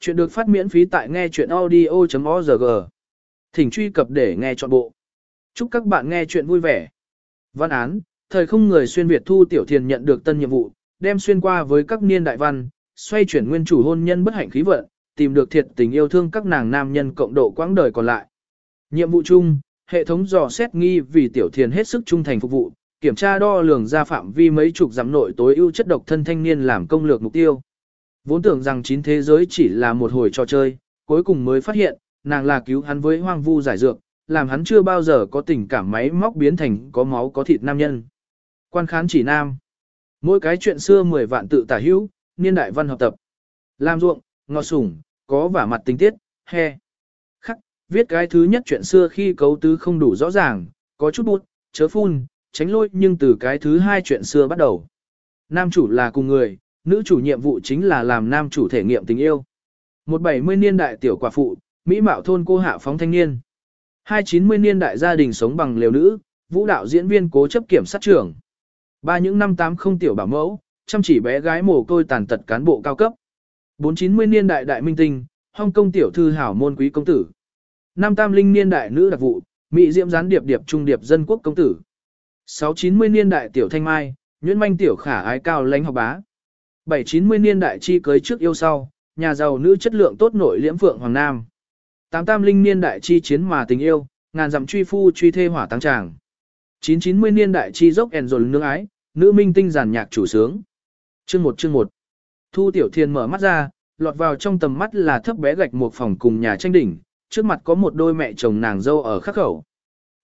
Chuyện được phát miễn phí tại nghe chuyện audio.org. Thỉnh truy cập để nghe trọn bộ. Chúc các bạn nghe chuyện vui vẻ. Văn án, thời không người xuyên Việt thu tiểu thiền nhận được tân nhiệm vụ, đem xuyên qua với các niên đại văn, xoay chuyển nguyên chủ hôn nhân bất hạnh khí vận, tìm được thiệt tình yêu thương các nàng nam nhân cộng độ quãng đời còn lại. Nhiệm vụ chung, hệ thống dò xét nghi vì tiểu thiền hết sức trung thành phục vụ, kiểm tra đo lường ra phạm vi mấy chục giám nội tối ưu chất độc thân thanh niên làm công lược mục tiêu. Vốn tưởng rằng chín thế giới chỉ là một hồi trò chơi, cuối cùng mới phát hiện, nàng là cứu hắn với hoang vu giải dược, làm hắn chưa bao giờ có tình cảm máy móc biến thành có máu có thịt nam nhân. Quan khán chỉ nam. Mỗi cái chuyện xưa 10 vạn tự tả hữu, niên đại văn học tập. Làm ruộng, ngọt sủng, có vả mặt tình tiết, he. Khắc, viết cái thứ nhất chuyện xưa khi cấu tứ không đủ rõ ràng, có chút bút, chớ phun, tránh lôi nhưng từ cái thứ hai chuyện xưa bắt đầu. Nam chủ là cùng người, nữ chủ nhiệm vụ chính là làm nam chủ thể nghiệm tình yêu. Một bảy mươi niên đại tiểu quả phụ, Mỹ mạo thôn cô hạ phóng thanh niên. Hai chín mươi niên đại gia đình sống bằng liều nữ, vũ đạo diễn viên cố chấp kiểm sát trưởng. Ba những năm tám không tiểu bảo mẫu, chăm chỉ bé gái mồ côi tàn tật cán bộ cao cấp. Bốn chín mươi niên đại đại minh tinh, Hong Kong tiểu thư hảo môn quý công tử. Năm tam linh niên đại nữ đặc vụ, Mỹ diễm gián điệp điệp trung điệp dân quốc công tử. Sáu chín mươi niên đại tiểu thanh mai, nhuyễn manh tiểu khả ái cao lãnh học bá. 7-90 niên đại chi cưới trước yêu sau, nhà giàu nữ chất lượng tốt nội liễm phượng hoàng nam. 8 linh niên đại chi chiến mà tình yêu, ngàn dặm truy phu truy thê hỏa tăng tràng. 990 niên đại chi dốc ẻn dồn nương ái, nữ minh tinh giàn nhạc chủ sướng. Chương 1 chương 1 Thu Tiểu Thiên mở mắt ra, lọt vào trong tầm mắt là thấp bé gạch một phòng cùng nhà tranh đỉnh, trước mặt có một đôi mẹ chồng nàng dâu ở khắc khẩu.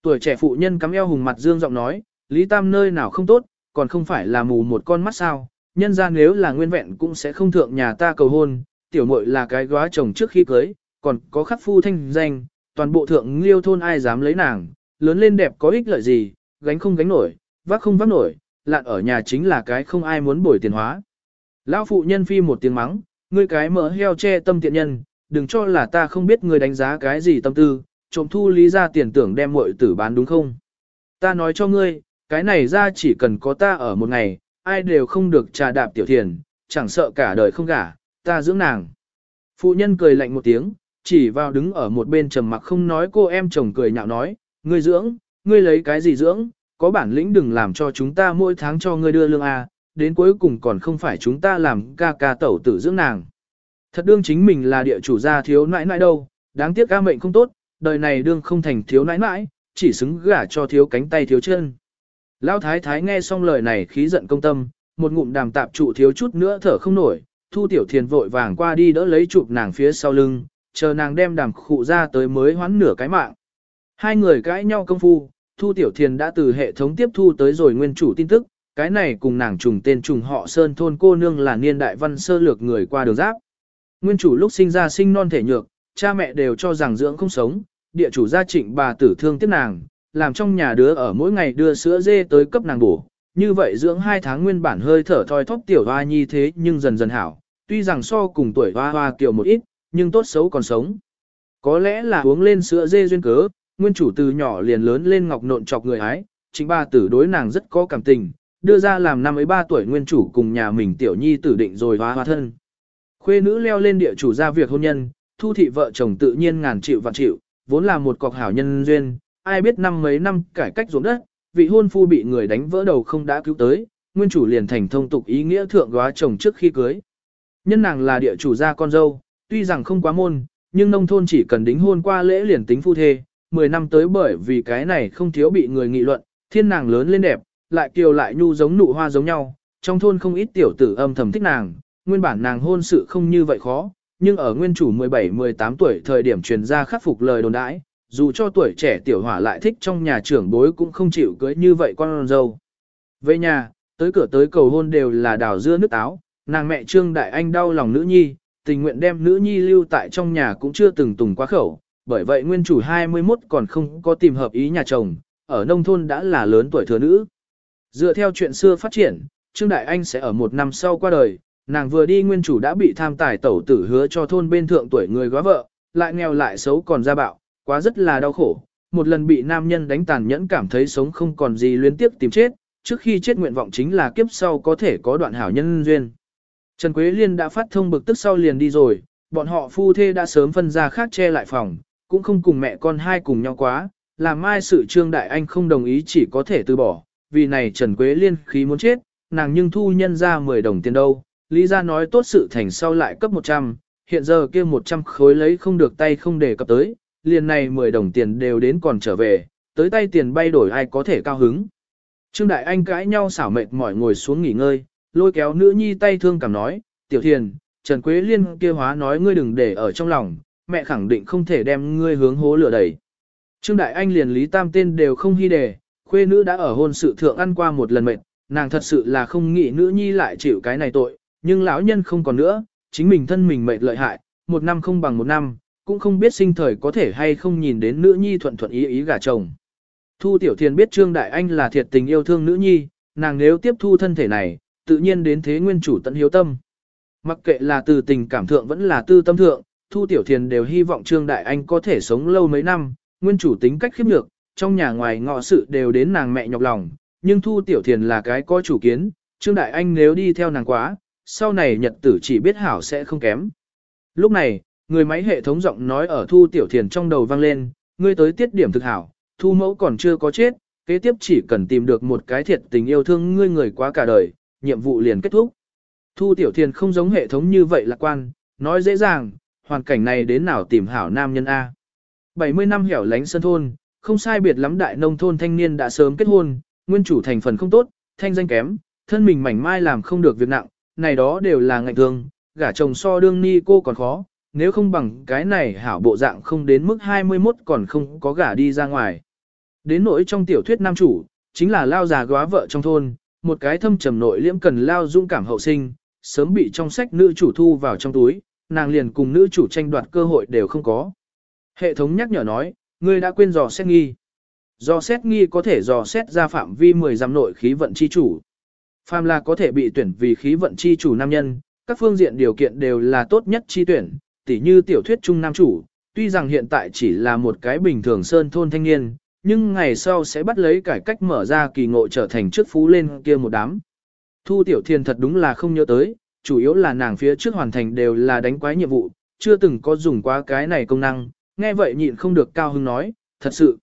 Tuổi trẻ phụ nhân cắm eo hùng mặt dương giọng nói, Lý Tam nơi nào không tốt, còn không phải là mù một con mắt sao, nhân ra nếu là nguyên vẹn cũng sẽ không thượng nhà ta cầu hôn, tiểu muội là cái góa chồng trước khi cưới, còn có khắc phu thanh danh, toàn bộ thượng liêu thôn ai dám lấy nàng, lớn lên đẹp có ích lợi gì, gánh không gánh nổi, vác không vác nổi, lạn ở nhà chính là cái không ai muốn bồi tiền hóa. Lão phụ nhân phi một tiếng mắng, ngươi cái mỡ heo che tâm tiện nhân, đừng cho là ta không biết ngươi đánh giá cái gì tâm tư, trộm thu lý ra tiền tưởng đem muội tử bán đúng không? Ta nói cho ngươi, cái này ra chỉ cần có ta ở một ngày, ai đều không được trà đạp tiểu thiền, chẳng sợ cả đời không gả, ta dưỡng nàng. Phụ nhân cười lạnh một tiếng, chỉ vào đứng ở một bên trầm mặc không nói cô em chồng cười nhạo nói, ngươi dưỡng, ngươi lấy cái gì dưỡng, có bản lĩnh đừng làm cho chúng ta mỗi tháng cho ngươi đưa lương A, đến cuối cùng còn không phải chúng ta làm ca ca tẩu tử dưỡng nàng. Thật đương chính mình là địa chủ gia thiếu nãi nãi đâu, đáng tiếc ca mệnh không tốt, đời này đương không thành thiếu nãi nãi, chỉ xứng gả cho thiếu cánh tay thiếu chân. Lão thái thái nghe xong lời này khí giận công tâm, một ngụm đàm tạp trụ thiếu chút nữa thở không nổi, thu tiểu thiền vội vàng qua đi đỡ lấy chụp nàng phía sau lưng, chờ nàng đem đàm khụ ra tới mới hoán nửa cái mạng. Hai người cãi nhau công phu, thu tiểu thiền đã từ hệ thống tiếp thu tới rồi nguyên chủ tin tức, cái này cùng nàng trùng tên trùng họ Sơn thôn cô nương là niên đại văn sơ lược người qua đường giáp. Nguyên chủ lúc sinh ra sinh non thể nhược, cha mẹ đều cho rằng dưỡng không sống, địa chủ gia trịnh bà tử thương tiếc nàng, làm trong nhà đứa ở mỗi ngày đưa sữa dê tới cấp nàng bổ. Như vậy dưỡng hai tháng nguyên bản hơi thở thoi thóp tiểu hoa nhi thế nhưng dần dần hảo, tuy rằng so cùng tuổi hoa hoa kiểu một ít, nhưng tốt xấu còn sống. Có lẽ là uống lên sữa dê duyên cớ, nguyên chủ từ nhỏ liền lớn lên ngọc nộn chọc người ái, chính ba tử đối nàng rất có cảm tình, đưa ra làm năm ấy ba tuổi nguyên chủ cùng nhà mình tiểu nhi tử định rồi hoa hoa thân. Khuê nữ leo lên địa chủ ra việc hôn nhân, thu thị vợ chồng tự nhiên ngàn chịu vạn chịu, vốn là một cọc hảo nhân duyên, ai biết năm mấy năm cải cách ruộng đất, vị hôn phu bị người đánh vỡ đầu không đã cứu tới, nguyên chủ liền thành thông tục ý nghĩa thượng góa chồng trước khi cưới. Nhân nàng là địa chủ gia con dâu, tuy rằng không quá môn, nhưng nông thôn chỉ cần đính hôn qua lễ liền tính phu thê, 10 năm tới bởi vì cái này không thiếu bị người nghị luận, thiên nàng lớn lên đẹp, lại kiều lại nhu giống nụ hoa giống nhau, trong thôn không ít tiểu tử âm thầm thích nàng, nguyên bản nàng hôn sự không như vậy khó, nhưng ở nguyên chủ 17-18 tuổi thời điểm truyền ra khắc phục lời đồn đãi, dù cho tuổi trẻ tiểu hỏa lại thích trong nhà trưởng bối cũng không chịu cưới như vậy con dâu. Về nhà, tới cửa tới cầu hôn đều là đào dưa nước táo, nàng mẹ Trương Đại Anh đau lòng nữ nhi, tình nguyện đem nữ nhi lưu tại trong nhà cũng chưa từng tùng quá khẩu, bởi vậy nguyên chủ 21 còn không có tìm hợp ý nhà chồng, ở nông thôn đã là lớn tuổi thừa nữ. Dựa theo chuyện xưa phát triển, Trương Đại Anh sẽ ở một năm sau qua đời, nàng vừa đi nguyên chủ đã bị tham tài tẩu tử hứa cho thôn bên thượng tuổi người góa vợ, lại nghèo lại xấu còn ra bạo, quá rất là đau khổ, một lần bị nam nhân đánh tàn nhẫn cảm thấy sống không còn gì luyến tiếp tìm chết, trước khi chết nguyện vọng chính là kiếp sau có thể có đoạn hảo nhân duyên. Trần Quế Liên đã phát thông bực tức sau liền đi rồi, bọn họ phu thê đã sớm phân ra khác che lại phòng, cũng không cùng mẹ con hai cùng nhau quá, làm mai sự Trương Đại Anh không đồng ý chỉ có thể từ bỏ, vì này Trần Quế Liên khí muốn chết, nàng nhưng thu nhân ra 10 đồng tiền đâu, Lý ra nói tốt sự thành sau lại cấp 100, hiện giờ kia 100 khối lấy không được tay không để cập tới, liền này 10 đồng tiền đều đến còn trở về, tới tay tiền bay đổi ai có thể cao hứng. Trương Đại Anh cãi nhau xảo mệt mỏi ngồi xuống nghỉ ngơi, lôi kéo nữ nhi tay thương cảm nói, tiểu thiền, Trần Quế Liên kia hóa nói ngươi đừng để ở trong lòng, mẹ khẳng định không thể đem ngươi hướng hố lửa đẩy. Trương Đại Anh liền Lý Tam tên đều không hy đề, khuê nữ đã ở hôn sự thượng ăn qua một lần mệt, nàng thật sự là không nghĩ nữ nhi lại chịu cái này tội, nhưng lão nhân không còn nữa, chính mình thân mình mệt lợi hại, một năm không bằng một năm, cũng không biết sinh thời có thể hay không nhìn đến nữ nhi thuận thuận ý ý gả chồng. Thu Tiểu Thiền biết Trương Đại Anh là thiệt tình yêu thương nữ nhi, nàng nếu tiếp thu thân thể này, tự nhiên đến thế nguyên chủ tận hiếu tâm. Mặc kệ là từ tình cảm thượng vẫn là tư tâm thượng, Thu Tiểu Thiền đều hy vọng Trương Đại Anh có thể sống lâu mấy năm, nguyên chủ tính cách khiếp nhược, trong nhà ngoài ngọ sự đều đến nàng mẹ nhọc lòng, nhưng Thu Tiểu Thiền là cái có chủ kiến, Trương Đại Anh nếu đi theo nàng quá, sau này nhật tử chỉ biết hảo sẽ không kém. Lúc này, người máy hệ thống giọng nói ở Thu Tiểu Thiền trong đầu vang lên, ngươi tới tiết điểm thực hảo, Thu mẫu còn chưa có chết, kế tiếp chỉ cần tìm được một cái thiệt tình yêu thương ngươi người quá cả đời, nhiệm vụ liền kết thúc. Thu Tiểu Thiền không giống hệ thống như vậy lạc quan, nói dễ dàng, hoàn cảnh này đến nào tìm hảo nam nhân A. 70 năm hẻo lánh sân thôn, không sai biệt lắm đại nông thôn thanh niên đã sớm kết hôn, nguyên chủ thành phần không tốt, thanh danh kém, thân mình mảnh mai làm không được việc nặng, này đó đều là ngạnh thương, gả chồng so đương ni cô còn khó, nếu không bằng cái này hảo bộ dạng không đến mức 21 còn không có gả đi ra ngoài. Đến nỗi trong tiểu thuyết nam chủ, chính là lao già góa vợ trong thôn, một cái thâm trầm nội liễm cần lao dũng cảm hậu sinh, sớm bị trong sách nữ chủ thu vào trong túi, nàng liền cùng nữ chủ tranh đoạt cơ hội đều không có. Hệ thống nhắc nhở nói, ngươi đã quên dò xét nghi. Dò xét nghi có thể dò xét ra phạm vi 10 giam nội khí vận chi chủ. Phàm là có thể bị tuyển vì khí vận chi chủ nam nhân, các phương diện điều kiện đều là tốt nhất chi tuyển, tỉ như tiểu thuyết trung nam chủ, tuy rằng hiện tại chỉ là một cái bình thường sơn thôn thanh niên, nhưng ngày sau sẽ bắt lấy cải cách mở ra kỳ ngộ trở thành trước phú lên kia một đám. Thu tiểu thiên thật đúng là không nhớ tới, chủ yếu là nàng phía trước hoàn thành đều là đánh quái nhiệm vụ, chưa từng có dùng qua cái này công năng, nghe vậy nhịn không được cao hưng nói, thật sự,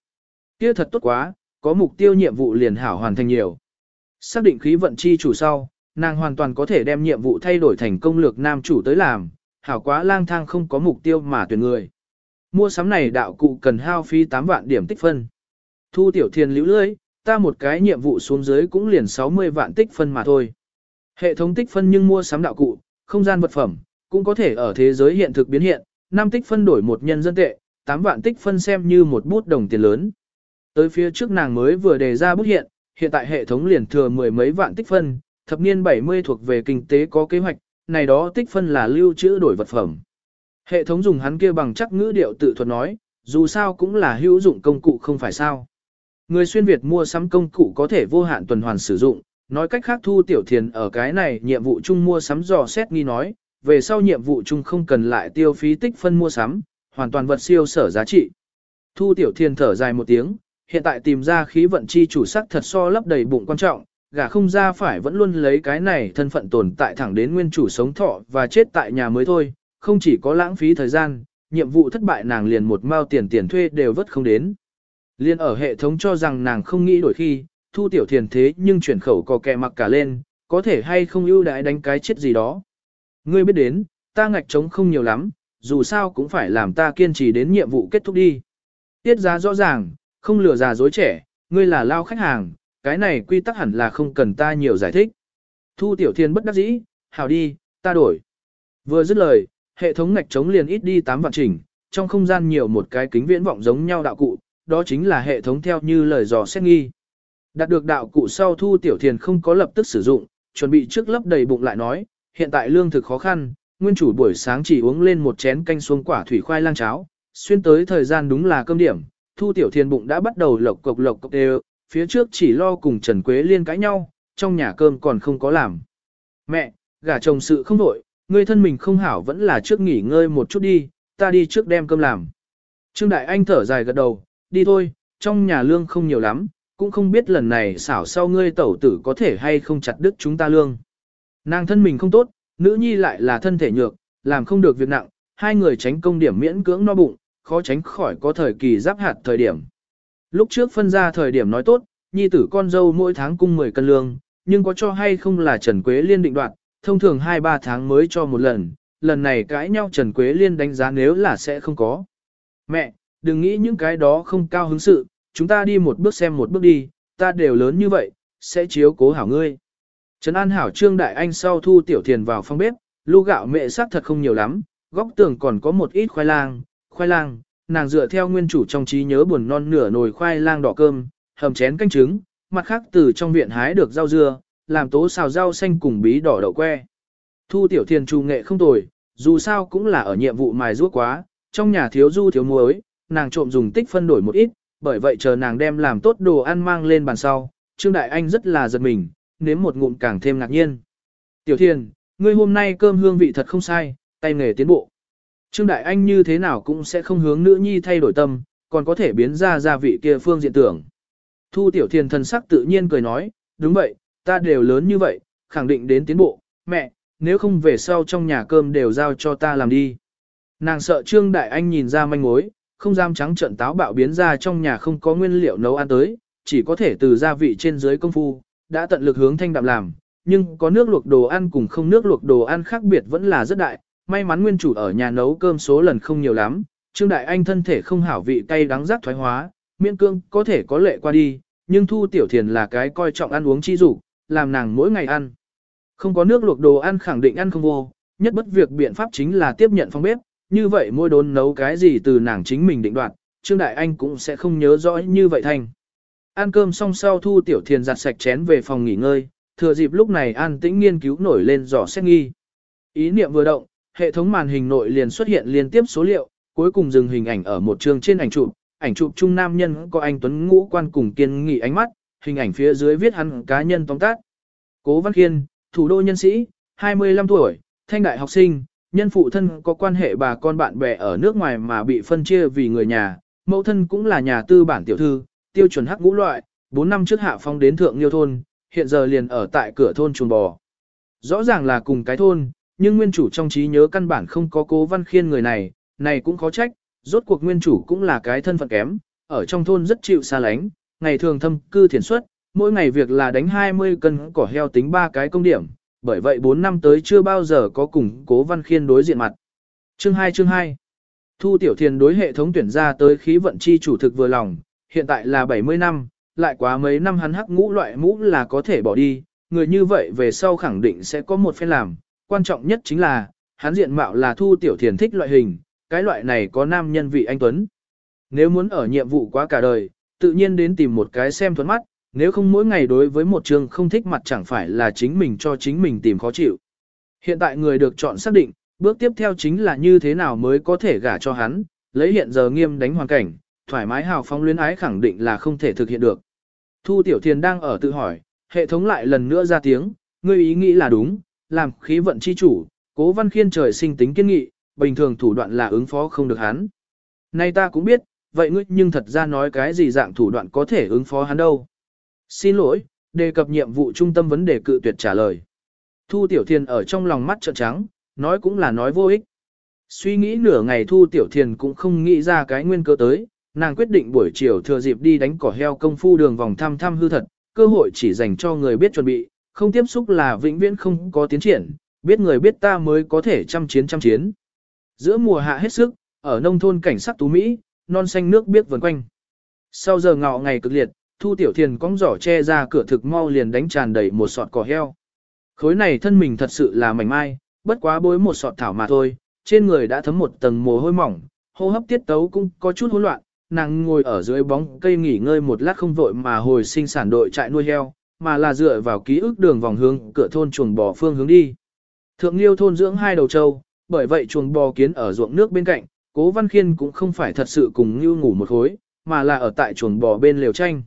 kia thật tốt quá, có mục tiêu nhiệm vụ liền hảo hoàn thành nhiều. Xác định khí vận chi chủ sau, nàng hoàn toàn có thể đem nhiệm vụ thay đổi thành công lược nam chủ tới làm, hảo quá lang thang không có mục tiêu mà tuyển người. Mua sắm này đạo cụ cần hao phí 8 vạn điểm tích phân. Thu tiểu thiền liễu lưới, ta một cái nhiệm vụ xuống dưới cũng liền 60 vạn tích phân mà thôi. Hệ thống tích phân nhưng mua sắm đạo cụ, không gian vật phẩm, cũng có thể ở thế giới hiện thực biến hiện, 5 tích phân đổi một nhân dân tệ, 8 vạn tích phân xem như một bút đồng tiền lớn. Tới phía trước nàng mới vừa đề ra bút hiện, hiện tại hệ thống liền thừa mười mấy vạn tích phân, thập niên 70 thuộc về kinh tế có kế hoạch, này đó tích phân là lưu trữ đổi vật phẩm. Hệ thống dùng hắn kia bằng chắc ngữ điệu tự thuật nói, dù sao cũng là hữu dụng công cụ không phải sao. Người xuyên Việt mua sắm công cụ có thể vô hạn tuần hoàn sử dụng, nói cách khác thu tiểu thiền ở cái này nhiệm vụ chung mua sắm dò xét nghi nói, về sau nhiệm vụ chung không cần lại tiêu phí tích phân mua sắm, hoàn toàn vật siêu sở giá trị. Thu tiểu thiền thở dài một tiếng, hiện tại tìm ra khí vận chi chủ sắc thật so lấp đầy bụng quan trọng, gả không ra phải vẫn luôn lấy cái này thân phận tồn tại thẳng đến nguyên chủ sống thọ và chết tại nhà mới thôi, không chỉ có lãng phí thời gian, nhiệm vụ thất bại nàng liền một mao tiền tiền thuê đều vất không đến. Liên ở hệ thống cho rằng nàng không nghĩ đổi khi, thu tiểu thiền thế nhưng chuyển khẩu có kẹ mặc cả lên, có thể hay không ưu đãi đánh cái chết gì đó. Ngươi biết đến, ta ngạch trống không nhiều lắm, dù sao cũng phải làm ta kiên trì đến nhiệm vụ kết thúc đi. Tiết giá rõ ràng, không lừa già dối trẻ, ngươi là lao khách hàng, cái này quy tắc hẳn là không cần ta nhiều giải thích. Thu tiểu thiên bất đắc dĩ, hảo đi, ta đổi. Vừa dứt lời, hệ thống ngạch trống liền ít đi 8 vạn chỉnh, trong không gian nhiều một cái kính viễn vọng giống nhau đạo cụ, đó chính là hệ thống theo như lời dò xét nghi. Đạt được đạo cụ sau thu tiểu thiền không có lập tức sử dụng, chuẩn bị trước lấp đầy bụng lại nói, hiện tại lương thực khó khăn, nguyên chủ buổi sáng chỉ uống lên một chén canh xuống quả thủy khoai lang cháo, xuyên tới thời gian đúng là cơm điểm, thu tiểu thiền bụng đã bắt đầu lộc cộc lộc cộc đều, phía trước chỉ lo cùng Trần Quế Liên cãi nhau, trong nhà cơm còn không có làm. Mẹ, gả chồng sự không đổi, ngươi thân mình không hảo vẫn là trước nghỉ ngơi một chút đi, ta đi trước đem cơm làm. Trương Đại Anh thở dài gật đầu, đi thôi, trong nhà lương không nhiều lắm, cũng không biết lần này xảo sau ngươi tẩu tử có thể hay không chặt đứt chúng ta lương. Nàng thân mình không tốt, nữ nhi lại là thân thể nhược, làm không được việc nặng, hai người tránh công điểm miễn cưỡng no bụng, khó tránh khỏi có thời kỳ giáp hạt thời điểm. Lúc trước phân ra thời điểm nói tốt, nhi tử con dâu mỗi tháng cung 10 cân lương, nhưng có cho hay không là Trần Quế Liên định đoạt, thông thường 2-3 tháng mới cho một lần, lần này cãi nhau Trần Quế Liên đánh giá nếu là sẽ không có. Mẹ, đừng nghĩ những cái đó không cao hứng sự, chúng ta đi một bước xem một bước đi, ta đều lớn như vậy, sẽ chiếu cố hảo ngươi. Trần An Hảo Trương Đại Anh sau thu tiểu thiền vào phòng bếp, lu gạo mẹ sắc thật không nhiều lắm, góc tường còn có một ít khoai lang, khoai lang, nàng dựa theo nguyên chủ trong trí nhớ buồn non nửa nồi khoai lang đỏ cơm, hầm chén canh trứng, mặt khác từ trong viện hái được rau dưa, làm tố xào rau xanh cùng bí đỏ đậu que. Thu tiểu thiền trù nghệ không tồi, dù sao cũng là ở nhiệm vụ mài ruốc quá, trong nhà thiếu du thiếu muối, nàng trộm dùng tích phân đổi một ít, bởi vậy chờ nàng đem làm tốt đồ ăn mang lên bàn sau, Trương Đại Anh rất là giật mình, nếm một ngụm càng thêm ngạc nhiên. Tiểu Thiền, ngươi hôm nay cơm hương vị thật không sai, tay nghề tiến bộ. Trương Đại Anh như thế nào cũng sẽ không hướng nữ nhi thay đổi tâm, còn có thể biến ra gia vị kia phương diện tưởng. Thu Tiểu Thiền thần sắc tự nhiên cười nói, đúng vậy, ta đều lớn như vậy, khẳng định đến tiến bộ, mẹ, nếu không về sau trong nhà cơm đều giao cho ta làm đi. Nàng sợ Trương Đại Anh nhìn ra manh mối, không dám trắng trận táo bạo biến ra trong nhà không có nguyên liệu nấu ăn tới, chỉ có thể từ gia vị trên dưới công phu, đã tận lực hướng thanh đạm làm, nhưng có nước luộc đồ ăn cùng không nước luộc đồ ăn khác biệt vẫn là rất đại, may mắn nguyên chủ ở nhà nấu cơm số lần không nhiều lắm, Trương Đại Anh thân thể không hảo vị cay đắng rác thoái hóa, miễn cương có thể có lệ qua đi, nhưng Thu Tiểu Thiền là cái coi trọng ăn uống chi dục làm nàng mỗi ngày ăn. Không có nước luộc đồ ăn khẳng định ăn không vô, nhất bất việc biện pháp chính là tiếp nhận phong bếp, như vậy mỗi đốn nấu cái gì từ nàng chính mình định đoạt, Trương Đại Anh cũng sẽ không nhớ rõ như vậy thành. Ăn cơm xong sau Thu Tiểu Thiền giặt sạch chén về phòng nghỉ ngơi, thừa dịp lúc này an tĩnh nghiên cứu nổi lên dò xét nghi. Ý niệm vừa động, hệ thống màn hình nội liền xuất hiện liên tiếp số liệu, cuối cùng dừng hình ảnh ở một trường trên ảnh chụp, ảnh chụp trung nam nhân có anh Tuấn ngũ quan cùng kiên nghị ánh mắt, hình ảnh phía dưới viết hắn cá nhân tóm tắt. Cố Văn Khiên, thủ đô nhân sĩ, 25 tuổi, thanh đại học sinh, nhân phụ thân có quan hệ bà con bạn bè ở nước ngoài mà bị phân chia vì người nhà, mẫu thân cũng là nhà tư bản tiểu thư, tiêu chuẩn hắc ngũ loại, 4 năm trước hạ phong đến thượng liêu thôn, hiện giờ liền ở tại cửa thôn chuồng bò. Rõ ràng là cùng cái thôn, nhưng nguyên chủ trong trí nhớ căn bản không có cố văn khiên người này, này cũng khó trách, rốt cuộc nguyên chủ cũng là cái thân phận kém, ở trong thôn rất chịu xa lánh, ngày thường thâm cư thiền xuất, mỗi ngày việc là đánh 20 cân cỏ heo tính ba cái công điểm, bởi vậy 4 năm tới chưa bao giờ có cùng cố văn khiên đối diện mặt. Chương 2 chương 2 Thu tiểu thiền đối hệ thống tuyển ra tới khí vận chi chủ thực vừa lòng, hiện tại là 70 năm, lại quá mấy năm hắn hắc ngũ loại mũ là có thể bỏ đi, người như vậy về sau khẳng định sẽ có một phen làm, quan trọng nhất chính là, hắn diện mạo là thu tiểu thiền thích loại hình, cái loại này có nam nhân vị anh Tuấn. Nếu muốn ở nhiệm vụ quá cả đời, tự nhiên đến tìm một cái xem thuẫn mắt, nếu không mỗi ngày đối với một trường không thích mặt chẳng phải là chính mình cho chính mình tìm khó chịu. Hiện tại người được chọn xác định, bước tiếp theo chính là như thế nào mới có thể gả cho hắn, lấy hiện giờ nghiêm đánh hoàn cảnh, thoải mái hào phóng luyến ái khẳng định là không thể thực hiện được. Thu Tiểu Thiền đang ở tự hỏi, hệ thống lại lần nữa ra tiếng, ngươi ý nghĩ là đúng, làm khí vận chi chủ, cố văn khiên trời sinh tính kiên nghị, bình thường thủ đoạn là ứng phó không được hắn. Nay ta cũng biết, vậy ngươi nhưng thật ra nói cái gì dạng thủ đoạn có thể ứng phó hắn đâu. Xin lỗi, đề cập nhiệm vụ trung tâm vấn đề cự tuyệt trả lời. Thu Tiểu Thiền ở trong lòng mắt trợn trắng, nói cũng là nói vô ích. Suy nghĩ nửa ngày Thu Tiểu Thiền cũng không nghĩ ra cái nguyên cơ tới, nàng quyết định buổi chiều thừa dịp đi đánh cỏ heo công phu đường vòng thăm thăm hư thật, cơ hội chỉ dành cho người biết chuẩn bị, không tiếp xúc là vĩnh viễn không có tiến triển, biết người biết ta mới có thể chăm chiến chăm chiến. Giữa mùa hạ hết sức, ở nông thôn cảnh sắc tú Mỹ, non xanh nước biết vần quanh. Sau giờ ngọ ngày cực liệt, Thu Tiểu Thiền cong giỏ che ra cửa thực mau liền đánh tràn đầy một sọt cỏ heo. Khối này thân mình thật sự là mảnh mai, bất quá bối một sọt thảo mà thôi, trên người đã thấm một tầng mồ hôi mỏng, hô hấp tiết tấu cũng có chút hỗn loạn, nàng ngồi ở dưới bóng cây nghỉ ngơi một lát không vội mà hồi sinh sản đội trại nuôi heo, mà là dựa vào ký ức đường vòng hướng cửa thôn chuồng bò phương hướng đi. Thượng Liêu thôn dưỡng hai đầu trâu, bởi vậy chuồng bò kiến ở ruộng nước bên cạnh, Cố Văn Khiên cũng không phải thật sự cùng Như ngủ một khối, mà là ở tại chuồng bò bên lều tranh.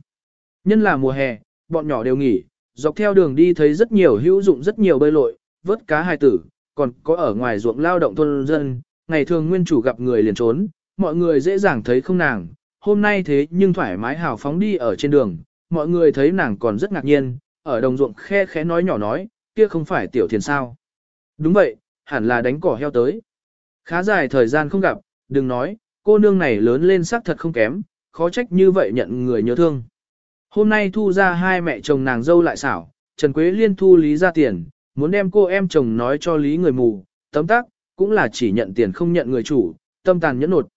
Nhân là mùa hè, bọn nhỏ đều nghỉ, dọc theo đường đi thấy rất nhiều hữu dụng rất nhiều bơi lội, vớt cá hài tử, còn có ở ngoài ruộng lao động thôn dân, ngày thường nguyên chủ gặp người liền trốn, mọi người dễ dàng thấy không nàng, hôm nay thế nhưng thoải mái hào phóng đi ở trên đường, mọi người thấy nàng còn rất ngạc nhiên, ở đồng ruộng khe khẽ nói nhỏ nói, kia không phải tiểu thiền sao. Đúng vậy, hẳn là đánh cỏ heo tới. Khá dài thời gian không gặp, đừng nói, cô nương này lớn lên sắc thật không kém, khó trách như vậy nhận người nhớ thương. Hôm nay thu ra hai mẹ chồng nàng dâu lại xảo, Trần Quế Liên thu lý ra tiền, muốn đem cô em chồng nói cho lý người mù, tấm tắc, cũng là chỉ nhận tiền không nhận người chủ, tâm tàn nhẫn nột.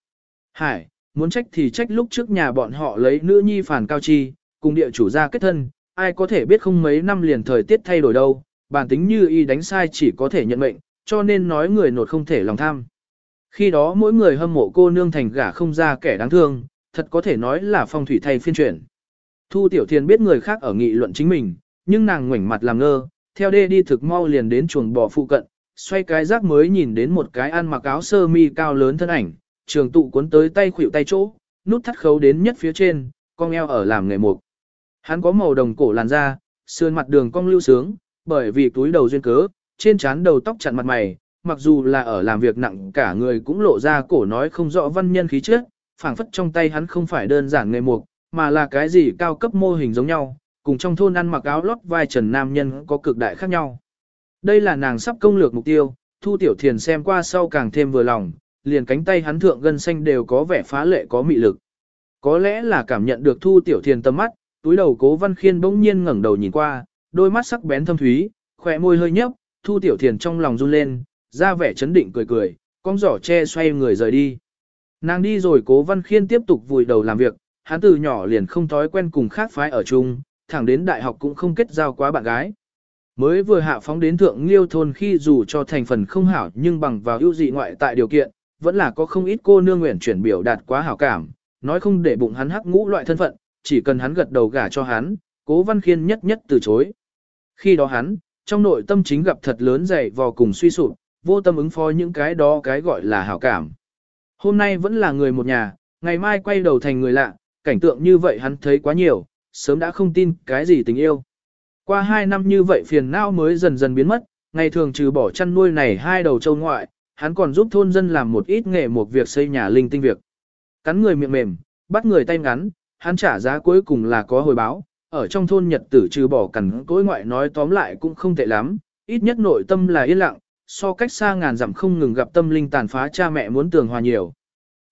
Hải, muốn trách thì trách lúc trước nhà bọn họ lấy nữ nhi phản cao chi, cùng địa chủ gia kết thân, ai có thể biết không mấy năm liền thời tiết thay đổi đâu, bản tính như y đánh sai chỉ có thể nhận mệnh, cho nên nói người nột không thể lòng tham. Khi đó mỗi người hâm mộ cô nương thành gả không ra kẻ đáng thương, thật có thể nói là phong thủy thay phiên chuyển. Thu Tiểu Thiên biết người khác ở nghị luận chính mình, nhưng nàng ngoảnh mặt làm ngơ, theo đê đi thực mau liền đến chuồng bò phụ cận, xoay cái rác mới nhìn đến một cái ăn mặc áo sơ mi cao lớn thân ảnh, trường tụ cuốn tới tay khuỷu tay chỗ, nút thắt khấu đến nhất phía trên, con eo ở làm nghề mục. Hắn có màu đồng cổ làn da, sườn mặt đường cong lưu sướng, bởi vì túi đầu duyên cớ, trên trán đầu tóc chặn mặt mày, mặc dù là ở làm việc nặng cả người cũng lộ ra cổ nói không rõ văn nhân khí trước. phảng phất trong tay hắn không phải đơn giản nghề mục, mà là cái gì cao cấp mô hình giống nhau, cùng trong thôn ăn mặc áo lót vai trần nam nhân có cực đại khác nhau. Đây là nàng sắp công lược mục tiêu, Thu Tiểu Thiền xem qua sau càng thêm vừa lòng, liền cánh tay hắn thượng gân xanh đều có vẻ phá lệ có mị lực. Có lẽ là cảm nhận được Thu Tiểu Thiền tâm mắt, túi đầu Cố Văn Khiên bỗng nhiên ngẩng đầu nhìn qua, đôi mắt sắc bén thâm thúy, khỏe môi hơi nhấp, Thu Tiểu Thiền trong lòng run lên, ra vẻ chấn định cười cười, con giỏ che xoay người rời đi. Nàng đi rồi Cố Văn Khiên tiếp tục vùi đầu làm việc, hắn từ nhỏ liền không thói quen cùng khác phái ở chung, thẳng đến đại học cũng không kết giao quá bạn gái. Mới vừa hạ phóng đến thượng liêu thôn khi dù cho thành phần không hảo nhưng bằng vào ưu dị ngoại tại điều kiện, vẫn là có không ít cô nương nguyện chuyển biểu đạt quá hảo cảm, nói không để bụng hắn hắc ngũ loại thân phận, chỉ cần hắn gật đầu gả cho hắn, cố văn khiên nhất nhất từ chối. Khi đó hắn, trong nội tâm chính gặp thật lớn dày vò cùng suy sụp, vô tâm ứng phó những cái đó cái gọi là hảo cảm. Hôm nay vẫn là người một nhà, ngày mai quay đầu thành người lạ, cảnh tượng như vậy hắn thấy quá nhiều, sớm đã không tin cái gì tình yêu. Qua hai năm như vậy phiền não mới dần dần biến mất, ngày thường trừ bỏ chăn nuôi này hai đầu châu ngoại, hắn còn giúp thôn dân làm một ít nghề một việc xây nhà linh tinh việc. Cắn người miệng mềm, bắt người tay ngắn, hắn trả giá cuối cùng là có hồi báo, ở trong thôn nhật tử trừ bỏ cẩn cối ngoại nói tóm lại cũng không tệ lắm, ít nhất nội tâm là yên lặng, so cách xa ngàn dặm không ngừng gặp tâm linh tàn phá cha mẹ muốn tường hòa nhiều.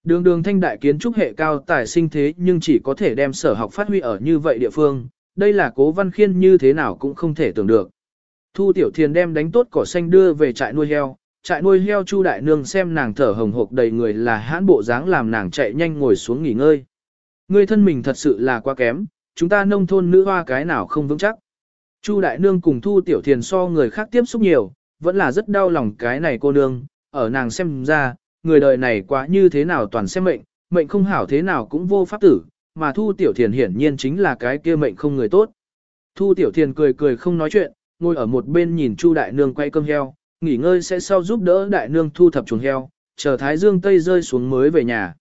Đường đường thanh đại kiến trúc hệ cao tài sinh thế nhưng chỉ có thể đem sở học phát huy ở như vậy địa phương, đây là cố văn khiên như thế nào cũng không thể tưởng được. Thu tiểu thiền đem đánh tốt cỏ xanh đưa về trại nuôi heo, trại nuôi heo chu đại nương xem nàng thở hồng hộc đầy người là hãn bộ dáng làm nàng chạy nhanh ngồi xuống nghỉ ngơi. Người thân mình thật sự là quá kém, chúng ta nông thôn nữ hoa cái nào không vững chắc. Chu đại nương cùng thu tiểu thiền so người khác tiếp xúc nhiều, vẫn là rất đau lòng cái này cô nương, ở nàng xem ra, người đời này quá như thế nào toàn xem mệnh, mệnh không hảo thế nào cũng vô pháp tử, mà Thu Tiểu Thiền hiển nhiên chính là cái kia mệnh không người tốt. Thu Tiểu Thiền cười cười không nói chuyện, ngồi ở một bên nhìn Chu Đại Nương quay cơm heo, nghỉ ngơi sẽ sau giúp đỡ Đại Nương thu thập chuồng heo, chờ Thái Dương Tây rơi xuống mới về nhà.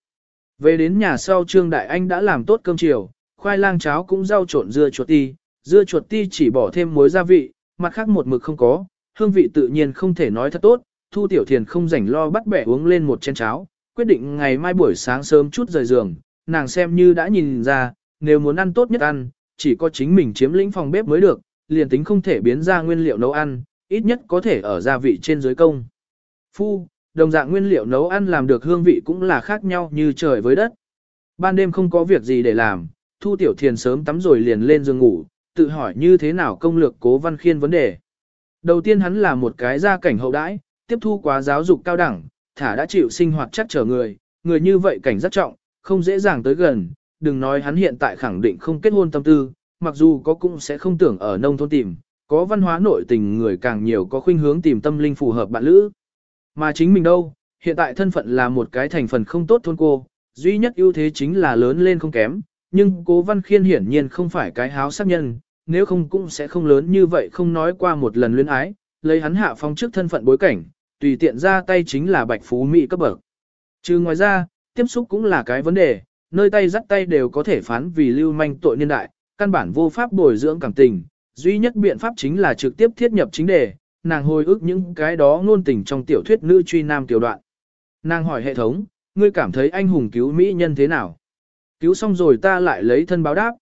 Về đến nhà sau Trương Đại Anh đã làm tốt cơm chiều, khoai lang cháo cũng rau trộn dưa chuột ti, dưa chuột ti chỉ bỏ thêm muối gia vị, mặt khác một mực không có, hương vị tự nhiên không thể nói thật tốt, Thu Tiểu Thiền không rảnh lo bắt bẻ uống lên một chén cháo, quyết định ngày mai buổi sáng sớm chút rời giường, nàng xem như đã nhìn ra, nếu muốn ăn tốt nhất ăn, chỉ có chính mình chiếm lĩnh phòng bếp mới được, liền tính không thể biến ra nguyên liệu nấu ăn, ít nhất có thể ở gia vị trên dưới công. Phu, đồng dạng nguyên liệu nấu ăn làm được hương vị cũng là khác nhau như trời với đất. Ban đêm không có việc gì để làm, Thu Tiểu Thiền sớm tắm rồi liền lên giường ngủ, tự hỏi như thế nào công lược cố văn khiên vấn đề. Đầu tiên hắn là một cái gia cảnh hậu đãi, tiếp thu quá giáo dục cao đẳng, thả đã chịu sinh hoạt chắc trở người, người như vậy cảnh rất trọng, không dễ dàng tới gần, đừng nói hắn hiện tại khẳng định không kết hôn tâm tư, mặc dù có cũng sẽ không tưởng ở nông thôn tìm, có văn hóa nội tình người càng nhiều có khuynh hướng tìm tâm linh phù hợp bạn lữ. Mà chính mình đâu, hiện tại thân phận là một cái thành phần không tốt thôn cô, duy nhất ưu thế chính là lớn lên không kém, nhưng cố văn khiên hiển nhiên không phải cái háo sắc nhân, nếu không cũng sẽ không lớn như vậy không nói qua một lần luyến ái, lấy hắn hạ phong trước thân phận bối cảnh, tùy tiện ra tay chính là bạch phú mỹ cấp bậc. Trừ ngoài ra, tiếp xúc cũng là cái vấn đề, nơi tay dắt tay đều có thể phán vì lưu manh tội niên đại, căn bản vô pháp bồi dưỡng cảm tình, duy nhất biện pháp chính là trực tiếp thiết nhập chính đề, nàng hồi ức những cái đó ngôn tình trong tiểu thuyết nữ truy nam tiểu đoạn. Nàng hỏi hệ thống, ngươi cảm thấy anh hùng cứu mỹ nhân thế nào? Cứu xong rồi ta lại lấy thân báo đáp.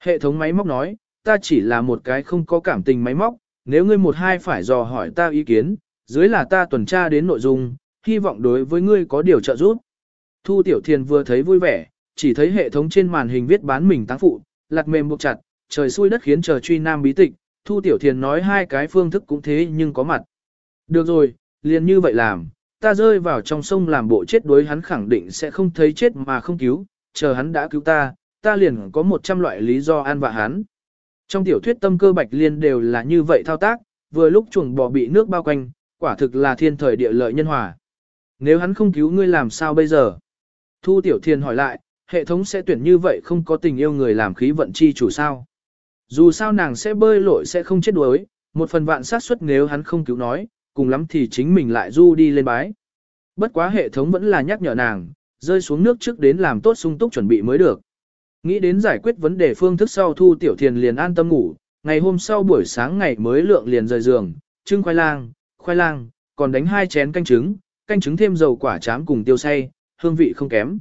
Hệ thống máy móc nói, ta chỉ là một cái không có cảm tình máy móc, nếu ngươi một hai phải dò hỏi ta ý kiến, dưới là ta tuần tra đến nội dung, hy vọng đối với ngươi có điều trợ giúp. Thu Tiểu Thiền vừa thấy vui vẻ, chỉ thấy hệ thống trên màn hình viết bán mình táng phụ, lạt mềm buộc chặt, trời xui đất khiến chờ truy nam bí tịch, Thu Tiểu Thiền nói hai cái phương thức cũng thế nhưng có mặt. Được rồi, liền như vậy làm, ta rơi vào trong sông làm bộ chết đối hắn khẳng định sẽ không thấy chết mà không cứu, chờ hắn đã cứu ta, ta liền có 100 loại lý do an vạ hắn. Trong tiểu thuyết tâm cơ bạch liên đều là như vậy thao tác, vừa lúc chuồng bò bị nước bao quanh, quả thực là thiên thời địa lợi nhân hòa. Nếu hắn không cứu ngươi làm sao bây giờ? Thu tiểu thiên hỏi lại, hệ thống sẽ tuyển như vậy không có tình yêu người làm khí vận chi chủ sao? Dù sao nàng sẽ bơi lội sẽ không chết đuối, một phần vạn xác suất nếu hắn không cứu nói, cùng lắm thì chính mình lại du đi lên bái. Bất quá hệ thống vẫn là nhắc nhở nàng, rơi xuống nước trước đến làm tốt sung túc chuẩn bị mới được. Nghĩ đến giải quyết vấn đề phương thức sau thu tiểu thiền liền an tâm ngủ, ngày hôm sau buổi sáng ngày mới lượng liền rời giường, trưng khoai lang, khoai lang, còn đánh hai chén canh trứng, canh trứng thêm dầu quả chám cùng tiêu say, hương vị không kém.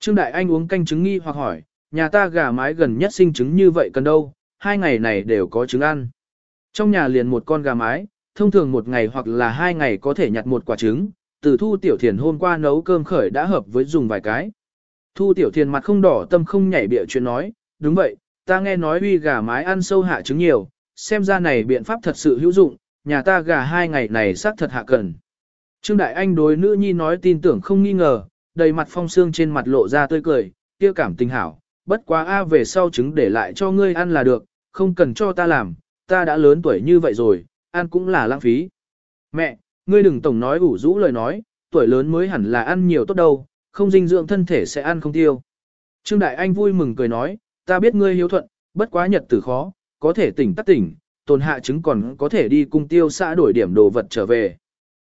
Trương Đại Anh uống canh trứng nghi hoặc hỏi, nhà ta gà mái gần nhất sinh trứng như vậy cần đâu, hai ngày này đều có trứng ăn. Trong nhà liền một con gà mái, thông thường một ngày hoặc là hai ngày có thể nhặt một quả trứng, từ thu tiểu thiền hôm qua nấu cơm khởi đã hợp với dùng vài cái. Thu tiểu thiền mặt không đỏ tâm không nhảy bịa chuyện nói, đúng vậy, ta nghe nói uy gà mái ăn sâu hạ trứng nhiều, xem ra này biện pháp thật sự hữu dụng, nhà ta gà hai ngày này xác thật hạ cần. Trương Đại Anh đối nữ nhi nói tin tưởng không nghi ngờ, đầy mặt phong xương trên mặt lộ ra tươi cười, kia cảm tình hảo, bất quá a về sau trứng để lại cho ngươi ăn là được, không cần cho ta làm, ta đã lớn tuổi như vậy rồi, ăn cũng là lãng phí. Mẹ, ngươi đừng tổng nói ủ rũ lời nói, tuổi lớn mới hẳn là ăn nhiều tốt đâu, không dinh dưỡng thân thể sẽ ăn không tiêu. Trương Đại Anh vui mừng cười nói, ta biết ngươi hiếu thuận, bất quá nhật tử khó, có thể tỉnh tắt tỉnh, tồn hạ chứng còn có thể đi cung tiêu xã đổi điểm đồ vật trở về.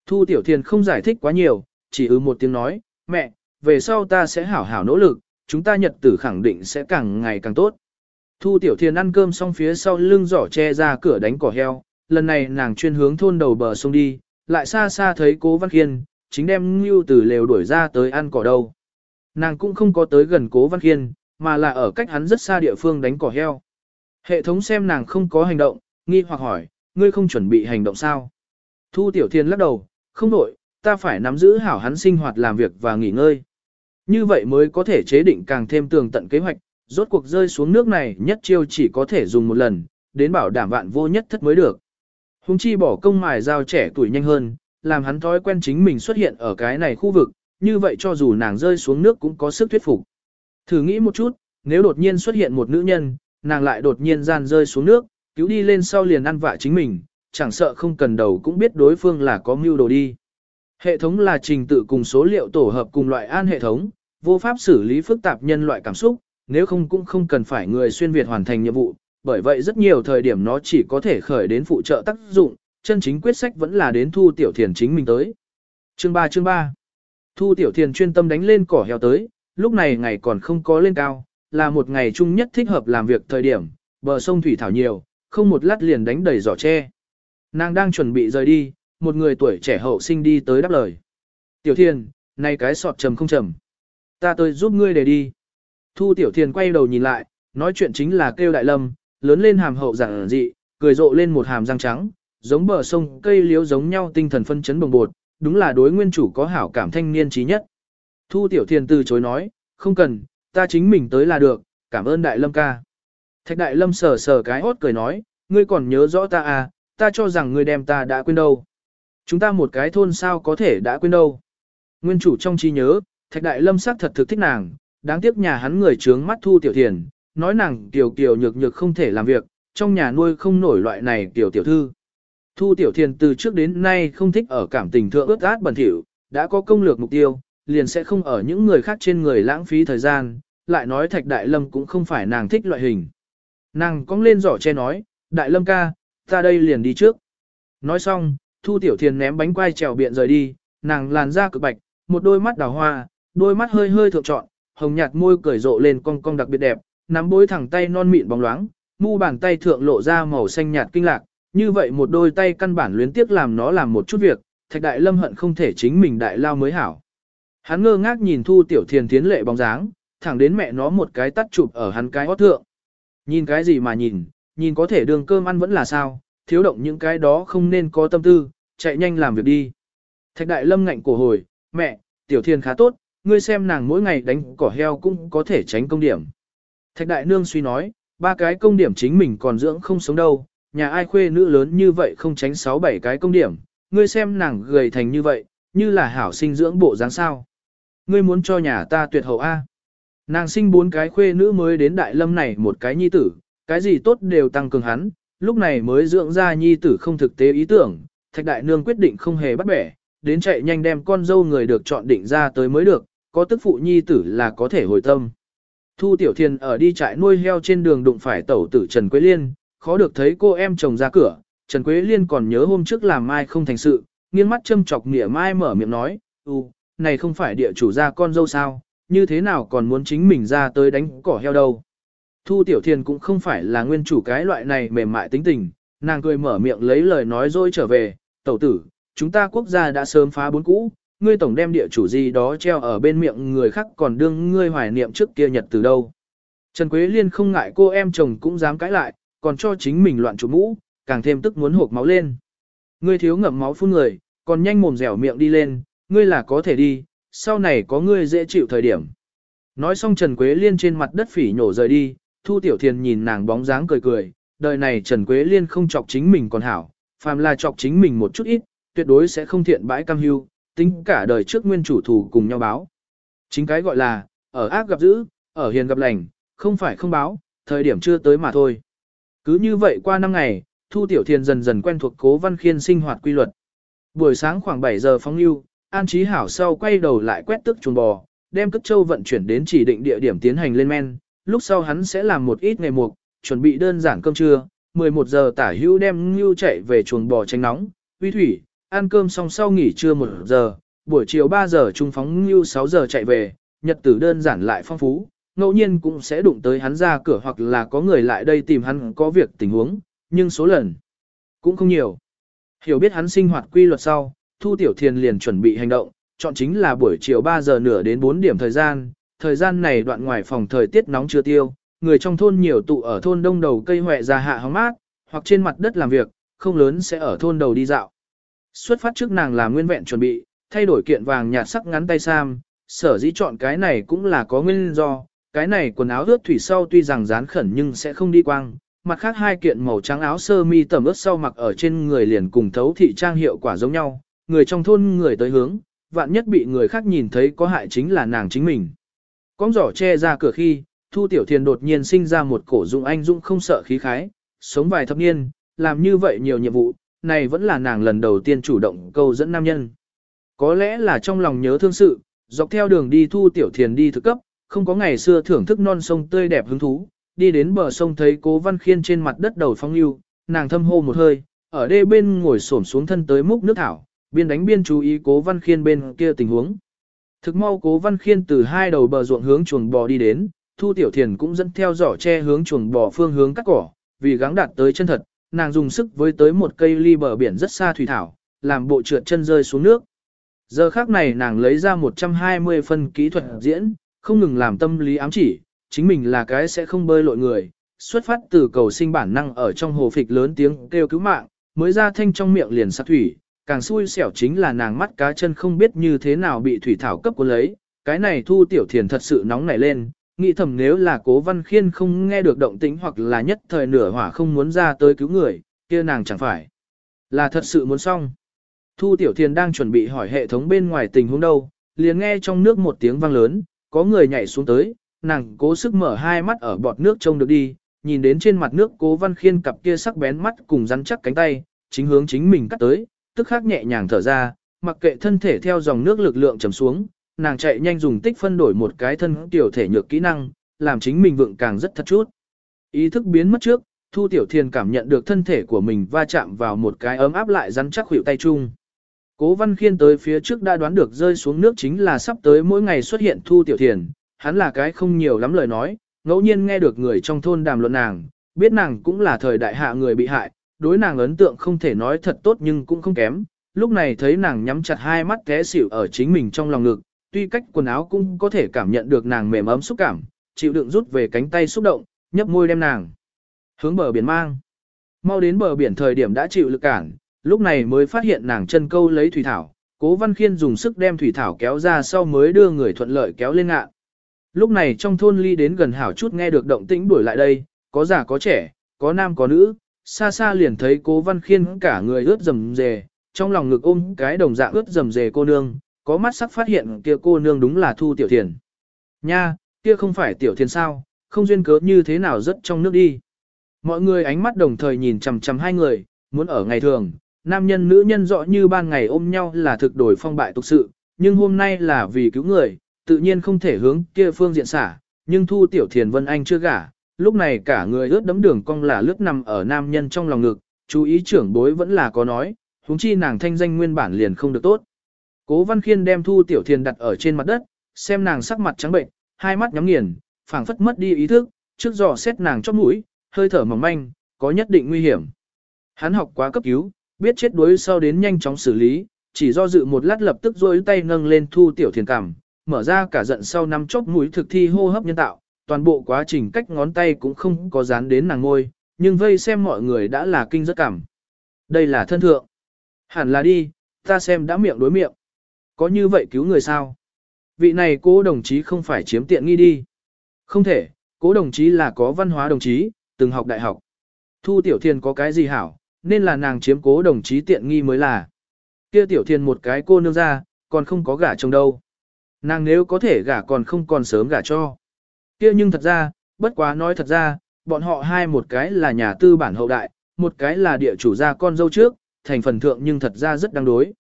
Thu Tiểu Thiền không giải thích quá nhiều, chỉ ư một tiếng nói, mẹ, về sau ta sẽ hảo hảo nỗ lực, chúng ta nhật tử khẳng định sẽ càng ngày càng tốt. Thu Tiểu Thiền ăn cơm xong phía sau lưng giỏ che ra cửa đánh cỏ heo, lần này nàng chuyên hướng thôn đầu bờ sông đi, lại xa xa thấy cố Văn Khiên, chính đem Ngưu từ lều đuổi ra tới ăn cỏ đâu. Nàng cũng không có tới gần cố Văn Khiên, mà là ở cách hắn rất xa địa phương đánh cỏ heo. Hệ thống xem nàng không có hành động, nghi hoặc hỏi, ngươi không chuẩn bị hành động sao? Thu Tiểu Thiên lắc đầu, không đổi, ta phải nắm giữ hảo hắn sinh hoạt làm việc và nghỉ ngơi. Như vậy mới có thể chế định càng thêm tường tận kế hoạch, rốt cuộc rơi xuống nước này nhất chiêu chỉ có thể dùng một lần, đến bảo đảm vạn vô nhất thất mới được. Hùng chi bỏ công mài dao trẻ tuổi nhanh hơn, làm hắn thói quen chính mình xuất hiện ở cái này khu vực, như vậy cho dù nàng rơi xuống nước cũng có sức thuyết phục. Thử nghĩ một chút, nếu đột nhiên xuất hiện một nữ nhân, nàng lại đột nhiên gian rơi xuống nước, cứu đi lên sau liền ăn vạ chính mình, chẳng sợ không cần đầu cũng biết đối phương là có mưu đồ đi. Hệ thống là trình tự cùng số liệu tổ hợp cùng loại an hệ thống, vô pháp xử lý phức tạp nhân loại cảm xúc, nếu không cũng không cần phải người xuyên Việt hoàn thành nhiệm vụ, bởi vậy rất nhiều thời điểm nó chỉ có thể khởi đến phụ trợ tác dụng, chân chính quyết sách vẫn là đến thu tiểu thiền chính mình tới. Chương 3 chương 3 Thu tiểu thiền chuyên tâm đánh lên cỏ heo tới, lúc này ngày còn không có lên cao, là một ngày chung nhất thích hợp làm việc thời điểm, bờ sông thủy thảo nhiều, không một lát liền đánh đầy giỏ tre. Nàng đang chuẩn bị rời đi, một người tuổi trẻ hậu sinh đi tới đáp lời. Tiểu thiền, này cái sọt trầm không trầm. Ta tới giúp ngươi để đi. Thu tiểu thiền quay đầu nhìn lại, nói chuyện chính là kêu đại lâm, lớn lên hàm hậu giản dị, cười rộ lên một hàm răng trắng, giống bờ sông cây liếu giống nhau tinh thần phân chấn bồng bột, đúng là đối nguyên chủ có hảo cảm thanh niên trí nhất. Thu tiểu thiền từ chối nói, không cần, ta chính mình tới là được, cảm ơn đại lâm ca. Thạch đại lâm sờ sờ cái hốt cười nói, ngươi còn nhớ rõ ta à, ta cho rằng ngươi đem ta đã quên đâu. Chúng ta một cái thôn sao có thể đã quên đâu. Nguyên chủ trong trí nhớ, thạch đại lâm xác thật thực thích nàng, đáng tiếc nhà hắn người trướng mắt thu tiểu thiền, nói nàng tiểu kiều nhược nhược không thể làm việc, trong nhà nuôi không nổi loại này tiểu tiểu thư. Thu tiểu thiền từ trước đến nay không thích ở cảm tình thượng ướt át bẩn thỉu, đã có công lược mục tiêu, liền sẽ không ở những người khác trên người lãng phí thời gian, lại nói thạch đại lâm cũng không phải nàng thích loại hình. Nàng cong lên giỏ che nói, đại lâm ca, ta đây liền đi trước. Nói xong, thu tiểu thiền ném bánh quai trèo biện rời đi, nàng làn da cực bạch, một đôi mắt đào hoa, đôi mắt hơi hơi thượng trọn, hồng nhạt môi cười rộ lên cong cong đặc biệt đẹp, nắm bối thẳng tay non mịn bóng loáng, mu bàn tay thượng lộ ra màu xanh nhạt kinh lạc, như vậy một đôi tay căn bản luyến tiếc làm nó làm một chút việc, thạch đại lâm hận không thể chính mình đại lao mới hảo. Hắn ngơ ngác nhìn thu tiểu thiền tiến lệ bóng dáng, thẳng đến mẹ nó một cái tắt chụp ở hắn cái hót thượng. Nhìn cái gì mà nhìn, nhìn có thể đường cơm ăn vẫn là sao, thiếu động những cái đó không nên có tâm tư, chạy nhanh làm việc đi. Thạch đại lâm ngạnh cổ hồi, mẹ, tiểu thiền khá tốt, ngươi xem nàng mỗi ngày đánh cỏ heo cũng có thể tránh công điểm. Thạch đại nương suy nói, ba cái công điểm chính mình còn dưỡng không sống đâu, nhà ai khuê nữ lớn như vậy không tránh sáu bảy cái công điểm, ngươi xem nàng gầy thành như vậy, như là hảo sinh dưỡng bộ dáng sao. Ngươi muốn cho nhà ta tuyệt hậu A. Nàng sinh bốn cái khuê nữ mới đến đại lâm này một cái nhi tử, cái gì tốt đều tăng cường hắn, lúc này mới dưỡng ra nhi tử không thực tế ý tưởng, thạch đại nương quyết định không hề bắt bẻ, đến chạy nhanh đem con dâu người được chọn định ra tới mới được, có tức phụ nhi tử là có thể hồi tâm. Thu Tiểu Thiên ở đi trại nuôi heo trên đường đụng phải tẩu tử Trần Quế Liên, khó được thấy cô em chồng ra cửa, Trần Quế Liên còn nhớ hôm trước làm mai không thành sự, nghiêng mắt châm chọc nghĩa mai mở miệng nói, ừ, này không phải địa chủ ra con dâu sao, như thế nào còn muốn chính mình ra tới đánh cỏ heo đâu. Thu Tiểu Thiên cũng không phải là nguyên chủ cái loại này mềm mại tính tình, nàng cười mở miệng lấy lời nói dối trở về, tẩu tử, chúng ta quốc gia đã sớm phá bốn cũ, ngươi tổng đem địa chủ gì đó treo ở bên miệng người khác còn đương ngươi hoài niệm trước kia nhật từ đâu. Trần Quế Liên không ngại cô em chồng cũng dám cãi lại, còn cho chính mình loạn chủ mũ, càng thêm tức muốn hộp máu lên. Ngươi thiếu ngậm máu phun người, còn nhanh mồm dẻo miệng đi lên, ngươi là có thể đi, sau này có ngươi dễ chịu thời điểm. Nói xong Trần Quế Liên trên mặt đất phỉ nhổ rời đi, Thu Tiểu Thiền nhìn nàng bóng dáng cười cười, đời này Trần Quế Liên không chọc chính mình còn hảo, phàm là chọc chính mình một chút ít, tuyệt đối sẽ không thiện bãi cam hưu, tính cả đời trước nguyên chủ thủ cùng nhau báo. Chính cái gọi là, ở ác gặp dữ, ở hiền gặp lành, không phải không báo, thời điểm chưa tới mà thôi. Cứ như vậy qua năm ngày, Thu Tiểu Thiền dần dần quen thuộc Cố Văn Khiên sinh hoạt quy luật. Buổi sáng khoảng 7 giờ phóng lưu, An trí Hảo sau quay đầu lại quét tức chuồng bò, đem cất châu vận chuyển đến chỉ định địa điểm tiến hành lên men, lúc sau hắn sẽ làm một ít ngày mục, chuẩn bị đơn giản cơm trưa, 11 giờ tả hữu đem lưu chạy về chuồng bò tránh nóng, uy thủy, ăn cơm xong sau nghỉ trưa 1 giờ, buổi chiều 3 giờ trung phóng lưu 6 giờ chạy về, nhật tử đơn giản lại phong phú, ngẫu nhiên cũng sẽ đụng tới hắn ra cửa hoặc là có người lại đây tìm hắn có việc tình huống, nhưng số lần cũng không nhiều. Hiểu biết hắn sinh hoạt quy luật sau, Thu Tiểu Thiền liền chuẩn bị hành động, chọn chính là buổi chiều 3 giờ nửa đến 4 điểm thời gian, thời gian này đoạn ngoài phòng thời tiết nóng chưa tiêu, người trong thôn nhiều tụ ở thôn đông đầu cây hoẹ ra hạ hóng mát, hoặc trên mặt đất làm việc, không lớn sẽ ở thôn đầu đi dạo. Xuất phát trước nàng làm nguyên vẹn chuẩn bị, thay đổi kiện vàng nhạt sắc ngắn tay sam, sở dĩ chọn cái này cũng là có nguyên do, cái này quần áo ướt thủy sau tuy rằng dán khẩn nhưng sẽ không đi quang, mặt khác hai kiện màu trắng áo sơ mi tẩm ướt sau mặc ở trên người liền cùng thấu thị trang hiệu quả giống nhau, người trong thôn người tới hướng, vạn nhất bị người khác nhìn thấy có hại chính là nàng chính mình. Cóng giỏ che ra cửa khi, Thu Tiểu Thiền đột nhiên sinh ra một cổ dụng anh dũng không sợ khí khái, sống vài thập niên, làm như vậy nhiều nhiệm vụ, này vẫn là nàng lần đầu tiên chủ động câu dẫn nam nhân. Có lẽ là trong lòng nhớ thương sự, dọc theo đường đi Thu Tiểu Thiền đi thực cấp, không có ngày xưa thưởng thức non sông tươi đẹp hứng thú, đi đến bờ sông thấy cố văn khiên trên mặt đất đầu phong lưu, nàng thâm hô một hơi, ở đê bên ngồi xổm xuống thân tới múc nước thảo, biên đánh biên chú ý cố văn khiên bên kia tình huống. Thực mau cố văn khiên từ hai đầu bờ ruộng hướng chuồng bò đi đến, thu tiểu thiền cũng dẫn theo giỏ che hướng chuồng bò phương hướng cắt cỏ, vì gắng đạt tới chân thật, nàng dùng sức với tới một cây ly bờ biển rất xa thủy thảo, làm bộ trượt chân rơi xuống nước. Giờ khác này nàng lấy ra 120 phân kỹ thuật diễn, không ngừng làm tâm lý ám chỉ, chính mình là cái sẽ không bơi lội người, xuất phát từ cầu sinh bản năng ở trong hồ phịch lớn tiếng kêu cứu mạng, mới ra thanh trong miệng liền sát thủy, càng xui xẻo chính là nàng mắt cá chân không biết như thế nào bị thủy thảo cấp của lấy, cái này thu tiểu thiền thật sự nóng nảy lên, nghĩ thầm nếu là cố văn khiên không nghe được động tĩnh hoặc là nhất thời nửa hỏa không muốn ra tới cứu người, kia nàng chẳng phải là thật sự muốn xong. Thu tiểu thiền đang chuẩn bị hỏi hệ thống bên ngoài tình huống đâu, liền nghe trong nước một tiếng vang lớn, có người nhảy xuống tới, nàng cố sức mở hai mắt ở bọt nước trông được đi, nhìn đến trên mặt nước cố văn khiên cặp kia sắc bén mắt cùng rắn chắc cánh tay, chính hướng chính mình cắt tới, tức khắc nhẹ nhàng thở ra, mặc kệ thân thể theo dòng nước lực lượng trầm xuống, nàng chạy nhanh dùng tích phân đổi một cái thân tiểu thể nhược kỹ năng, làm chính mình vượng càng rất thật chút. Ý thức biến mất trước, Thu Tiểu Thiền cảm nhận được thân thể của mình va chạm vào một cái ấm áp lại rắn chắc hữu tay chung. Cố Văn Khiên tới phía trước đã đoán được rơi xuống nước chính là sắp tới mỗi ngày xuất hiện Thu Tiểu Thiền, hắn là cái không nhiều lắm lời nói, ngẫu nhiên nghe được người trong thôn đàm luận nàng, biết nàng cũng là thời đại hạ người bị hại, đối nàng ấn tượng không thể nói thật tốt nhưng cũng không kém. Lúc này thấy nàng nhắm chặt hai mắt té xỉu ở chính mình trong lòng ngực, tuy cách quần áo cũng có thể cảm nhận được nàng mềm ấm xúc cảm, chịu đựng rút về cánh tay xúc động, nhấp môi đem nàng hướng bờ biển mang. Mau đến bờ biển thời điểm đã chịu lực cản, lúc này mới phát hiện nàng chân câu lấy thủy thảo, cố văn khiên dùng sức đem thủy thảo kéo ra sau mới đưa người thuận lợi kéo lên ngạn. Lúc này trong thôn ly đến gần hảo chút nghe được động tĩnh đuổi lại đây, có già có trẻ, có nam có nữ, xa xa liền thấy cố văn khiên cả người ướt rầm rề, trong lòng ngực ôm cái đồng dạng ướt rầm rề cô nương, có mắt sắc phát hiện kia cô nương đúng là thu tiểu thiền. Nha, kia không phải tiểu thiền sao, không duyên cớ như thế nào rất trong nước đi. Mọi người ánh mắt đồng thời nhìn chằm chằm hai người, muốn ở ngày thường, nam nhân nữ nhân rõ như ban ngày ôm nhau là thực đổi phong bại tục sự, nhưng hôm nay là vì cứu người, tự nhiên không thể hướng kia phương diện xả, nhưng thu tiểu thiền vân anh chưa gả, lúc này cả người ướt đấm đường cong là lướt nằm ở nam nhân trong lòng ngực, chú ý trưởng bối vẫn là có nói, huống chi nàng thanh danh nguyên bản liền không được tốt. Cố Văn Khiên đem Thu Tiểu Thiền đặt ở trên mặt đất, xem nàng sắc mặt trắng bệnh, hai mắt nhắm nghiền, phảng phất mất đi ý thức, trước dò xét nàng chóp mũi, hơi thở mỏng manh, có nhất định nguy hiểm. Hắn học quá cấp cứu, biết chết đuối sau đến nhanh chóng xử lý, chỉ do dự một lát lập tức rôi tay nâng lên Thu Tiểu Thiền cằm, mở ra cả giận sau năm chóp mũi thực thi hô hấp nhân tạo, toàn bộ quá trình cách ngón tay cũng không có dán đến nàng ngôi, nhưng vây xem mọi người đã là kinh rất cảm. Đây là thân thượng. Hẳn là đi, ta xem đã miệng đối miệng. Có như vậy cứu người sao? Vị này cố đồng chí không phải chiếm tiện nghi đi. Không thể, cố đồng chí là có văn hóa đồng chí, từng học đại học. Thu tiểu thiên có cái gì hảo, nên là nàng chiếm cố đồng chí tiện nghi mới là. Kia tiểu thiên một cái cô nương ra, còn không có gả chồng đâu. Nàng nếu có thể gả còn không còn sớm gả cho. Kia nhưng thật ra, bất quá nói thật ra, bọn họ hai một cái là nhà tư bản hậu đại, một cái là địa chủ gia con dâu trước, thành phần thượng nhưng thật ra rất đáng đối.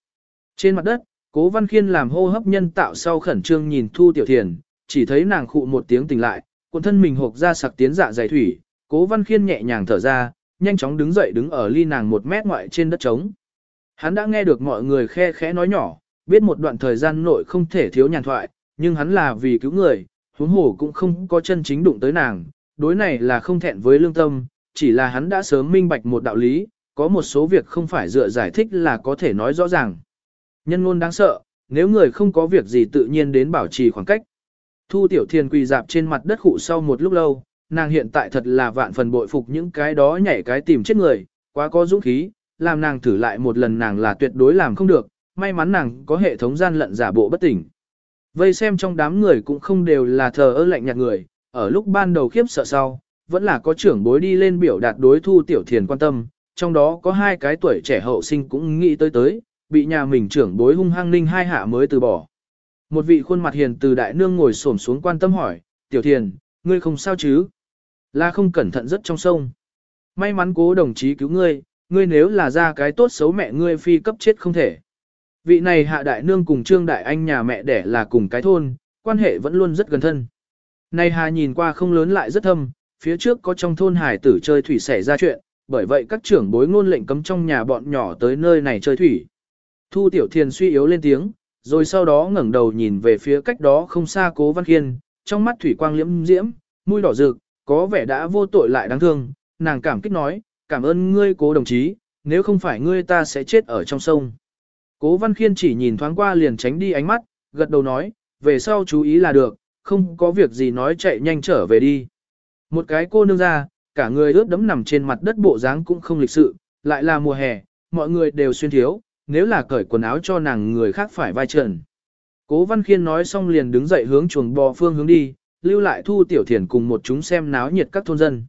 Trên mặt đất, cố văn khiên làm hô hấp nhân tạo sau khẩn trương nhìn thu tiểu thiền, chỉ thấy nàng khụ một tiếng tỉnh lại, cuộn thân mình hộp ra sặc tiến dạ dày thủy, cố văn khiên nhẹ nhàng thở ra, nhanh chóng đứng dậy đứng ở ly nàng một mét ngoại trên đất trống. Hắn đã nghe được mọi người khe khẽ nói nhỏ, biết một đoạn thời gian nội không thể thiếu nhàn thoại, nhưng hắn là vì cứu người, huống hồ cũng không có chân chính đụng tới nàng, đối này là không thẹn với lương tâm, chỉ là hắn đã sớm minh bạch một đạo lý, có một số việc không phải dựa giải thích là có thể nói rõ ràng. Nhân ngôn đáng sợ, nếu người không có việc gì tự nhiên đến bảo trì khoảng cách. Thu tiểu thiền quỳ dạp trên mặt đất khụ sau một lúc lâu, nàng hiện tại thật là vạn phần bội phục những cái đó nhảy cái tìm chết người, quá có dũng khí, làm nàng thử lại một lần nàng là tuyệt đối làm không được, may mắn nàng có hệ thống gian lận giả bộ bất tỉnh. Vây xem trong đám người cũng không đều là thờ ơ lạnh nhạt người, ở lúc ban đầu khiếp sợ sau, vẫn là có trưởng bối đi lên biểu đạt đối thu tiểu thiền quan tâm, trong đó có hai cái tuổi trẻ hậu sinh cũng nghĩ tới tới, bị nhà mình trưởng bối hung hăng ninh hai hạ mới từ bỏ. Một vị khuôn mặt hiền từ đại nương ngồi xổm xuống quan tâm hỏi, tiểu thiền, ngươi không sao chứ? Là không cẩn thận rất trong sông. May mắn cố đồng chí cứu ngươi, ngươi nếu là ra cái tốt xấu mẹ ngươi phi cấp chết không thể. Vị này hạ đại nương cùng trương đại anh nhà mẹ đẻ là cùng cái thôn, quan hệ vẫn luôn rất gần thân. Này hà nhìn qua không lớn lại rất thâm, phía trước có trong thôn hải tử chơi thủy xảy ra chuyện, bởi vậy các trưởng bối ngôn lệnh cấm trong nhà bọn nhỏ tới nơi này chơi thủy. Thu Tiểu Thiền suy yếu lên tiếng, rồi sau đó ngẩng đầu nhìn về phía cách đó không xa Cố Văn Khiên, trong mắt thủy quang liễm diễm, mũi đỏ rực, có vẻ đã vô tội lại đáng thương, nàng cảm kích nói, cảm ơn ngươi cố đồng chí, nếu không phải ngươi ta sẽ chết ở trong sông. Cố Văn Khiên chỉ nhìn thoáng qua liền tránh đi ánh mắt, gật đầu nói, về sau chú ý là được, không có việc gì nói chạy nhanh trở về đi. Một cái cô nương ra, cả người ướt đẫm nằm trên mặt đất bộ dáng cũng không lịch sự, lại là mùa hè, mọi người đều xuyên thiếu, nếu là cởi quần áo cho nàng người khác phải vai trần. Cố Văn Khiên nói xong liền đứng dậy hướng chuồng bò phương hướng đi, lưu lại Thu Tiểu Thiền cùng một chúng xem náo nhiệt các thôn dân.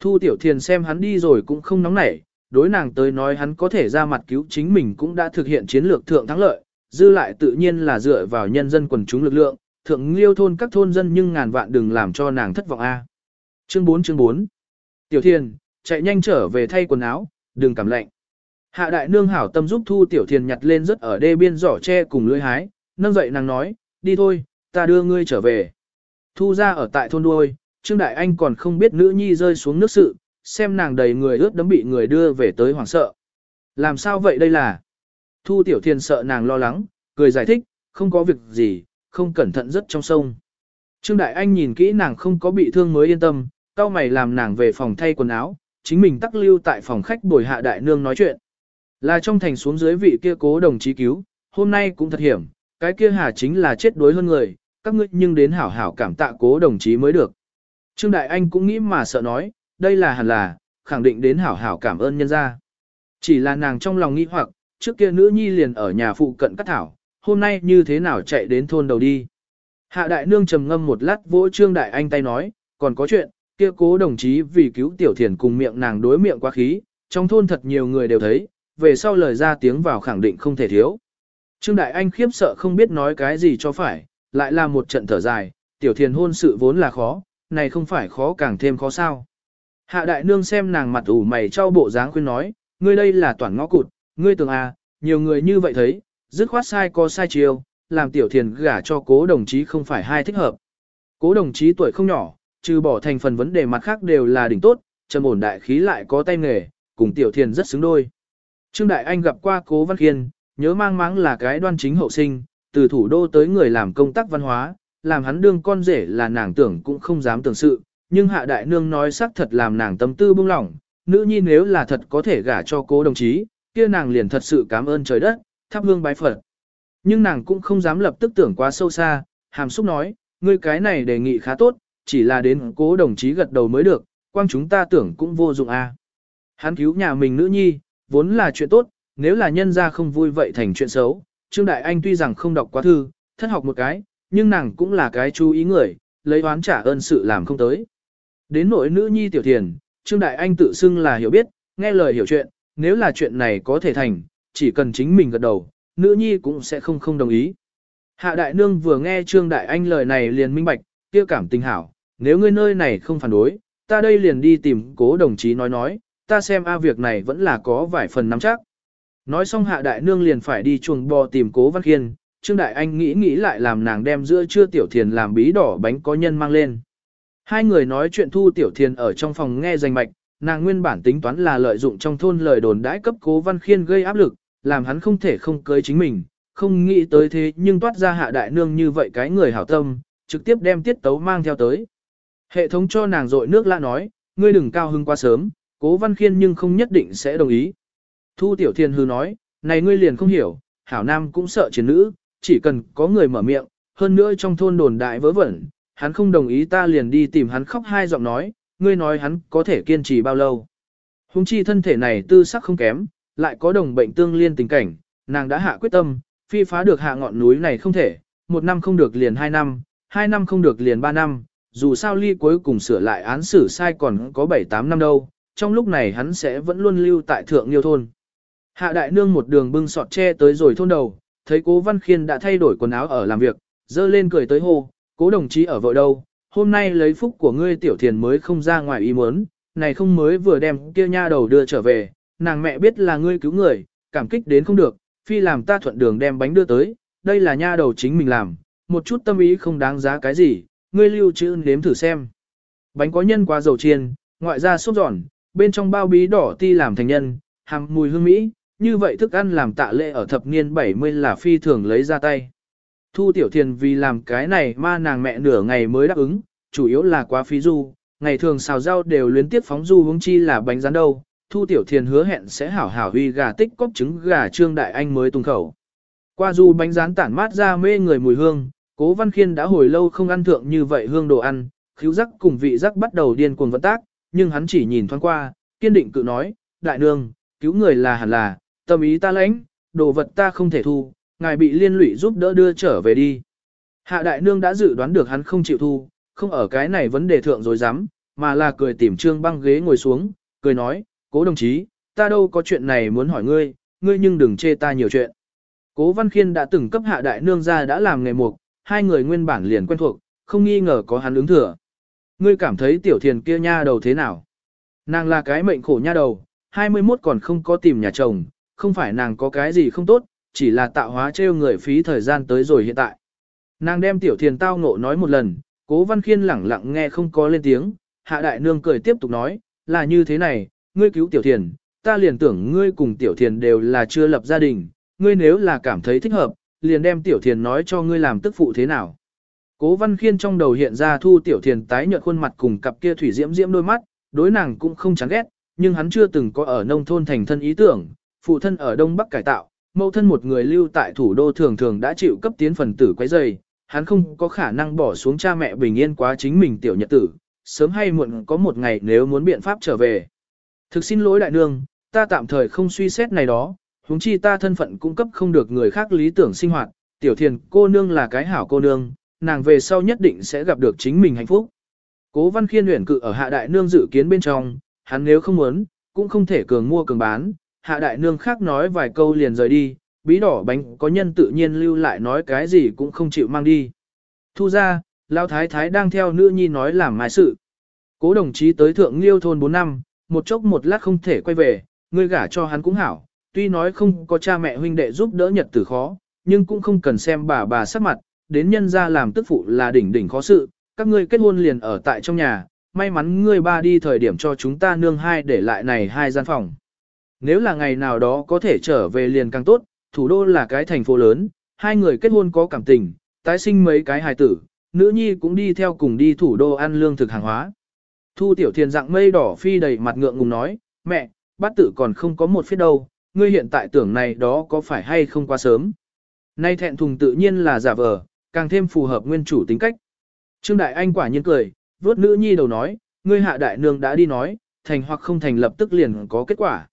Thu Tiểu Thiền xem hắn đi rồi cũng không nóng nảy, đối nàng tới nói hắn có thể ra mặt cứu chính mình cũng đã thực hiện chiến lược thượng thắng lợi, dư lại tự nhiên là dựa vào nhân dân quần chúng lực lượng, thượng liêu thôn các thôn dân nhưng ngàn vạn đừng làm cho nàng thất vọng a. Chương 4 chương 4 Tiểu Thiền, chạy nhanh trở về thay quần áo, đừng cảm lạnh. Hạ đại nương hảo tâm giúp Thu Tiểu Thiền nhặt lên rất ở đê biên giỏ tre cùng lưới hái, nâng dậy nàng nói, đi thôi, ta đưa ngươi trở về. Thu ra ở tại thôn đuôi, Trương Đại Anh còn không biết nữ nhi rơi xuống nước sự, xem nàng đầy người ướt đấm bị người đưa về tới hoảng sợ. Làm sao vậy đây là? Thu Tiểu Thiền sợ nàng lo lắng, cười giải thích, không có việc gì, không cẩn thận rất trong sông. Trương Đại Anh nhìn kỹ nàng không có bị thương mới yên tâm, cao mày làm nàng về phòng thay quần áo, chính mình tắc lưu tại phòng khách bồi hạ đại nương nói chuyện. Là trong thành xuống dưới vị kia cố đồng chí cứu, hôm nay cũng thật hiểm, cái kia hà chính là chết đuối hơn người, các ngươi nhưng đến hảo hảo cảm tạ cố đồng chí mới được. Trương Đại Anh cũng nghĩ mà sợ nói, đây là hẳn là, khẳng định đến hảo hảo cảm ơn nhân gia. Chỉ là nàng trong lòng nghĩ hoặc, trước kia nữ nhi liền ở nhà phụ cận cắt thảo, hôm nay như thế nào chạy đến thôn đầu đi. Hạ đại nương trầm ngâm một lát vỗ trương đại anh tay nói, còn có chuyện, kia cố đồng chí vì cứu tiểu thiền cùng miệng nàng đối miệng quá khí, trong thôn thật nhiều người đều thấy, về sau lời ra tiếng vào khẳng định không thể thiếu. Trương đại anh khiếp sợ không biết nói cái gì cho phải, lại là một trận thở dài, tiểu thiền hôn sự vốn là khó, này không phải khó càng thêm khó sao. Hạ đại nương xem nàng mặt ủ mày cho bộ dáng khuyên nói, ngươi đây là toàn ngõ cụt, ngươi tưởng à, nhiều người như vậy thấy, dứt khoát sai có sai chiều làm tiểu thiền gả cho cố đồng chí không phải hai thích hợp. Cố đồng chí tuổi không nhỏ, trừ bỏ thành phần vấn đề mặt khác đều là đỉnh tốt, trầm ổn đại khí lại có tay nghề, cùng tiểu thiền rất xứng đôi. Trương Đại Anh gặp qua cố văn khiên, nhớ mang máng là cái đoan chính hậu sinh, từ thủ đô tới người làm công tác văn hóa, làm hắn đương con rể là nàng tưởng cũng không dám tưởng sự, nhưng hạ đại nương nói xác thật làm nàng tâm tư bông lỏng, nữ nhi nếu là thật có thể gả cho cố đồng chí, kia nàng liền thật sự cảm ơn trời đất, thắp hương bái Phật. Nhưng nàng cũng không dám lập tức tưởng quá sâu xa, hàm xúc nói, ngươi cái này đề nghị khá tốt, chỉ là đến cố đồng chí gật đầu mới được, quang chúng ta tưởng cũng vô dụng a. À. Hắn cứu nhà mình nữ nhi, vốn là chuyện tốt, nếu là nhân ra không vui vậy thành chuyện xấu. Trương Đại Anh tuy rằng không đọc quá thư, thất học một cái, nhưng nàng cũng là cái chú ý người, lấy oán trả ơn sự làm không tới. Đến nỗi nữ nhi tiểu thiền, Trương Đại Anh tự xưng là hiểu biết, nghe lời hiểu chuyện, nếu là chuyện này có thể thành, chỉ cần chính mình gật đầu, nữ nhi cũng sẽ không không đồng ý. Hạ Đại Nương vừa nghe Trương Đại Anh lời này liền minh bạch, kia cảm tình hảo, nếu ngươi nơi này không phản đối, ta đây liền đi tìm cố đồng chí nói nói, ta xem a việc này vẫn là có vài phần nắm chắc. Nói xong Hạ Đại Nương liền phải đi chuồng bò tìm cố Văn Khiên, Trương Đại Anh nghĩ nghĩ lại làm nàng đem giữa trưa tiểu thiền làm bí đỏ bánh có nhân mang lên. Hai người nói chuyện thu tiểu thiền ở trong phòng nghe danh mạch, nàng nguyên bản tính toán là lợi dụng trong thôn lời đồn đãi cấp cố văn khiên gây áp lực, làm hắn không thể không cưới chính mình, không nghĩ tới thế nhưng toát ra hạ đại nương như vậy cái người hảo tâm, trực tiếp đem tiết tấu mang theo tới. Hệ thống cho nàng dội nước lạ nói, ngươi đừng cao hưng quá sớm, cố văn khiên nhưng không nhất định sẽ đồng ý. Thu tiểu thiên hư nói, này ngươi liền không hiểu, hảo nam cũng sợ chiến nữ, chỉ cần có người mở miệng, hơn nữa trong thôn đồn đại vớ vẩn, hắn không đồng ý ta liền đi tìm hắn khóc hai giọng nói, ngươi nói hắn có thể kiên trì bao lâu. Hùng chi thân thể này tư sắc không kém, lại có đồng bệnh tương liên tình cảnh, nàng đã hạ quyết tâm, phi phá được hạ ngọn núi này không thể, một năm không được liền hai năm, hai năm không được liền ba năm, dù sao ly cuối cùng sửa lại án xử sai còn có bảy tám năm đâu, trong lúc này hắn sẽ vẫn luôn lưu tại thượng liêu thôn. Hạ đại nương một đường bưng sọt tre tới rồi thôn đầu, thấy cố văn khiên đã thay đổi quần áo ở làm việc, dơ lên cười tới hô, cố đồng chí ở vội đâu, hôm nay lấy phúc của ngươi tiểu thiền mới không ra ngoài ý muốn, này không mới vừa đem kia nha đầu đưa trở về, nàng mẹ biết là ngươi cứu người, cảm kích đến không được, phi làm ta thuận đường đem bánh đưa tới, đây là nha đầu chính mình làm, một chút tâm ý không đáng giá cái gì, ngươi lưu trữ nếm thử xem. Bánh có nhân quá dầu chiên, ngoại ra sốt giòn, bên trong bao bí đỏ ti làm thành nhân, hàm mùi hương mỹ, như vậy thức ăn làm tạ lệ ở thập niên 70 là phi thường lấy ra tay. Thu Tiểu Thiền vì làm cái này ma nàng mẹ nửa ngày mới đáp ứng, chủ yếu là quá phí du, ngày thường xào rau đều luyến tiếp phóng du hướng chi là bánh rán đâu. Thu Tiểu Thiền hứa hẹn sẽ hảo hảo huy gà tích cóp trứng gà trương đại anh mới tung khẩu. Qua du bánh rán tản mát ra mê người mùi hương, Cố Văn Khiên đã hồi lâu không ăn thượng như vậy hương đồ ăn, khíu rắc cùng vị rắc bắt đầu điên cuồng vận tác, nhưng hắn chỉ nhìn thoáng qua, kiên định cự nói, đại nương, cứu người là hẳn là, tâm ý ta lãnh, đồ vật ta không thể thu, ngài bị liên lụy giúp đỡ đưa trở về đi. Hạ đại nương đã dự đoán được hắn không chịu thu, không ở cái này vấn đề thượng rồi dám, mà là cười tìm trương băng ghế ngồi xuống, cười nói, cố đồng chí, ta đâu có chuyện này muốn hỏi ngươi, ngươi nhưng đừng chê ta nhiều chuyện. Cố Văn Khiên đã từng cấp hạ đại nương ra đã làm nghề mục, hai người nguyên bản liền quen thuộc, không nghi ngờ có hắn ứng thừa. Ngươi cảm thấy tiểu thiền kia nha đầu thế nào? Nàng là cái mệnh khổ nha đầu, 21 còn không có tìm nhà chồng, không phải nàng có cái gì không tốt, chỉ là tạo hóa trêu người phí thời gian tới rồi hiện tại. Nàng đem tiểu thiền tao ngộ nói một lần, cố văn khiên lẳng lặng nghe không có lên tiếng, hạ đại nương cười tiếp tục nói, là như thế này, ngươi cứu tiểu thiền, ta liền tưởng ngươi cùng tiểu thiền đều là chưa lập gia đình, ngươi nếu là cảm thấy thích hợp, liền đem tiểu thiền nói cho ngươi làm tức phụ thế nào. Cố văn khiên trong đầu hiện ra thu tiểu thiền tái nhợt khuôn mặt cùng cặp kia thủy diễm diễm đôi mắt, đối nàng cũng không chán ghét, nhưng hắn chưa từng có ở nông thôn thành thân ý tưởng, phụ thân ở Đông Bắc cải tạo, mẫu thân một người lưu tại thủ đô thường thường đã chịu cấp tiến phần tử quấy rầy, hắn không có khả năng bỏ xuống cha mẹ bình yên quá chính mình tiểu nhật tử, sớm hay muộn có một ngày nếu muốn biện pháp trở về. Thực xin lỗi đại nương, ta tạm thời không suy xét này đó, huống chi ta thân phận cung cấp không được người khác lý tưởng sinh hoạt, tiểu thiền cô nương là cái hảo cô nương, nàng về sau nhất định sẽ gặp được chính mình hạnh phúc. Cố văn khiên luyện cự ở hạ đại nương dự kiến bên trong, hắn nếu không muốn, cũng không thể cường mua cường bán, hạ đại nương khác nói vài câu liền rời đi, bí đỏ bánh có nhân tự nhiên lưu lại nói cái gì cũng không chịu mang đi. Thu ra, Lão Thái Thái đang theo nữ nhi nói làm mai sự. Cố đồng chí tới thượng liêu thôn 4 năm, một chốc một lát không thể quay về, ngươi gả cho hắn cũng hảo, tuy nói không có cha mẹ huynh đệ giúp đỡ nhật tử khó, nhưng cũng không cần xem bà bà sắc mặt, đến nhân ra làm tức phụ là đỉnh đỉnh khó sự, các ngươi kết hôn liền ở tại trong nhà, may mắn ngươi ba đi thời điểm cho chúng ta nương hai để lại này hai gian phòng. Nếu là ngày nào đó có thể trở về liền càng tốt, thủ đô là cái thành phố lớn, hai người kết hôn có cảm tình, tái sinh mấy cái hài tử, nữ nhi cũng đi theo cùng đi thủ đô ăn lương thực hàng hóa. Thu tiểu thiền dạng mây đỏ phi đầy mặt ngượng ngùng nói, mẹ, bát tử còn không có một phía đâu, ngươi hiện tại tưởng này đó có phải hay không quá sớm. Nay thẹn thùng tự nhiên là giả vờ, càng thêm phù hợp nguyên chủ tính cách. Trương Đại Anh quả nhiên cười, vuốt nữ nhi đầu nói, ngươi hạ đại nương đã đi nói, thành hoặc không thành lập tức liền có kết quả.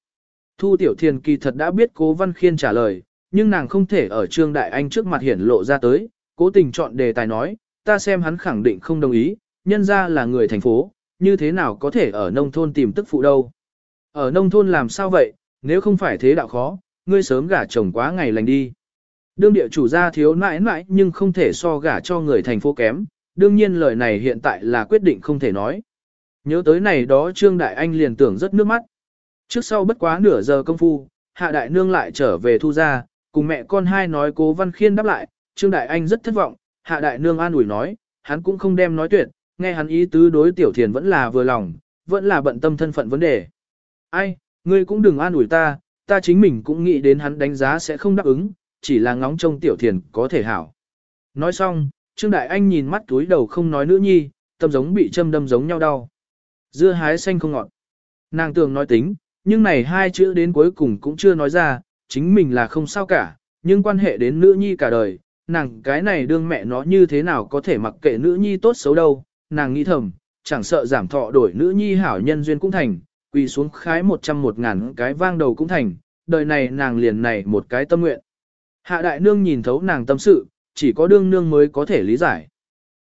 Thu Tiểu Thiền kỳ thật đã biết Cố Văn Khiên trả lời, nhưng nàng không thể ở Trương Đại Anh trước mặt hiển lộ ra tới, cố tình chọn đề tài nói, ta xem hắn khẳng định không đồng ý, nhân ra là người thành phố, như thế nào có thể ở nông thôn tìm tức phụ đâu. Ở nông thôn làm sao vậy, nếu không phải thế đạo khó, ngươi sớm gả chồng quá ngày lành đi. Đương địa chủ gia thiếu nãi nãi nhưng không thể so gả cho người thành phố kém, đương nhiên lời này hiện tại là quyết định không thể nói. Nhớ tới này đó Trương Đại Anh liền tưởng rất nước mắt. Trước sau bất quá nửa giờ công phu, Hạ Đại Nương lại trở về thu ra, cùng mẹ con hai nói cố văn khiên đáp lại, Trương Đại Anh rất thất vọng, Hạ Đại Nương an ủi nói, hắn cũng không đem nói tuyệt, nghe hắn ý tứ đối tiểu thiền vẫn là vừa lòng, vẫn là bận tâm thân phận vấn đề. Ai, ngươi cũng đừng an ủi ta, ta chính mình cũng nghĩ đến hắn đánh giá sẽ không đáp ứng, chỉ là ngóng trông tiểu thiền có thể hảo. Nói xong, Trương Đại Anh nhìn mắt túi đầu không nói nữ nhi, tâm giống bị châm đâm giống nhau đau. Dưa hái xanh không ngọt. Nàng tưởng nói tính, nhưng này hai chữ đến cuối cùng cũng chưa nói ra, chính mình là không sao cả, nhưng quan hệ đến nữ nhi cả đời, nàng cái này đương mẹ nó như thế nào có thể mặc kệ nữ nhi tốt xấu đâu, nàng nghĩ thầm, chẳng sợ giảm thọ đổi nữ nhi hảo nhân duyên cũng thành, quỳ xuống khái một trăm một ngàn cái vang đầu cũng thành, đời này nàng liền này một cái tâm nguyện. Hạ đại nương nhìn thấu nàng tâm sự, chỉ có đương nương mới có thể lý giải.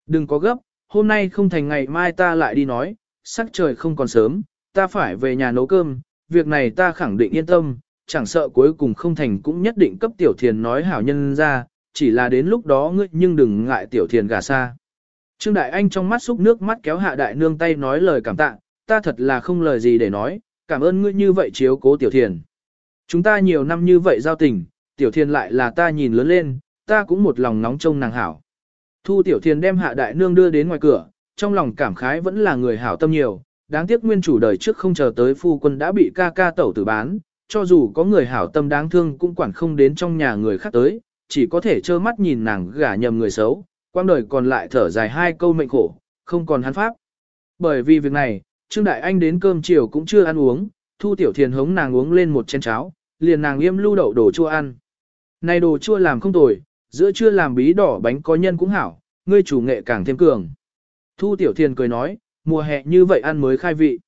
Đừng có gấp, hôm nay không thành ngày mai ta lại đi nói, sắc trời không còn sớm, ta phải về nhà nấu cơm, việc này ta khẳng định yên tâm, chẳng sợ cuối cùng không thành cũng nhất định cấp tiểu thiền nói hảo nhân ra, chỉ là đến lúc đó ngươi nhưng đừng ngại tiểu thiền gà xa. Trương Đại Anh trong mắt xúc nước mắt kéo hạ đại nương tay nói lời cảm tạ, ta thật là không lời gì để nói, cảm ơn ngươi như vậy chiếu cố tiểu thiền. Chúng ta nhiều năm như vậy giao tình, tiểu thiền lại là ta nhìn lớn lên, ta cũng một lòng nóng trông nàng hảo. Thu tiểu thiền đem hạ đại nương đưa đến ngoài cửa, trong lòng cảm khái vẫn là người hảo tâm nhiều, đáng tiếc nguyên chủ đời trước không chờ tới phu quân đã bị ca ca tẩu tử bán, cho dù có người hảo tâm đáng thương cũng quản không đến trong nhà người khác tới, chỉ có thể trơ mắt nhìn nàng gả nhầm người xấu, quang đời còn lại thở dài hai câu mệnh khổ, không còn hắn pháp. Bởi vì việc này, Trương Đại Anh đến cơm chiều cũng chưa ăn uống, Thu Tiểu Thiền hống nàng uống lên một chén cháo, liền nàng yêm lưu đậu đổ chua ăn. Này đồ chua làm không tồi, giữa chưa làm bí đỏ bánh có nhân cũng hảo, ngươi chủ nghệ càng thêm cường. Thu Tiểu Thiền cười nói, mùa hè như vậy ăn mới khai vị.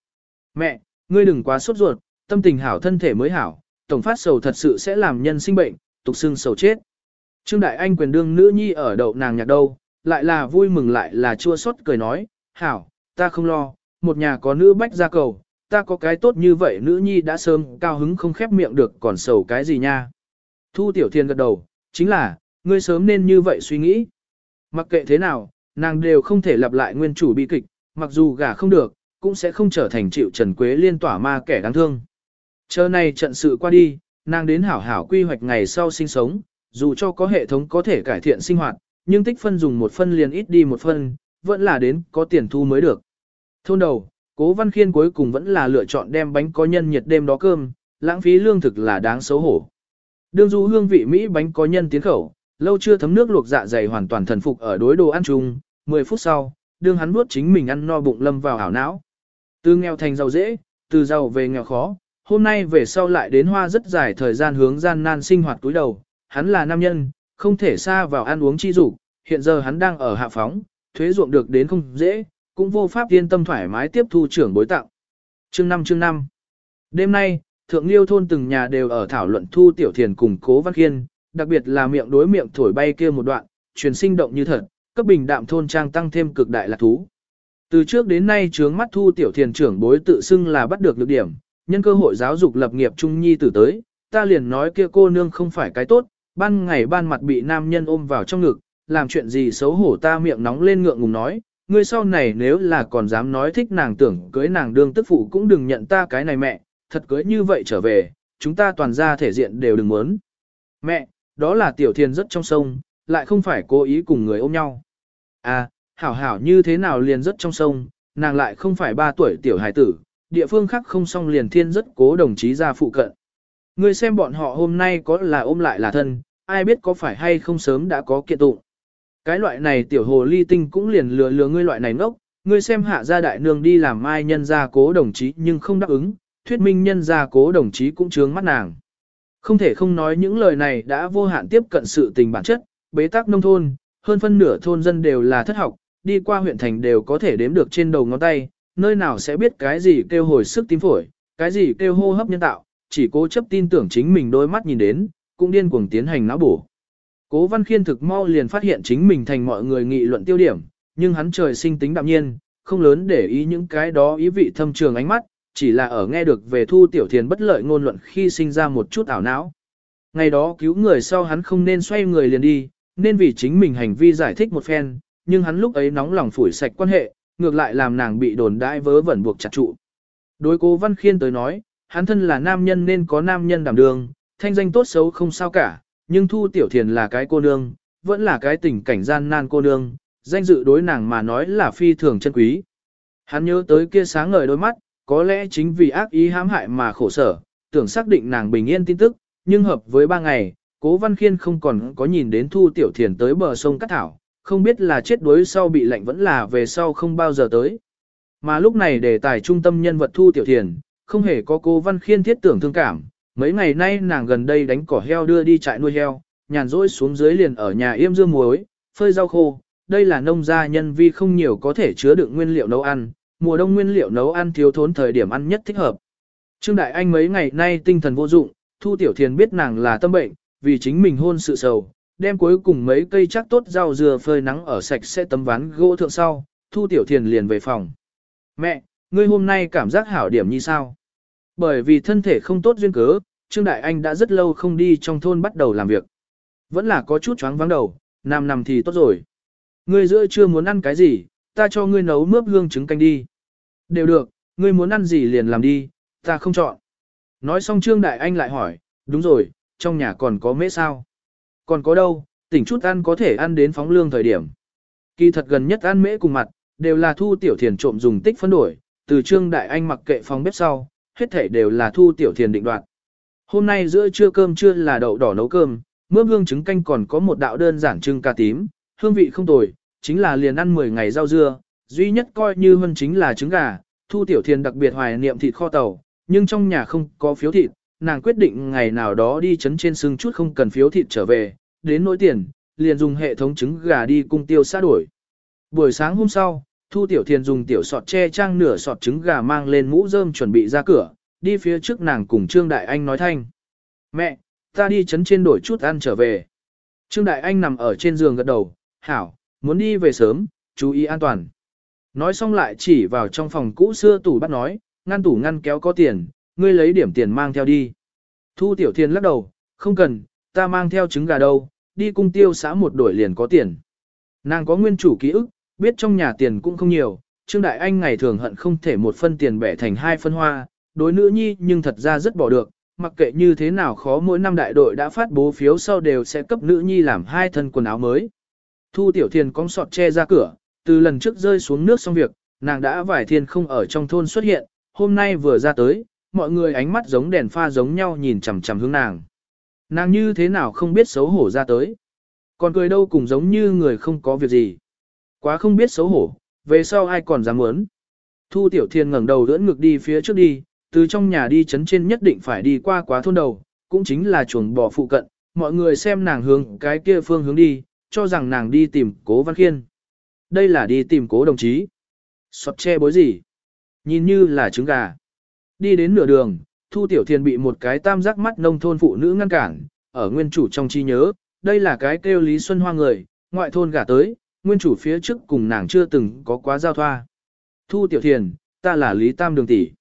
Mẹ, ngươi đừng quá sốt ruột, tâm tình hảo thân thể mới hảo, tổng phát sầu thật sự sẽ làm nhân sinh bệnh, tục xương sầu chết. Trương Đại Anh quyền đương nữ nhi ở đậu nàng nhạc đâu, lại là vui mừng lại là chua xót cười nói, hảo, ta không lo, một nhà có nữ bách ra cầu, ta có cái tốt như vậy nữ nhi đã sớm cao hứng không khép miệng được còn sầu cái gì nha. Thu Tiểu Thiên gật đầu, chính là, ngươi sớm nên như vậy suy nghĩ. Mặc kệ thế nào, nàng đều không thể lặp lại nguyên chủ bi kịch, mặc dù gả không được, cũng sẽ không trở thành chịu Trần Quế liên tỏa ma kẻ đáng thương. Chờ này trận sự qua đi, nàng đến hảo hảo quy hoạch ngày sau sinh sống, dù cho có hệ thống có thể cải thiện sinh hoạt, nhưng tích phân dùng một phân liền ít đi một phân, vẫn là đến có tiền thu mới được. Thôn đầu, cố văn khiên cuối cùng vẫn là lựa chọn đem bánh có nhân nhiệt đêm đó cơm, lãng phí lương thực là đáng xấu hổ. Đương du hương vị Mỹ bánh có nhân tiến khẩu, lâu chưa thấm nước luộc dạ dày hoàn toàn thần phục ở đối đồ ăn chung, 10 phút sau, đương hắn nuốt chính mình ăn no bụng lâm vào ảo não. Từ nghèo thành giàu dễ, từ giàu về nghèo khó, hôm nay về sau lại đến hoa rất dài thời gian hướng gian nan sinh hoạt túi đầu, hắn là nam nhân, không thể xa vào ăn uống chi dục hiện giờ hắn đang ở hạ phóng, thuế ruộng được đến không dễ, cũng vô pháp yên tâm thoải mái tiếp thu trưởng bối tặng Chương 5 chương 5 Đêm nay, thượng liêu thôn từng nhà đều ở thảo luận thu tiểu thiền cùng cố văn khiên, đặc biệt là miệng đối miệng thổi bay kia một đoạn, truyền sinh động như thật, cấp bình đạm thôn trang tăng thêm cực đại lạc thú. Từ trước đến nay trướng mắt thu tiểu thiền trưởng bối tự xưng là bắt được lược điểm, nhân cơ hội giáo dục lập nghiệp trung nhi tử tới, ta liền nói kia cô nương không phải cái tốt, ban ngày ban mặt bị nam nhân ôm vào trong ngực, làm chuyện gì xấu hổ ta miệng nóng lên ngượng ngùng nói, ngươi sau này nếu là còn dám nói thích nàng tưởng cưới nàng đương tức phụ cũng đừng nhận ta cái này mẹ, thật cưới như vậy trở về, chúng ta toàn ra thể diện đều đừng muốn. Mẹ, đó là tiểu thiền rất trong sông, lại không phải cố ý cùng người ôm nhau. À, hảo hảo như thế nào liền rất trong sông, nàng lại không phải ba tuổi tiểu hài tử, địa phương khác không xong liền thiên rất cố đồng chí ra phụ cận. Ngươi xem bọn họ hôm nay có là ôm lại là thân, ai biết có phải hay không sớm đã có kiện tụng. Cái loại này tiểu hồ ly tinh cũng liền lừa lừa ngươi loại này ngốc, ngươi xem hạ gia đại nương đi làm ai nhân gia cố đồng chí nhưng không đáp ứng, thuyết minh nhân gia cố đồng chí cũng trướng mắt nàng. Không thể không nói những lời này đã vô hạn tiếp cận sự tình bản chất, bế tắc nông thôn, hơn phân nửa thôn dân đều là thất học, đi qua huyện thành đều có thể đếm được trên đầu ngón tay, nơi nào sẽ biết cái gì kêu hồi sức tim phổi, cái gì kêu hô hấp nhân tạo, chỉ cố chấp tin tưởng chính mình đôi mắt nhìn đến, cũng điên cuồng tiến hành não bổ. Cố Văn Khiên thực mau liền phát hiện chính mình thành mọi người nghị luận tiêu điểm, nhưng hắn trời sinh tính đạm nhiên, không lớn để ý những cái đó ý vị thâm trường ánh mắt, chỉ là ở nghe được về thu tiểu thiền bất lợi ngôn luận khi sinh ra một chút ảo não. Ngày đó cứu người sau hắn không nên xoay người liền đi, nên vì chính mình hành vi giải thích một phen, nhưng hắn lúc ấy nóng lòng phủi sạch quan hệ, ngược lại làm nàng bị đồn đãi vớ vẩn buộc chặt trụ. Đối cố Văn Khiên tới nói, hắn thân là nam nhân nên có nam nhân đảm đường, thanh danh tốt xấu không sao cả, nhưng Thu Tiểu Thiền là cái cô nương, vẫn là cái tình cảnh gian nan cô nương, danh dự đối nàng mà nói là phi thường chân quý. Hắn nhớ tới kia sáng ngời đôi mắt, có lẽ chính vì ác ý hãm hại mà khổ sở, tưởng xác định nàng bình yên tin tức, nhưng hợp với ba ngày, Cố Văn Khiên không còn có nhìn đến Thu Tiểu Thiền tới bờ sông Cát Thảo, không biết là chết đuối sau bị lạnh vẫn là về sau không bao giờ tới. Mà lúc này đề tài trung tâm nhân vật Thu Tiểu Thiền, không hề có Cố Văn Khiên thiết tưởng thương cảm, mấy ngày nay nàng gần đây đánh cỏ heo đưa đi trại nuôi heo, nhàn rỗi xuống dưới liền ở nhà yêm dương muối, phơi rau khô, đây là nông gia nhân vi không nhiều có thể chứa đựng nguyên liệu nấu ăn, mùa đông nguyên liệu nấu ăn thiếu thốn thời điểm ăn nhất thích hợp. Trương Đại Anh mấy ngày nay tinh thần vô dụng, Thu Tiểu Thiền biết nàng là tâm bệnh, vì chính mình hôn sự sầu, đem cuối cùng mấy cây chắc tốt rau dừa phơi nắng ở sạch sẽ tấm ván gỗ thượng sau, Thu Tiểu Thiền liền về phòng. Mẹ, ngươi hôm nay cảm giác hảo điểm như sao? Bởi vì thân thể không tốt duyên cớ, Trương Đại Anh đã rất lâu không đi trong thôn bắt đầu làm việc. Vẫn là có chút chóng vắng đầu, nằm nằm thì tốt rồi. Ngươi giữa chưa muốn ăn cái gì, ta cho ngươi nấu mướp hương trứng canh đi. Đều được, ngươi muốn ăn gì liền làm đi, ta không chọn. Nói xong Trương Đại Anh lại hỏi, đúng rồi, trong nhà còn có mễ sao? Còn có đâu, tỉnh chút ăn có thể ăn đến phóng lương thời điểm. Kỳ thật gần nhất ăn mễ cùng mặt, đều là thu tiểu thiền trộm dùng tích phân đổi, từ Trương Đại Anh mặc kệ phòng bếp sau, hết thể đều là thu tiểu thiền định đoạt. Hôm nay giữa trưa cơm trưa là đậu đỏ nấu cơm, mướp hương trứng canh còn có một đạo đơn giản trưng cà tím, hương vị không tồi, chính là liền ăn 10 ngày rau dưa, duy nhất coi như hơn chính là trứng gà, thu tiểu thiền đặc biệt hoài niệm thịt kho tàu, nhưng trong nhà không có phiếu thịt, nàng quyết định ngày nào đó đi chấn trên xương chút không cần phiếu thịt trở về, đến nỗi tiền, liền dùng hệ thống trứng gà đi cung tiêu xa đổi. Buổi sáng hôm sau, Thu Tiểu Thiền dùng tiểu sọt che trang nửa sọt trứng gà mang lên mũ rơm chuẩn bị ra cửa, đi phía trước nàng cùng Trương Đại Anh nói thanh. Mẹ, ta đi chấn trên đổi chút ăn trở về. Trương Đại Anh nằm ở trên giường gật đầu, hảo, muốn đi về sớm, chú ý an toàn. Nói xong lại chỉ vào trong phòng cũ xưa tủ bắt nói, ngăn tủ ngăn kéo có tiền, ngươi lấy điểm tiền mang theo đi. Thu Tiểu Thiên lắc đầu, không cần, ta mang theo trứng gà đâu, đi cung tiêu xã một đổi liền có tiền. Nàng có nguyên chủ ký ức, biết trong nhà tiền cũng không nhiều, Trương Đại Anh ngày thường hận không thể một phân tiền bẻ thành hai phân hoa, đối nữ nhi nhưng thật ra rất bỏ được, mặc kệ như thế nào khó mỗi năm đại đội đã phát bố phiếu sau đều sẽ cấp nữ nhi làm hai thân quần áo mới. Thu Tiểu Thiên cong sọt che ra cửa, từ lần trước rơi xuống nước xong việc, nàng đã vài thiên không ở trong thôn xuất hiện, hôm nay vừa ra tới, mọi người ánh mắt giống đèn pha giống nhau nhìn chằm chằm hướng nàng. Nàng như thế nào không biết xấu hổ ra tới. Còn cười đâu cũng giống như người không có việc gì. Quá không biết xấu hổ, về sau ai còn dám muốn. Thu Tiểu Thiên ngẩng đầu đỡ ngực đi phía trước đi, từ trong nhà đi chấn trên nhất định phải đi qua quá thôn đầu, cũng chính là chuồng bò phụ cận, mọi người xem nàng hướng cái kia phương hướng đi, cho rằng nàng đi tìm cố văn khiên. Đây là đi tìm cố đồng chí. Sọt che bối gì? Nhìn như là trứng gà. Đi đến nửa đường, Thu Tiểu Thiền bị một cái tam giác mắt nông thôn phụ nữ ngăn cản, ở nguyên chủ trong trí nhớ, đây là cái kêu Lý Xuân Hoa người, ngoại thôn gả tới, nguyên chủ phía trước cùng nàng chưa từng có quá giao thoa. Thu Tiểu Thiền, ta là Lý Tam Đường Tỷ.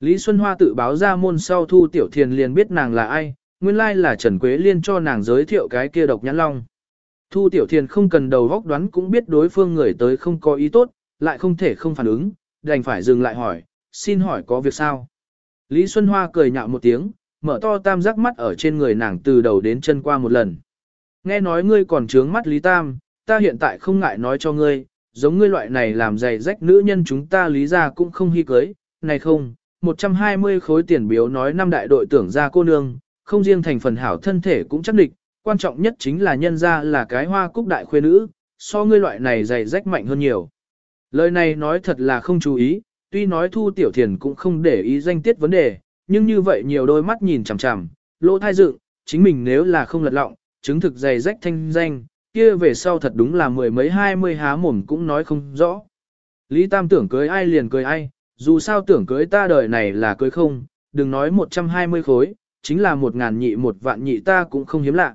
Lý Xuân Hoa tự báo ra môn sau Thu Tiểu Thiền liền biết nàng là ai, nguyên lai là Trần Quế Liên cho nàng giới thiệu cái kia độc nhãn long. Thu Tiểu Thiền không cần đầu góc đoán cũng biết đối phương người tới không có ý tốt, lại không thể không phản ứng, đành phải dừng lại hỏi, xin hỏi có việc sao? Lý Xuân Hoa cười nhạo một tiếng, mở to tam giác mắt ở trên người nàng từ đầu đến chân qua một lần. Nghe nói ngươi còn trướng mắt Lý Tam, ta hiện tại không ngại nói cho ngươi, giống ngươi loại này làm giày rách nữ nhân chúng ta lý ra cũng không hy cưới, này không, 120 khối tiền biếu nói năm đại đội tưởng ra cô nương, không riêng thành phần hảo thân thể cũng chắc địch, quan trọng nhất chính là nhân ra là cái hoa cúc đại khuê nữ, so ngươi loại này dày rách mạnh hơn nhiều. Lời này nói thật là không chú ý, tuy nói thu tiểu thiền cũng không để ý danh tiết vấn đề, nhưng như vậy nhiều đôi mắt nhìn chằm chằm, lỗ thai dựng, chính mình nếu là không lật lọng, chứng thực dày rách thanh danh, kia về sau thật đúng là mười mấy hai mươi há mồm cũng nói không rõ. Lý Tam tưởng cưới ai liền cưới ai, dù sao tưởng cưới ta đời này là cưới không, đừng nói 120 khối, chính là một ngàn nhị một vạn nhị ta cũng không hiếm lạ.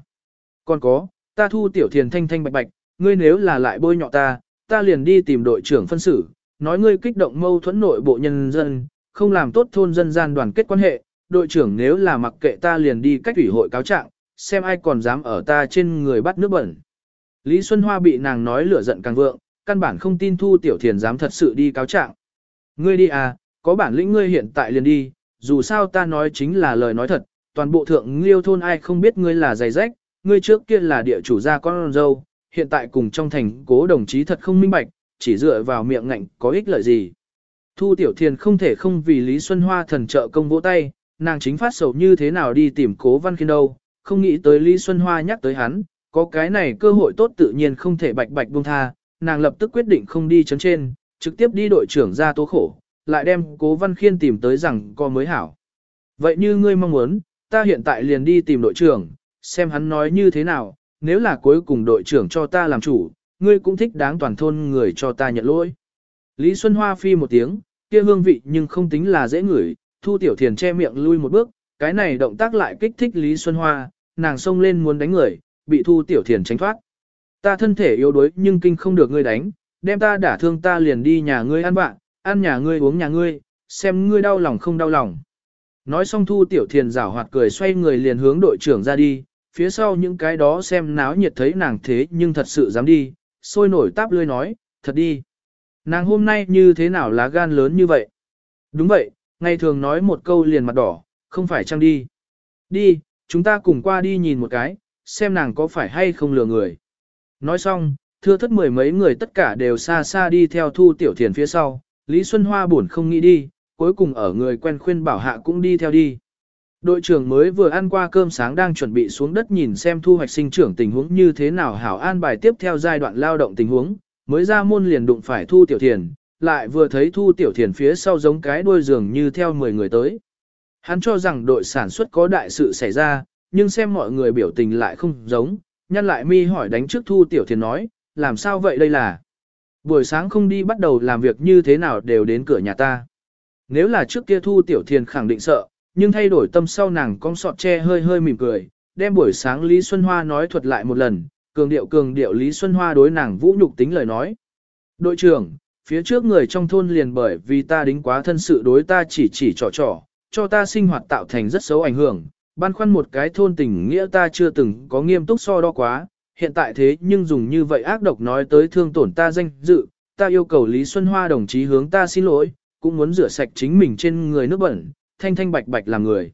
Còn có, ta thu tiểu thiền thanh thanh bạch bạch, ngươi nếu là lại bôi nhọ ta, ta liền đi tìm đội trưởng phân xử, nói ngươi kích động mâu thuẫn nội bộ nhân dân, không làm tốt thôn dân gian đoàn kết quan hệ, đội trưởng nếu là mặc kệ ta liền đi cách ủy hội cáo trạng, xem ai còn dám ở ta trên người bắt nước bẩn. Lý Xuân Hoa bị nàng nói lửa giận càng vượng, căn bản không tin Thu Tiểu Thiền dám thật sự đi cáo trạng. Ngươi đi à, có bản lĩnh ngươi hiện tại liền đi, dù sao ta nói chính là lời nói thật, toàn bộ thượng liêu thôn ai không biết ngươi là giày rách, ngươi trước kia là địa chủ gia con dâu, hiện tại cùng trong thành cố đồng chí thật không minh bạch, chỉ dựa vào miệng ngạnh có ích lợi gì. Thu Tiểu Thiền không thể không vì Lý Xuân Hoa thần trợ công vỗ tay, nàng chính phát sầu như thế nào đi tìm cố văn khiên đâu, không nghĩ tới Lý Xuân Hoa nhắc tới hắn, có cái này cơ hội tốt tự nhiên không thể bạch bạch buông tha, nàng lập tức quyết định không đi chấn trên, trực tiếp đi đội trưởng ra tố khổ, lại đem cố văn khiên tìm tới rằng có mới hảo. Vậy như ngươi mong muốn, ta hiện tại liền đi tìm đội trưởng, xem hắn nói như thế nào, nếu là cuối cùng đội trưởng cho ta làm chủ, ngươi cũng thích đáng toàn thôn người cho ta nhận lỗi. Lý Xuân Hoa phi một tiếng, kia hương vị nhưng không tính là dễ ngửi, Thu Tiểu Thiền che miệng lui một bước, cái này động tác lại kích thích Lý Xuân Hoa, nàng xông lên muốn đánh người, bị Thu Tiểu Thiền tránh thoát. Ta thân thể yếu đuối nhưng kinh không được ngươi đánh, đem ta đả thương ta liền đi nhà ngươi ăn bạn, ăn nhà ngươi uống nhà ngươi, xem ngươi đau lòng không đau lòng. Nói xong Thu Tiểu Thiền rảo hoạt cười xoay người liền hướng đội trưởng ra đi, phía sau những cái đó xem náo nhiệt thấy nàng thế nhưng thật sự dám đi, sôi nổi táp lươi nói, thật đi. Nàng hôm nay như thế nào lá gan lớn như vậy? Đúng vậy, ngày thường nói một câu liền mặt đỏ, không phải trăng đi. Đi, chúng ta cùng qua đi nhìn một cái, xem nàng có phải hay không lừa người. Nói xong, thưa thất mười mấy người tất cả đều xa xa đi theo thu tiểu thiền phía sau, Lý Xuân Hoa buồn không nghĩ đi, cuối cùng ở người quen khuyên bảo hạ cũng đi theo đi. Đội trưởng mới vừa ăn qua cơm sáng đang chuẩn bị xuống đất nhìn xem thu hoạch sinh trưởng tình huống như thế nào hảo an bài tiếp theo giai đoạn lao động tình huống, mới ra môn liền đụng phải thu tiểu thiền, lại vừa thấy thu tiểu thiền phía sau giống cái đuôi giường như theo 10 người tới. Hắn cho rằng đội sản xuất có đại sự xảy ra, nhưng xem mọi người biểu tình lại không giống, nhăn lại mi hỏi đánh trước thu tiểu thiền nói, làm sao vậy đây là? Buổi sáng không đi bắt đầu làm việc như thế nào đều đến cửa nhà ta. Nếu là trước kia thu tiểu thiền khẳng định sợ, nhưng thay đổi tâm sau nàng cong sọt che hơi hơi mỉm cười, đem buổi sáng Lý Xuân Hoa nói thuật lại một lần, cường điệu cường điệu Lý Xuân Hoa đối nàng vũ nhục tính lời nói. Đội trưởng, phía trước người trong thôn liền bởi vì ta đính quá thân sự đối ta chỉ chỉ trò trò, cho ta sinh hoạt tạo thành rất xấu ảnh hưởng, băn khoăn một cái thôn tình nghĩa ta chưa từng có nghiêm túc so đo quá, hiện tại thế nhưng dùng như vậy ác độc nói tới thương tổn ta danh dự, ta yêu cầu Lý Xuân Hoa đồng chí hướng ta xin lỗi, cũng muốn rửa sạch chính mình trên người nước bẩn, thanh thanh bạch bạch làm người.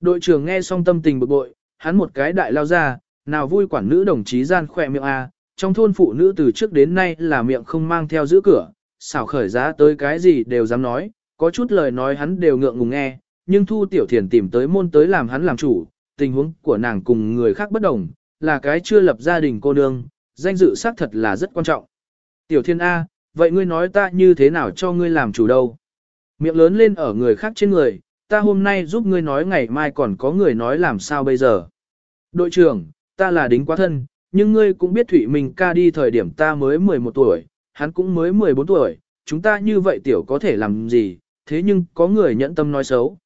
Đội trưởng nghe xong tâm tình bực bội, hắn một cái đại lao ra, nào vui quản nữ đồng chí gian khỏe miệng A, trong thôn phụ nữ từ trước đến nay là miệng không mang theo giữ cửa, xảo khởi giá tới cái gì đều dám nói, có chút lời nói hắn đều ngượng ngùng nghe, nhưng Thu Tiểu Thiền tìm tới môn tới làm hắn làm chủ, tình huống của nàng cùng người khác bất đồng, là cái chưa lập gia đình cô nương, danh dự xác thật là rất quan trọng. Tiểu Thiên A, vậy ngươi nói ta như thế nào cho ngươi làm chủ đâu? Miệng lớn lên ở người khác trên người, ta hôm nay giúp ngươi nói ngày mai còn có người nói làm sao bây giờ. Đội trưởng, ta là đính quá thân, nhưng ngươi cũng biết Thụy Minh ca đi thời điểm ta mới 11 tuổi, hắn cũng mới 14 tuổi, chúng ta như vậy tiểu có thể làm gì, thế nhưng có người nhẫn tâm nói xấu.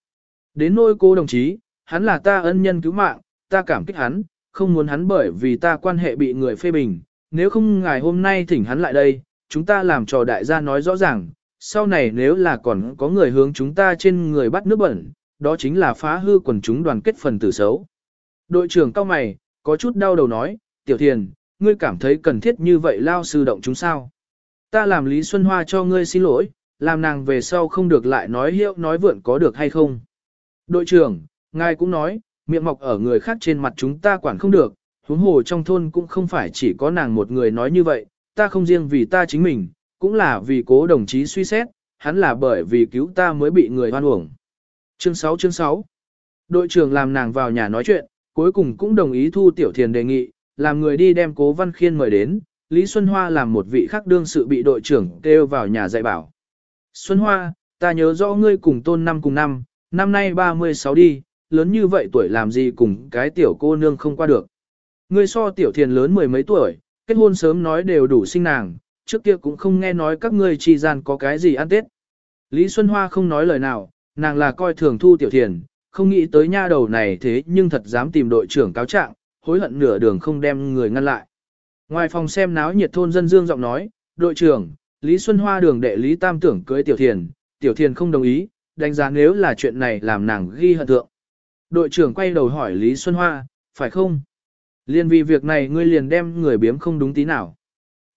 Đến nôi cô đồng chí, hắn là ta ân nhân cứu mạng, ta cảm kích hắn, không muốn hắn bởi vì ta quan hệ bị người phê bình, nếu không ngài hôm nay thỉnh hắn lại đây, chúng ta làm trò đại gia nói rõ ràng, sau này nếu là còn có người hướng chúng ta trên người bắt nước bẩn, đó chính là phá hư quần chúng đoàn kết phần tử xấu. Đội trưởng cao mày, có chút đau đầu nói, tiểu thiền, ngươi cảm thấy cần thiết như vậy lao sư động chúng sao? Ta làm Lý Xuân Hoa cho ngươi xin lỗi, làm nàng về sau không được lại nói hiệu nói vượn có được hay không? Đội trưởng, ngài cũng nói, miệng mọc ở người khác trên mặt chúng ta quản không được, huống hồ trong thôn cũng không phải chỉ có nàng một người nói như vậy, ta không riêng vì ta chính mình, cũng là vì cố đồng chí suy xét, hắn là bởi vì cứu ta mới bị người hoan uổng. Chương 6 chương 6 Đội trưởng làm nàng vào nhà nói chuyện, cuối cùng cũng đồng ý thu tiểu thiền đề nghị, làm người đi đem cố văn khiên mời đến, Lý Xuân Hoa làm một vị khác đương sự bị đội trưởng kêu vào nhà dạy bảo. Xuân Hoa, ta nhớ rõ ngươi cùng tôn năm cùng năm, năm nay 36 đi, lớn như vậy tuổi làm gì cùng cái tiểu cô nương không qua được. Ngươi so tiểu thiền lớn mười mấy tuổi, kết hôn sớm nói đều đủ sinh nàng, trước kia cũng không nghe nói các ngươi trì gian có cái gì ăn tết. Lý Xuân Hoa không nói lời nào, nàng là coi thường thu tiểu thiền, không nghĩ tới nha đầu này thế nhưng thật dám tìm đội trưởng cáo trạng, hối hận nửa đường không đem người ngăn lại. Ngoài phòng xem náo nhiệt thôn dân dương giọng nói, đội trưởng, Lý Xuân Hoa đường đệ Lý Tam tưởng cưới tiểu thiền, tiểu thiền không đồng ý, đánh giá nếu là chuyện này làm nàng ghi hận thượng. Đội trưởng quay đầu hỏi Lý Xuân Hoa, phải không? Liên vì việc này ngươi liền đem người biếm không đúng tí nào.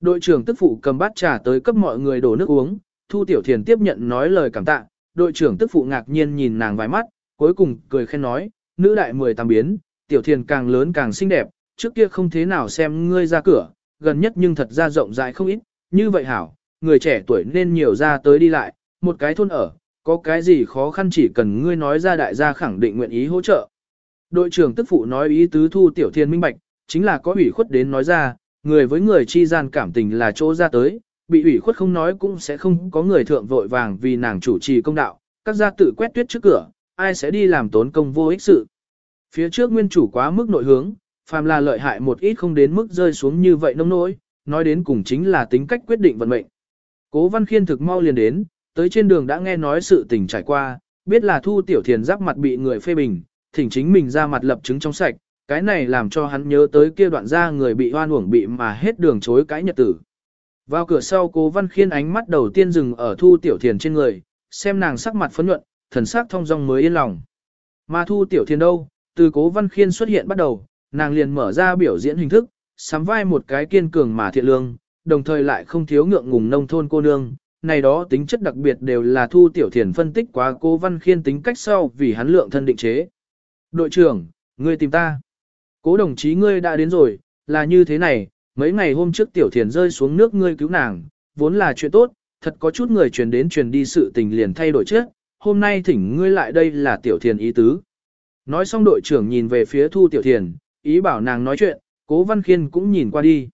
Đội trưởng tức phụ cầm bát trà tới cấp mọi người đổ nước uống, Thu Tiểu Thiền tiếp nhận nói lời cảm tạ, đội trưởng tức phụ ngạc nhiên nhìn nàng vài mắt, cuối cùng cười khen nói, nữ đại mười tam biến, Tiểu Thiền càng lớn càng xinh đẹp, trước kia không thế nào xem ngươi ra cửa, gần nhất nhưng thật ra rộng rãi không ít, như vậy hảo, người trẻ tuổi nên nhiều ra tới đi lại, một cái thôn ở, có cái gì khó khăn chỉ cần ngươi nói ra đại gia khẳng định nguyện ý hỗ trợ. Đội trưởng tức phụ nói ý tứ thu tiểu Thiền minh bạch, chính là có ủy khuất đến nói ra, người với người chi gian cảm tình là chỗ ra tới, bị ủy khuất không nói cũng sẽ không có người thượng vội vàng vì nàng chủ trì công đạo, các gia tự quét tuyết trước cửa, ai sẽ đi làm tốn công vô ích sự. Phía trước nguyên chủ quá mức nội hướng, phàm là lợi hại một ít không đến mức rơi xuống như vậy nông nỗi, nói đến cùng chính là tính cách quyết định vận mệnh. Cố Văn Khiên thực mau liền đến, tới trên đường đã nghe nói sự tình trải qua, biết là thu tiểu thiền giáp mặt bị người phê bình, thỉnh chính mình ra mặt lập chứng trong sạch, cái này làm cho hắn nhớ tới kia đoạn ra người bị hoan uổng bị mà hết đường chối cãi nhật tử. Vào cửa sau cố văn khiên ánh mắt đầu tiên dừng ở thu tiểu thiền trên người, xem nàng sắc mặt phấn nhuận, thần sắc thông dong mới yên lòng. Mà thu tiểu thiền đâu, từ cố văn khiên xuất hiện bắt đầu, nàng liền mở ra biểu diễn hình thức, sắm vai một cái kiên cường mà thiện lương, đồng thời lại không thiếu ngượng ngùng nông thôn cô nương. Này đó tính chất đặc biệt đều là thu tiểu thiền phân tích quá cố văn khiên tính cách sau vì hắn lượng thân định chế. Đội trưởng, ngươi tìm ta. Cố đồng chí ngươi đã đến rồi, là như thế này, mấy ngày hôm trước tiểu thiền rơi xuống nước ngươi cứu nàng, vốn là chuyện tốt, thật có chút người truyền đến truyền đi sự tình liền thay đổi trước, hôm nay thỉnh ngươi lại đây là tiểu thiền ý tứ. Nói xong đội trưởng nhìn về phía thu tiểu thiền, ý bảo nàng nói chuyện, cố văn khiên cũng nhìn qua đi.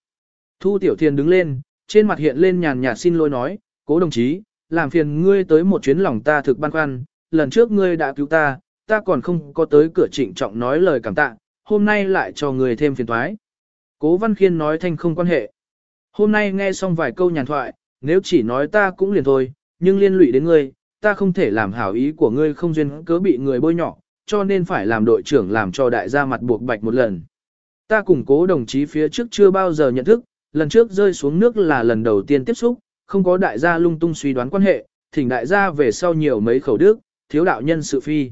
Thu tiểu thiền đứng lên, trên mặt hiện lên nhàn nhạt xin lỗi nói, cố đồng chí, làm phiền ngươi tới một chuyến lòng ta thực băn khoăn, lần trước ngươi đã cứu ta, ta còn không có tới cửa trịnh trọng nói lời cảm tạ, hôm nay lại cho người thêm phiền toái. Cố Văn Khiên nói thanh không quan hệ. Hôm nay nghe xong vài câu nhàn thoại, nếu chỉ nói ta cũng liền thôi, nhưng liên lụy đến ngươi, ta không thể làm hảo ý của ngươi không duyên cớ bị người bôi nhọ, cho nên phải làm đội trưởng làm cho đại gia mặt buộc bạch một lần. Ta cùng cố đồng chí phía trước chưa bao giờ nhận thức, lần trước rơi xuống nước là lần đầu tiên tiếp xúc, không có đại gia lung tung suy đoán quan hệ, thỉnh đại gia về sau nhiều mấy khẩu đức, thiếu đạo nhân sự phi.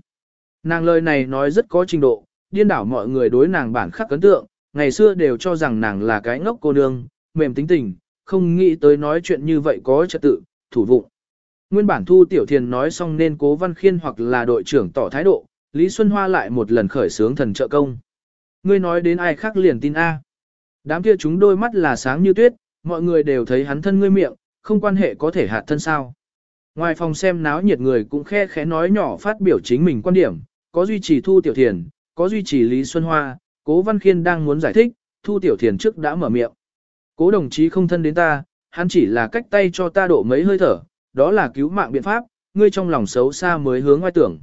Nàng lời này nói rất có trình độ, điên đảo mọi người đối nàng bản khắc ấn tượng, ngày xưa đều cho rằng nàng là cái ngốc cô nương, mềm tính tình, không nghĩ tới nói chuyện như vậy có trật tự, thủ vụng. Nguyên bản Thu Tiểu Thiền nói xong nên Cố Văn Khiên hoặc là đội trưởng tỏ thái độ, Lý Xuân Hoa lại một lần khởi sướng thần trợ công. Ngươi nói đến ai khác liền tin A. Đám kia chúng đôi mắt là sáng như tuyết, mọi người đều thấy hắn thân ngươi miệng, không quan hệ có thể hạt thân sao. Ngoài phòng xem náo nhiệt người cũng khe khẽ nói nhỏ phát biểu chính mình quan điểm, có duy trì Thu Tiểu Thiền, có duy trì Lý Xuân Hoa, Cố Văn Khiên đang muốn giải thích, Thu Tiểu Thiền trước đã mở miệng. Cố đồng chí không thân đến ta, hắn chỉ là cách tay cho ta độ mấy hơi thở, đó là cứu mạng biện pháp, ngươi trong lòng xấu xa mới hướng ngoài tưởng.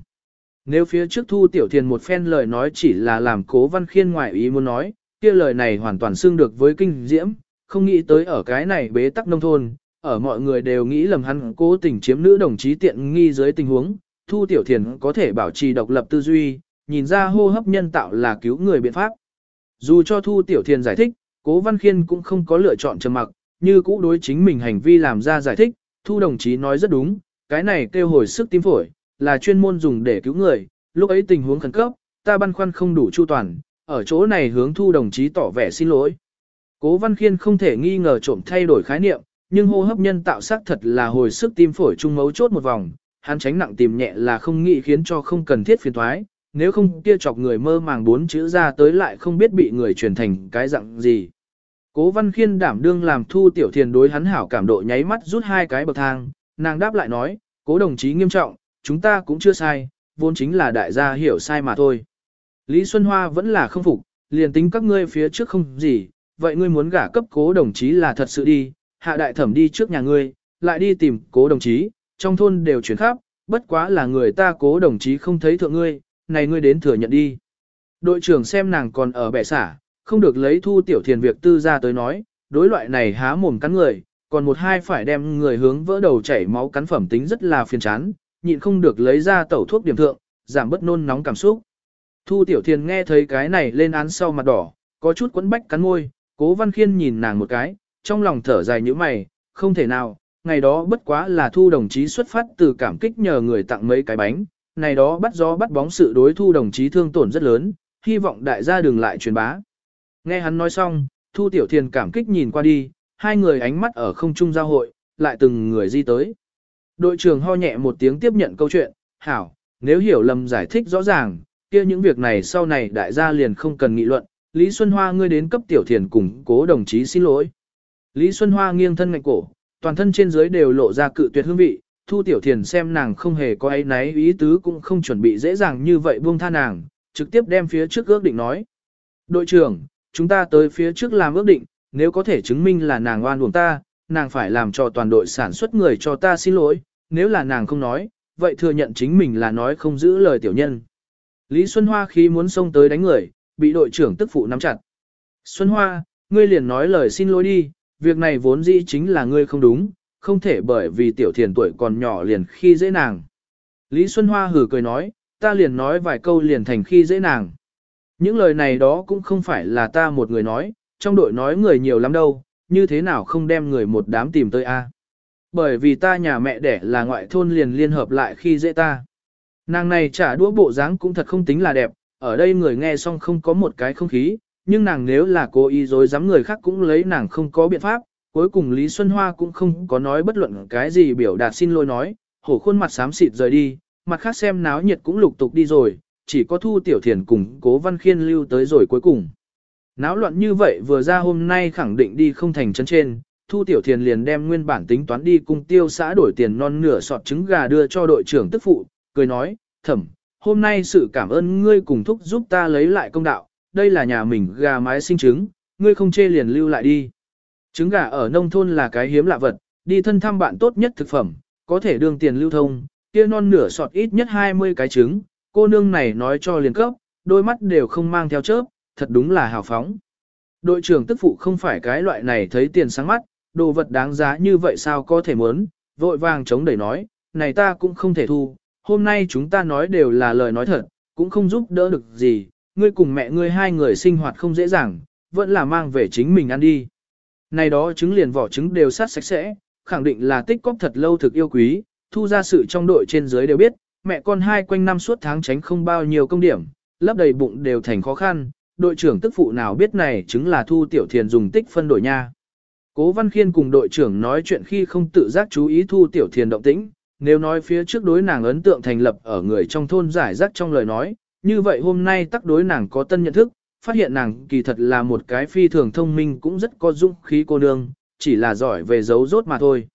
Nếu phía trước Thu Tiểu Thiền một phen lời nói chỉ là làm Cố Văn Khiên ngoại ý muốn nói, kia lời này hoàn toàn xưng được với kinh diễm, không nghĩ tới ở cái này bế tắc nông thôn, ở mọi người đều nghĩ lầm hắn cố tình chiếm nữ đồng chí tiện nghi dưới tình huống, Thu Tiểu Thiền có thể bảo trì độc lập tư duy, nhìn ra hô hấp nhân tạo là cứu người biện pháp. Dù cho Thu Tiểu Thiền giải thích, Cố Văn Khiên cũng không có lựa chọn trầm mặc, như cũ đối chính mình hành vi làm ra giải thích, Thu đồng chí nói rất đúng, cái này kêu hồi sức tim phổi, là chuyên môn dùng để cứu người, lúc ấy tình huống khẩn cấp, ta băn khoăn không đủ chu toàn, ở chỗ này hướng Thu đồng chí tỏ vẻ xin lỗi. Cố Văn Khiên không thể nghi ngờ trộm thay đổi khái niệm, nhưng hô hấp nhân tạo xác thật là hồi sức tim phổi trung mấu chốt một vòng, hắn tránh nặng tìm nhẹ là không nghĩ khiến cho không cần thiết phiền toái nếu không kia chọc người mơ màng bốn chữ ra tới lại không biết bị người truyền thành cái dạng gì. Cố Văn Khiên đảm đương làm thu tiểu thiền đối hắn hảo cảm độ nháy mắt rút hai cái bậc thang, nàng đáp lại nói, cố đồng chí nghiêm trọng, chúng ta cũng chưa sai, vốn chính là đại gia hiểu sai mà thôi. Lý Xuân Hoa vẫn là không phục, liền tính các ngươi phía trước không gì, vậy ngươi muốn gả cấp cố đồng chí là thật sự đi, hạ đại thẩm đi trước nhà ngươi, lại đi tìm cố đồng chí, trong thôn đều chuyển khắp, bất quá là người ta cố đồng chí không thấy thượng ngươi, này ngươi đến thừa nhận đi. Đội trưởng xem nàng còn ở bẻ xả, không được lấy thu tiểu thiền việc tư ra tới nói, đối loại này há mồm cắn người, còn một hai phải đem người hướng vỡ đầu chảy máu cắn phẩm tính rất là phiền chán, nhịn không được lấy ra tẩu thuốc điểm thượng, giảm bất nôn nóng cảm xúc. Thu tiểu thiền nghe thấy cái này lên án sau mặt đỏ, có chút quấn bách cắn môi, cố văn khiên nhìn nàng một cái, trong lòng thở dài như mày, không thể nào, ngày đó bất quá là thu đồng chí xuất phát từ cảm kích nhờ người tặng mấy cái bánh, này đó bắt gió bắt bóng sự đối thu đồng chí thương tổn rất lớn, hy vọng đại gia đừng lại truyền bá. Nghe hắn nói xong, thu tiểu thiền cảm kích nhìn qua đi, hai người ánh mắt ở không trung giao hội, lại từng người di tới. Đội trưởng ho nhẹ một tiếng tiếp nhận câu chuyện, hảo, nếu hiểu lầm giải thích rõ ràng, kia những việc này sau này đại gia liền không cần nghị luận, Lý Xuân Hoa ngươi đến cấp tiểu thiền cùng cố đồng chí xin lỗi. Lý Xuân Hoa nghiêng thân ngạnh cổ, toàn thân trên dưới đều lộ ra cự tuyệt hương vị, Thu Tiểu Thiền xem nàng không hề có ấy náy ý tứ cũng không chuẩn bị dễ dàng như vậy buông tha nàng, trực tiếp đem phía trước ước định nói. Đội trưởng, chúng ta tới phía trước làm ước định, nếu có thể chứng minh là nàng oan uổng ta, nàng phải làm cho toàn đội sản xuất người cho ta xin lỗi, nếu là nàng không nói, vậy thừa nhận chính mình là nói không giữ lời tiểu nhân. Lý Xuân Hoa khi muốn xông tới đánh người, bị đội trưởng tức phụ nắm chặt. Xuân Hoa, ngươi liền nói lời xin lỗi đi, việc này vốn dĩ chính là ngươi không đúng, không thể bởi vì tiểu thiền tuổi còn nhỏ liền khi dễ nàng. Lý Xuân Hoa hử cười nói, ta liền nói vài câu liền thành khi dễ nàng. Những lời này đó cũng không phải là ta một người nói, trong đội nói người nhiều lắm đâu, như thế nào không đem người một đám tìm tới a? À? Bởi vì ta nhà mẹ đẻ là ngoại thôn liền liên hợp lại khi dễ ta. Nàng này trả đũa bộ dáng cũng thật không tính là đẹp, ở đây người nghe xong không có một cái không khí, nhưng nàng nếu là cố ý dối dám người khác cũng lấy nàng không có biện pháp, cuối cùng Lý Xuân Hoa cũng không có nói bất luận cái gì biểu đạt xin lỗi nói, hổ khuôn mặt xám xịt rời đi, mặt khác xem náo nhiệt cũng lục tục đi rồi, chỉ có Thu Tiểu Thiền cùng Cố Văn Khiên lưu tới rồi cuối cùng. Náo loạn như vậy vừa ra hôm nay khẳng định đi không thành chân trên, Thu Tiểu Thiền liền đem nguyên bản tính toán đi cùng tiêu xã đổi tiền non nửa sọt trứng gà đưa cho đội trưởng tức phụ, cười nói, thẩm, hôm nay sự cảm ơn ngươi cùng thúc giúp ta lấy lại công đạo, đây là nhà mình gà mái sinh trứng, ngươi không chê liền lưu lại đi. Trứng gà ở nông thôn là cái hiếm lạ vật, đi thân thăm bạn tốt nhất thực phẩm, có thể đương tiền lưu thông, kia non nửa sọt ít nhất 20 cái trứng, cô nương này nói cho liền cấp, đôi mắt đều không mang theo chớp, thật đúng là hào phóng. Đội trưởng tức phụ không phải cái loại này thấy tiền sáng mắt, đồ vật đáng giá như vậy sao có thể muốn, vội vàng chống đẩy nói, này ta cũng không thể thu, hôm nay chúng ta nói đều là lời nói thật, cũng không giúp đỡ được gì, ngươi cùng mẹ ngươi hai người sinh hoạt không dễ dàng, vẫn là mang về chính mình ăn đi. Này đó trứng liền vỏ trứng đều sát sạch sẽ, khẳng định là tích cóp thật lâu thực yêu quý, thu ra sự trong đội trên dưới đều biết, mẹ con hai quanh năm suốt tháng tránh không bao nhiêu công điểm, lấp đầy bụng đều thành khó khăn, đội trưởng tức phụ nào biết này chứng là thu tiểu thiền dùng tích phân đổi nha. Cố Văn Khiên cùng đội trưởng nói chuyện khi không tự giác chú ý thu tiểu thiền động tĩnh, nếu nói phía trước đối nàng ấn tượng thành lập ở người trong thôn giải rác trong lời nói, như vậy hôm nay tắc đối nàng có tân nhận thức, phát hiện nàng kỳ thật là một cái phi thường thông minh cũng rất có dũng khí cô nương, chỉ là giỏi về giấu rốt mà thôi.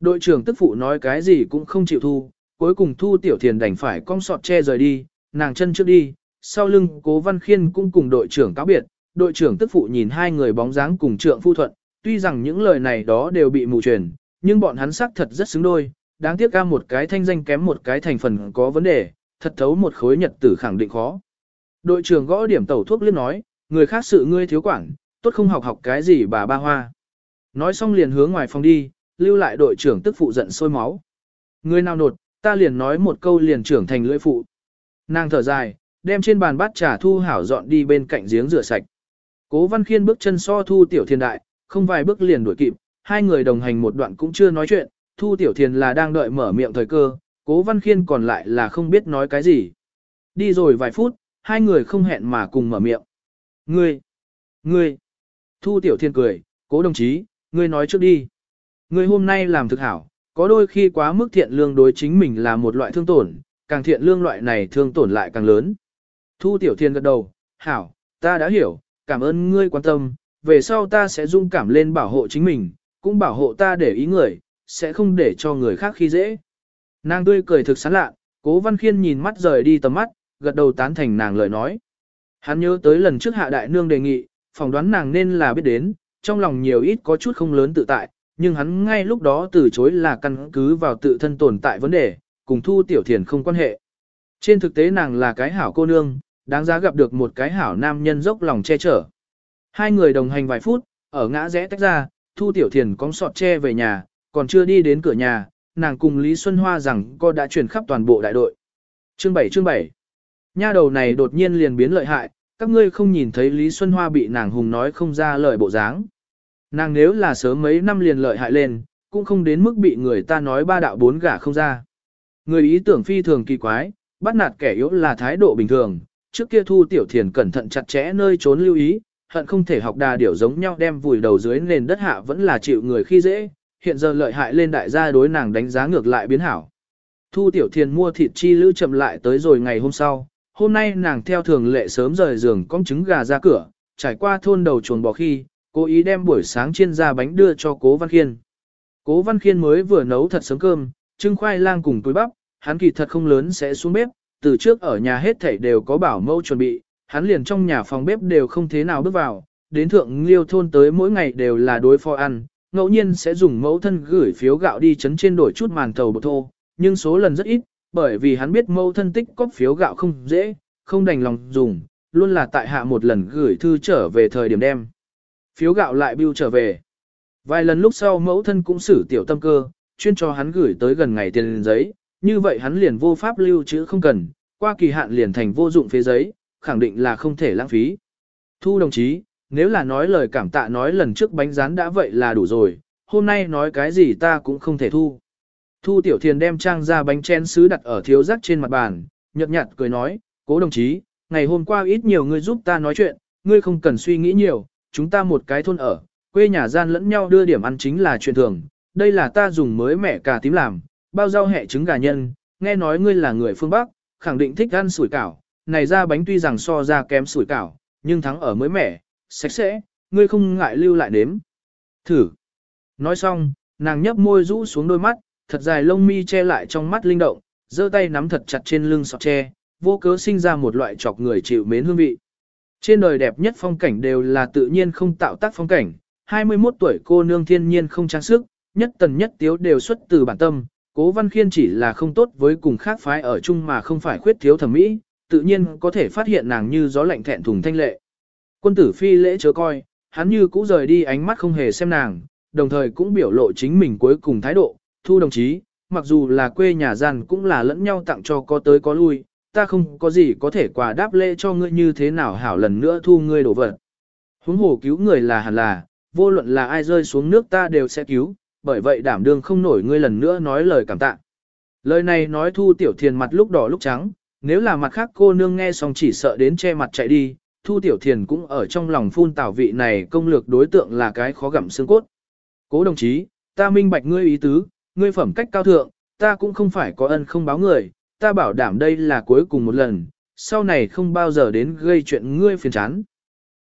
Đội trưởng tức phụ nói cái gì cũng không chịu thu, cuối cùng thu tiểu thiền đành phải cong sọt che rời đi, nàng chân trước đi, sau lưng cố văn khiên cũng cùng đội trưởng cáo biệt, đội trưởng tức phụ nhìn hai người bóng dáng cùng trượng phu thuận, tuy rằng những lời này đó đều bị mù truyền, nhưng bọn hắn xác thật rất xứng đôi, đáng tiếc ca một cái thanh danh kém một cái thành phần có vấn đề, thật thấu một khối nhật tử khẳng định khó. Đội trưởng gõ điểm tẩu thuốc liên nói, người khác sự ngươi thiếu quản, tốt không học học cái gì bà ba hoa. Nói xong liền hướng ngoài phòng đi, lưu lại đội trưởng tức phụ giận sôi máu. Người nào nột, Ta liền nói một câu liền trưởng thành lưỡi phụ. Nàng thở dài, đem trên bàn bát trà thu hảo dọn đi bên cạnh giếng rửa sạch. Cố Văn Khiên bước chân so Thu Tiểu Thiên đại, không vài bước liền đuổi kịp, hai người đồng hành một đoạn cũng chưa nói chuyện, Thu Tiểu Thiên là đang đợi mở miệng thời cơ, Cố Văn Khiên còn lại là không biết nói cái gì. Đi rồi vài phút, hai người không hẹn mà cùng mở miệng. Ngươi, ngươi, Thu Tiểu Thiên cười, Cố đồng chí, ngươi nói trước đi. Ngươi hôm nay làm thực hảo, có đôi khi quá mức thiện lương đối chính mình là một loại thương tổn, càng thiện lương loại này thương tổn lại càng lớn. Thu Tiểu Thiên gật đầu, hảo, ta đã hiểu, cảm ơn ngươi quan tâm, về sau ta sẽ dung cảm lên bảo hộ chính mình, cũng bảo hộ ta để ý người, sẽ không để cho người khác khi dễ. Nàng tươi cười thực sán lạ, cố văn khiên nhìn mắt rời đi tầm mắt, gật đầu tán thành nàng lời nói. Hắn nhớ tới lần trước hạ đại nương đề nghị, phỏng đoán nàng nên là biết đến, trong lòng nhiều ít có chút không lớn tự tại, nhưng hắn ngay lúc đó từ chối là căn cứ vào tự thân tồn tại vấn đề, cùng thu tiểu thiền không quan hệ. Trên thực tế nàng là cái hảo cô nương, đáng giá gặp được một cái hảo nam nhân dốc lòng che chở. Hai người đồng hành vài phút, ở ngã rẽ tách ra, Thu Tiểu Thiền cong sọt che về nhà, còn chưa đi đến cửa nhà, nàng cùng Lý Xuân Hoa rằng cô đã truyền khắp toàn bộ đại đội. Chương 7 chương 7 Nha đầu này đột nhiên liền biến lợi hại, các ngươi không nhìn thấy Lý Xuân Hoa bị nàng hùng nói không ra lời bộ dáng. Nàng nếu là sớm mấy năm liền lợi hại lên, cũng không đến mức bị người ta nói ba đạo bốn gả không ra. Người ý tưởng phi thường kỳ quái, bắt nạt kẻ yếu là thái độ bình thường, trước kia thu tiểu thiền cẩn thận chặt chẽ nơi trốn lưu ý, hận không thể học đà điểu giống nhau đem vùi đầu dưới nền đất hạ vẫn là chịu người khi dễ, hiện giờ lợi hại lên đại gia đối nàng đánh giá ngược lại biến hảo. Thu tiểu thiền mua thịt chi lữ chậm lại tới rồi ngày hôm sau, hôm nay nàng theo thường lệ sớm rời giường con trứng gà ra cửa, trải qua thôn đầu chuồng bò khi, cố ý đem buổi sáng chiên ra bánh đưa cho cố Văn Khiên. Cố Văn Khiên mới vừa nấu thật sớm cơm, trưng khoai lang cùng túi bắp, hắn kỳ thật không lớn sẽ xuống bếp, từ trước ở nhà hết thảy đều có bảo mẫu chuẩn bị, hắn liền trong nhà phòng bếp đều không thế nào bước vào, đến thượng liêu thôn tới mỗi ngày đều là đối phó ăn, ngẫu nhiên sẽ dùng mẫu thân gửi phiếu gạo đi chấn trên đổi chút màn thầu bột thô, nhưng số lần rất ít, bởi vì hắn biết mẫu thân tích có phiếu gạo không dễ, không đành lòng dùng, luôn là tại hạ một lần gửi thư trở về thời điểm đem. Phiếu gạo lại bưu trở về. Vài lần lúc sau mẫu thân cũng xử tiểu tâm cơ, chuyên cho hắn gửi tới gần ngày tiền giấy, như vậy hắn liền vô pháp lưu trữ không cần, qua kỳ hạn liền thành vô dụng phế giấy, khẳng định là không thể lãng phí. Thu đồng chí, nếu là nói lời cảm tạ nói lần trước bánh rán đã vậy là đủ rồi, hôm nay nói cái gì ta cũng không thể thu. Thu tiểu thiền đem trang ra bánh chén sứ đặt ở thiếu rắc trên mặt bàn, nhợt nhạt cười nói, cố đồng chí, ngày hôm qua ít nhiều người giúp ta nói chuyện, ngươi không cần suy nghĩ nhiều, chúng ta một cái thôn ở, quê nhà gian lẫn nhau đưa điểm ăn chính là chuyện thường, đây là ta dùng mới mẻ cà tím làm, bao rau hẹ trứng gà nhân, nghe nói ngươi là người phương Bắc, khẳng định thích ăn sủi cảo, này ra bánh tuy rằng so ra kém sủi cảo, nhưng thắng ở mới mẻ, sạch sẽ, ngươi không ngại lưu lại nếm. Thử. Nói xong, nàng nhấp môi rũ xuống đôi mắt, thật dài lông mi che lại trong mắt linh động, giơ tay nắm thật chặt trên lưng sọt tre, vô cớ sinh ra một loại chọc người chịu mến hương vị. Trên đời đẹp nhất phong cảnh đều là tự nhiên không tạo tác phong cảnh, 21 tuổi cô nương thiên nhiên không trang sức, nhất tần nhất tiếu đều xuất từ bản tâm, Cố Văn Khiên chỉ là không tốt với cùng khác phái ở chung mà không phải khuyết thiếu thẩm mỹ, tự nhiên có thể phát hiện nàng như gió lạnh thẹn thùng thanh lệ. Quân tử phi lễ chớ coi, hắn như cũ rời đi ánh mắt không hề xem nàng, đồng thời cũng biểu lộ chính mình cuối cùng thái độ, thu đồng chí, mặc dù là quê nhà gian cũng là lẫn nhau tặng cho có tới có lui, ta không có gì có thể quà đáp lễ cho ngươi như thế nào hảo lần nữa thu ngươi đổ vật. Huống hồ cứu người là hẳn là, vô luận là ai rơi xuống nước ta đều sẽ cứu, bởi vậy đảm đương không nổi ngươi lần nữa nói lời cảm tạ. Lời này nói thu tiểu thiền mặt lúc đỏ lúc trắng, nếu là mặt khác cô nương nghe xong chỉ sợ đến che mặt chạy đi, thu tiểu thiền cũng ở trong lòng phun tảo vị này công lược đối tượng là cái khó gặm xương cốt. Cố đồng chí, ta minh bạch ngươi ý tứ, ngươi phẩm cách cao thượng, ta cũng không phải có ân không báo người, ta bảo đảm đây là cuối cùng một lần, sau này không bao giờ đến gây chuyện ngươi phiền chán.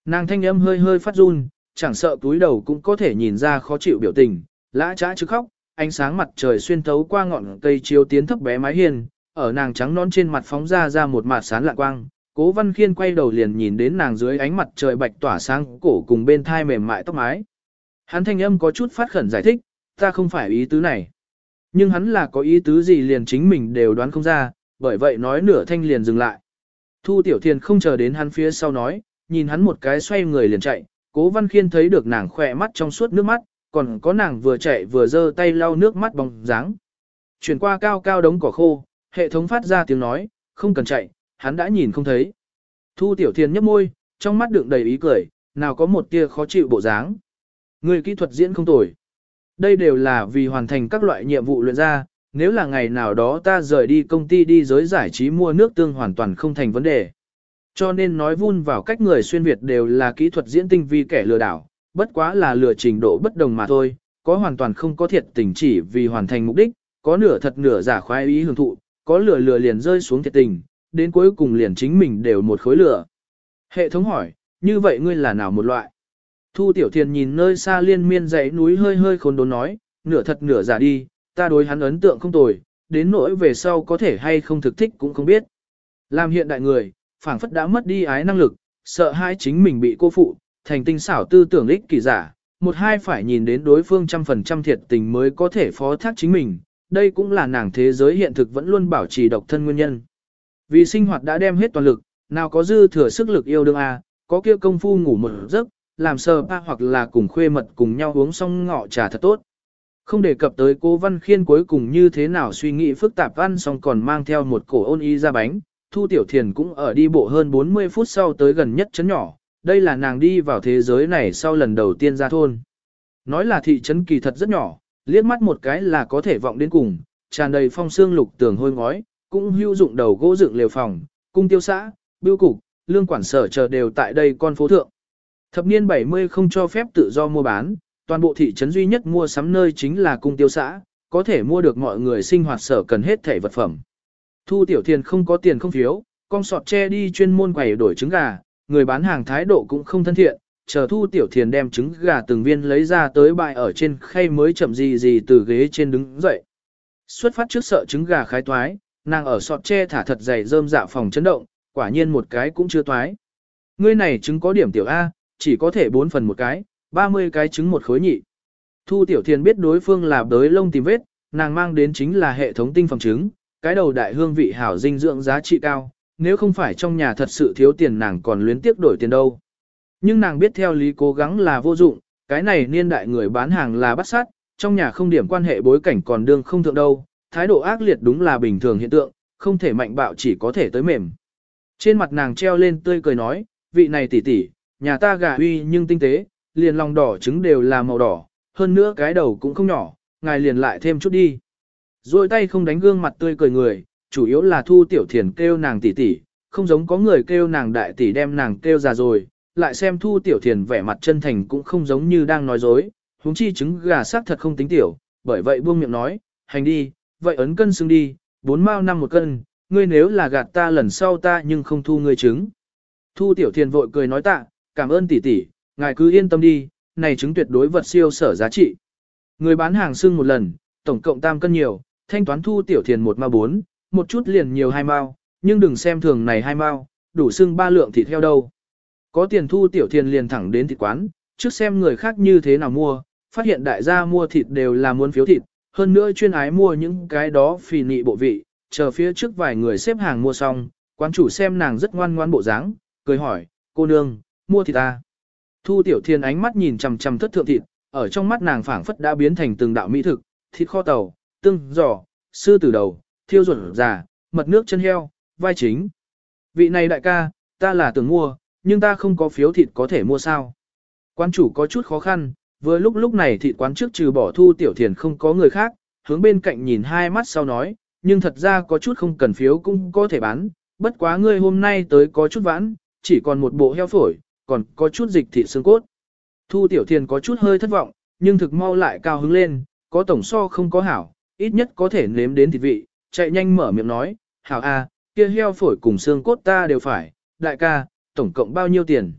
Nàng thanh âm hơi hơi phát run, chẳng sợ túi đầu cũng có thể nhìn ra khó chịu biểu tình, lã trã chứ khóc, ánh sáng mặt trời xuyên thấu qua ngọn cây chiếu tiến thấp bé mái hiên, ở nàng trắng non trên mặt phóng ra ra một mạt sáng lạ quang. Cố Văn Khiên quay đầu liền nhìn đến nàng dưới ánh mặt trời bạch tỏa sáng cổ cùng bên thai mềm mại tóc mái. Hắn thanh âm có chút phát khẩn giải thích, ta không phải ý tứ này. Nhưng hắn là có ý tứ gì liền chính mình đều đoán không ra, bởi vậy nói nửa thanh liền dừng lại. Thu Tiểu Thiền không chờ đến hắn phía sau nói, nhìn hắn một cái xoay người liền chạy, Cố Văn Khiên thấy được nàng khỏe mắt trong suốt nước mắt, còn có nàng vừa chạy vừa giơ tay lau nước mắt bóng dáng. chuyển qua cao cao đống cỏ khô, hệ thống phát ra tiếng nói, không cần chạy, hắn đã nhìn không thấy. Thu Tiểu Thiên nhấp môi, trong mắt đựng đầy ý cười, nào có một tia khó chịu bộ dáng. Người kỹ thuật diễn không tồi. Đây đều là vì hoàn thành các loại nhiệm vụ luyện ra, nếu là ngày nào đó ta rời đi công ty đi giới giải trí mua nước tương hoàn toàn không thành vấn đề. Cho nên nói vun vào cách người xuyên Việt đều là kỹ thuật diễn tinh vi kẻ lừa đảo, bất quá là lừa trình độ bất đồng mà thôi, có hoàn toàn không có thiệt tình chỉ vì hoàn thành mục đích, có nửa thật nửa giả khoái ý hưởng thụ, có lừa lừa liền rơi xuống thiệt tình, đến cuối cùng liền chính mình đều một khối lửa. Hệ thống hỏi, như vậy ngươi là nào một loại? Thu Tiểu Thiền nhìn nơi xa liên miên dãy núi hơi hơi khốn đốn nói, nửa thật nửa giả đi, ta đối hắn ấn tượng không tồi, đến nỗi về sau có thể hay không thực thích cũng không biết. Làm hiện đại người, phảng phất đã mất đi ái năng lực, sợ hai chính mình bị cô phụ, thành tinh xảo tư tưởng ích kỳ giả, một hai phải nhìn đến đối phương trăm phần trăm thiệt tình mới có thể phó thác chính mình, đây cũng là nàng thế giới hiện thực vẫn luôn bảo trì độc thân nguyên nhân. Vì sinh hoạt đã đem hết toàn lực, nào có dư thừa sức lực yêu đương a, có kia công phu ngủ một giấc, làm sờ ba hoặc là cùng khuê mật cùng nhau uống xong ngọ trà thật tốt. Không đề cập tới cô Văn Khiên cuối cùng như thế nào suy nghĩ phức tạp ăn xong còn mang theo một cổ ôn y ra bánh, Thu Tiểu Thiền cũng ở đi bộ hơn 40 phút sau tới gần nhất chấn nhỏ, đây là nàng đi vào thế giới này sau lần đầu tiên ra thôn. Nói là thị trấn kỳ thật rất nhỏ, liếc mắt một cái là có thể vọng đến cùng, tràn đầy phong xương lục tường hôi ngói, cũng hữu dụng đầu gỗ dựng lều phòng, cung tiêu xã, bưu cục, lương quản sở chờ đều tại đây con phố thượng. Thập niên 70 không cho phép tự do mua bán, toàn bộ thị trấn duy nhất mua sắm nơi chính là cung tiêu xã, có thể mua được mọi người sinh hoạt sở cần hết thể vật phẩm. Thu tiểu thiền không có tiền không phiếu, con sọt che đi chuyên môn quầy đổi trứng gà, người bán hàng thái độ cũng không thân thiện, chờ thu tiểu thiền đem trứng gà từng viên lấy ra tới bại ở trên khay mới chậm gì gì từ ghế trên đứng dậy. Xuất phát trước sợ trứng gà khái toái, nàng ở sọt che thả thật dày rơm dạ phòng chấn động, quả nhiên một cái cũng chưa toái. Ngươi này trứng có điểm tiểu A, chỉ có thể 4 phần một cái, 30 cái trứng một khối nhị. Thu tiểu thiền biết đối phương là đới lông tìm vết, nàng mang đến chính là hệ thống tinh phẩm trứng, cái đầu đại hương vị hảo dinh dưỡng giá trị cao, nếu không phải trong nhà thật sự thiếu tiền nàng còn luyến tiếc đổi tiền đâu. Nhưng nàng biết theo lý cố gắng là vô dụng, cái này niên đại người bán hàng là bắt sát, trong nhà không điểm quan hệ bối cảnh còn đương không thượng đâu, thái độ ác liệt đúng là bình thường hiện tượng, không thể mạnh bạo chỉ có thể tới mềm. Trên mặt nàng treo lên tươi cười nói, vị này tỷ tỷ, nhà ta gà uy nhưng tinh tế, liền lòng đỏ trứng đều là màu đỏ, hơn nữa cái đầu cũng không nhỏ, ngài liền lại thêm chút đi. Rồi tay không đánh gương mặt tươi cười người, chủ yếu là thu tiểu thiền kêu nàng tỷ tỷ, không giống có người kêu nàng đại tỷ đem nàng kêu già rồi, lại xem thu tiểu thiền vẻ mặt chân thành cũng không giống như đang nói dối, huống chi trứng gà xác thật không tính tiểu, bởi vậy buông miệng nói, hành đi, vậy ấn cân xưng đi, bốn mao năm một cân, ngươi nếu là gạt ta lần sau ta nhưng không thu ngươi trứng. Thu tiểu thiền vội cười nói tạ, cảm ơn tỷ tỷ, ngài cứ yên tâm đi, này trứng tuyệt đối vật siêu sở giá trị. Người bán hàng xưng một lần, tổng cộng tam cân nhiều, thanh toán thu tiểu thiền một ma bốn, một chút liền nhiều hai mao, nhưng đừng xem thường này hai mao, đủ xưng ba lượng thịt heo đâu. Có tiền thu tiểu thiền liền thẳng đến thịt quán, trước xem người khác như thế nào mua, phát hiện đại gia mua thịt đều là muốn phiếu thịt, hơn nữa chuyên ái mua những cái đó phì nị bộ vị, chờ phía trước vài người xếp hàng mua xong, quán chủ xem nàng rất ngoan ngoan bộ dáng, cười hỏi, cô nương, mua thịt ta. Thu tiểu thiên ánh mắt nhìn chằm chằm thất thượng thịt, ở trong mắt nàng phảng phất đã biến thành từng đạo mỹ thực, thịt kho tàu, tương, giò, sư tử đầu, thiêu ruột già, mật nước chân heo, vai chính. Vị này đại ca, ta là tưởng mua, nhưng ta không có phiếu thịt có thể mua sao. Quán chủ có chút khó khăn, vừa lúc lúc này thịt quán trước trừ bỏ thu tiểu thiền không có người khác, hướng bên cạnh nhìn hai mắt sau nói, nhưng thật ra có chút không cần phiếu cũng có thể bán, bất quá ngươi hôm nay tới có chút vãn, chỉ còn một bộ heo phổi, còn có chút dịch thịt xương cốt. Thu tiểu thiền có chút hơi thất vọng, nhưng thực mau lại cao hứng lên, có tổng so không có hảo, ít nhất có thể nếm đến thịt vị, chạy nhanh mở miệng nói, hảo a, kia heo phổi cùng xương cốt ta đều phải, đại ca, tổng cộng bao nhiêu tiền.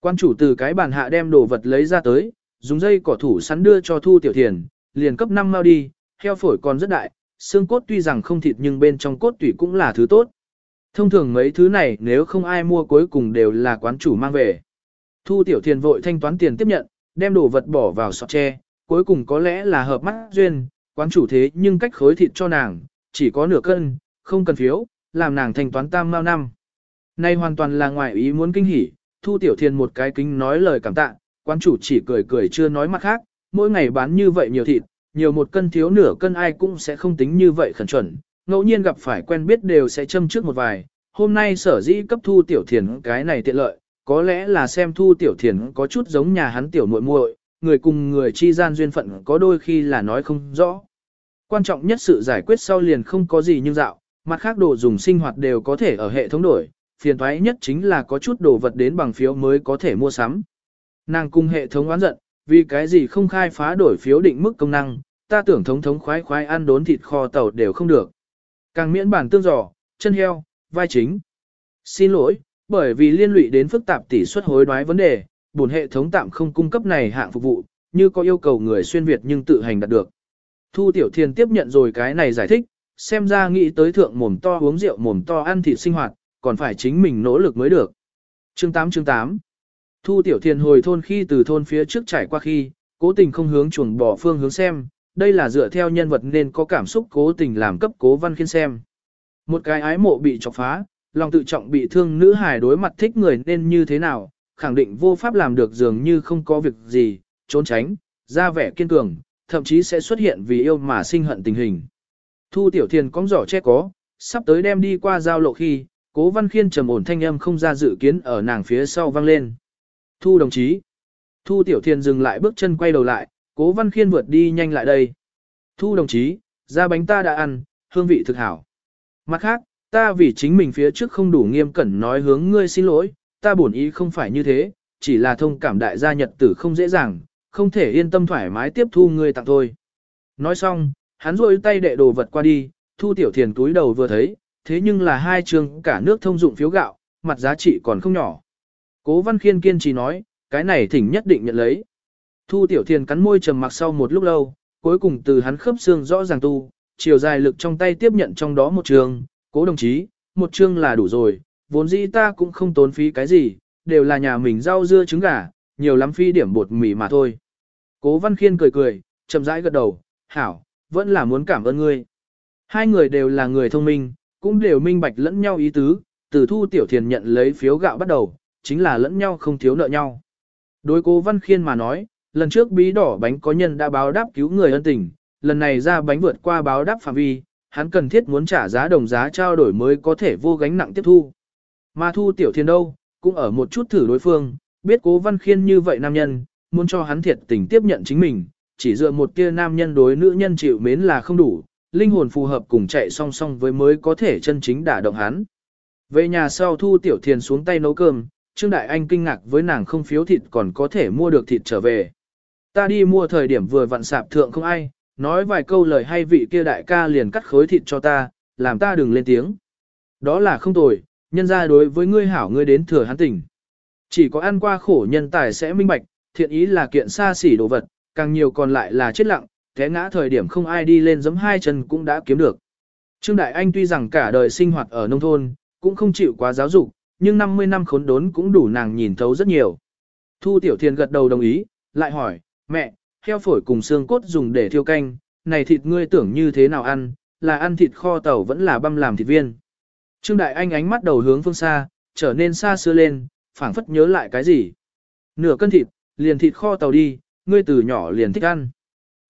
Quan chủ từ cái bàn hạ đem đồ vật lấy ra tới, dùng dây cỏ thủ sắn đưa cho thu tiểu thiền, liền cấp 5 mau đi, heo phổi còn rất đại, xương cốt tuy rằng không thịt nhưng bên trong cốt tủy cũng là thứ tốt. Thông thường mấy thứ này nếu không ai mua cuối cùng đều là quán chủ mang về. Thu tiểu thiền vội thanh toán tiền tiếp nhận, đem đồ vật bỏ vào sọt tre, cuối cùng có lẽ là hợp mắt duyên, quán chủ thế nhưng cách khối thịt cho nàng, chỉ có nửa cân, không cần phiếu, làm nàng thanh toán tam mao năm. Nay hoàn toàn là ngoài ý muốn kinh hỉ, thu tiểu thiền một cái kính nói lời cảm tạ, quán chủ chỉ cười cười chưa nói mặt khác, mỗi ngày bán như vậy nhiều thịt, nhiều một cân thiếu nửa cân ai cũng sẽ không tính như vậy khẩn chuẩn, ngẫu nhiên gặp phải quen biết đều sẽ châm trước một vài. Hôm nay sở dĩ cấp thu tiểu thiền cái này tiện lợi, có lẽ là xem thu tiểu thiền có chút giống nhà hắn tiểu muội muội, người cùng người chi gian duyên phận có đôi khi là nói không rõ. Quan trọng nhất sự giải quyết sau liền không có gì nhưng dạo, mặt khác đồ dùng sinh hoạt đều có thể ở hệ thống đổi, phiền thoái nhất chính là có chút đồ vật đến bằng phiếu mới có thể mua sắm. Nàng cung hệ thống oán giận, vì cái gì không khai phá đổi phiếu định mức công năng, ta tưởng thống thống khoái khoái ăn đốn thịt kho tàu đều không được. Càng miễn bản tương giỏ, chân heo, vai chính. Xin lỗi, bởi vì liên lụy đến phức tạp tỷ suất hối đoái vấn đề, bổn hệ thống tạm không cung cấp này hạng phục vụ, như có yêu cầu người xuyên Việt nhưng tự hành đạt được. Thu Tiểu Thiên tiếp nhận rồi cái này giải thích, xem ra nghĩ tới thượng mồm to uống rượu mồm to ăn thịt sinh hoạt, còn phải chính mình nỗ lực mới được. Chương 8 chương 8 Thu Tiểu Thiên hồi thôn khi từ thôn phía trước trải qua khi, cố tình không hướng chuồng bỏ phương hướng xem, đây là dựa theo nhân vật nên có cảm xúc cố tình làm cấp cố văn khiên xem. Một cái ái mộ bị chọc phá, lòng tự trọng bị thương nữ hài đối mặt thích người nên như thế nào, khẳng định vô pháp làm được dường như không có việc gì, trốn tránh, ra vẻ kiên cường, thậm chí sẽ xuất hiện vì yêu mà sinh hận tình hình. Thu Tiểu Thiên cong giỏ che có, sắp tới đem đi qua giao lộ khi, Cố Văn Khiên trầm ổn thanh âm không ra dự kiến ở nàng phía sau vang lên. Thu đồng chí. Thu Tiểu Thiên dừng lại bước chân quay đầu lại, Cố Văn Khiên vượt đi nhanh lại đây. Thu đồng chí, ra bánh ta đã ăn, hương vị thực hảo. Mặt khác, ta vì chính mình phía trước không đủ nghiêm cẩn nói hướng ngươi xin lỗi, ta bổn ý không phải như thế, chỉ là thông cảm đại gia nhật tử không dễ dàng, không thể yên tâm thoải mái tiếp thu ngươi tặng thôi. Nói xong, hắn rôi tay đệ đồ vật qua đi, thu tiểu thiền túi đầu vừa thấy, thế nhưng là hai trường cả nước thông dụng phiếu gạo, mặt giá trị còn không nhỏ. Cố văn khiên kiên trì nói, cái này thỉnh nhất định nhận lấy. Thu tiểu thiền cắn môi trầm mặc sau một lúc lâu, cuối cùng từ hắn khớp xương rõ ràng tu, chiều dài lực trong tay tiếp nhận trong đó một trường, cố đồng chí, một chương là đủ rồi, vốn dĩ ta cũng không tốn phí cái gì, đều là nhà mình rau dưa trứng gà, nhiều lắm phi điểm bột mì mà thôi. Cố Văn Khiên cười cười, chậm rãi gật đầu, hảo, vẫn là muốn cảm ơn ngươi. Hai người đều là người thông minh, cũng đều minh bạch lẫn nhau ý tứ, từ thu tiểu thiền nhận lấy phiếu gạo bắt đầu, chính là lẫn nhau không thiếu nợ nhau. Đối cố Văn Khiên mà nói, lần trước bí đỏ bánh có nhân đã báo đáp cứu người ân tình, lần này ra bánh vượt qua báo đáp phạm vi, hắn cần thiết muốn trả giá đồng giá trao đổi mới có thể vô gánh nặng tiếp thu. Mà thu tiểu thiên đâu, cũng ở một chút thử đối phương, biết cố văn khiên như vậy nam nhân, muốn cho hắn thiệt tình tiếp nhận chính mình, chỉ dựa một kia nam nhân đối nữ nhân chịu mến là không đủ, linh hồn phù hợp cùng chạy song song với mới có thể chân chính đả động hắn. Về nhà sau thu tiểu thiền xuống tay nấu cơm, Trương Đại Anh kinh ngạc với nàng không phiếu thịt còn có thể mua được thịt trở về. Ta đi mua thời điểm vừa vặn sạp thượng không ai, nói vài câu lời hay vị kia đại ca liền cắt khối thịt cho ta, làm ta đừng lên tiếng. Đó là không tồi, nhân ra đối với ngươi hảo ngươi đến thừa hắn tỉnh. Chỉ có ăn qua khổ nhân tài sẽ minh bạch, thiện ý là kiện xa xỉ đồ vật, càng nhiều còn lại là chết lặng, té ngã thời điểm không ai đi lên giấm hai chân cũng đã kiếm được. Trương Đại Anh tuy rằng cả đời sinh hoạt ở nông thôn, cũng không chịu quá giáo dục, nhưng 50 năm khốn đốn cũng đủ nàng nhìn thấu rất nhiều. Thu Tiểu Thiên gật đầu đồng ý, lại hỏi, mẹ, heo phổi cùng xương cốt dùng để thiêu canh, này thịt ngươi tưởng như thế nào ăn, là ăn thịt kho tàu vẫn là băm làm thịt viên. Trương Đại Anh ánh mắt đầu hướng phương xa, trở nên xa xưa lên, phảng phất nhớ lại cái gì. Nửa cân thịt, liền thịt kho tàu đi, ngươi từ nhỏ liền thích ăn.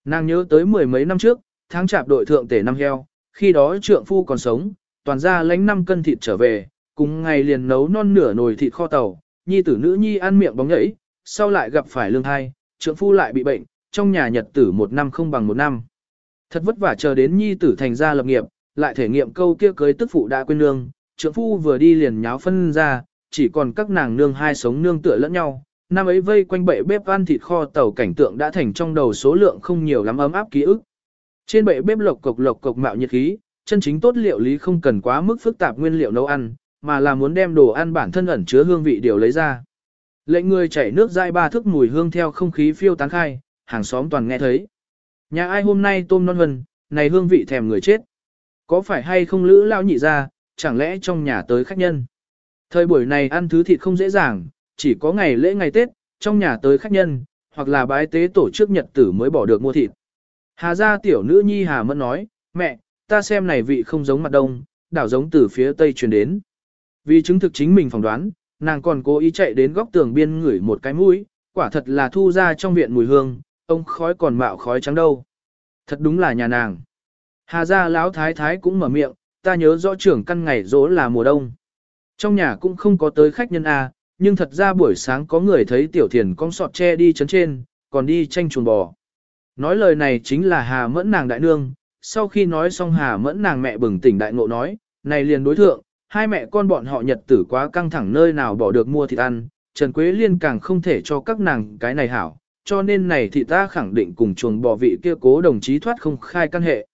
Nàng nhớ tới mười mấy năm trước, tháng chạp đội thượng tể năm heo, khi đó trượng phu còn sống, toàn ra lánh 5 cân thịt trở về, cùng ngày liền nấu non nửa nồi thịt kho tàu, nhi tử nữ nhi ăn miệng bóng nhảy, sau lại gặp phải lương thai, trượng phu lại bị bệnh, trong nhà nhật tử một năm không bằng một năm. Thật vất vả chờ đến nhi tử thành ra lập nghiệp, lại thể nghiệm câu kia cưới tức phụ đã quên nương, trượng phu vừa đi liền nháo phân ra, chỉ còn các nàng nương hai sống nương tựa lẫn nhau. Năm ấy vây quanh bệ bếp ăn thịt kho tàu cảnh tượng đã thành trong đầu số lượng không nhiều lắm ấm áp ký ức. Trên bệ bếp lộc cộc lộc cộc mạo nhiệt khí, chân chính tốt liệu lý không cần quá mức phức tạp nguyên liệu nấu ăn, mà là muốn đem đồ ăn bản thân ẩn chứa hương vị điều lấy ra. Lệnh người chảy nước dai ba thước mùi hương theo không khí phiêu tán khai, hàng xóm toàn nghe thấy. Nhà ai hôm nay tôm non hần, này hương vị thèm người chết. Có phải hay không lữ lao nhị ra, chẳng lẽ trong nhà tới khách nhân. Thời buổi này ăn thứ thịt không dễ dàng, chỉ có ngày lễ ngày Tết, trong nhà tới khách nhân, hoặc là bái tế tổ chức nhật tử mới bỏ được mua thịt. Hà gia tiểu nữ nhi Hà Mẫn nói, mẹ, ta xem này vị không giống mặt đông, đảo giống từ phía tây truyền đến. Vì chứng thực chính mình phỏng đoán, nàng còn cố ý chạy đến góc tường biên ngửi một cái mũi, quả thật là thu ra trong viện mùi hương, ông khói còn mạo khói trắng đâu. Thật đúng là nhà nàng. Hà gia lão thái thái cũng mở miệng, ta nhớ rõ trưởng căn ngày rỗ là mùa đông. Trong nhà cũng không có tới khách nhân A, nhưng thật ra buổi sáng có người thấy tiểu thiền con sọt tre đi chấn trên, còn đi tranh chuồng bò. Nói lời này chính là Hà mẫn nàng đại nương, sau khi nói xong Hà mẫn nàng mẹ bừng tỉnh đại ngộ nói, này liền đối thượng, hai mẹ con bọn họ nhật tử quá căng thẳng nơi nào bỏ được mua thịt ăn, Trần Quế Liên càng không thể cho các nàng cái này hảo, cho nên này thì ta khẳng định cùng chuồng bò vị kia cố đồng chí thoát không khai căn hệ.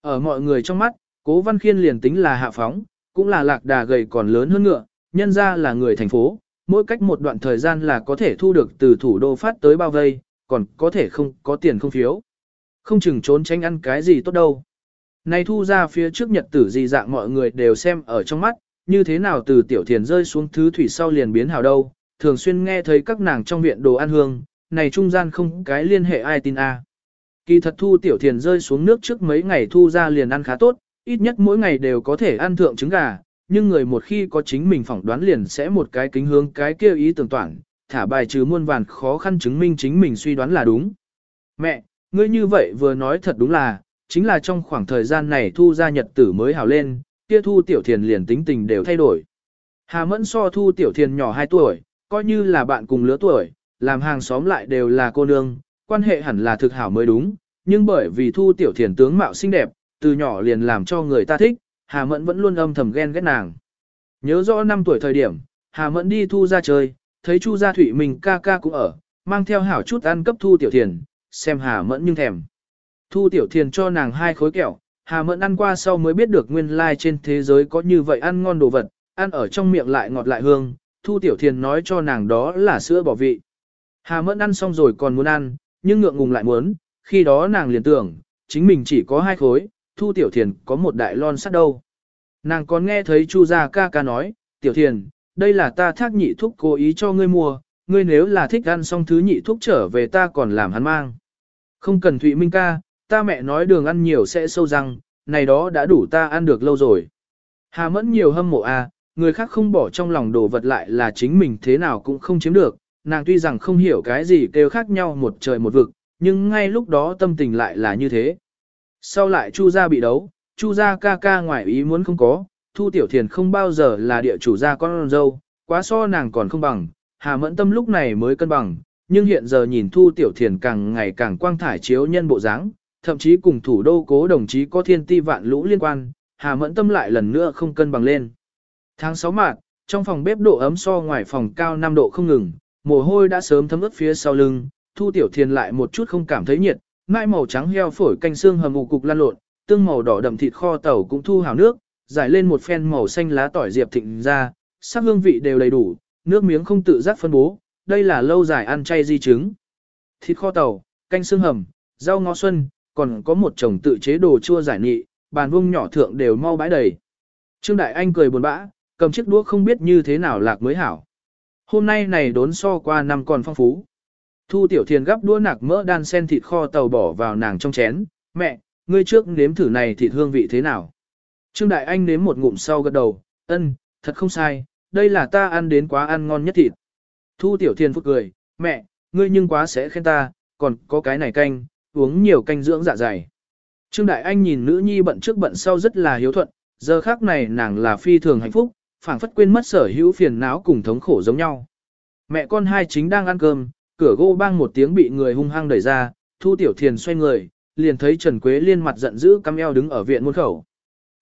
Ở mọi người trong mắt, cố văn khiên liền tính là hạ phóng, cũng là lạc đà gầy còn lớn hơn ngựa, nhân ra là người thành phố, mỗi cách một đoạn thời gian là có thể thu được từ thủ đô phát tới bao vây, còn có thể không có tiền không phiếu. Không chừng trốn tránh ăn cái gì tốt đâu. Này thu ra phía trước nhật tử gì dạng mọi người đều xem ở trong mắt, như thế nào từ tiểu thiền rơi xuống thứ thủy sau liền biến hào đâu, thường xuyên nghe thấy các nàng trong viện đồ ăn hương, này trung gian không cái liên hệ ai tin a. Kỳ thật thu tiểu thiền rơi xuống nước trước mấy ngày thu ra liền ăn khá tốt, ít nhất mỗi ngày đều có thể ăn thượng trứng gà, nhưng người một khi có chính mình phỏng đoán liền sẽ một cái kính hướng cái kia ý tưởng toàn, thả bài trừ muôn vàn khó khăn chứng minh chính mình suy đoán là đúng. Mẹ, ngươi như vậy vừa nói thật đúng là, chính là trong khoảng thời gian này thu ra nhật tử mới hào lên, kia thu tiểu thiền liền tính tình đều thay đổi. Hà mẫn so thu tiểu thiền nhỏ 2 tuổi, coi như là bạn cùng lứa tuổi, làm hàng xóm lại đều là cô nương, quan hệ hẳn là thực hảo mới đúng, nhưng bởi vì thu tiểu thiền tướng mạo xinh đẹp, từ nhỏ liền làm cho người ta thích, Hà Mẫn vẫn luôn âm thầm ghen ghét nàng. Nhớ rõ năm tuổi thời điểm, Hà Mẫn đi thu ra chơi, thấy Chu Gia Thụy mình ca ca cũng ở, mang theo hảo chút ăn cấp thu tiểu thiền, xem Hà Mẫn nhưng thèm. Thu tiểu thiền cho nàng hai khối kẹo, Hà Mẫn ăn qua sau mới biết được nguyên lai like trên thế giới có như vậy ăn ngon đồ vật, ăn ở trong miệng lại ngọt lại hương, Thu tiểu thiền nói cho nàng đó là sữa bỏ vị. Hà Mẫn ăn xong rồi còn muốn ăn, nhưng ngượng ngùng lại muốn, khi đó nàng liền tưởng, chính mình chỉ có hai khối, Thu tiểu thiền có một đại lon sắt đâu. Nàng còn nghe thấy Chu gia ca ca nói, tiểu thiền, đây là ta thác nhị thuốc cố ý cho ngươi mua, ngươi nếu là thích ăn xong thứ nhị thuốc trở về ta còn làm hắn mang. Không cần Thụy Minh ca, ta mẹ nói đường ăn nhiều sẽ sâu răng, này đó đã đủ ta ăn được lâu rồi. Hà mẫn nhiều hâm mộ a, à, người khác không bỏ trong lòng đồ vật lại là chính mình thế nào cũng không chiếm được, nàng tuy rằng không hiểu cái gì kêu khác nhau một trời một vực, nhưng ngay lúc đó tâm tình lại là như thế. Sau lại Chu gia bị đấu, Chu gia ca ca ngoài ý muốn không có, Thu Tiểu Thiền không bao giờ là địa chủ gia con dâu, quá so nàng còn không bằng, Hà Mẫn Tâm lúc này mới cân bằng, nhưng hiện giờ nhìn Thu Tiểu Thiền càng ngày càng quang thải chiếu nhân bộ dáng, thậm chí cùng thủ đô cố đồng chí có thiên ti vạn lũ liên quan, Hà Mẫn Tâm lại lần nữa không cân bằng lên. Tháng 6 mạt, trong phòng bếp độ ấm so ngoài phòng cao 5 độ không ngừng, mồ hôi đã sớm thấm ướt phía sau lưng, Thu Tiểu Thiền lại một chút không cảm thấy nhiệt, mai màu trắng heo phổi canh xương hầm ủ cục lan lộn, tương màu đỏ đậm thịt kho tàu cũng thu hào nước, giải lên một phen màu xanh lá tỏi diệp thịnh ra, sắc hương vị đều đầy đủ, nước miếng không tự giác phân bố, đây là lâu dài ăn chay di chứng. Thịt kho tàu, canh xương hầm, rau ngó xuân, còn có một chồng tự chế đồ chua giải nị, bàn vung nhỏ thượng đều mau bãi đầy. Trương Đại Anh cười buồn bã, cầm chiếc đũa không biết như thế nào lạc mới hảo. Hôm nay này đốn so qua năm còn phong phú. Thu Tiểu Thiền gắp đũa nạc mỡ đan sen thịt kho tàu bỏ vào nàng trong chén, mẹ, ngươi trước nếm thử này thịt hương vị thế nào. Trương Đại Anh nếm một ngụm sau gật đầu, ân, thật không sai, đây là ta ăn đến quá ăn ngon nhất thịt. Thu Tiểu Thiền phút cười, mẹ, ngươi nhưng quá sẽ khen ta, còn có cái này canh, uống nhiều canh dưỡng dạ dày. Trương Đại Anh nhìn nữ nhi bận trước bận sau rất là hiếu thuận, giờ khác này nàng là phi thường hạnh phúc, phảng phất quên mất sở hữu phiền não cùng thống khổ giống nhau. Mẹ con hai chính đang ăn cơm, cửa gỗ bang một tiếng bị người hung hăng đẩy ra, Thu Tiểu Thiền xoay người, liền thấy Trần Quế Liên mặt giận dữ căm eo đứng ở viện môn khẩu.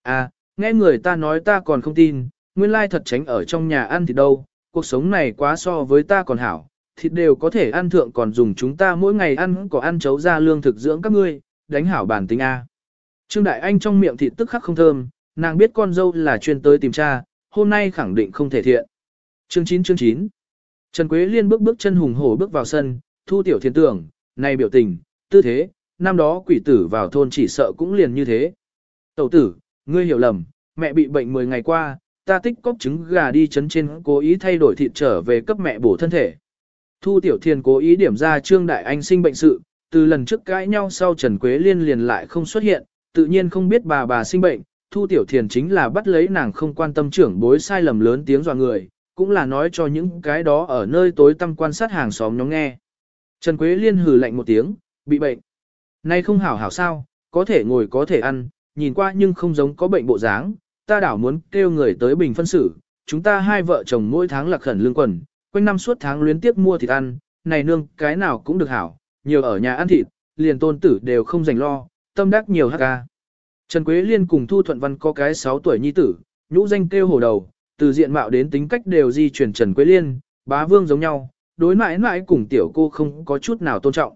À, nghe người ta nói ta còn không tin, nguyên lai thật tránh ở trong nhà ăn thì đâu, cuộc sống này quá so với ta còn hảo, thịt đều có thể ăn thượng còn dùng chúng ta mỗi ngày ăn có ăn chấu ra lương thực dưỡng các ngươi, đánh hảo bản tính A. Trương Đại Anh trong miệng thịt tức khắc không thơm, nàng biết con dâu là chuyên tới tìm cha, hôm nay khẳng định không thể thiện. Chương 9 chương 9 Trần Quế Liên bước bước chân hùng hổ bước vào sân, thu tiểu thiên tưởng, này biểu tình, tư thế, năm đó quỷ tử vào thôn chỉ sợ cũng liền như thế. Tẩu tử, ngươi hiểu lầm, mẹ bị bệnh 10 ngày qua, ta tích cốc trứng gà đi chấn trên cố ý thay đổi thịt trở về cấp mẹ bổ thân thể. Thu Tiểu Thiên cố ý điểm ra Trương Đại Anh sinh bệnh sự, từ lần trước cãi nhau sau Trần Quế Liên liền lại không xuất hiện, tự nhiên không biết bà bà sinh bệnh, Thu Tiểu Thiền chính là bắt lấy nàng không quan tâm trưởng bối sai lầm lớn tiếng dọa người, cũng là nói cho những cái đó ở nơi tối tăm quan sát hàng xóm nhóm nghe. Trần Quế Liên hừ lạnh một tiếng, bị bệnh. Nay không hảo hảo sao, có thể ngồi có thể ăn, nhìn qua nhưng không giống có bệnh bộ dáng, ta đảo muốn kêu người tới bình phân xử, chúng ta hai vợ chồng mỗi tháng lạc khẩn lương quần, quanh năm suốt tháng luyến tiếp mua thịt ăn, này nương cái nào cũng được hảo, nhiều ở nhà ăn thịt, liền tôn tử đều không dành lo, tâm đắc nhiều hát ca. Trần Quế Liên cùng Thu Thuận Văn có cái 6 tuổi nhi tử, nhũ danh kêu hổ đầu, từ diện mạo đến tính cách đều di chuyển Trần Quế Liên, bá vương giống nhau, đối mãi mãi cùng tiểu cô không có chút nào tôn trọng.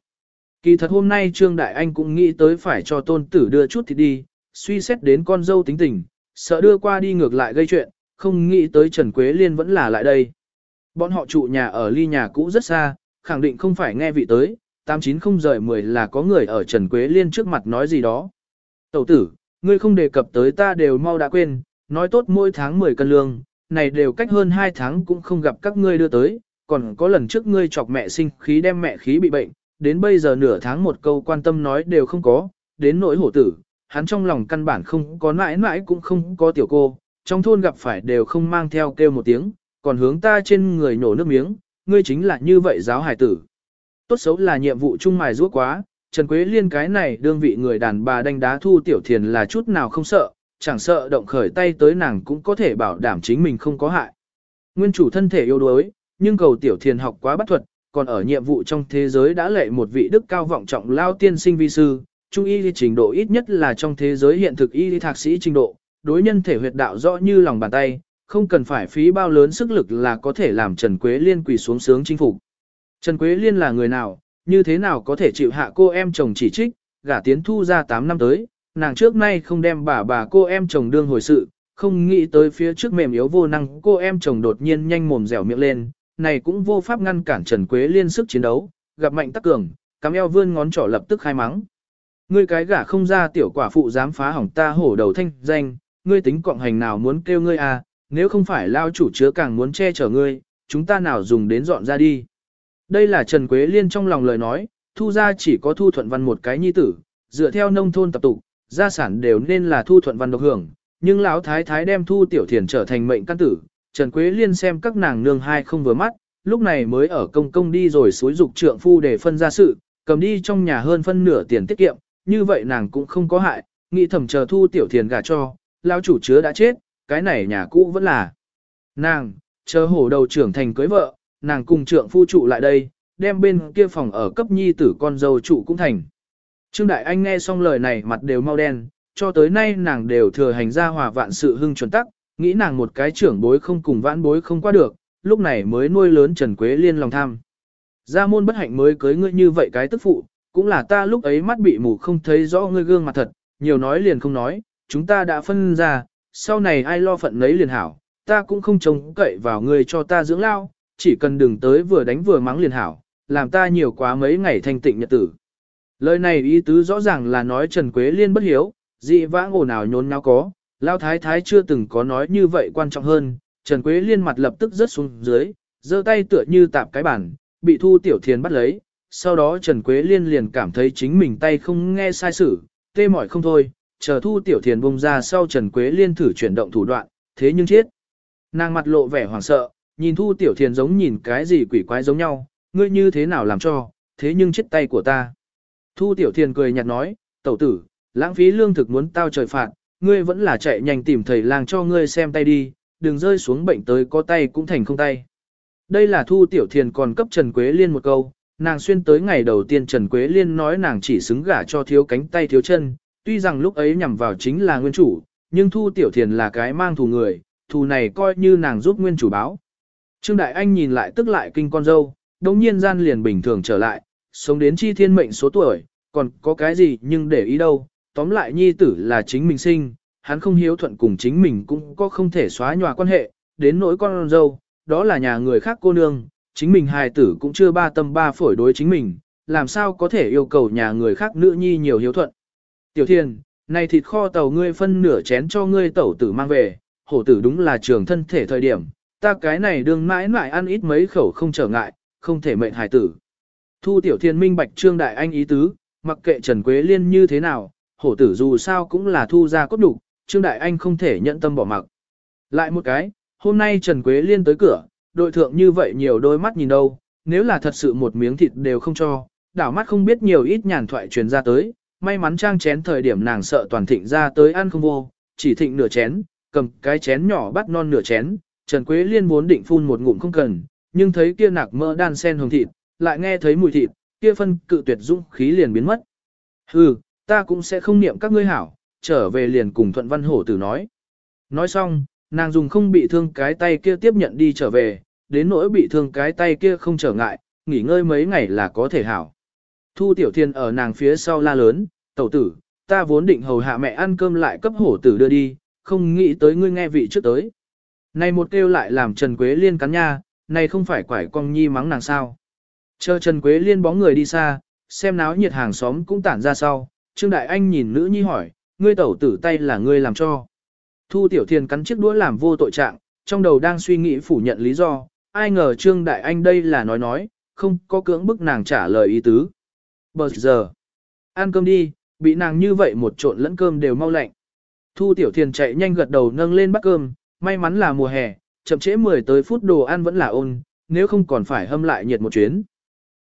Kỳ thật hôm nay Trương Đại Anh cũng nghĩ tới phải cho tôn tử đưa chút thì đi, suy xét đến con dâu tính tình, sợ đưa qua đi ngược lại gây chuyện, không nghĩ tới Trần Quế Liên vẫn là lại đây. Bọn họ trụ nhà ở ly nhà cũ rất xa, khẳng định không phải nghe vị tới, 890 rời 10 là có người ở Trần Quế Liên trước mặt nói gì đó. Tẩu tử, ngươi không đề cập tới ta đều mau đã quên, nói tốt mỗi tháng 10 cân lương, này đều cách hơn 2 tháng cũng không gặp các ngươi đưa tới, còn có lần trước ngươi chọc mẹ sinh khí đem mẹ khí bị bệnh, đến bây giờ nửa tháng một câu quan tâm nói đều không có, đến nỗi hổ tử, hắn trong lòng căn bản không có mãi mãi cũng không có tiểu cô, trong thôn gặp phải đều không mang theo kêu một tiếng, còn hướng ta trên người nổ nước miếng, ngươi chính là như vậy giáo hải tử. Tốt xấu là nhiệm vụ chung mài rúa quá, Trần Quế Liên cái này đương vị người đàn bà đánh đá thu tiểu thiền là chút nào không sợ, chẳng sợ động khởi tay tới nàng cũng có thể bảo đảm chính mình không có hại. Nguyên chủ thân thể yếu đuối, nhưng cầu tiểu thiền học quá bắt thuật, còn ở nhiệm vụ trong thế giới đã lệ một vị đức cao vọng trọng lao tiên sinh vi sư, trung y trình độ ít nhất là trong thế giới hiện thực y thạc sĩ trình độ, đối nhân thể huyệt đạo rõ như lòng bàn tay, không cần phải phí bao lớn sức lực là có thể làm Trần Quế Liên quỳ xuống sướng chinh phục. Trần Quế Liên là người nào, như thế nào có thể chịu hạ cô em chồng chỉ trích, gả tiến thu ra 8 năm tới, nàng trước nay không đem bà bà cô em chồng đương hồi sự, không nghĩ tới phía trước mềm yếu vô năng cô em chồng đột nhiên nhanh mồm dẻo miệng lên, này cũng vô pháp ngăn cản Trần Quế Liên sức chiến đấu, gặp mạnh tắc cường, cắm eo vươn ngón trỏ lập tức khai mắng. Ngươi cái gả không ra tiểu quả phụ dám phá hỏng ta hổ đầu thanh danh, ngươi tính cộng hành nào muốn kêu ngươi à, nếu không phải lao chủ chứa càng muốn che chở ngươi, chúng ta nào dùng đến dọn ra đi. Đây là Trần Quế Liên trong lòng lời nói, thu ra chỉ có thu thuận văn một cái nhi tử, dựa theo nông thôn tập tục, gia sản đều nên là thu thuận văn độc hưởng, nhưng lão thái thái đem thu tiểu thiền trở thành mệnh căn tử, Trần Quế Liên xem các nàng nương hai không vừa mắt, lúc này mới ở công công đi rồi suối dục trượng phu để phân ra sự, cầm đi trong nhà hơn phân nửa tiền tiết kiệm, như vậy nàng cũng không có hại, nghĩ thầm chờ thu tiểu thiền gả cho, lão chủ chứa đã chết, cái này nhà cũ vẫn là. Nàng, chờ hổ đầu trưởng thành cưới vợ, nàng cùng trượng phu trụ lại đây, đem bên kia phòng ở cấp nhi tử con dâu trụ cũng thành. Trương Đại Anh nghe xong lời này mặt đều mau đen, cho tới nay nàng đều thừa hành ra hòa vạn sự hưng chuẩn tắc, nghĩ nàng một cái trưởng bối không cùng vãn bối không qua được, lúc này mới nuôi lớn Trần Quế Liên lòng tham. Gia môn bất hạnh mới cưới ngươi như vậy cái tức phụ, cũng là ta lúc ấy mắt bị mù không thấy rõ ngươi gương mặt thật, nhiều nói liền không nói, chúng ta đã phân ra, sau này ai lo phận nấy liền hảo, ta cũng không trông cậy vào ngươi cho ta dưỡng lao, chỉ cần đừng tới vừa đánh vừa mắng liền hảo, làm ta nhiều quá mấy ngày thanh tịnh nhật tử. Lời này ý tứ rõ ràng là nói Trần Quế Liên bất hiếu, dị vãng ồn nào nhốn nháo có, Lao Thái Thái chưa từng có nói như vậy quan trọng hơn, Trần Quế Liên mặt lập tức rớt xuống dưới, giơ tay tựa như tạp cái bản, bị Thu Tiểu Thiền bắt lấy, sau đó Trần Quế Liên liền cảm thấy chính mình tay không nghe sai sử, tê mỏi không thôi, chờ Thu Tiểu Thiền bông ra sau Trần Quế Liên thử chuyển động thủ đoạn, thế nhưng chết. Nàng mặt lộ vẻ hoảng sợ, nhìn Thu Tiểu Thiền giống nhìn cái gì quỷ quái giống nhau, ngươi như thế nào làm cho, thế nhưng chết tay của ta. Thu Tiểu Thiền cười nhạt nói, tẩu tử, lãng phí lương thực muốn tao trời phạt, ngươi vẫn là chạy nhanh tìm thầy lang cho ngươi xem tay đi, đừng rơi xuống bệnh tới có tay cũng thành không tay. Đây là Thu Tiểu Thiền còn cấp Trần Quế Liên một câu, nàng xuyên tới ngày đầu tiên Trần Quế Liên nói nàng chỉ xứng gả cho thiếu cánh tay thiếu chân, tuy rằng lúc ấy nhằm vào chính là nguyên chủ, nhưng Thu Tiểu Thiền là cái mang thù người, thù này coi như nàng giúp nguyên chủ báo. Trương Đại Anh nhìn lại tức lại kinh con dâu, đồng nhiên gian liền bình thường trở lại, sống đến chi thiên mệnh số tuổi, còn có cái gì nhưng để ý đâu, tóm lại nhi tử là chính mình sinh, hắn không hiếu thuận cùng chính mình cũng có không thể xóa nhòa quan hệ, đến nỗi con dâu, đó là nhà người khác cô nương, chính mình hài tử cũng chưa ba tâm ba phổi đối chính mình, làm sao có thể yêu cầu nhà người khác nữ nhi nhiều hiếu thuận. Tiểu Thiên, này thịt kho tàu ngươi phân nửa chén cho ngươi tẩu tử mang về, hổ tử đúng là trường thân thể thời điểm, ta cái này đương mãi mãi ăn ít mấy khẩu không trở ngại, không thể mệnh hài tử. Thu Tiểu Thiên minh bạch trương đại anh ý tứ, mặc kệ Trần Quế Liên như thế nào, hổ tử dù sao cũng là thu ra cốt đủ, trương đại anh không thể nhận tâm bỏ mặc. Lại một cái, hôm nay Trần Quế Liên tới cửa, đội thượng như vậy nhiều đôi mắt nhìn đâu, nếu là thật sự một miếng thịt đều không cho, đảo mắt không biết nhiều ít nhàn thoại truyền ra tới, may mắn trang chén thời điểm nàng sợ toàn thịnh ra tới ăn không vô, chỉ thịnh nửa chén, cầm cái chén nhỏ bắt non nửa chén, Trần Quế Liên muốn định phun một ngụm không cần, nhưng thấy kia nạc mỡ đan sen hồng thịt, lại nghe thấy mùi thịt, kia phân cự tuyệt dũng khí liền biến mất. Hừ, ta cũng sẽ không niệm các ngươi hảo, trở về liền cùng Thuận Văn Hổ tử nói. Nói xong, nàng dùng không bị thương cái tay kia tiếp nhận đi trở về, đến nỗi bị thương cái tay kia không trở ngại, nghỉ ngơi mấy ngày là có thể hảo. Thu Tiểu Thiên ở nàng phía sau la lớn, tẩu tử, ta vốn định hầu hạ mẹ ăn cơm lại cấp hổ tử đưa đi, không nghĩ tới ngươi nghe vị trước tới. Này một kêu lại làm Trần Quế Liên cắn nha, này không phải quải cong nhi mắng nàng sao. Chờ Trần Quế Liên bóng người đi xa, xem náo nhiệt hàng xóm cũng tản ra sau, Trương Đại Anh nhìn nữ nhi hỏi, ngươi tẩu tử tay là ngươi làm cho. Thu Tiểu Thiên cắn chiếc đũa làm vô tội trạng, trong đầu đang suy nghĩ phủ nhận lý do, ai ngờ Trương Đại Anh đây là nói nói, không có cưỡng bức nàng trả lời ý tứ. Bờ giờ, ăn cơm đi, bị nàng như vậy một trộn lẫn cơm đều mau lạnh. Thu Tiểu Thiền chạy nhanh gật đầu nâng lên bát cơm, may mắn là mùa hè, chậm trễ 10 tới phút đồ ăn vẫn là ôn, nếu không còn phải hâm lại nhiệt một chuyến.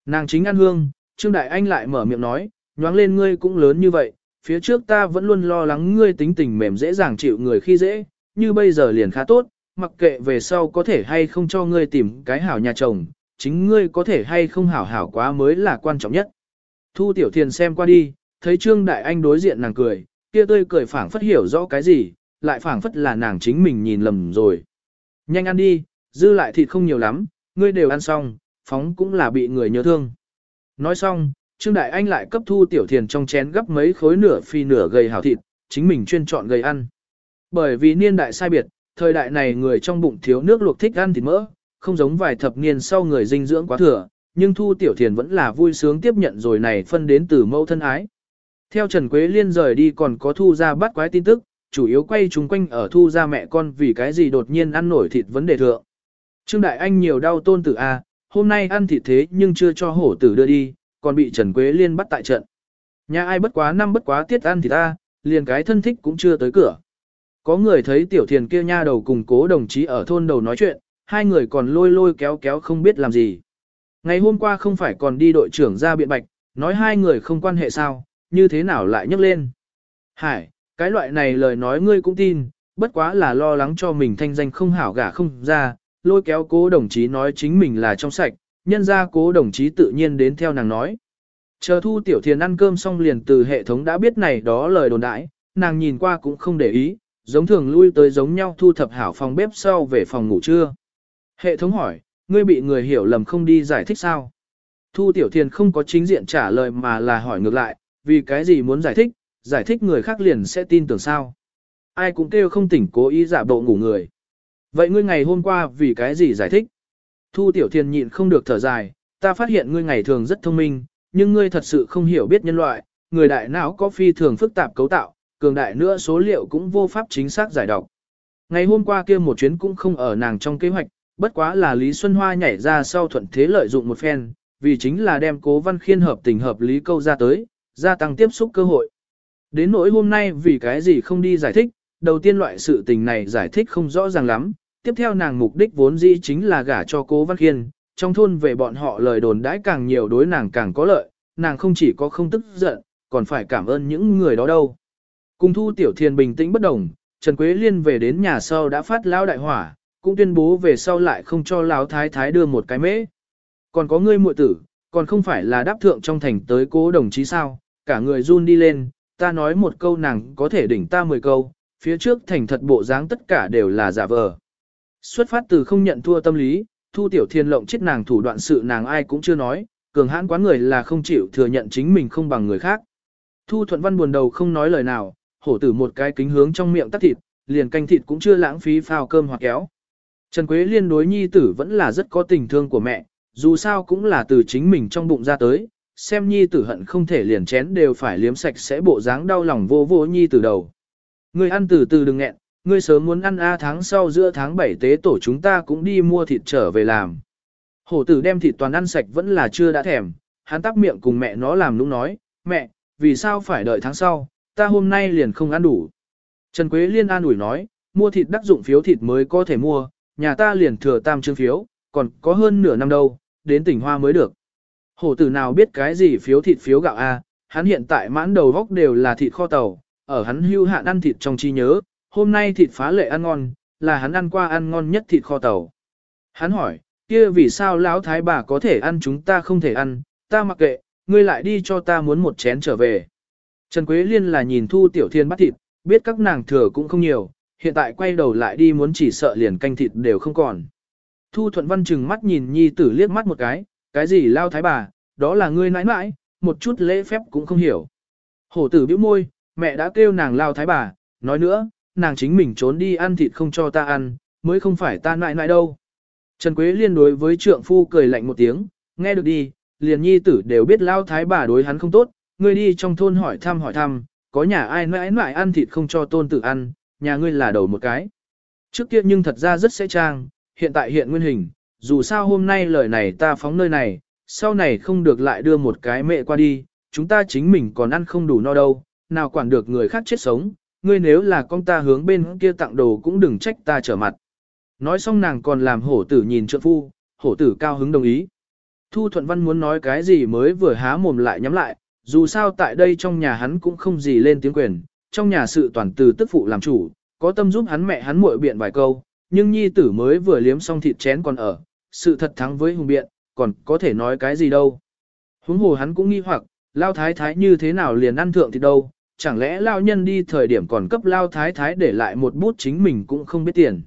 Nàng chính ăn hương, Trương Đại Anh lại mở miệng nói, nhoáng lên ngươi cũng lớn như vậy, phía trước ta vẫn luôn lo lắng ngươi tính tình mềm dễ dàng chịu người khi dễ, như bây giờ liền khá tốt, mặc kệ về sau có thể hay không cho ngươi tìm cái hảo nhà chồng, chính ngươi có thể hay không hảo hảo quá mới là quan trọng nhất. Thu Tiểu Thiền xem qua đi, thấy Trương Đại Anh đối diện nàng cười, kia tươi cười phảng phất hiểu rõ cái gì, lại phảng phất là nàng chính mình nhìn lầm rồi. Nhanh ăn đi, dư lại thịt không nhiều lắm, ngươi đều ăn xong, phóng cũng là bị người nhớ thương. Nói xong, Trương Đại Anh lại cấp Thu Tiểu Thiền trong chén gấp mấy khối nửa phi nửa gầy hảo thịt, chính mình chuyên chọn gầy ăn. Bởi vì niên đại sai biệt, thời đại này người trong bụng thiếu nước luộc thích ăn thịt mỡ, không giống vài thập niên sau người dinh dưỡng quá thừa, nhưng Thu Tiểu Thiền vẫn là vui sướng tiếp nhận rồi này phân đến từ mẫu thân ái. Theo Trần Quế Liên rời đi còn có Thu ra bắt quái tin tức, chủ yếu quay chung quanh ở Thu ra mẹ con vì cái gì đột nhiên ăn nổi thịt vấn đề thượng. Trương Đại Anh nhiều đau tôn tử A, à, hôm nay ăn thịt thế nhưng chưa cho hổ tử đưa đi, còn bị Trần Quế Liên bắt tại trận. Nhà ai bất quá năm bất quá tiết ăn thịt ta, liền cái thân thích cũng chưa tới cửa. Có người thấy tiểu thiền kia nha đầu cùng cố đồng chí ở thôn đầu nói chuyện, hai người còn lôi lôi kéo kéo không biết làm gì. Ngày hôm qua không phải còn đi đội trưởng ra biện bạch, nói hai người không quan hệ sao, như thế nào lại nhắc lên. Hải, cái loại này lời nói ngươi cũng tin, bất quá là lo lắng cho mình thanh danh không hảo gả không ra, lôi kéo cố đồng chí nói chính mình là trong sạch, nhân ra cố đồng chí tự nhiên đến theo nàng nói. Chờ thu tiểu thiền ăn cơm xong liền từ hệ thống đã biết này đó lời đồn đãi, nàng nhìn qua cũng không để ý, giống thường lui tới giống nhau thu thập hảo phòng bếp sau về phòng ngủ trưa. Hệ thống hỏi, ngươi bị người hiểu lầm không đi giải thích sao? Thu Tiểu Thiền không có chính diện trả lời mà là hỏi ngược lại, vì cái gì muốn giải thích, giải thích người khác liền sẽ tin tưởng sao? Ai cũng kêu không tỉnh cố ý giả bộ ngủ người. Vậy ngươi ngày hôm qua vì cái gì giải thích? Thu Tiểu Thiền nhịn không được thở dài, ta phát hiện ngươi ngày thường rất thông minh, nhưng ngươi thật sự không hiểu biết nhân loại, người đại não có phi thường phức tạp cấu tạo, cường đại nữa số liệu cũng vô pháp chính xác giải đọc. Ngày hôm qua kia một chuyến cũng không ở nàng trong kế hoạch, bất quá là Lý Xuân Hoa nhảy ra sau thuận thế lợi dụng một phen, vì chính là đem cố văn khiên hợp tình hợp lý câu ra tới, gia tăng tiếp xúc cơ hội. Đến nỗi hôm nay vì cái gì không đi giải thích, đầu tiên loại sự tình này giải thích không rõ ràng lắm, tiếp theo nàng mục đích vốn dĩ chính là gả cho cố văn khiên, trong thôn về bọn họ lời đồn đãi càng nhiều đối nàng càng có lợi, nàng không chỉ có không tức giận, còn phải cảm ơn những người đó đâu. Cùng thu tiểu thiền bình tĩnh bất đồng, Trần Quế Liên về đến nhà sau đã phát lao đại hỏa, cũng tuyên bố về sau lại không cho lão thái thái đưa một cái mễ. Còn có ngươi muội tử, còn không phải là đáp thượng trong thành tới cố đồng chí sao, cả người run đi lên, ta nói một câu nàng có thể đỉnh ta mười câu, phía trước thành thật bộ dáng tất cả đều là giả vờ. Xuất phát từ không nhận thua tâm lý, thu tiểu thiên lộng chết nàng thủ đoạn sự nàng ai cũng chưa nói, cường hãn quán người là không chịu thừa nhận chính mình không bằng người khác. Thu thuận văn buồn đầu không nói lời nào, hổ tử một cái kính hướng trong miệng tắt thịt, liền canh thịt cũng chưa lãng phí phao cơm hoặc kéo. Trần Quế Liên đối nhi tử vẫn là rất có tình thương của mẹ, dù sao cũng là từ chính mình trong bụng ra tới, xem nhi tử hận không thể liền chén đều phải liếm sạch sẽ bộ dáng đau lòng vô vô nhi tử đầu. Ngươi ăn từ từ đừng nghẹn, ngươi sớm muốn ăn A tháng sau giữa tháng 7 tế tổ chúng ta cũng đi mua thịt trở về làm. Hổ tử đem thịt toàn ăn sạch vẫn là chưa đã thèm, hắn tắp miệng cùng mẹ nó làm lúc nói, mẹ, vì sao phải đợi tháng sau, ta hôm nay liền không ăn đủ. Trần Quế Liên an ủi nói, mua thịt đắc dụng phiếu thịt mới có thể mua, nhà ta liền thừa tam trương phiếu, còn có hơn nửa năm đâu, đến tỉnh Hoa mới được. Hổ tử nào biết cái gì phiếu thịt phiếu gạo a, hắn hiện tại mãn đầu vóc đều là thịt kho tàu, ở hắn hưu hạn ăn thịt trong trí nhớ, hôm nay thịt phá lệ ăn ngon, là hắn ăn qua ăn ngon nhất thịt kho tàu. Hắn hỏi, kia vì sao lão thái bà có thể ăn chúng ta không thể ăn, ta mặc kệ, ngươi lại đi cho ta muốn một chén trở về. Trần Quế Liên là nhìn Thu Tiểu Thiên bắt thịt, biết các nàng thừa cũng không nhiều, hiện tại quay đầu lại đi muốn chỉ sợ liền canh thịt đều không còn. Thu Thuận Văn chừng mắt nhìn nhi tử liếc mắt một cái, cái gì lao thái bà, đó là ngươi nãi nãi, một chút lễ phép cũng không hiểu. Hổ tử bĩu môi, mẹ đã kêu nàng lao thái bà, nói nữa, nàng chính mình trốn đi ăn thịt không cho ta ăn, mới không phải ta nãi nãi đâu. Trần Quế Liên đối với trượng phu cười lạnh một tiếng, nghe được đi, liền nhi tử đều biết lao thái bà đối hắn không tốt, ngươi đi trong thôn hỏi thăm hỏi thăm, có nhà ai nãi nãi ăn thịt không cho tôn tử ăn, nhà ngươi là đầu một cái. Trước kia nhưng thật ra rất sẽ trang, hiện tại hiện nguyên hình, dù sao hôm nay lời này ta phóng nơi này, sau này không được lại đưa một cái mẹ qua đi, chúng ta chính mình còn ăn không đủ no đâu, nào quản được người khác chết sống, ngươi nếu là con ta hướng bên kia tặng đồ cũng đừng trách ta trở mặt. Nói xong nàng còn làm hổ tử nhìn trượng phu, hổ tử cao hứng đồng ý. Thu Thuận Văn muốn nói cái gì mới vừa há mồm lại nhắm lại, dù sao tại đây trong nhà hắn cũng không gì lên tiếng quyền, trong nhà sự toàn từ tức phụ làm chủ, có tâm giúp hắn mẹ hắn muội biện vài câu, nhưng nhi tử mới vừa liếm xong thịt chén còn ở, sự thật thắng với hùng biện, còn có thể nói cái gì đâu. Huống hồ hắn cũng nghi hoặc, lao thái thái như thế nào liền ăn thượng thì đâu, chẳng lẽ lao nhân đi thời điểm còn cấp lao thái thái để lại một bút chính mình cũng không biết tiền.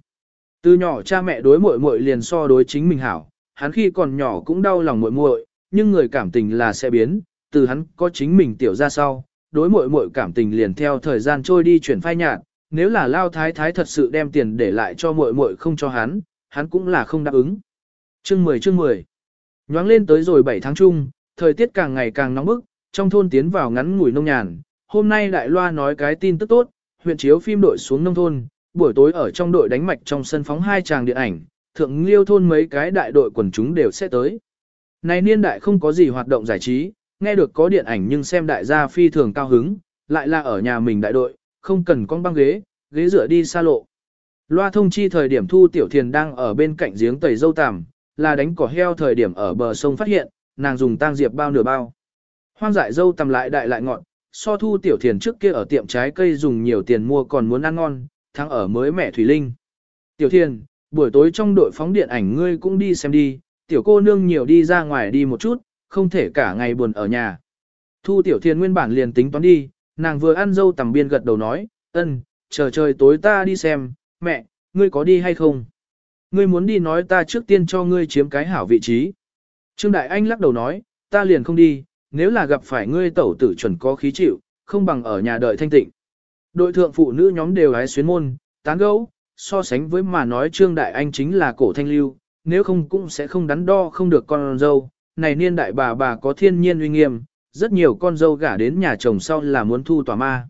Từ nhỏ cha mẹ đối muội muội liền so đối chính mình hảo, hắn khi còn nhỏ cũng đau lòng muội muội, nhưng người cảm tình là sẽ biến, từ hắn có chính mình tiểu ra sau, đối muội muội cảm tình liền theo thời gian trôi đi chuyển phai nhạt, nếu là lao thái thái thật sự đem tiền để lại cho muội muội không cho hắn, hắn cũng là không đáp ứng. Chương 10 chương 10 Nhoáng lên tới rồi 7 tháng chung, thời tiết càng ngày càng nóng bức, trong thôn tiến vào ngắn ngủi nông nhàn. Hôm nay Đại Loa nói cái tin tức tốt, huyện chiếu phim đội xuống nông thôn, buổi tối ở trong đội đánh mạch trong sân phóng hai tràng điện ảnh, thượng liêu thôn mấy cái đại đội quần chúng đều sẽ tới. Này niên đại không có gì hoạt động giải trí, nghe được có điện ảnh nhưng xem đại gia phi thường cao hứng, lại là ở nhà mình đại đội, không cần con băng ghế, ghế dựa đi xa lộ. Loa thông chi thời điểm thu tiểu thiền đang ở bên cạnh giếng tẩy dâu tằm, là đánh cỏ heo thời điểm ở bờ sông phát hiện, nàng dùng tang diệp bao nửa bao. Hoang dại dâu tằm lại đại lại ngọn, so thu tiểu thiền trước kia ở tiệm trái cây dùng nhiều tiền mua còn muốn ăn ngon, thắng ở mới mẹ Thủy Linh. Tiểu thiền, buổi tối trong đội phóng điện ảnh ngươi cũng đi xem đi, tiểu cô nương nhiều đi ra ngoài đi một chút, không thể cả ngày buồn ở nhà. Thu tiểu Thiên nguyên bản liền tính toán đi, nàng vừa ăn dâu tầm biên gật đầu nói, ân, chờ trời tối ta đi xem, mẹ, ngươi có đi hay không? Ngươi muốn đi nói ta trước tiên cho ngươi chiếm cái hảo vị trí. Trương Đại Anh lắc đầu nói, ta liền không đi, nếu là gặp phải ngươi tẩu tử chuẩn có khí chịu, không bằng ở nhà đợi thanh tịnh. Đội thượng phụ nữ nhóm đều hái xuyến môn, tán gẫu, so sánh với mà nói Trương Đại Anh chính là cổ thanh lưu, nếu không cũng sẽ không đắn đo không được con dâu. Này niên đại bà bà có thiên nhiên uy nghiêm, rất nhiều con dâu gả đến nhà chồng sau là muốn thu tòa ma.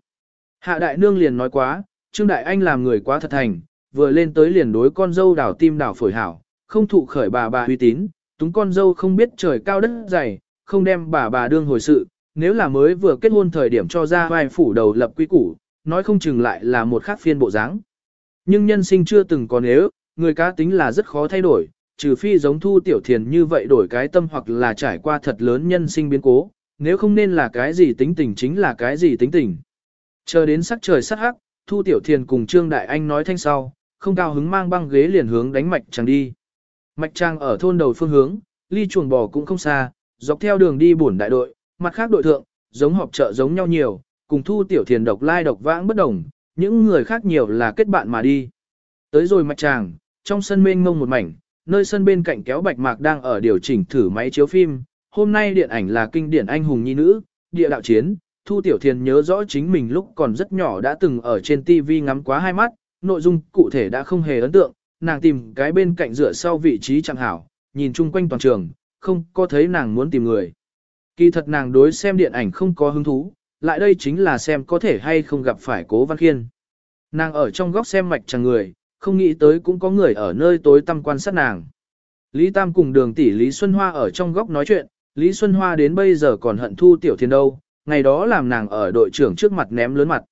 Hạ Đại Nương liền nói quá, Trương Đại Anh làm người quá thật thành, vừa lên tới liền đối con dâu đảo tim đảo phổi hảo, không thụ khởi bà bà uy tín, túng con dâu không biết trời cao đất dày, không đem bà bà đương hồi sự, nếu là mới vừa kết hôn thời điểm cho ra vai phủ đầu lập quy củ, nói không chừng lại là một khác phiên bộ dáng. Nhưng nhân sinh chưa từng có nếu, người cá tính là rất khó thay đổi, trừ phi giống thu tiểu thiền như vậy đổi cái tâm hoặc là trải qua thật lớn nhân sinh biến cố, nếu không nên là cái gì tính tình chính là cái gì tính tình. Chờ đến sắc trời sắc hắc, thu tiểu thiền cùng Trương Đại Anh nói thanh sau, không cao hứng mang băng ghế liền hướng đánh mạch chàng đi. Mạch trang ở thôn đầu phương hướng, ly chuồng bò cũng không xa, dọc theo đường đi bổn đại đội, mặt khác đội thượng, giống họp chợ giống nhau nhiều, cùng thu tiểu thiền độc lai độc vãng bất đồng, những người khác nhiều là kết bạn mà đi. Tới rồi mạch tràng, trong sân mênh mông một mảnh, nơi sân bên cạnh kéo bạch mạc đang ở điều chỉnh thử máy chiếu phim, hôm nay điện ảnh là kinh điển anh hùng nhi nữ, địa đạo chiến, Thu Tiểu Thiền nhớ rõ chính mình lúc còn rất nhỏ đã từng ở trên TV ngắm quá hai mắt, nội dung cụ thể đã không hề ấn tượng, nàng tìm cái bên cạnh rửa sau vị trí chẳng hảo, nhìn chung quanh toàn trường, không có thấy nàng muốn tìm người. Kỳ thật nàng đối xem điện ảnh không có hứng thú, lại đây chính là xem có thể hay không gặp phải cố văn khiên. Nàng ở trong góc xem mạch chẳng người, không nghĩ tới cũng có người ở nơi tối tăm quan sát nàng. Lý Tam cùng đường tỷ Lý Xuân Hoa ở trong góc nói chuyện, Lý Xuân Hoa đến bây giờ còn hận thu tiểu thiên đâu, ngày đó làm nàng ở đội trưởng trước mặt ném lớn mặt.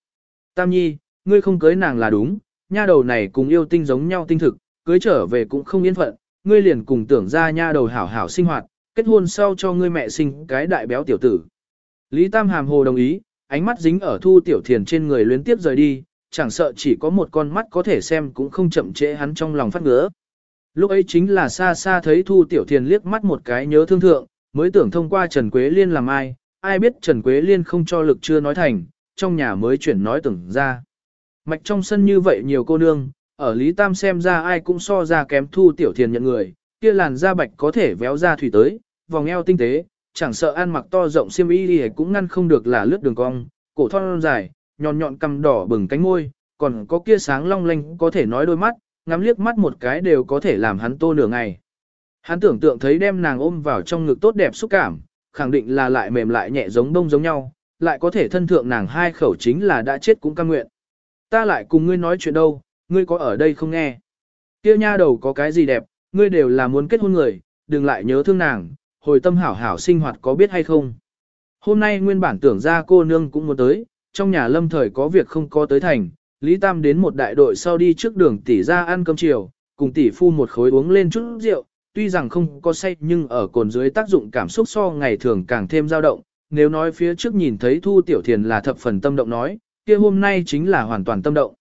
Tam nhi, ngươi không cưới nàng là đúng, nha đầu này cùng yêu tinh giống nhau tinh thực, cưới trở về cũng không yên phận, ngươi liền cùng tưởng ra nha đầu hảo hảo sinh hoạt, kết hôn sau cho ngươi mẹ sinh cái đại béo tiểu tử. Lý Tam hàm hồ đồng ý, ánh mắt dính ở thu tiểu thiền trên người luyến tiếp rời đi, chẳng sợ chỉ có một con mắt có thể xem cũng không chậm trễ hắn trong lòng phát ngứa. Lúc ấy chính là xa xa thấy thu tiểu thiền liếc mắt một cái nhớ thương thượng, mới tưởng thông qua Trần Quế Liên làm ai, ai biết Trần Quế Liên không cho lực chưa nói thành, trong nhà mới chuyển nói tưởng ra. Mạch trong sân như vậy nhiều cô nương, ở Lý Tam xem ra ai cũng so ra kém thu tiểu thiền nhận người, kia làn da bạch có thể véo ra thủy tới, vòng eo tinh tế, chẳng sợ ăn mặc to rộng xiêm y thì cũng ngăn không được là lướt đường cong, cổ thon dài, nhọn nhọn cằm đỏ bừng cánh môi, còn có kia sáng long lanh có thể nói đôi mắt, ngắm liếc mắt một cái đều có thể làm hắn tô nửa ngày. Hắn tưởng tượng thấy đem nàng ôm vào trong ngực tốt đẹp xúc cảm, khẳng định là lại mềm lại nhẹ giống đông giống nhau, lại có thể thân thượng nàng hai khẩu chính là đã chết cũng cam nguyện. Ta lại cùng ngươi nói chuyện đâu, ngươi có ở đây không nghe. Kia nha đầu có cái gì đẹp, ngươi đều là muốn kết hôn người, đừng lại nhớ thương nàng, hồi tâm hảo hảo sinh hoạt có biết hay không. Hôm nay nguyên bản tưởng ra cô nương cũng muốn tới, trong nhà lâm thời có việc không có tới thành, Lý Tam đến một đại đội sau đi trước đường tỷ ra ăn cơm chiều, cùng tỷ phu một khối uống lên chút rượu, tuy rằng không có say nhưng ở cồn dưới tác dụng cảm xúc so ngày thường càng thêm dao động, nếu nói phía trước nhìn thấy Thu Tiểu Thiền là thập phần tâm động nói, kia hôm nay chính là hoàn toàn tâm động.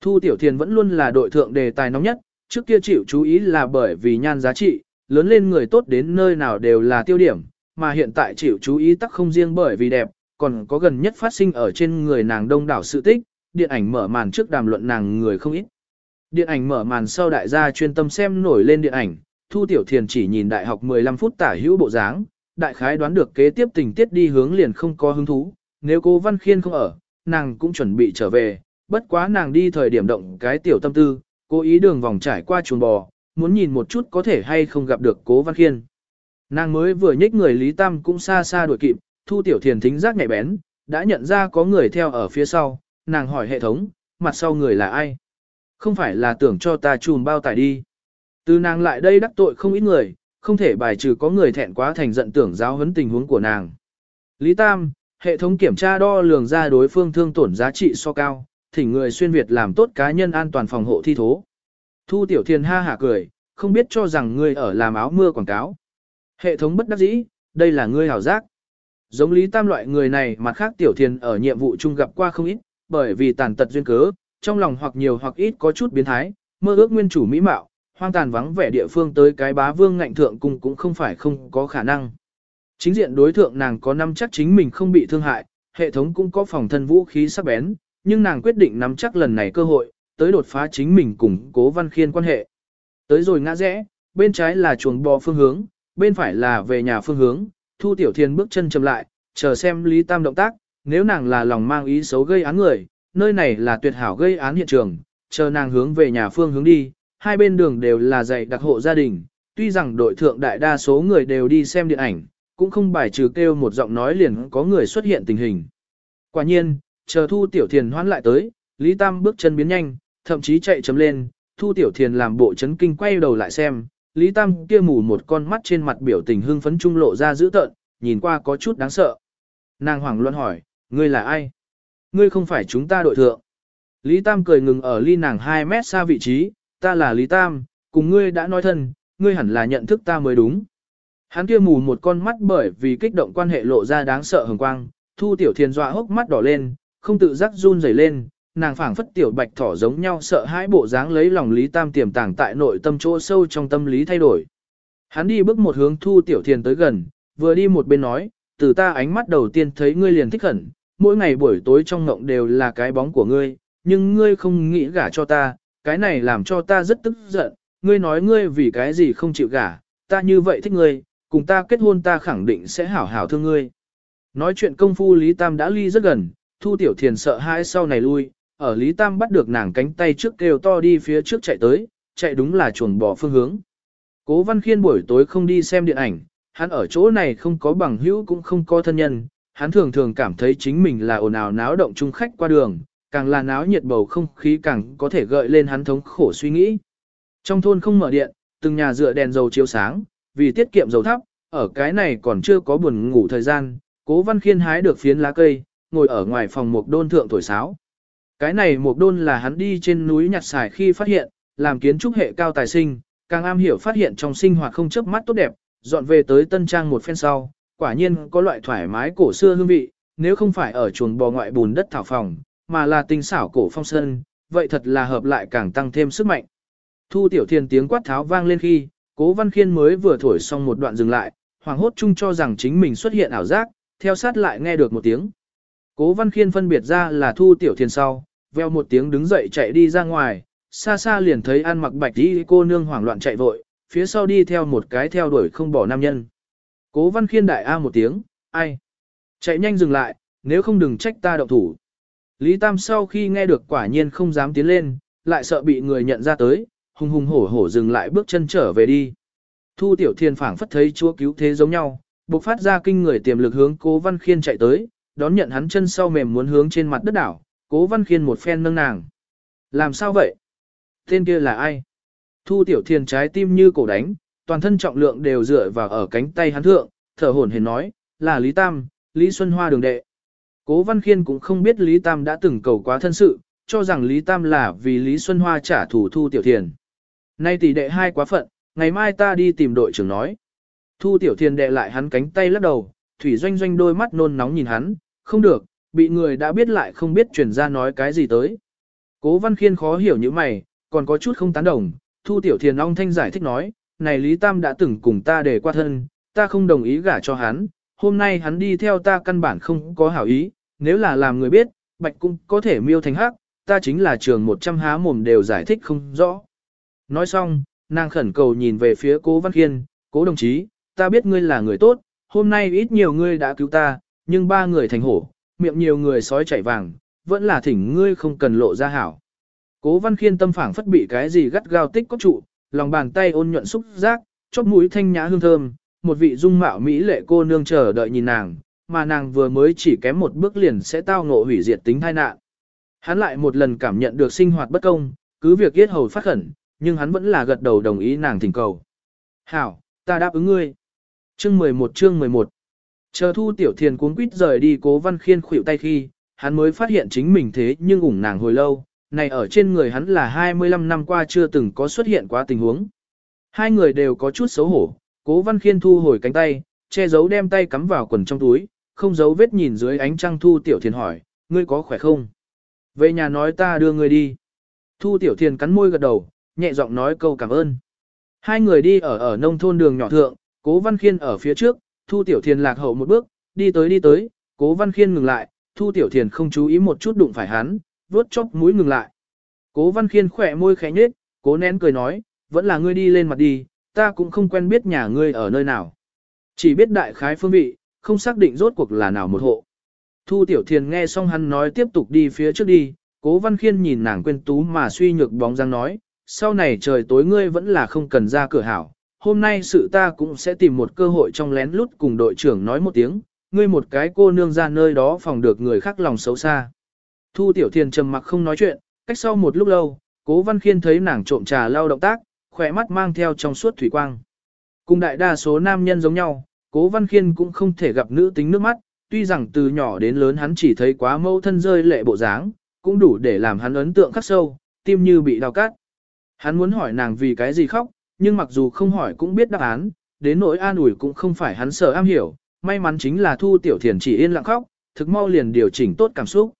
Thu Tiểu Thiền vẫn luôn là đội thượng đề tài nóng nhất, trước kia chịu chú ý là bởi vì nhan giá trị, lớn lên người tốt đến nơi nào đều là tiêu điểm, mà hiện tại chịu chú ý tắc không riêng bởi vì đẹp, còn có gần nhất phát sinh ở trên người nàng đông đảo sự tích, điện ảnh mở màn trước đàm luận nàng người không ít. Điện ảnh mở màn sau đại gia chuyên tâm xem nổi lên điện ảnh, Thu Tiểu Thiền chỉ nhìn đại học 15 phút tả hữu bộ dáng, đại khái đoán được kế tiếp tình tiết đi hướng liền không có hứng thú, nếu cô Văn Khiên không ở, nàng cũng chuẩn bị trở về, bất quá nàng đi thời điểm động cái tiểu tâm tư, cố ý đường vòng trải qua chuồng bò, muốn nhìn một chút có thể hay không gặp được cố Văn Khiên. Nàng mới vừa nhích người Lý Tam cũng xa xa đuổi kịp, Thu Tiểu Thiền thính giác nhạy bén, đã nhận ra có người theo ở phía sau, nàng hỏi hệ thống, mặt sau người là ai? Không phải là tưởng cho ta chùm bao tải đi. Từ nàng lại đây đắc tội không ít người, không thể bài trừ có người thẹn quá thành giận tưởng giáo huấn tình huống của nàng. Lý Tam, hệ thống kiểm tra đo lường ra đối phương thương tổn giá trị so cao, thỉnh người xuyên Việt làm tốt cá nhân an toàn phòng hộ thi thố. Thu Tiểu Thiền ha hả cười, không biết cho rằng ngươi ở làm áo mưa quảng cáo. Hệ thống bất đắc dĩ, đây là ngươi hảo giác. Giống Lý Tam loại người này mặt khác Tiểu thiền ở nhiệm vụ chung gặp qua không ít, bởi vì tàn tật duyên cớ, trong lòng hoặc nhiều hoặc ít có chút biến thái, mơ ước nguyên chủ mỹ mạo, hoang tàn vắng vẻ địa phương tới cái bá vương ngạnh thượng cùng cũng không phải không có khả năng. Chính diện đối thượng nàng có năm chắc chính mình không bị thương hại, hệ thống cũng có phòng thân vũ khí sắc bén, nhưng nàng quyết định nắm chắc lần này cơ hội, tới đột phá chính mình cùng cố văn khiên quan hệ. Tới rồi ngã rẽ, bên trái là chuồng bò phương hướng, bên phải là về nhà phương hướng, thu tiểu thiên bước chân chậm lại, chờ xem Lý Tam động tác, nếu nàng là lòng mang ý xấu gây án người, nơi này là tuyệt hảo gây án hiện trường, chờ nàng hướng về nhà phương hướng đi, hai bên đường đều là dạy đặc hộ gia đình, tuy rằng đội thượng đại đa số người đều đi xem điện ảnh, cũng không bài trừ kêu một giọng nói liền có người xuất hiện tình hình. Quả nhiên, chờ thu tiểu thiền hoán lại tới, Lý Tam bước chân biến nhanh, thậm chí chạy chấm lên, thu tiểu thiền làm bộ chấn kinh quay đầu lại xem, Lý Tam kia mù một con mắt trên mặt biểu tình hưng phấn trung lộ ra dữ tợn, nhìn qua có chút đáng sợ. Nàng hoảng loạn hỏi, ngươi là ai? Ngươi không phải chúng ta đội thượng. Lý Tam cười ngừng ở ly nàng 2 mét xa vị trí, ta là Lý Tam, cùng ngươi đã nói thân, ngươi hẳn là nhận thức ta mới đúng. Hắn kia mù một con mắt bởi vì kích động quan hệ lộ ra đáng sợ hừng quang, thu tiểu thiền dọa hốc mắt đỏ lên, không tự giác run rẩy lên, nàng phảng phất tiểu bạch thỏ giống nhau sợ hãi bộ dáng lấy lòng Lý Tam tiềm tàng tại nội tâm chỗ sâu trong tâm lý thay đổi. Hắn đi bước một hướng thu tiểu thiền tới gần, vừa đi một bên nói, từ ta ánh mắt đầu tiên thấy ngươi liền thích hẳn, mỗi ngày buổi tối trong ngộng đều là cái bóng của ngươi, nhưng ngươi không nghĩ gả cho ta, cái này làm cho ta rất tức giận, ngươi nói ngươi vì cái gì không chịu gả, ta như vậy thích ngươi, cùng ta kết hôn ta khẳng định sẽ hảo hảo thương ngươi. Nói chuyện công phu Lý Tam đã ly rất gần, Thu Tiểu Thiền sợ hãi sau này lui, ở Lý Tam bắt được nàng cánh tay trước kêu to đi phía trước chạy tới, chạy đúng là chuồng bò phương hướng. Cố Văn Khiên buổi tối không đi xem điện ảnh, hắn ở chỗ này không có bằng hữu cũng không có thân nhân, hắn thường thường cảm thấy chính mình là ồn ào náo động chung khách qua đường, càng là náo nhiệt bầu không khí càng có thể gợi lên hắn thống khổ suy nghĩ. Trong thôn không mở điện, từng nhà dựa đèn dầu chiếu sáng, vì tiết kiệm dầu thấp, ở cái này còn chưa có buồn ngủ thời gian, cố văn khiên hái được phiến lá cây, ngồi ở ngoài phòng một đôn thượng thổi sáo. Cái này một đôn là hắn đi trên núi nhặt xài khi phát hiện, làm kiến trúc hệ cao tài sinh, càng am hiểu phát hiện trong sinh hoạt không chớp mắt tốt đẹp, dọn về tới tân trang một phen sau, quả nhiên có loại thoải mái cổ xưa hương vị, nếu không phải ở chuồng bò ngoại bùn đất thảo phòng, mà là tinh xảo cổ phong sơn, vậy thật là hợp lại càng tăng thêm sức mạnh. Thu tiểu thiên tiếng quát tháo vang lên khi, cố văn khiên mới vừa thổi xong một đoạn dừng lại, hoàng hốt chung cho rằng chính mình xuất hiện ảo giác, theo sát lại nghe được một tiếng. Cố văn khiên phân biệt ra là thu tiểu thiên sau, veo một tiếng đứng dậy chạy đi ra ngoài, xa xa liền thấy ăn mặc bạch đi cô nương hoảng loạn chạy vội, phía sau đi theo một cái theo đuổi không bỏ nam nhân. Cố văn khiên đại a một tiếng, ai? Chạy nhanh dừng lại, nếu không đừng trách ta động thủ. Lý Tam sau khi nghe được quả nhiên không dám tiến lên, lại sợ bị người nhận ra tới, hùng hùng hổ hổ dừng lại bước chân trở về đi. Thu Tiểu Thiên phảng phất thấy chúa cứu thế giống nhau, bộc phát ra kinh người tiềm lực hướng Cố Văn Khiên chạy tới, đón nhận hắn chân sau mềm muốn hướng trên mặt đất đảo, Cố Văn Khiên một phen nâng nàng. Làm sao vậy? Tên kia là ai? Thu Tiểu Thiên trái tim như cổ đánh, toàn thân trọng lượng đều dựa vào ở cánh tay hắn thượng, thở hổn hển nói, là Lý Tam, Lý Xuân Hoa đường đệ. Cố Văn Khiên cũng không biết Lý Tam đã từng cầu quá thân sự, cho rằng Lý Tam là vì Lý Xuân Hoa trả thù Thu Tiểu Thiền. Nay tỷ đệ hai quá phận, ngày mai ta đi tìm đội trưởng nói. Thu Tiểu Thiền đệ lại hắn cánh tay lắc đầu, Thủy Doanh Doanh đôi mắt nôn nóng nhìn hắn, không được, bị người đã biết lại không biết chuyển ra nói cái gì tới. Cố Văn Khiên khó hiểu như mày, còn có chút không tán đồng, Thu Tiểu Thiền Long Thanh giải thích nói, này Lý Tam đã từng cùng ta để qua thân, ta không đồng ý gả cho hắn, hôm nay hắn đi theo ta căn bản không có hảo ý, nếu là làm người biết, bạch cũng có thể miêu thành hắc, ta chính là trường một trăm há mồm đều giải thích không rõ. Nói xong, nàng khẩn cầu nhìn về phía cố Văn Khiên, cố đồng chí, ta biết ngươi là người tốt, hôm nay ít nhiều ngươi đã cứu ta, nhưng ba người thành hổ, miệng nhiều người sói chảy vàng, vẫn là thỉnh ngươi không cần lộ ra hảo. Cố Văn Khiên tâm phảng phất bị cái gì gắt gao tích có trụ, lòng bàn tay ôn nhuận xúc giác, chóp mũi thanh nhã hương thơm, một vị dung mạo mỹ lệ cô nương chờ đợi nhìn nàng, mà nàng vừa mới chỉ kém một bước liền sẽ tao ngộ hủy diệt tính tai nạn. Hắn lại một lần cảm nhận được sinh hoạt bất công, cứ việc yết hầu phát khẩn, nhưng hắn vẫn là gật đầu đồng ý nàng thỉnh cầu. Hảo, ta đáp ứng ngươi. Chương 11 chương 11 Chờ thu tiểu thiền cuốn quýt rời đi cố văn khiên khuỵu tay khi, hắn mới phát hiện chính mình thế nhưng ủng nàng hồi lâu, này ở trên người hắn là 25 năm qua chưa từng có xuất hiện quá tình huống. Hai người đều có chút xấu hổ, cố văn khiên thu hồi cánh tay, che giấu đem tay cắm vào quần trong túi, không giấu vết nhìn dưới ánh trăng thu tiểu thiền hỏi, ngươi có khỏe không? Về nhà nói ta đưa ngươi đi. Thu tiểu thiền cắn môi gật đầu, nhẹ giọng nói câu cảm ơn. Hai người đi ở ở nông thôn đường nhỏ thượng, cố văn khiên ở phía trước, thu tiểu thiền lạc hậu một bước, đi tới đi tới, cố văn khiên ngừng lại, thu tiểu thiền không chú ý một chút đụng phải hắn, vuốt chốc mũi ngừng lại. Cố văn khiên khỏe môi khẽ nhếch, cố nén cười nói, vẫn là ngươi đi lên mặt đi, ta cũng không quen biết nhà ngươi ở nơi nào. Chỉ biết đại khái phương vị, không xác định rốt cuộc là nào một hộ. Thu Tiểu Thiền nghe xong hắn nói tiếp tục đi phía trước đi, Cố Văn Khiên nhìn nàng quên tú mà suy nhược bóng dáng nói, sau này trời tối ngươi vẫn là không cần ra cửa hảo, hôm nay sự ta cũng sẽ tìm một cơ hội trong lén lút cùng đội trưởng nói một tiếng, ngươi một cái cô nương ra nơi đó phòng được người khác lòng xấu xa. Thu Tiểu Thiền trầm mặc không nói chuyện, cách sau một lúc lâu, Cố Văn Khiên thấy nàng trộm trà lau động tác, khỏe mắt mang theo trong suốt thủy quang. Cùng đại đa số nam nhân giống nhau, Cố Văn Khiên cũng không thể gặp nữ tính nước mắt, tuy rằng từ nhỏ đến lớn hắn chỉ thấy quá mâu thân rơi lệ bộ dáng, cũng đủ để làm hắn ấn tượng khắc sâu, tim như bị đào cắt. Hắn muốn hỏi nàng vì cái gì khóc, nhưng mặc dù không hỏi cũng biết đáp án, đến nỗi an ủi cũng không phải hắn sợ am hiểu, may mắn chính là Thu Tiểu Thiền chỉ yên lặng khóc, thực mau liền điều chỉnh tốt cảm xúc.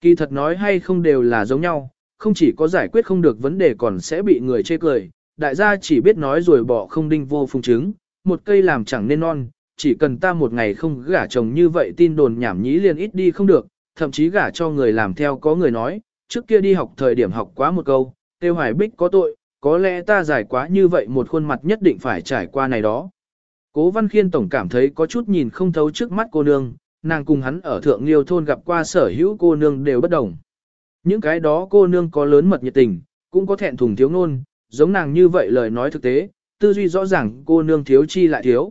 Kỳ thật nói hay không đều là giống nhau, không chỉ có giải quyết không được vấn đề còn sẽ bị người chê cười, đại gia chỉ biết nói rồi bỏ không đinh vô phung chứng, một cây làm chẳng nên non, chỉ cần ta một ngày không gả chồng như vậy tin đồn nhảm nhí liền ít đi không được, thậm chí gả cho người làm theo có người nói, trước kia đi học thời điểm học quá một câu, tiêu hoài bích có tội, có lẽ ta giải quá như vậy một khuôn mặt nhất định phải trải qua này đó. Cố Văn Khiên Tổng cảm thấy có chút nhìn không thấu trước mắt cô nương, nàng cùng hắn ở thượng liêu thôn gặp qua sở hữu cô nương đều bất đồng. Những cái đó cô nương có lớn mật nhiệt tình, cũng có thẹn thùng thiếu ngôn, giống nàng như vậy lời nói thực tế, tư duy rõ ràng cô nương thiếu chi lại thiếu.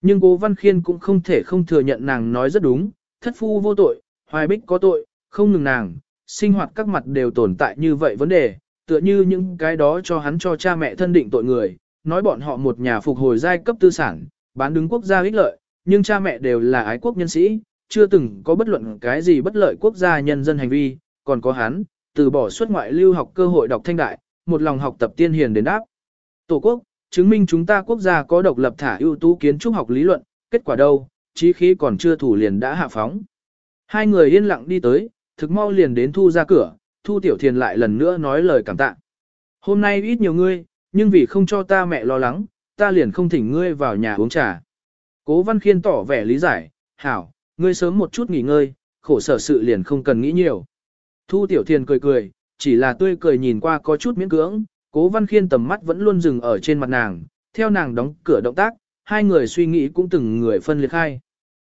Nhưng cố Văn Khiên cũng không thể không thừa nhận nàng nói rất đúng, thất phu vô tội, hoài bích có tội, không ngừng nàng, sinh hoạt các mặt đều tồn tại như vậy vấn đề, tựa như những cái đó cho hắn cho cha mẹ thân định tội người, nói bọn họ một nhà phục hồi giai cấp tư sản, bán đứng quốc gia ích lợi, nhưng cha mẹ đều là ái quốc nhân sĩ, chưa từng có bất luận cái gì bất lợi quốc gia nhân dân hành vi, còn có hắn, từ bỏ xuất ngoại lưu học cơ hội đọc thanh đại, một lòng học tập tiên hiền đến đáp. Tổ quốc, chứng minh chúng ta quốc gia có độc lập thả ưu tú kiến trúc học lý luận, kết quả đâu, chí khí còn chưa thủ liền đã hạ phóng. Hai người yên lặng đi tới, thực mau liền đến thu ra cửa, thu tiểu thiền lại lần nữa nói lời cảm tạ. Hôm nay ít nhiều ngươi, nhưng vì không cho ta mẹ lo lắng, ta liền không thỉnh ngươi vào nhà uống trà. Cố văn khiên tỏ vẻ lý giải, hảo, ngươi sớm một chút nghỉ ngơi, khổ sở sự liền không cần nghĩ nhiều. Thu tiểu thiền cười cười, chỉ là tươi cười nhìn qua có chút miễn cưỡng, cố văn khiên tầm mắt vẫn luôn dừng ở trên mặt nàng, theo nàng đóng cửa động tác, hai người suy nghĩ cũng từng người phân liệt hai.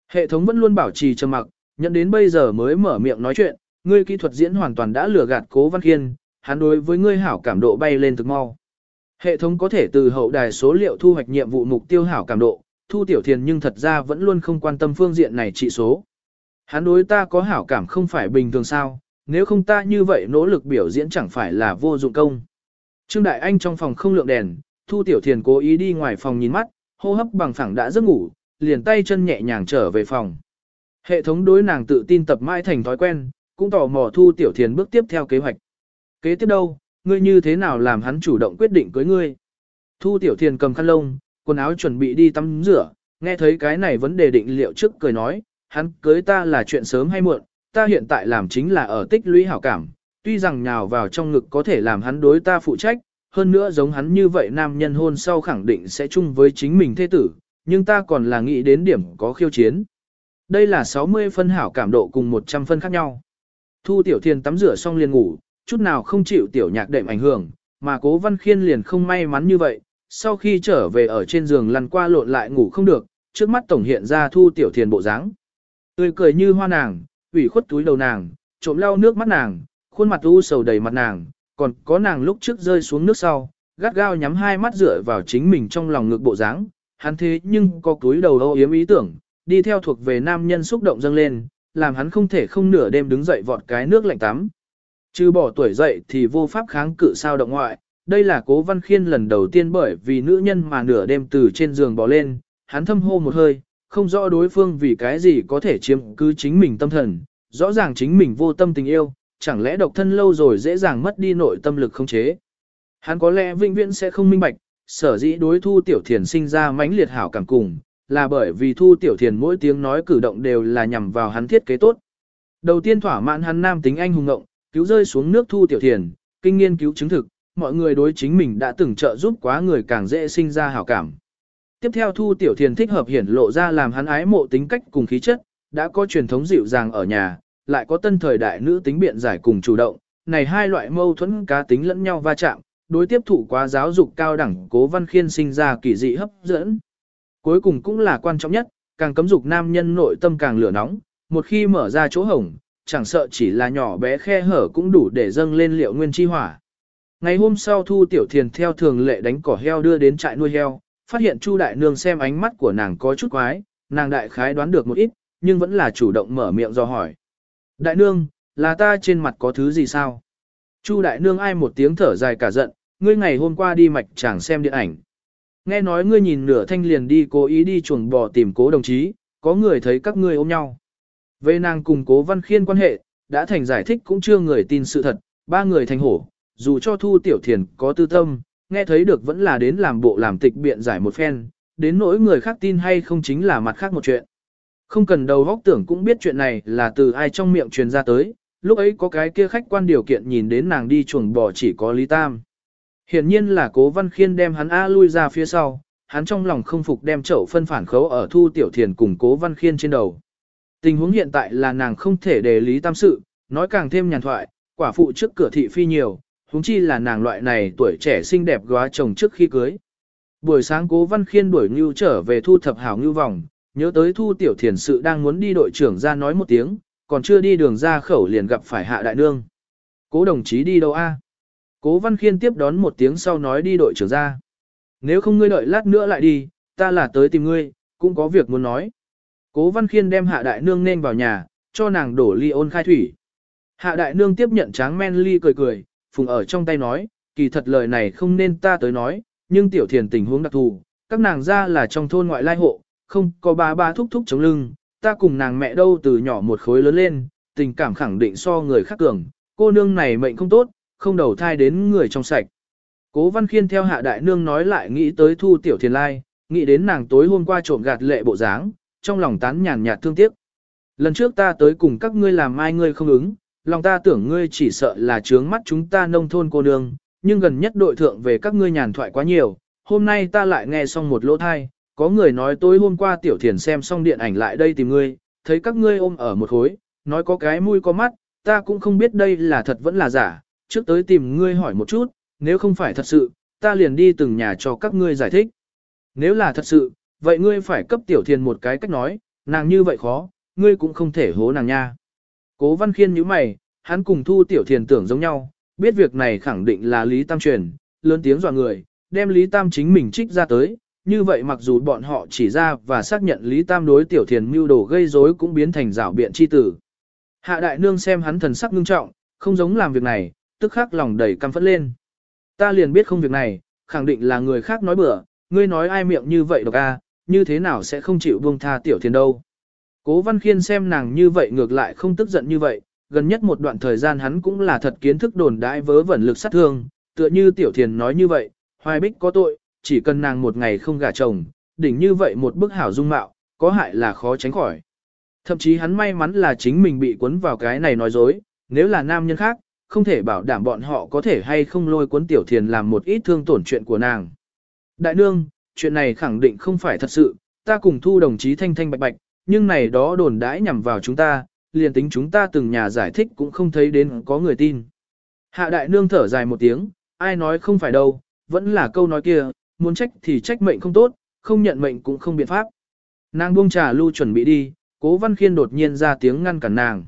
Hệ thống vẫn luôn bảo trì trầm mặc, nhận đến bây giờ mới mở miệng nói chuyện, ngươi kỹ thuật diễn hoàn toàn đã lừa gạt cố văn khiên, hắn đối với ngươi hảo cảm độ bay lên thực mau. Hệ thống có thể từ hậu đài số liệu thu hoạch nhiệm vụ mục tiêu hảo cảm độ, thu tiểu thiền nhưng thật ra vẫn luôn không quan tâm phương diện này trị số. Hắn đối ta có hảo cảm không phải bình thường sao, nếu không ta như vậy nỗ lực biểu diễn chẳng phải là vô dụng công. Trương Đại Anh trong phòng không lượng đèn, thu tiểu thiền cố ý đi ngoài phòng nhìn mắt, hô hấp bằng phẳng đã giấc ngủ, liền tay chân nhẹ nhàng trở về phòng. Hệ thống đối nàng tự tin tập mãi thành thói quen, cũng tò mò thu tiểu thiền bước tiếp theo kế hoạch. Kế tiếp đâu, ngươi như thế nào làm hắn chủ động quyết định cưới ngươi? Thu tiểu thiền cầm khăn lông, quần áo chuẩn bị đi tắm rửa, nghe thấy cái này vấn đề định liệu trước cười nói, hắn cưới ta là chuyện sớm hay muộn, ta hiện tại làm chính là ở tích lũy hảo cảm, tuy rằng nhào vào trong ngực có thể làm hắn đối ta phụ trách, hơn nữa giống hắn như vậy nam nhân hôn sau khẳng định sẽ chung với chính mình thế tử, nhưng ta còn là nghĩ đến điểm có khiêu chiến. Đây là 60 phân hảo cảm độ cùng 100 phân khác nhau. Thu Tiểu Thiên tắm rửa xong liền ngủ, chút nào không chịu tiểu nhạc đệm ảnh hưởng, mà Cố Văn Khiên liền không may mắn như vậy, sau khi trở về ở trên giường lăn qua lộn lại ngủ không được, trước mắt tổng hiện ra Thu Tiểu Thiên bộ dáng. Tươi cười như hoa nàng, ủy khuất túi đầu nàng, trộm lau nước mắt nàng, khuôn mặt u sầu đầy mặt nàng, còn có nàng lúc trước rơi xuống nước sau, gắt gao nhắm hai mắt dựa vào chính mình trong lòng ngực bộ dáng, hắn thế nhưng có túi đầu âu yếm ý tưởng, đi theo thuộc về nam nhân xúc động dâng lên, làm hắn không thể không nửa đêm đứng dậy vọt cái nước lạnh tắm. Trừ bỏ tuổi dậy thì vô pháp kháng cự sao động ngoại, đây là cố văn khiên lần đầu tiên bởi vì nữ nhân mà nửa đêm từ trên giường bỏ lên, hắn thâm hô một hơi, không rõ đối phương vì cái gì có thể chiếm cứ chính mình tâm thần, rõ ràng chính mình vô tâm tình yêu, chẳng lẽ độc thân lâu rồi dễ dàng mất đi nội tâm lực không chế. Hắn có lẽ vĩnh viễn sẽ không minh bạch, sở dĩ đối thu tiểu thiền sinh ra mãnh liệt hảo cảm cùng, là bởi vì thu tiểu thiền mỗi tiếng nói cử động đều là nhằm vào hắn thiết kế tốt. Đầu tiên thỏa mãn hắn nam tính anh hùng ngộng, cứu rơi xuống nước thu tiểu thiền, kinh nghiên cứu chứng thực, mọi người đối chính mình đã từng trợ giúp quá người càng dễ sinh ra hảo cảm. Tiếp theo thu tiểu thiền thích hợp hiển lộ ra làm hắn ái mộ tính cách cùng khí chất, đã có truyền thống dịu dàng ở nhà, lại có tân thời đại nữ tính biện giải cùng chủ động, này hai loại mâu thuẫn cá tính lẫn nhau va chạm, đối tiếp thụ quá giáo dục cao đẳng cố văn khiên sinh ra kỳ dị hấp dẫn. Cuối cùng cũng là quan trọng nhất, càng cấm dục nam nhân nội tâm càng lửa nóng, một khi mở ra chỗ hổng, chẳng sợ chỉ là nhỏ bé khe hở cũng đủ để dâng lên liệu nguyên chi hỏa. Ngày hôm sau Thu Tiểu Thiền theo thường lệ đánh cỏ heo đưa đến trại nuôi heo, phát hiện Chu Đại Nương xem ánh mắt của nàng có chút quái, nàng đại khái đoán được một ít, nhưng vẫn là chủ động mở miệng do hỏi. Đại Nương, là ta trên mặt có thứ gì sao? Chu Đại Nương ai một tiếng thở dài cả giận, ngươi ngày hôm qua đi mạch chẳng xem điện ảnh. Nghe nói ngươi nhìn nửa thanh liền đi cố ý đi chuồng bò tìm cố đồng chí, có người thấy các ngươi ôm nhau. Về nàng cùng cố văn khiên quan hệ, đã thành giải thích cũng chưa người tin sự thật, ba người thành hổ, dù cho thu tiểu thiền có tư tâm, nghe thấy được vẫn là đến làm bộ làm tịch biện giải một phen, đến nỗi người khác tin hay không chính là mặt khác một chuyện. Không cần đầu góc tưởng cũng biết chuyện này là từ ai trong miệng truyền ra tới, lúc ấy có cái kia khách quan điều kiện nhìn đến nàng đi chuồng bò chỉ có Lý Tam. Hiển nhiên là cố văn khiên đem hắn A lui ra phía sau, hắn trong lòng không phục đem chậu phân phản khấu ở thu tiểu thiền cùng cố văn khiên trên đầu. Tình huống hiện tại là nàng không thể để lý tam sự, nói càng thêm nhàn thoại, quả phụ trước cửa thị phi nhiều, huống chi là nàng loại này tuổi trẻ xinh đẹp góa chồng trước khi cưới. Buổi sáng cố văn khiên đuổi ngưu trở về thu thập hảo ngưu vòng, nhớ tới thu tiểu thiền sự đang muốn đi đội trưởng ra nói một tiếng, còn chưa đi đường ra khẩu liền gặp phải hạ đại nương. Cố đồng chí đi đâu a? Cố Văn Khiên tiếp đón một tiếng sau nói đi đội trưởng ra. Nếu không ngươi đợi lát nữa lại đi, ta là tới tìm ngươi, cũng có việc muốn nói. Cố Văn Khiên đem Hạ Đại Nương nên vào nhà, cho nàng đổ ly ôn khai thủy. Hạ Đại Nương tiếp nhận tráng men ly cười cười, phùng ở trong tay nói, kỳ thật lời này không nên ta tới nói, nhưng tiểu thiền tình huống đặc thù, các nàng ra là trong thôn ngoại lai hộ, không có ba ba thúc thúc chống lưng, ta cùng nàng mẹ đâu từ nhỏ một khối lớn lên, tình cảm khẳng định so người khác cường, cô nương này mệnh không tốt, không đầu thai đến người trong sạch. Cố Văn Khiên theo hạ đại nương nói lại nghĩ tới thu tiểu thiền lai, nghĩ đến nàng tối hôm qua trộm gạt lệ bộ dáng, trong lòng tán nhàn nhạt thương tiếc. Lần trước ta tới cùng các ngươi làm ai ngươi không ứng, lòng ta tưởng ngươi chỉ sợ là trướng mắt chúng ta nông thôn cô nương, nhưng gần nhất đội thượng về các ngươi nhàn thoại quá nhiều, hôm nay ta lại nghe xong một lỗ thai, có người nói tối hôm qua tiểu thiền xem xong điện ảnh lại đây tìm ngươi, thấy các ngươi ôm ở một khối, nói có cái mũi có mắt, ta cũng không biết đây là thật vẫn là giả, trước tới tìm ngươi hỏi một chút, nếu không phải thật sự, ta liền đi từng nhà cho các ngươi giải thích. Nếu là thật sự, vậy ngươi phải cấp tiểu thiền một cái cách nói, nàng như vậy khó, ngươi cũng không thể hố nàng nha. Cố văn khiên như mày, hắn cùng thu tiểu thiền tưởng giống nhau, biết việc này khẳng định là Lý Tam truyền, lớn tiếng dọa người, đem Lý Tam chính mình trích ra tới, như vậy mặc dù bọn họ chỉ ra và xác nhận Lý Tam đối tiểu thiền mưu đồ gây rối cũng biến thành rảo biện chi tử. Hạ đại nương xem hắn thần sắc ngưng trọng, không giống làm việc này, tức khắc lòng đầy căm phẫn lên. Ta liền biết không việc này, khẳng định là người khác nói bừa, ngươi nói ai miệng như vậy độc a, như thế nào sẽ không chịu buông tha tiểu thiền đâu. Cố văn khiên xem nàng như vậy ngược lại không tức giận như vậy, gần nhất một đoạn thời gian hắn cũng là thật kiến thức đồn đãi vớ vẩn lực sát thương, tựa như tiểu thiền nói như vậy, hoài bích có tội, chỉ cần nàng một ngày không gả chồng, đỉnh như vậy một bức hảo dung mạo, có hại là khó tránh khỏi. Thậm chí hắn may mắn là chính mình bị cuốn vào cái này nói dối, nếu là nam nhân khác, không thể bảo đảm bọn họ có thể hay không lôi cuốn tiểu thiền làm một ít thương tổn chuyện của nàng. Đại nương, chuyện này khẳng định không phải thật sự, ta cùng thu đồng chí thanh thanh bạch bạch, nhưng này đó đồn đãi nhằm vào chúng ta, liền tính chúng ta từng nhà giải thích cũng không thấy đến có người tin. Hạ đại nương thở dài một tiếng, ai nói không phải đâu, vẫn là câu nói kia, muốn trách thì trách mệnh không tốt, không nhận mệnh cũng không biện pháp. Nàng buông trà lưu chuẩn bị đi, cố văn khiên đột nhiên ra tiếng ngăn cản nàng.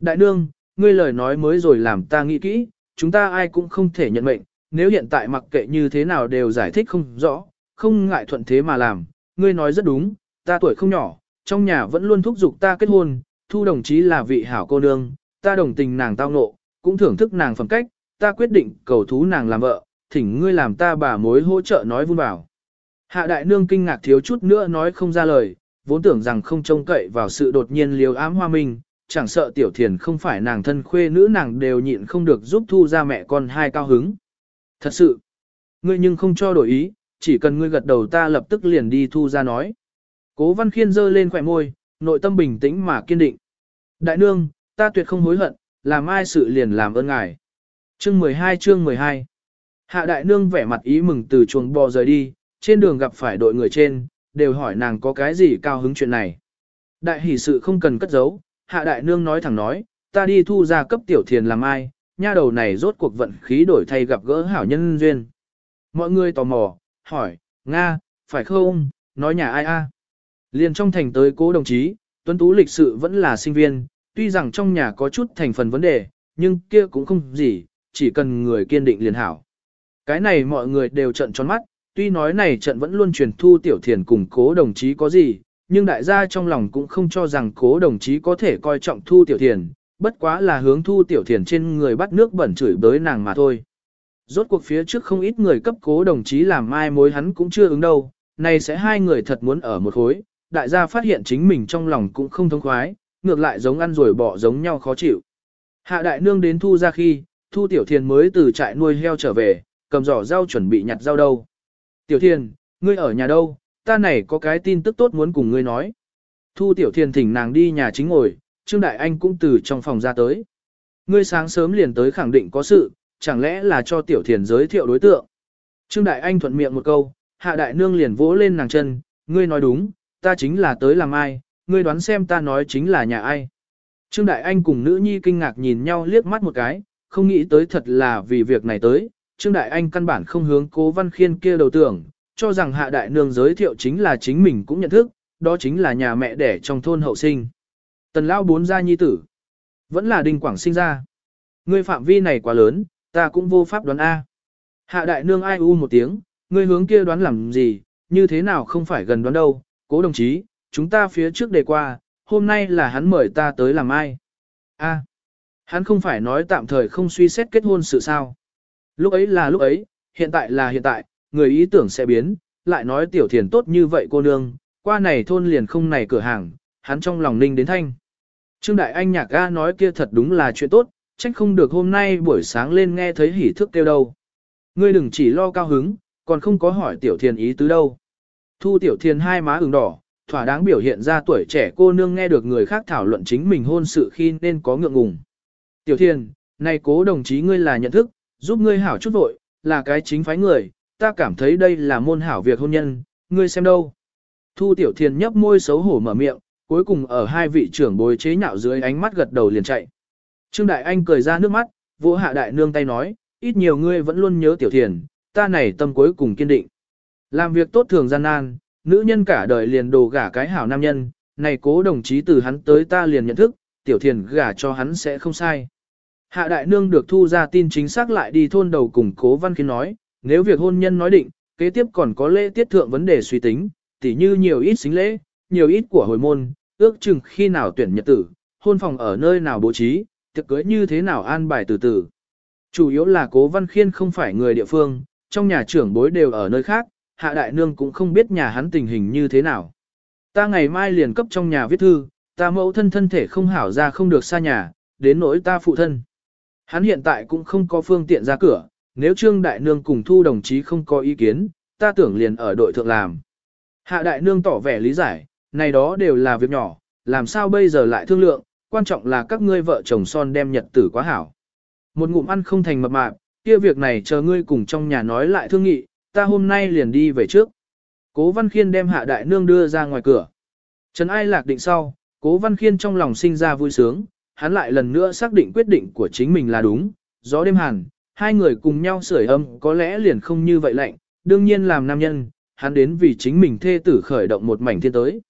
Đại nương, ngươi lời nói mới rồi làm ta nghĩ kỹ, chúng ta ai cũng không thể nhận mệnh, nếu hiện tại mặc kệ như thế nào đều giải thích không rõ, không ngại thuận thế mà làm, ngươi nói rất đúng, ta tuổi không nhỏ, trong nhà vẫn luôn thúc giục ta kết hôn, thu đồng chí là vị hảo cô nương, ta đồng tình nàng tao ngộ, cũng thưởng thức nàng phẩm cách, ta quyết định cầu thú nàng làm vợ, thỉnh ngươi làm ta bà mối hỗ trợ nói vun vào. Hạ đại nương kinh ngạc thiếu chút nữa nói không ra lời, vốn tưởng rằng không trông cậy vào sự đột nhiên liều ám hoa minh, chẳng sợ tiểu thiền không phải nàng thân khuê nữ nàng đều nhịn không được giúp thu ra mẹ con hai cao hứng. Thật sự, ngươi nhưng không cho đổi ý, chỉ cần ngươi gật đầu ta lập tức liền đi thu ra nói. Cố văn khiên giơ lên khỏe môi, nội tâm bình tĩnh mà kiên định. Đại nương, ta tuyệt không hối hận, làm ai sự liền làm ơn ngài. Chương 12 chương 12 Hạ đại nương vẻ mặt ý mừng từ chuồng bò rời đi, trên đường gặp phải đội người trên, đều hỏi nàng có cái gì cao hứng chuyện này. Đại hỷ sự không cần cất giấu, hạ đại nương nói thẳng nói, ta đi thu ra cấp tiểu thiền làm ai, nha đầu này rốt cuộc vận khí đổi thay gặp gỡ hảo nhân duyên. Mọi người tò mò, hỏi, Nga, phải không, nói nhà ai a? Liền trong thành tới cố đồng chí, tuấn tú lịch sự vẫn là sinh viên, tuy rằng trong nhà có chút thành phần vấn đề, nhưng kia cũng không gì, chỉ cần người kiên định liền hảo. Cái này mọi người đều trận tròn mắt, tuy nói này trận vẫn luôn truyền thu tiểu thiền cùng cố đồng chí có gì, nhưng đại gia trong lòng cũng không cho rằng cố đồng chí có thể coi trọng thu tiểu thiền, bất quá là hướng thu tiểu thiền trên người bắt nước bẩn chửi bới nàng mà thôi. Rốt cuộc phía trước không ít người cấp cố đồng chí làm mai mối hắn cũng chưa ứng đâu, này sẽ hai người thật muốn ở một khối, đại gia phát hiện chính mình trong lòng cũng không thông khoái, ngược lại giống ăn rồi bỏ giống nhau khó chịu. Hạ đại nương đến thu ra khi, thu tiểu thiền mới từ trại nuôi heo trở về, cầm giỏ rau chuẩn bị nhặt rau đâu. Tiểu thiền, ngươi ở nhà đâu, ta này có cái tin tức tốt muốn cùng ngươi nói. Thu tiểu thiền thỉnh nàng đi nhà chính ngồi, Trương Đại Anh cũng từ trong phòng ra tới. Ngươi sáng sớm liền tới khẳng định có sự, chẳng lẽ là cho tiểu thiền giới thiệu đối tượng. Trương Đại Anh thuận miệng một câu, hạ đại nương liền vỗ lên nàng chân, ngươi nói đúng, ta chính là tới làm ai, ngươi đoán xem ta nói chính là nhà ai. Trương Đại Anh cùng nữ nhi kinh ngạc nhìn nhau liếc mắt một cái, không nghĩ tới thật là vì việc này tới. Trương Đại Anh căn bản không hướng cố văn khiên kia đầu tưởng, cho rằng hạ đại nương giới thiệu chính là chính mình cũng nhận thức, đó chính là nhà mẹ đẻ trong thôn hậu sinh. Tần Lão bốn gia nhi tử, vẫn là đinh quảng sinh ra. Ngươi phạm vi này quá lớn, ta cũng vô pháp đoán A. Hạ đại nương ai u một tiếng, ngươi hướng kia đoán làm gì, như thế nào không phải gần đoán đâu, cố đồng chí, chúng ta phía trước đề qua, hôm nay là hắn mời ta tới làm ai. A, hắn không phải nói tạm thời không suy xét kết hôn sự sao. Lúc ấy là lúc ấy, hiện tại là hiện tại, người ý tưởng sẽ biến, lại nói tiểu thiền tốt như vậy cô nương, qua này thôn liền không này cửa hàng, hắn trong lòng ninh đến thanh. Trương Đại Anh nhạc ga nói kia thật đúng là chuyện tốt, trách không được hôm nay buổi sáng lên nghe thấy hỉ thức kêu đâu. Ngươi đừng chỉ lo cao hứng, còn không có hỏi tiểu thiền ý tứ đâu. Thu tiểu thiền hai má ửng đỏ, thỏa đáng biểu hiện ra tuổi trẻ cô nương nghe được người khác thảo luận chính mình hôn sự khi nên có ngượng ngùng. Tiểu thiền, này cố đồng chí ngươi là nhận thức, giúp ngươi hảo chút vội, là cái chính phái người, ta cảm thấy đây là môn hảo việc hôn nhân, ngươi xem đâu. Thu tiểu thiền nhấp môi xấu hổ mở miệng, cuối cùng ở hai vị trưởng bối chế nhạo dưới ánh mắt gật đầu liền chạy. Trương Đại Anh cười ra nước mắt, vỗ hạ đại nương tay nói, ít nhiều ngươi vẫn luôn nhớ tiểu thiền, ta này tâm cuối cùng kiên định. Làm việc tốt thường gian nan, nữ nhân cả đời liền đồ gả cái hảo nam nhân, này cố đồng chí từ hắn tới ta liền nhận thức, tiểu thiền gả cho hắn sẽ không sai. Hạ đại nương được thu ra tin chính xác lại đi thôn đầu cùng cố văn khiến nói, nếu việc hôn nhân nói định, kế tiếp còn có lễ tiết thượng vấn đề suy tính, tỉ như nhiều ít xính lễ, nhiều ít của hồi môn, ước chừng khi nào tuyển nhật tử, hôn phòng ở nơi nào bố trí, tiệc cưới như thế nào an bài từ từ. Chủ yếu là cố văn khiên không phải người địa phương, trong nhà trưởng bối đều ở nơi khác, hạ đại nương cũng không biết nhà hắn tình hình như thế nào. Ta ngày mai liền cấp trong nhà viết thư, ta mẫu thân thân thể không hảo ra không được xa nhà, đến nỗi ta phụ thân. Hắn hiện tại cũng không có phương tiện ra cửa, nếu Trương Đại Nương cùng Thu đồng chí không có ý kiến, ta tưởng liền ở đội thượng làm. Hạ Đại Nương tỏ vẻ lý giải, này đó đều là việc nhỏ, làm sao bây giờ lại thương lượng, quan trọng là các ngươi vợ chồng son đem nhật tử quá hảo. Một ngụm ăn không thành mập mạp, kia việc này chờ ngươi cùng trong nhà nói lại thương nghị, ta hôm nay liền đi về trước. Cố Văn Khiên đem Hạ Đại Nương đưa ra ngoài cửa. Trần Ai lạc định sau, Cố Văn Khiên trong lòng sinh ra vui sướng, hắn lại lần nữa xác định quyết định của chính mình là đúng, gió đêm hàn, hai người cùng nhau sưởi âm có lẽ liền không như vậy lạnh, đương nhiên làm nam nhân, hắn đến vì chính mình thê tử khởi động một mảnh thiên tới.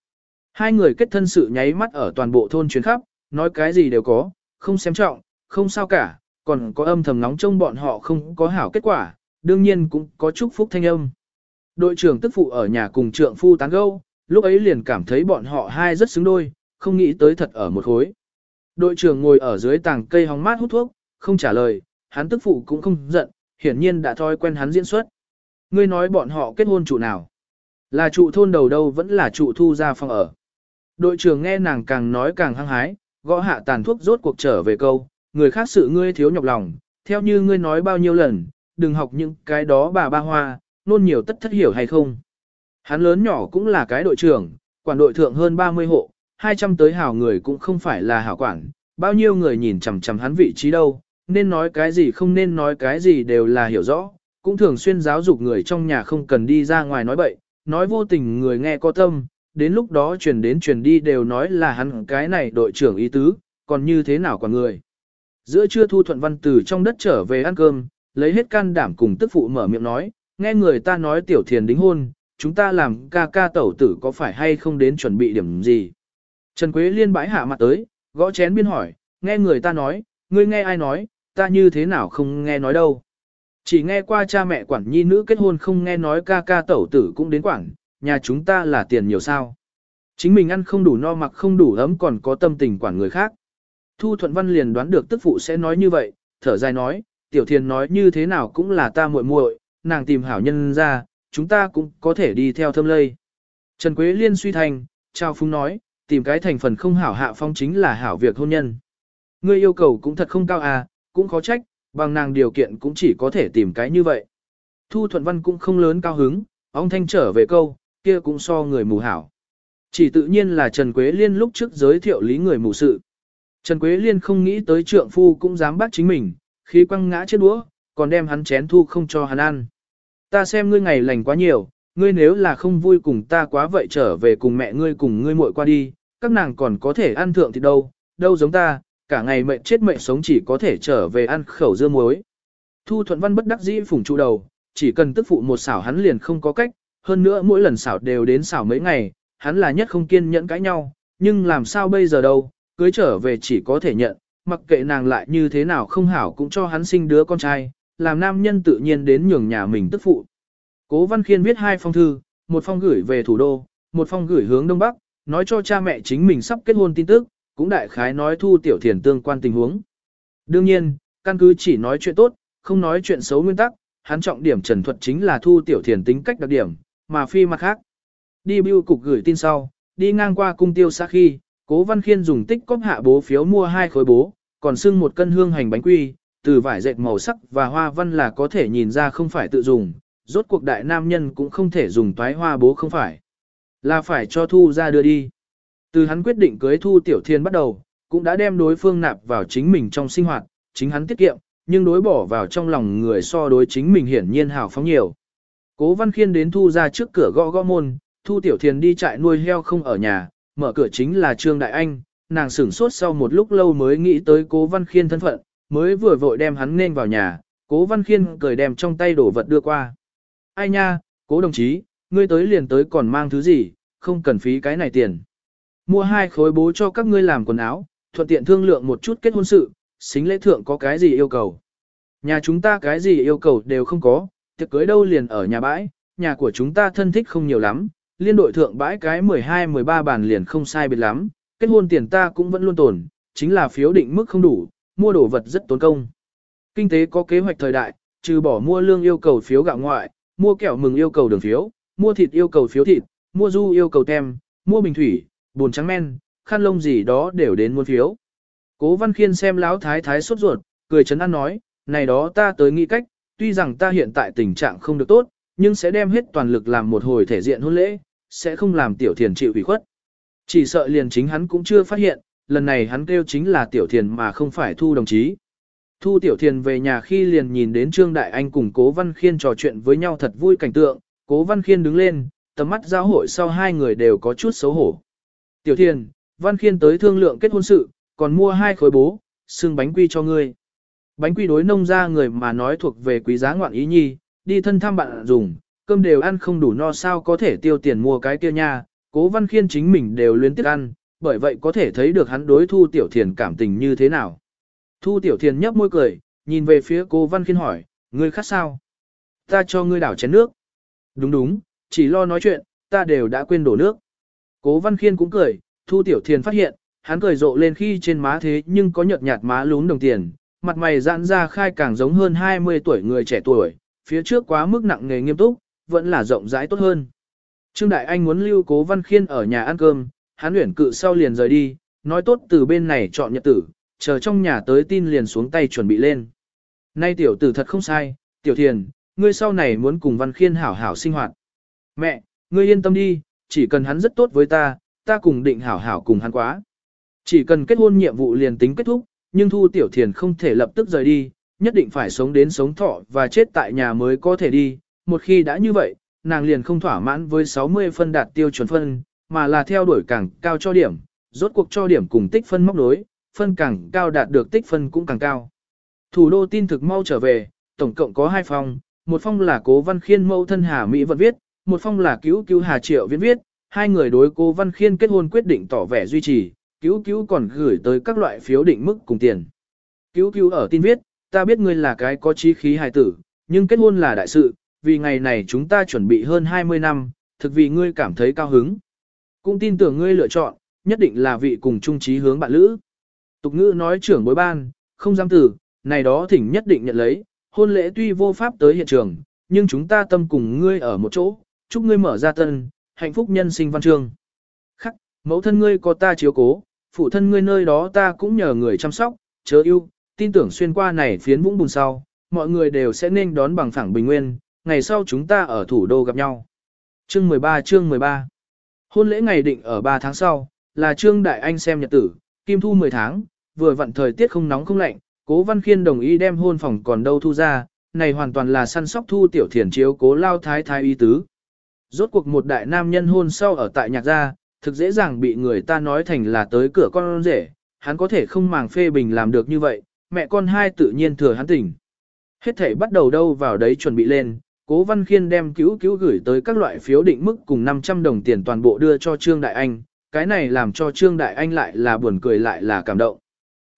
Hai người kết thân sự nháy mắt ở toàn bộ thôn chuyến khắp, nói cái gì đều có, không xem trọng, không sao cả, còn có âm thầm nóng trong bọn họ không có hảo kết quả, đương nhiên cũng có chúc phúc thanh âm. Đội trưởng tức phụ ở nhà cùng trượng phu tán gâu, lúc ấy liền cảm thấy bọn họ hai rất xứng đôi, không nghĩ tới thật ở một khối. Đội trưởng ngồi ở dưới tàng cây hóng mát hút thuốc, không trả lời, hắn tức phụ cũng không giận, hiển nhiên đã thói quen hắn diễn xuất. Ngươi nói bọn họ kết hôn trụ nào? Là trụ thôn đầu đâu vẫn là trụ thu ra phòng ở. Đội trưởng nghe nàng càng nói càng hăng hái, gõ hạ tàn thuốc rốt cuộc trở về câu, người khác sự ngươi thiếu nhọc lòng, theo như ngươi nói bao nhiêu lần, đừng học những cái đó bà ba hoa, nôn nhiều tất thất hiểu hay không. Hắn lớn nhỏ cũng là cái đội trưởng, quản đội thượng hơn 30 hộ, 200 tới hảo người cũng không phải là hảo quản, bao nhiêu người nhìn chằm chằm hắn vị trí đâu, nên nói cái gì không nên nói cái gì đều là hiểu rõ, cũng thường xuyên giáo dục người trong nhà không cần đi ra ngoài nói bậy, nói vô tình người nghe có tâm, đến lúc đó truyền đến truyền đi đều nói là hắn cái này đội trưởng ý tứ, còn như thế nào còn người. Giữa trưa Thu Thuận Văn từ trong đất trở về ăn cơm, lấy hết can đảm cùng tức phụ mở miệng nói, nghe người ta nói tiểu thiền đính hôn, chúng ta làm ca ca tẩu tử có phải hay không đến chuẩn bị điểm gì. Trần Quế Liên bãi hạ mặt tới, gõ chén biên hỏi, nghe người ta nói, ngươi nghe ai nói, ta như thế nào không nghe nói đâu. Chỉ nghe qua cha mẹ quản nhi nữ kết hôn không nghe nói ca ca tẩu tử cũng đến quản, nhà chúng ta là tiền nhiều sao. Chính mình ăn không đủ no mặc không đủ ấm còn có tâm tình quản người khác. Thu Thuận Văn liền đoán được tức phụ sẽ nói như vậy, thở dài nói, tiểu thiền nói như thế nào cũng là ta muội muội, nàng tìm hảo nhân ra, chúng ta cũng có thể đi theo thâm lây. Trần Quế Liên suy thành, trao phúng nói, tìm cái thành phần không hảo hạ phong chính là hảo việc hôn nhân. Ngươi yêu cầu cũng thật không cao à, cũng khó trách, bằng nàng điều kiện cũng chỉ có thể tìm cái như vậy. Thu Thuận Văn cũng không lớn cao hứng, ông Thanh trở về câu, kia cũng so người mù hảo. Chỉ tự nhiên là Trần Quế Liên lúc trước giới thiệu lý người mù sự. Trần Quế Liên không nghĩ tới trượng phu cũng dám bắt chính mình, khi quăng ngã chết đũa, còn đem hắn chén thu không cho hắn ăn. Ta xem ngươi ngày lành quá nhiều, ngươi nếu là không vui cùng ta quá vậy trở về cùng mẹ ngươi cùng ngươi muội qua đi, các nàng còn có thể ăn thượng thì đâu, đâu giống ta, cả ngày mệnh chết mệnh sống chỉ có thể trở về ăn khẩu dưa muối. Thu Thuận Văn bất đắc dĩ phủng trụ đầu, chỉ cần tức phụ một xảo hắn liền không có cách, hơn nữa mỗi lần xảo đều đến xảo mấy ngày, hắn là nhất không kiên nhẫn cãi nhau, nhưng làm sao bây giờ đâu, cưới trở về chỉ có thể nhận, mặc kệ nàng lại như thế nào không hảo cũng cho hắn sinh đứa con trai, làm nam nhân tự nhiên đến nhường nhà mình tức phụ. Cố Văn Khiên viết hai phong thư, một phong gửi về thủ đô, một phong gửi hướng đông bắc, nói cho cha mẹ chính mình sắp kết hôn tin tức, cũng đại khái nói thu tiểu thiền tương quan tình huống. Đương nhiên, căn cứ chỉ nói chuyện tốt, không nói chuyện xấu nguyên tắc, hắn trọng điểm trần thuật chính là thu tiểu thiền tính cách đặc điểm, mà phi mặt khác. Đi bưu cục gửi tin sau, đi ngang qua cung tiêu xã khi, cố văn khiên dùng tích cóp hạ bố phiếu mua hai khối bố, còn xưng một cân hương hành bánh quy, từ vải dệt màu sắc và hoa văn là có thể nhìn ra không phải tự dùng, rốt cuộc đại nam nhân cũng không thể dùng toái hoa bố không phải. Là phải cho Thu ra đưa đi. Từ hắn quyết định cưới Thu Tiểu Thiên bắt đầu, cũng đã đem đối phương nạp vào chính mình trong sinh hoạt, chính hắn tiết kiệm, nhưng đối bỏ vào trong lòng người so đối chính mình hiển nhiên hào phóng nhiều. Cố Văn Khiên đến Thu ra trước cửa gõ gõ môn, Thu Tiểu Thiên đi trại nuôi heo không ở nhà, mở cửa chính là Trương Đại Anh, nàng sửng sốt sau một lúc lâu mới nghĩ tới Cố Văn Khiên thân phận, mới vừa vội đem hắn nên vào nhà, Cố Văn Khiên cười đem trong tay đổ vật đưa qua. Ai nha, Cố đồng chí, ngươi tới liền tới còn mang thứ gì, không cần phí cái này tiền. Mua hai khối bố cho các ngươi làm quần áo, thuận tiện thương lượng một chút kết hôn sự, xính lễ thượng có cái gì yêu cầu. Nhà chúng ta cái gì yêu cầu đều không có, tiệc cưới đâu liền ở nhà bãi, nhà của chúng ta thân thích không nhiều lắm, liên đội thượng bãi cái 12-13 bàn liền không sai biệt lắm, kết hôn tiền ta cũng vẫn luôn tồn, chính là phiếu định mức không đủ, mua đồ vật rất tốn công. Kinh tế có kế hoạch thời đại, trừ bỏ mua lương yêu cầu phiếu gạo ngoại, mua kẹo mừng yêu cầu đường phiếu, mua thịt yêu cầu phiếu thịt, mua du yêu cầu tem, mua bình thủy, bùn trắng men, khăn lông gì đó đều đến muôn phiếu. Cố Văn Khiên xem lão thái thái sốt ruột, cười chấn an nói, này đó ta tới nghĩ cách, tuy rằng ta hiện tại tình trạng không được tốt, nhưng sẽ đem hết toàn lực làm một hồi thể diện hôn lễ, sẽ không làm tiểu thiền chịu ủy khuất. Chỉ sợ liền chính hắn cũng chưa phát hiện, lần này hắn kêu chính là tiểu thiền mà không phải thu đồng chí. Thu tiểu thiền về nhà khi liền nhìn đến Trương Đại Anh cùng Cố Văn Khiên trò chuyện với nhau thật vui cảnh tượng, Cố Văn Khiên đứng lên, tầm mắt giao hội sau hai người đều có chút xấu hổ. Tiểu thiền, Văn Khiên tới thương lượng kết hôn sự, còn mua hai khối bố, xương bánh quy cho ngươi. Bánh quy đối nông ra người mà nói thuộc về quý giá ngoạn ý nhi, đi thân thăm bạn dùng, cơm đều ăn không đủ no sao có thể tiêu tiền mua cái kia nha, cố văn khiên chính mình đều luyến tiếc ăn, bởi vậy có thể thấy được hắn đối thu tiểu thiền cảm tình như thế nào. Thu tiểu thiền nhấp môi cười, nhìn về phía cô văn khiên hỏi, ngươi khát sao? Ta cho ngươi đảo chén nước. Đúng đúng, chỉ lo nói chuyện, ta đều đã quên đổ nước. Cố văn khiên cũng cười, thu tiểu thiền phát hiện, hắn cười rộ lên khi trên má thế nhưng có nhợt nhạt má lún đồng tiền, mặt mày giãn ra khai càng giống hơn 20 tuổi người trẻ tuổi, phía trước quá mức nặng nghề nghiêm túc, vẫn là rộng rãi tốt hơn. Trương Đại Anh muốn lưu cố văn khiên ở nhà ăn cơm, hắn luyện cự sau liền rời đi, nói tốt từ bên này chọn nhật tử, chờ trong nhà tới tin liền xuống tay chuẩn bị lên. Nay tiểu tử thật không sai, tiểu thiền, ngươi sau này muốn cùng văn khiên hảo hảo sinh hoạt. Mẹ, ngươi yên tâm đi, chỉ cần hắn rất tốt với ta, ta cùng định hảo hảo cùng hắn quá. Chỉ cần kết hôn nhiệm vụ liền tính kết thúc, nhưng Thu Tiểu Thiền không thể lập tức rời đi, nhất định phải sống đến sống thọ và chết tại nhà mới có thể đi. Một khi đã như vậy, nàng liền không thỏa mãn với 60 phân đạt tiêu chuẩn phân, mà là theo đuổi càng cao cho điểm, rốt cuộc cho điểm cùng tích phân móc đối, phân càng cao đạt được tích phân cũng càng cao. Thủ đô tin thực mau trở về, tổng cộng có hai phòng, một phong là cố văn khiên mẫu thân Hà Mỹ vận viết, một phong là cứu cứu Hà Triệu viết viết, hai người đối cô văn khiên kết hôn quyết định tỏ vẻ duy trì, cứu cứu còn gửi tới các loại phiếu định mức cùng tiền. Cứu cứu ở tin viết, ta biết ngươi là cái có trí khí hài tử, nhưng kết hôn là đại sự, vì ngày này chúng ta chuẩn bị hơn 20 năm, thực vì ngươi cảm thấy cao hứng. Cũng tin tưởng ngươi lựa chọn, nhất định là vị cùng trung trí hướng bạn lữ. Tục ngữ nói trưởng bối ban, không dám tử, này đó thỉnh nhất định nhận lấy, hôn lễ tuy vô pháp tới hiện trường, nhưng chúng ta tâm cùng ngươi ở một chỗ, chúc ngươi mở ra tân, hạnh phúc nhân sinh văn chương. Khắc, mẫu thân ngươi có ta chiếu cố, phụ thân ngươi nơi đó ta cũng nhờ người chăm sóc, chớ yêu, tin tưởng xuyên qua này phiến vũng bùn sau, mọi người đều sẽ nên đón bằng phẳng bình nguyên, ngày sau chúng ta ở thủ đô gặp nhau. Chương 13 chương 13 Hôn lễ ngày định ở 3 tháng sau, là Trương Đại Anh xem nhật tử, kim thu 10 tháng, vừa vặn thời tiết không nóng không lạnh, cố văn khiên đồng ý đem hôn phòng còn đâu thu ra, này hoàn toàn là săn sóc thu tiểu thiền chiếu cố lao thái thái y tứ. Rốt cuộc một đại nam nhân hôn sau ở tại nhạc gia, thực dễ dàng bị người ta nói thành là tới cửa con rể, hắn có thể không màng phê bình làm được như vậy, mẹ con hai tự nhiên thừa hắn tỉnh. Hết thể bắt đầu đâu vào đấy chuẩn bị lên, cố văn khiên đem cứu cứu gửi tới các loại phiếu định mức cùng 500 đồng tiền toàn bộ đưa cho Trương Đại Anh, cái này làm cho Trương Đại Anh lại là buồn cười lại là cảm động.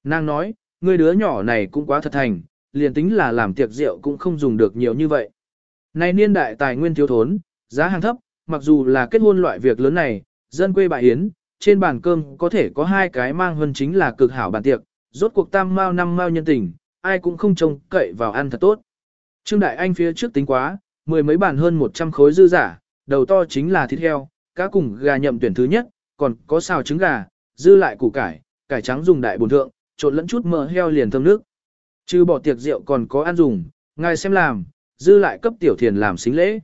Nàng nói, người đứa nhỏ này cũng quá thật thành, liền tính là làm tiệc rượu cũng không dùng được nhiều như vậy. Này niên đại tài nguyên thiếu thốn, giá hàng thấp, mặc dù là kết hôn loại việc lớn này, dân quê bại hiến, trên bàn cơm có thể có hai cái mang hơn chính là cực hảo bàn tiệc, rốt cuộc tam mao năm mao nhân tình, ai cũng không trông cậy vào ăn thật tốt. Trương Đại Anh phía trước tính quá, mười mấy bàn hơn 100 khối dư giả, đầu to chính là thịt heo, cá cùng gà nhậm tuyển thứ nhất, còn có xào trứng gà, dư lại củ cải, cải trắng dùng đại bồn thượng, trộn lẫn chút mỡ heo liền thơm nước. Trừ bỏ tiệc rượu còn có ăn dùng, ngài xem làm, dư lại cấp tiểu thiền làm xính lễ.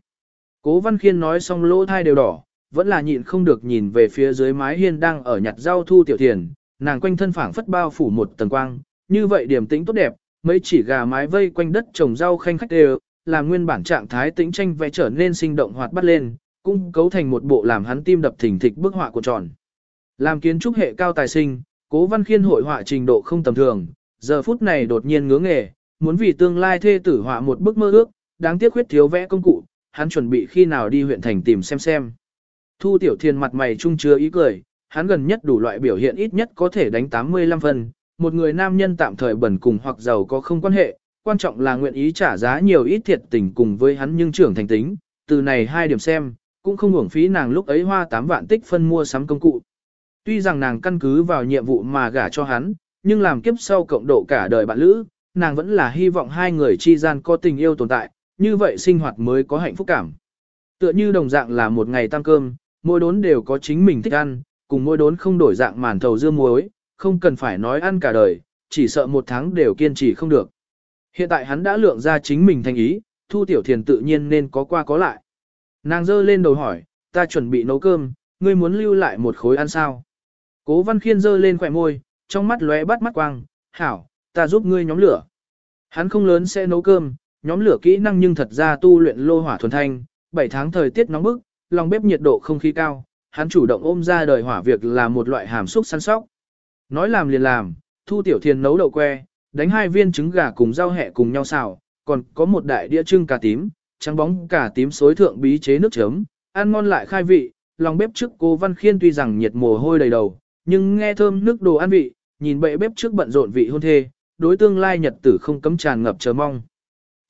Cố Văn Khiên nói xong lỗ thai đều đỏ, vẫn là nhịn không được nhìn về phía dưới mái hiên đang ở nhặt rau thu tiểu thiền, nàng quanh thân phảng phất bao phủ một tầng quang, như vậy điểm tĩnh tốt đẹp, mấy chỉ gà mái vây quanh đất trồng rau khanh khách đều, làm nguyên bản trạng thái tĩnh tranh vẽ trở nên sinh động hoạt bắt lên, cũng cấu thành một bộ làm hắn tim đập thình thịch bức họa của tròn. Làm kiến trúc hệ cao tài sinh, Cố Văn Khiên hội họa trình độ không tầm thường, giờ phút này đột nhiên ngứa nghề, muốn vì tương lai thê tử họa một bức mơ ước, đáng tiếc khuyết thiếu vẽ công cụ, hắn chuẩn bị khi nào đi huyện thành tìm xem xem. Thu Tiểu Thiên mặt mày trung chứa ý cười, hắn gần nhất đủ loại biểu hiện ít nhất có thể đánh 85 phần, một người nam nhân tạm thời bẩn cùng hoặc giàu có không quan hệ, quan trọng là nguyện ý trả giá nhiều ít thiệt tình cùng với hắn nhưng trưởng thành tính, từ này hai điểm xem, cũng không uổng phí nàng lúc ấy hoa 8 vạn tích phân mua sắm công cụ. Tuy rằng nàng căn cứ vào nhiệm vụ mà gả cho hắn, nhưng làm kiếp sau cộng độ cả đời bạn lữ, nàng vẫn là hy vọng hai người chi gian có tình yêu tồn tại, như vậy sinh hoạt mới có hạnh phúc cảm. Tựa như đồng dạng là một ngày tăng cơm, mỗi đốn đều có chính mình thích ăn, cùng mỗi đốn không đổi dạng màn thầu dưa muối, không cần phải nói ăn cả đời, chỉ sợ một tháng đều kiên trì không được. Hiện tại hắn đã lượng ra chính mình thành ý, Thu Tiểu Thiền tự nhiên nên có qua có lại. Nàng dơ lên đầu hỏi, ta chuẩn bị nấu cơm, ngươi muốn lưu lại một khối ăn sao? Cố Văn Khiên dơ lên khỏe môi, trong mắt lóe bắt mắt quang, hảo, ta giúp ngươi nhóm lửa. Hắn không lớn sẽ nấu cơm, nhóm lửa kỹ năng nhưng thật ra tu luyện lô hỏa thuần thanh, 7 tháng thời tiết nóng bức, lòng bếp nhiệt độ không khí cao, hắn chủ động ôm ra đời hỏa việc là một loại hàm xúc săn sóc. Nói làm liền làm, Thu Tiểu Thiền nấu đậu que, đánh hai viên trứng gà cùng rau hẹ cùng nhau xào, còn có một đại đĩa trưng cà tím, trắng bóng cà tím xối thượng bí chế nước chấm, ăn ngon lại khai vị, lòng bếp trước cô Văn Khiên tuy rằng nhiệt mồ hôi đầy đầu, nhưng nghe thơm nước đồ ăn vị, nhìn bệ bếp trước bận rộn vị hôn thê, đối tương lai nhật tử không cấm tràn ngập chờ mong.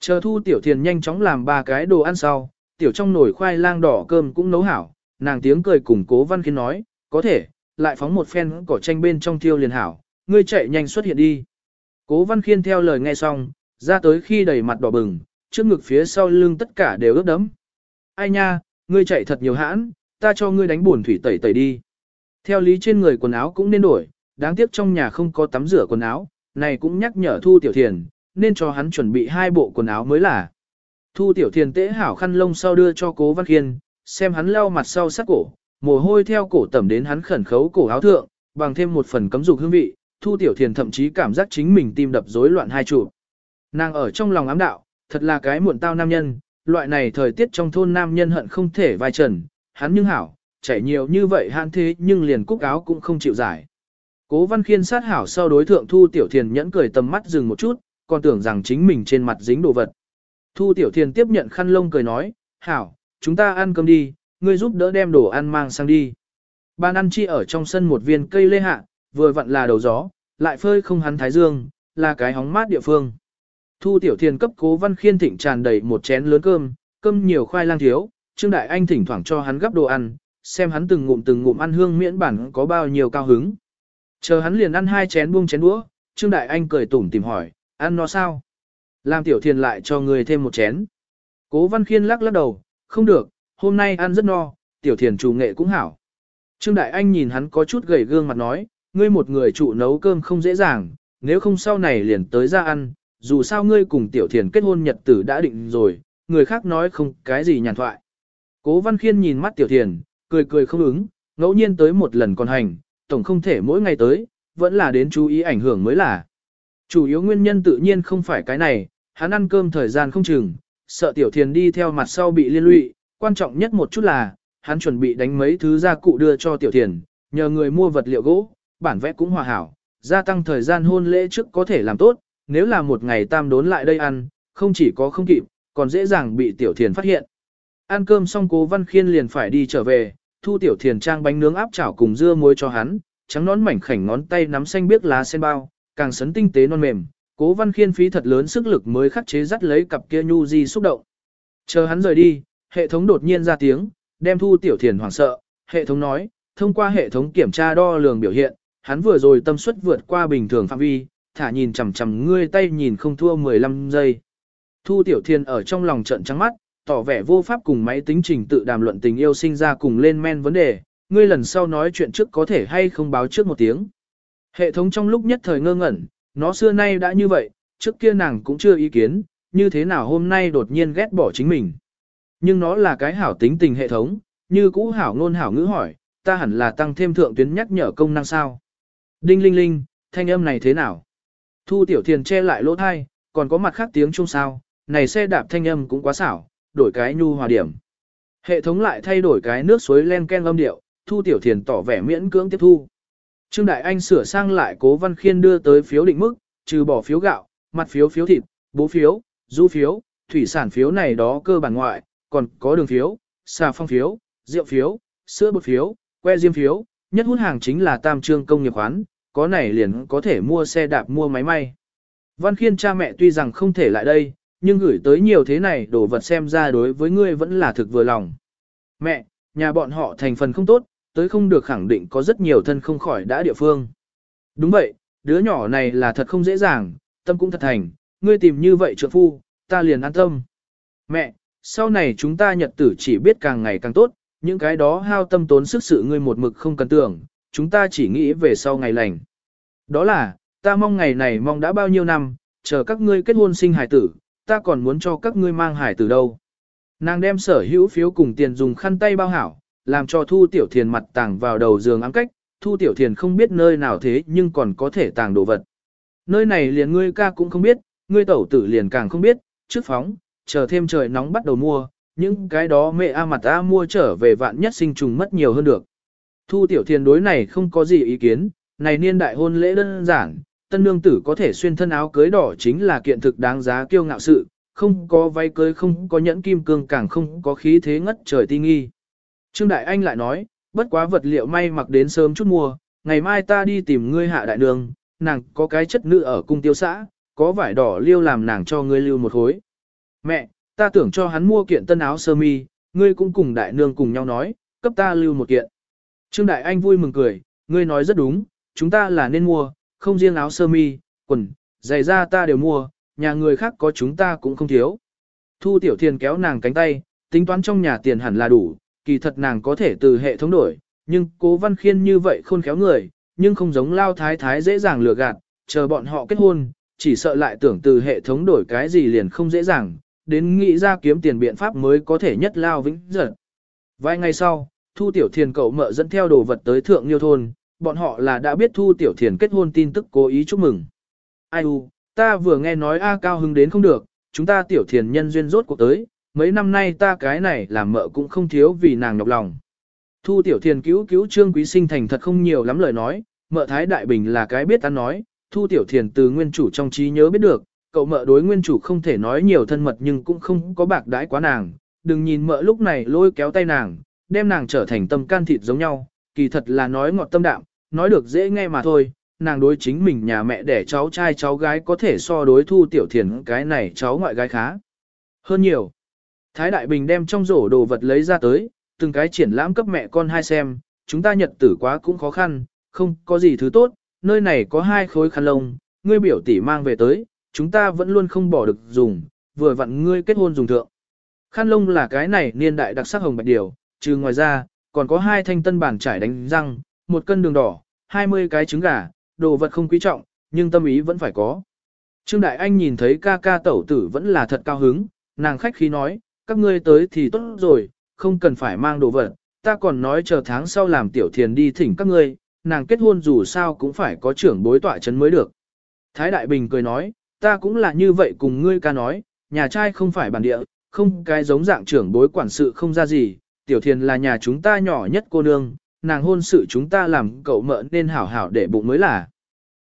Chờ thu tiểu thiền nhanh chóng làm ba cái đồ ăn sau, tiểu trong nồi khoai lang đỏ cơm cũng nấu hảo, nàng tiếng cười cùng cố văn khiến nói, có thể, lại phóng một phen cỏ tranh bên trong thiêu liền hảo, ngươi chạy nhanh xuất hiện đi. Cố văn khiên theo lời nghe xong, ra tới khi đầy mặt đỏ bừng, trước ngực phía sau lưng tất cả đều ướt đẫm. Ai nha, ngươi chạy thật nhiều hãn, ta cho ngươi đánh buồn thủy tẩy tẩy đi. Theo lý trên người quần áo cũng nên đổi, đáng tiếc trong nhà không có tắm rửa quần áo, này cũng nhắc nhở Thu Tiểu Thiền, nên cho hắn chuẩn bị hai bộ quần áo mới là. Thu Tiểu Thiền tế hảo khăn lông sau đưa cho Cố Văn Khiên, xem hắn lau mặt sau sát cổ, mồ hôi theo cổ tẩm đến hắn khẩn khấu cổ áo thượng, bằng thêm một phần cấm dục hương vị, Thu Tiểu Thiền thậm chí cảm giác chính mình tim đập rối loạn hai trụ. Nàng ở trong lòng ám đạo, thật là cái muộn tao nam nhân, loại này thời tiết trong thôn nam nhân hận không thể vai trần, hắn nhưng hảo, chảy nhiều như vậy hạn thế nhưng liền cúc áo cũng không chịu giải. Cố văn khiên sát hảo sau đối thượng Thu Tiểu Thiền nhẫn cười tầm mắt dừng một chút, còn tưởng rằng chính mình trên mặt dính đồ vật. Thu Tiểu Thiền tiếp nhận khăn lông cười nói, hảo, chúng ta ăn cơm đi, ngươi giúp đỡ đem đồ ăn mang sang đi. Ban ăn chi ở trong sân một viên cây lê hạ, vừa vặn là đầu gió, lại phơi không hắn thái dương, là cái hóng mát địa phương. Thu Tiểu Thiền cấp cố văn khiên thịnh tràn đầy một chén lớn cơm, cơm nhiều khoai lang thiếu, Trương Đại Anh thỉnh thoảng cho hắn gấp đồ ăn, xem hắn từng ngụm từng ngụm ăn hương miễn bản có bao nhiêu cao hứng. Chờ hắn liền ăn hai chén buông chén đũa, Trương Đại Anh cười tủm tìm hỏi, ăn nó sao? Làm tiểu thiền lại cho người thêm một chén. Cố Văn Khiên lắc lắc đầu, không được, hôm nay ăn rất no, tiểu thiền chủ nghệ cũng hảo. Trương Đại Anh nhìn hắn có chút gầy gương mặt nói, ngươi một người chủ nấu cơm không dễ dàng, nếu không sau này liền tới ra ăn, dù sao ngươi cùng tiểu thiền kết hôn nhật tử đã định rồi, người khác nói không cái gì nhàn thoại. Cố Văn Khiên nhìn mắt tiểu thiền, cười cười không ứng, ngẫu nhiên tới một lần còn hành, tổng không thể mỗi ngày tới, vẫn là đến chú ý ảnh hưởng mới là. Chủ yếu nguyên nhân tự nhiên không phải cái này, hắn ăn cơm thời gian không chừng, sợ tiểu thiền đi theo mặt sau bị liên lụy, quan trọng nhất một chút là, hắn chuẩn bị đánh mấy thứ gia cụ đưa cho tiểu thiền, nhờ người mua vật liệu gỗ, bản vẽ cũng hòa hảo, gia tăng thời gian hôn lễ trước có thể làm tốt, nếu là một ngày tam đốn lại đây ăn, không chỉ có không kịp, còn dễ dàng bị tiểu thiền phát hiện. Ăn cơm xong cố văn khiên liền phải đi trở về, thu tiểu thiền trang bánh nướng áp chảo cùng dưa muối cho hắn, trắng nón mảnh khảnh ngón tay nắm xanh biếc lá sen bao, càng sấn tinh tế non mềm, cố văn khiên phí thật lớn sức lực mới khắc chế dắt lấy cặp kia nhu di xúc động. Chờ hắn rời đi, hệ thống đột nhiên ra tiếng, đem thu tiểu thiền hoảng sợ, hệ thống nói, thông qua hệ thống kiểm tra đo lường biểu hiện, hắn vừa rồi tâm suất vượt qua bình thường phạm vi, thả nhìn chằm chằm ngươi tay nhìn không thua 15 giây. Thu tiểu thiền ở trong lòng trận trắng mắt, tỏ vẻ vô pháp cùng máy tính trình tự đàm luận tình yêu sinh ra cùng lên men vấn đề, ngươi lần sau nói chuyện trước có thể hay không báo trước một tiếng. Hệ thống trong lúc nhất thời ngơ ngẩn, nó xưa nay đã như vậy, trước kia nàng cũng chưa ý kiến, như thế nào hôm nay đột nhiên ghét bỏ chính mình. Nhưng nó là cái hảo tính tình hệ thống, như cũ hảo ngôn hảo ngữ hỏi, ta hẳn là tăng thêm thượng tuyến nhắc nhở công năng sao. Đinh linh linh, thanh âm này thế nào? Thu tiểu thiền che lại lỗ thai, còn có mặt khác tiếng chung sao, này xe đạp thanh âm cũng quá xảo, đổi cái nhu hòa điểm. Hệ thống lại thay đổi cái nước suối len ken âm điệu, thu tiểu thiền tỏ vẻ miễn cưỡng tiếp thu. Trương Đại Anh sửa sang lại cố văn khiên đưa tới phiếu định mức, trừ bỏ phiếu gạo, mặt phiếu phiếu thịt, bố phiếu, du phiếu, thủy sản phiếu này đó cơ bản ngoại, còn có đường phiếu, xà phong phiếu, rượu phiếu, sữa bột phiếu, que diêm phiếu, nhất hút hàng chính là tam trương công nghiệp khoán, có này liền có thể mua xe đạp mua máy may. Văn khiên cha mẹ tuy rằng không thể lại đây, nhưng gửi tới nhiều thế này đồ vật xem ra đối với ngươi vẫn là thực vừa lòng. Mẹ, nhà bọn họ thành phần không tốt, tới không được khẳng định có rất nhiều thân không khỏi đã địa phương. Đúng vậy, đứa nhỏ này là thật không dễ dàng, tâm cũng thật thành, ngươi tìm như vậy trượng phu, ta liền an tâm. Mẹ, sau này chúng ta nhật tử chỉ biết càng ngày càng tốt, những cái đó hao tâm tốn sức sự ngươi một mực không cần tưởng, chúng ta chỉ nghĩ về sau ngày lành. Đó là, ta mong ngày này mong đã bao nhiêu năm, chờ các ngươi kết hôn sinh hải tử, ta còn muốn cho các ngươi mang hải tử đâu. Nàng đem sở hữu phiếu cùng tiền dùng khăn tay bao hảo, làm cho Thu Tiểu Thiền mặt tàng vào đầu giường ám cách, Thu Tiểu Thiền không biết nơi nào thế nhưng còn có thể tàng đồ vật. Nơi này liền ngươi ca cũng không biết, ngươi tẩu tử liền càng không biết, trước phóng, chờ thêm trời nóng bắt đầu mua, những cái đó mẹ A mặt A mua trở về vạn nhất sinh trùng mất nhiều hơn được. Thu Tiểu Thiền đối này không có gì ý kiến, này niên đại hôn lễ đơn giản, tân nương tử có thể xuyên thân áo cưới đỏ chính là kiện thực đáng giá kiêu ngạo sự, không có váy cưới không có nhẫn kim cương càng không có khí thế ngất trời ti nghi. Trương Đại Anh lại nói, bất quá vật liệu may mặc đến sớm chút mua, ngày mai ta đi tìm ngươi hạ đại đường, nàng có cái chất nữ ở cung tiêu xã, có vải đỏ liêu làm nàng cho ngươi lưu một hối. Mẹ, ta tưởng cho hắn mua kiện tân áo sơ mi, ngươi cũng cùng đại nương cùng nhau nói, cấp ta lưu một kiện. Trương Đại Anh vui mừng cười, ngươi nói rất đúng, chúng ta là nên mua, không riêng áo sơ mi, quần, giày da ta đều mua, nhà người khác có chúng ta cũng không thiếu. Thu Tiểu Thiền kéo nàng cánh tay, tính toán trong nhà tiền hẳn là đủ, kỳ thật nàng có thể từ hệ thống đổi, nhưng cố văn khiên như vậy khôn khéo người, nhưng không giống lao thái thái dễ dàng lừa gạt, chờ bọn họ kết hôn, chỉ sợ lại tưởng từ hệ thống đổi cái gì liền không dễ dàng, đến nghĩ ra kiếm tiền biện pháp mới có thể nhất lao vĩnh giật. Vài ngày sau, Thu Tiểu Thiền cậu mợ dẫn theo đồ vật tới Thượng Nhiêu Thôn, bọn họ là đã biết Thu Tiểu Thiền kết hôn tin tức cố ý chúc mừng. Ai u, ta vừa nghe nói A Cao hứng đến không được, chúng ta Tiểu Thiền nhân duyên rốt cuộc tới, mấy năm nay ta cái này làm mợ cũng không thiếu vì nàng nhọc lòng. Thu Tiểu Thiền cứu cứu Trương Quý Sinh thành thật không nhiều lắm lời nói, mợ Thái Đại Bình là cái biết ăn nói, Thu Tiểu Thiền từ nguyên chủ trong trí nhớ biết được, cậu mợ đối nguyên chủ không thể nói nhiều thân mật nhưng cũng không có bạc đãi quá nàng, đừng nhìn mợ lúc này lôi kéo tay nàng, đem nàng trở thành tâm can thịt giống nhau, kỳ thật là nói ngọt tâm đạm, nói được dễ nghe mà thôi, nàng đối chính mình nhà mẹ đẻ cháu trai cháu gái có thể so đối thu tiểu thiền cái này cháu ngoại gái khá. Hơn nhiều, Thái Đại Bình đem trong rổ đồ vật lấy ra tới, từng cái triển lãm cấp mẹ con hai xem, chúng ta nhật tử quá cũng khó khăn, không có gì thứ tốt, nơi này có hai khối khăn lông, ngươi biểu tỷ mang về tới, chúng ta vẫn luôn không bỏ được dùng, vừa vặn ngươi kết hôn dùng thượng. Khăn lông là cái này niên đại đặc sắc hồng bạch điều, trừ ngoài ra, còn có hai thanh tân bản trải đánh răng, một cân đường đỏ, 20 cái trứng gà, đồ vật không quý trọng, nhưng tâm ý vẫn phải có. Trương Đại Anh nhìn thấy ca ca tẩu tử vẫn là thật cao hứng, nàng khách khí nói, các ngươi tới thì tốt rồi, không cần phải mang đồ vật, ta còn nói chờ tháng sau làm tiểu thiền đi thỉnh các ngươi, nàng kết hôn dù sao cũng phải có trưởng bối tọa chấn mới được. Thái Đại Bình cười nói, ta cũng là như vậy cùng ngươi ca nói, nhà trai không phải bản địa, không cái giống dạng trưởng bối quản sự không ra gì, tiểu thiền là nhà chúng ta nhỏ nhất cô nương, nàng hôn sự chúng ta làm cậu mợ nên hảo hảo để bụng mới là.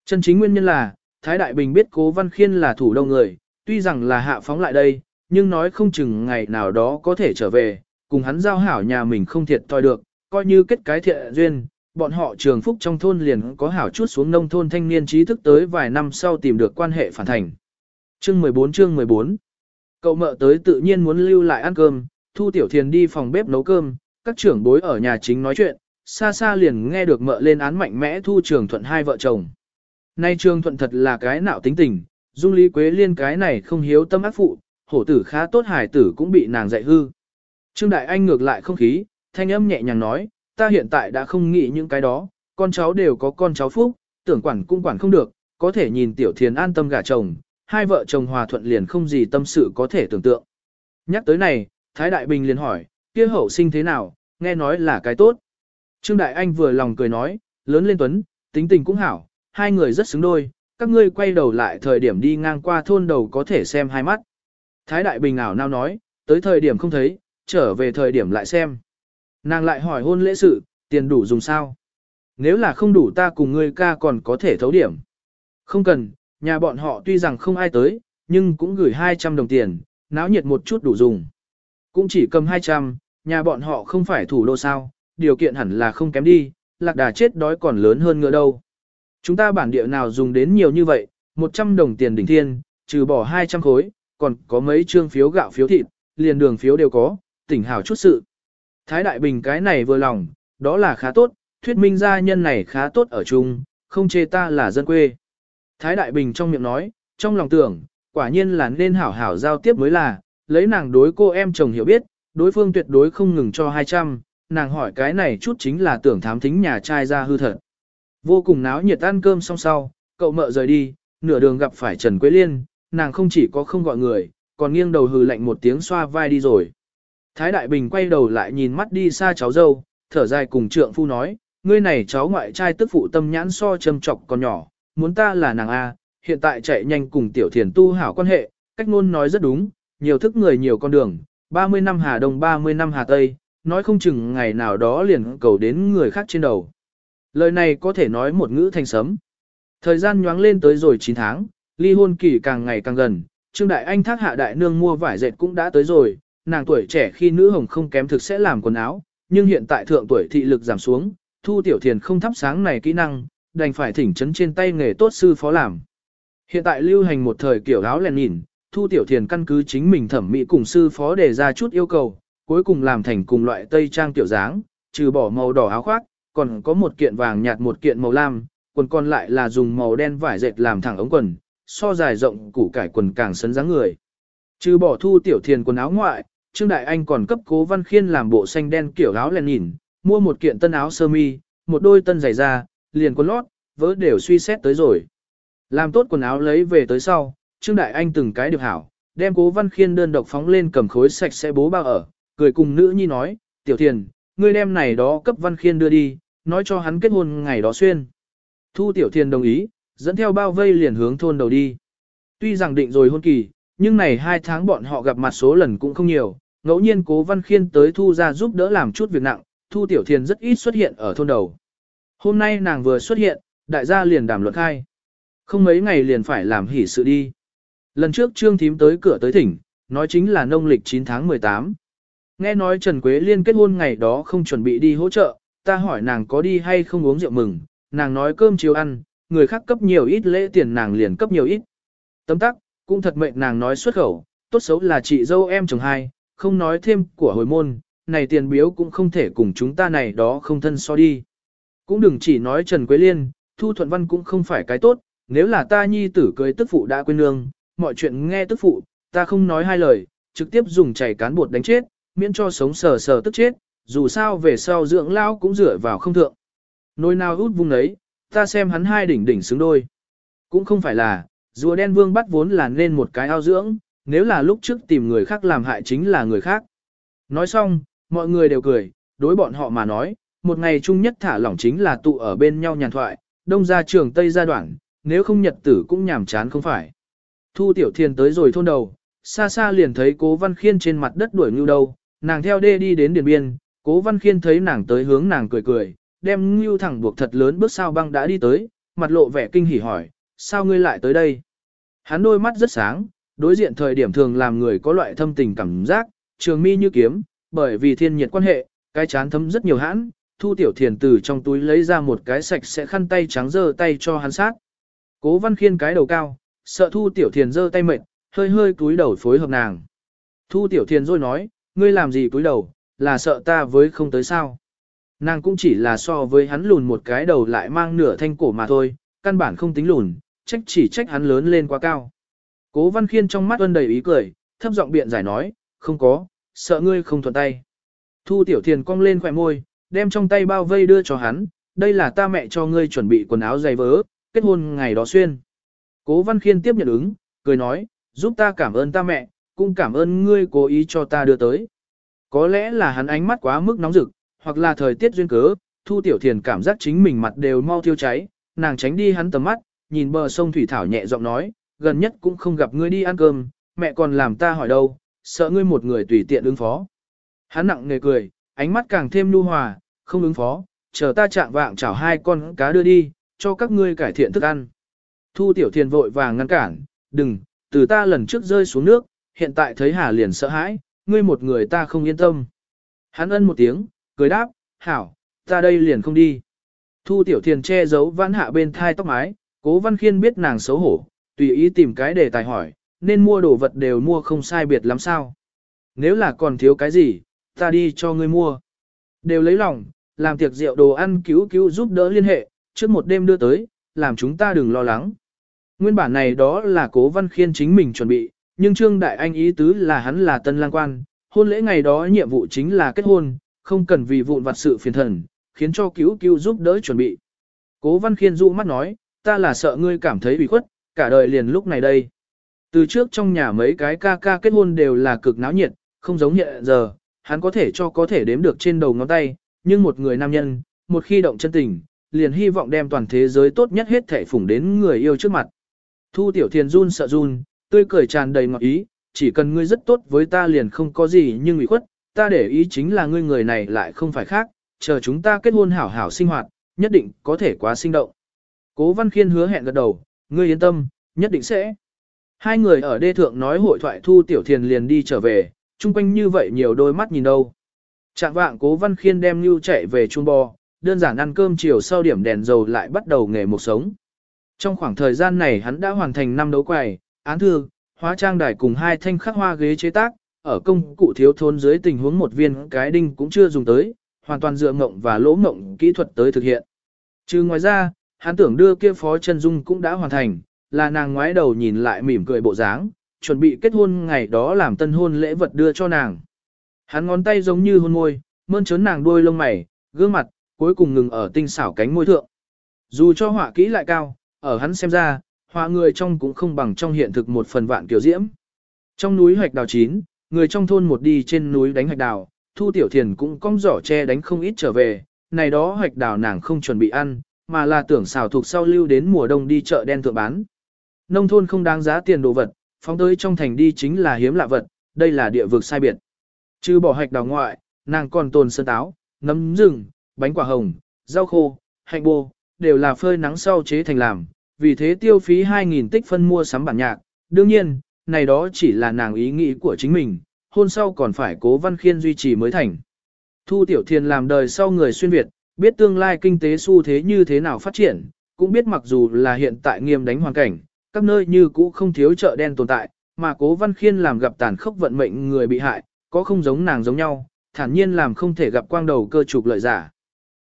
Chân chính nguyên nhân là, Thái Đại Bình biết cố văn khiên là thủ đông người, tuy rằng là hạ phóng lại đây, nhưng nói không chừng ngày nào đó có thể trở về, cùng hắn giao hảo nhà mình không thiệt thòi được, coi như kết cái thiện duyên, bọn họ trường phúc trong thôn liền có hảo chút xuống nông thôn thanh niên trí thức tới vài năm sau tìm được quan hệ phản thành. Chương 14 chương 14 Cậu mợ tới tự nhiên muốn lưu lại ăn cơm, Thu Tiểu Thiền đi phòng bếp nấu cơm, các trưởng bối ở nhà chính nói chuyện, xa xa liền nghe được mợ lên án mạnh mẽ Thu Trường Thuận hai vợ chồng. Nay Trường Thuận thật là cái nạo tính tình, Dung Lý Quế Liên cái này không hiếu tâm ác phụ, hổ tử khá tốt hài tử cũng bị nàng dạy hư. Trương Đại Anh ngược lại không khí, thanh âm nhẹ nhàng nói, ta hiện tại đã không nghĩ những cái đó, con cháu đều có con cháu phúc, tưởng quản cũng quản không được, có thể nhìn Tiểu Thiền an tâm gả chồng, hai vợ chồng hòa thuận liền không gì tâm sự có thể tưởng tượng. Nhắc tới này, Thái Đại Bình liền hỏi, kia hậu sinh thế nào, nghe nói là cái tốt. Trương Đại Anh vừa lòng cười nói, lớn lên tuấn, tính tình cũng hảo, hai người rất xứng đôi, các ngươi quay đầu lại thời điểm đi ngang qua thôn đầu có thể xem hai mắt. Thái Đại Bình ảo nao nói, tới thời điểm không thấy, trở về thời điểm lại xem. Nàng lại hỏi hôn lễ sự, tiền đủ dùng sao? Nếu là không đủ ta cùng ngươi ca còn có thể thấu điểm. Không cần, nhà bọn họ tuy rằng không ai tới, nhưng cũng gửi 200 đồng tiền, náo nhiệt một chút đủ dùng. Cũng chỉ cầm 200, nhà bọn họ không phải thủ đô sao, điều kiện hẳn là không kém đi, lạc đà chết đói còn lớn hơn ngựa đâu. Chúng ta bản địa nào dùng đến nhiều như vậy, 100 đồng tiền đỉnh thiên, trừ bỏ 200 khối, còn có mấy trương phiếu gạo phiếu thịt, liền đường phiếu đều có, tỉnh hảo chút sự. Thái Đại Bình cái này vừa lòng, đó là khá tốt, thuyết minh gia nhân này khá tốt ở chung, không chê ta là dân quê. Thái Đại Bình trong miệng nói, trong lòng tưởng, quả nhiên là nên hảo hảo giao tiếp mới là, lấy nàng đối cô em chồng hiểu biết, đối phương tuyệt đối không ngừng cho 200, nàng hỏi cái này chút chính là tưởng thám thính nhà trai ra hư thật. Vô cùng náo nhiệt ăn cơm xong sau, cậu mợ rời đi, nửa đường gặp phải Trần Quế Liên, nàng không chỉ có không gọi người, còn nghiêng đầu hừ lạnh một tiếng xoa vai đi rồi. Thái Đại Bình quay đầu lại nhìn mắt đi xa cháu dâu, thở dài cùng trượng phu nói, ngươi này cháu ngoại trai tức phụ tâm nhãn so châm chọc còn nhỏ, muốn ta là nàng A, hiện tại chạy nhanh cùng tiểu thiền tu hảo quan hệ, cách ngôn nói rất đúng, nhiều thức người nhiều con đường, 30 năm Hà Đông 30 năm Hà Tây, nói không chừng ngày nào đó liền cầu đến người khác trên đầu. Lời này có thể nói một ngữ thành sấm. Thời gian nhoáng lên tới rồi 9 tháng, ly hôn kỳ càng ngày càng gần, Trương Đại Anh thác hạ đại nương mua vải dệt cũng đã tới rồi, nàng tuổi trẻ khi nữ hồng không kém thực sẽ làm quần áo, nhưng hiện tại thượng tuổi thị lực giảm xuống, thu tiểu thiền không thắp sáng này kỹ năng, đành phải thỉnh chấn trên tay nghề tốt sư phó làm. Hiện tại lưu hành một thời kiểu áo lèn nhìn, thu tiểu thiền căn cứ chính mình thẩm mỹ cùng sư phó đề ra chút yêu cầu, cuối cùng làm thành cùng loại tây trang tiểu dáng, trừ bỏ màu đỏ áo khoác, còn có một kiện vàng nhạt một kiện màu lam, quần còn lại là dùng màu đen vải dệt làm thẳng ống quần, so dài rộng củ cải quần càng sấn dáng người. Trừ bỏ thu tiểu thiền quần áo ngoại, Trương Đại Anh còn cấp cố văn khiên làm bộ xanh đen kiểu áo len nhìn, mua một kiện tân áo sơ mi, một đôi tân giày da, liền quần lót, vỡ đều suy xét tới rồi. Làm tốt quần áo lấy về tới sau, Trương Đại Anh từng cái được hảo, đem cố văn khiên đơn độc phóng lên cầm khối sạch sẽ bố bao ở, cười cùng nữ nhi nói, tiểu thiền, ngươi đem này đó cấp văn khiên đưa đi, nói cho hắn kết hôn ngày đó xuyên. Thu tiểu thiền đồng ý, dẫn theo bao vây liền hướng thôn đầu đi. Tuy rằng định rồi hôn kỳ, nhưng này hai tháng bọn họ gặp mặt số lần cũng không nhiều, ngẫu nhiên cố văn khiên tới thu ra giúp đỡ làm chút việc nặng, thu tiểu thiền rất ít xuất hiện ở thôn đầu. Hôm nay nàng vừa xuất hiện, đại gia liền đàm luận khai. Không mấy ngày liền phải làm hỉ sự đi. Lần trước trương thím tới cửa tới thỉnh, nói chính là nông lịch 9 tháng 18. Nghe nói Trần Quế Liên kết hôn ngày đó không chuẩn bị đi hỗ trợ, ta hỏi nàng có đi hay không uống rượu mừng, nàng nói cơm chiều ăn, người khác cấp nhiều ít lễ tiền nàng liền cấp nhiều ít. Tấm tắc, cũng thật mệnh nàng nói xuất khẩu, tốt xấu là chị dâu em chồng hai, không nói thêm của hồi môn, này tiền biếu cũng không thể cùng chúng ta này đó không thân so đi. Cũng đừng chỉ nói Trần Quế Liên, Thu Thuận Văn cũng không phải cái tốt, nếu là ta nhi tử cưới tức phụ đã quên nương, mọi chuyện nghe tức phụ, ta không nói hai lời, trực tiếp dùng chảy cán bột đánh chết, miễn cho sống sờ sờ tức chết, dù sao về sau dưỡng lao cũng rửa vào không thượng. Nôi nào út vung ấy, ta xem hắn hai đỉnh đỉnh xứng đôi. Cũng không phải là, rùa đen vương bắt vốn là nên một cái ao dưỡng, nếu là lúc trước tìm người khác làm hại chính là người khác. Nói xong, mọi người đều cười, đối bọn họ mà nói, một ngày chung nhất thả lỏng chính là tụ ở bên nhau nhàn thoại, đông ra trường tây gia đoạn, nếu không nhật tử cũng nhàm chán không phải. Thu tiểu thiên tới rồi thôn đầu, xa xa liền thấy cố văn khiên trên mặt đất đuổi ngưu đâu, nàng theo đê đi đến điền biên, cố văn khiên thấy nàng tới hướng nàng cười cười, đem ngưu thẳng buộc thật lớn bước sao băng đã đi tới, mặt lộ vẻ kinh hỉ hỏi, sao ngươi lại tới đây? Hắn đôi mắt rất sáng, đối diện thời điểm thường làm người có loại thâm tình cảm giác, trường mi như kiếm, bởi vì thiên nhiệt quan hệ, cái chán thấm rất nhiều hãn, thu tiểu thiền từ trong túi lấy ra một cái sạch sẽ khăn tay trắng dơ tay cho hắn sát. Cố văn khiên cái đầu cao, sợ thu tiểu thiền dơ tay mệt, hơi hơi túi đầu phối hợp nàng. Thu tiểu thiền rồi nói, ngươi làm gì túi đầu, là sợ ta với không tới sao. Nàng cũng chỉ là so với hắn lùn một cái đầu lại mang nửa thanh cổ mà thôi, căn bản không tính lùn, trách chỉ trách hắn lớn lên quá cao. Cố văn khiên trong mắt ân đầy ý cười, thấp giọng biện giải nói, không có, sợ ngươi không thuận tay. Thu tiểu thiền cong lên khỏe môi, đem trong tay bao vây đưa cho hắn, đây là ta mẹ cho ngươi chuẩn bị quần áo dày vỡ, kết hôn ngày đó xuyên. Cố văn khiên tiếp nhận ứng, cười nói, giúp ta cảm ơn ta mẹ, cũng cảm ơn ngươi cố ý cho ta đưa tới. Có lẽ là hắn ánh mắt quá mức nóng rực, hoặc là thời tiết duyên cớ, Thu Tiểu Thiền cảm giác chính mình mặt đều mau thiêu cháy, nàng tránh đi hắn tầm mắt, nhìn bờ sông Thủy Thảo nhẹ giọng nói, gần nhất cũng không gặp ngươi đi ăn cơm, mẹ còn làm ta hỏi đâu, sợ ngươi một người tùy tiện ứng phó. Hắn nặng nề cười, ánh mắt càng thêm nhu hòa, không ứng phó, chờ ta chạm vạng chảo hai con cá đưa đi, cho các ngươi cải thiện thức ăn. Thu Tiểu Thiền vội vàng ngăn cản, đừng, từ ta lần trước rơi xuống nước, hiện tại thấy Hà liền sợ hãi, ngươi một người ta không yên tâm. Hắn ân một tiếng, cười đáp, hảo, ta đây liền không đi. Thu Tiểu Thiền che giấu vãn hạ bên thai tóc mái, cố văn khiên biết nàng xấu hổ, tùy ý tìm cái để tài hỏi, nên mua đồ vật đều mua không sai biệt lắm sao. Nếu là còn thiếu cái gì, ta đi cho ngươi mua. Đều lấy lòng, làm tiệc rượu đồ ăn cứu cứu giúp đỡ liên hệ, trước một đêm đưa tới, làm chúng ta đừng lo lắng. Nguyên bản này đó là cố văn khiên chính mình chuẩn bị, nhưng Trương Đại Anh ý tứ là hắn là tân lang quan, hôn lễ ngày đó nhiệm vụ chính là kết hôn, không cần vì vụn vặt sự phiền thần, khiến cho cứu cứu giúp đỡ chuẩn bị. Cố văn khiên dụ mắt nói, ta là sợ ngươi cảm thấy bị khuất, cả đời liền lúc này đây. Từ trước trong nhà mấy cái ca ca kết hôn đều là cực náo nhiệt, không giống hiện giờ, hắn có thể cho có thể đếm được trên đầu ngón tay, nhưng một người nam nhân, một khi động chân tình, liền hy vọng đem toàn thế giới tốt nhất hết thể phủng đến người yêu trước mặt. Thu tiểu thiền run sợ run, tươi cười tràn đầy ngọt ý, chỉ cần ngươi rất tốt với ta liền không có gì nhưng ủy khuất, ta để ý chính là ngươi người này lại không phải khác, chờ chúng ta kết hôn hảo hảo sinh hoạt, nhất định có thể quá sinh động. Cố Văn Khiên hứa hẹn gật đầu, ngươi yên tâm, nhất định sẽ. Hai người ở đê thượng nói hội thoại thu tiểu thiền liền đi trở về, chung quanh như vậy nhiều đôi mắt nhìn đâu. Trạng vạng cố Văn Khiên đem Nưu chạy về chuông bò, đơn giản ăn cơm chiều sau điểm đèn dầu lại bắt đầu nghề một sống. Trong khoảng thời gian này hắn đã hoàn thành năm đấu quầy, án thư, hóa trang đài cùng hai thanh khắc hoa ghế chế tác, ở công cụ thiếu thốn dưới tình huống một viên cái đinh cũng chưa dùng tới, hoàn toàn dựa ngộng và lỗ ngộng kỹ thuật tới thực hiện. Trừ ngoài ra, hắn tưởng đưa kia phó chân dung cũng đã hoàn thành, là nàng ngoái đầu nhìn lại mỉm cười bộ dáng, chuẩn bị kết hôn ngày đó làm tân hôn lễ vật đưa cho nàng. Hắn ngón tay giống như hôn môi, mơn trớn nàng đuôi lông mày, gương mặt, cuối cùng ngừng ở tinh xảo cánh môi thượng. Dù cho họa kỹ lại cao, ở hắn xem ra, họa người trong cũng không bằng trong hiện thực một phần vạn kiểu diễm. Trong núi hoạch đào chín, người trong thôn một đi trên núi đánh hoạch đào, Thu Tiểu Thiền cũng cong giỏ che đánh không ít trở về, này đó hoạch đào nàng không chuẩn bị ăn, mà là tưởng xào thuộc sau lưu đến mùa đông đi chợ đen thượng bán. Nông thôn không đáng giá tiền đồ vật, phóng tới trong thành đi chính là hiếm lạ vật, đây là địa vực sai biệt. Chứ bỏ hoạch đào ngoại, nàng còn tồn sơn táo, nấm rừng, bánh quả hồng, rau khô, hạnh bô, đều là phơi nắng sau chế thành làm, vì thế tiêu phí 2.000 tích phân mua sắm bản nhạc. Đương nhiên, này đó chỉ là nàng ý nghĩ của chính mình, hôn sau còn phải cố văn khiên duy trì mới thành. Thu Tiểu Thiền làm đời sau người xuyên Việt, biết tương lai kinh tế xu thế như thế nào phát triển, cũng biết mặc dù là hiện tại nghiêm đánh hoàn cảnh, các nơi như cũ không thiếu chợ đen tồn tại, mà cố văn khiên làm gặp tàn khốc vận mệnh người bị hại, có không giống nàng giống nhau, thản nhiên làm không thể gặp quang đầu cơ trục lợi giả.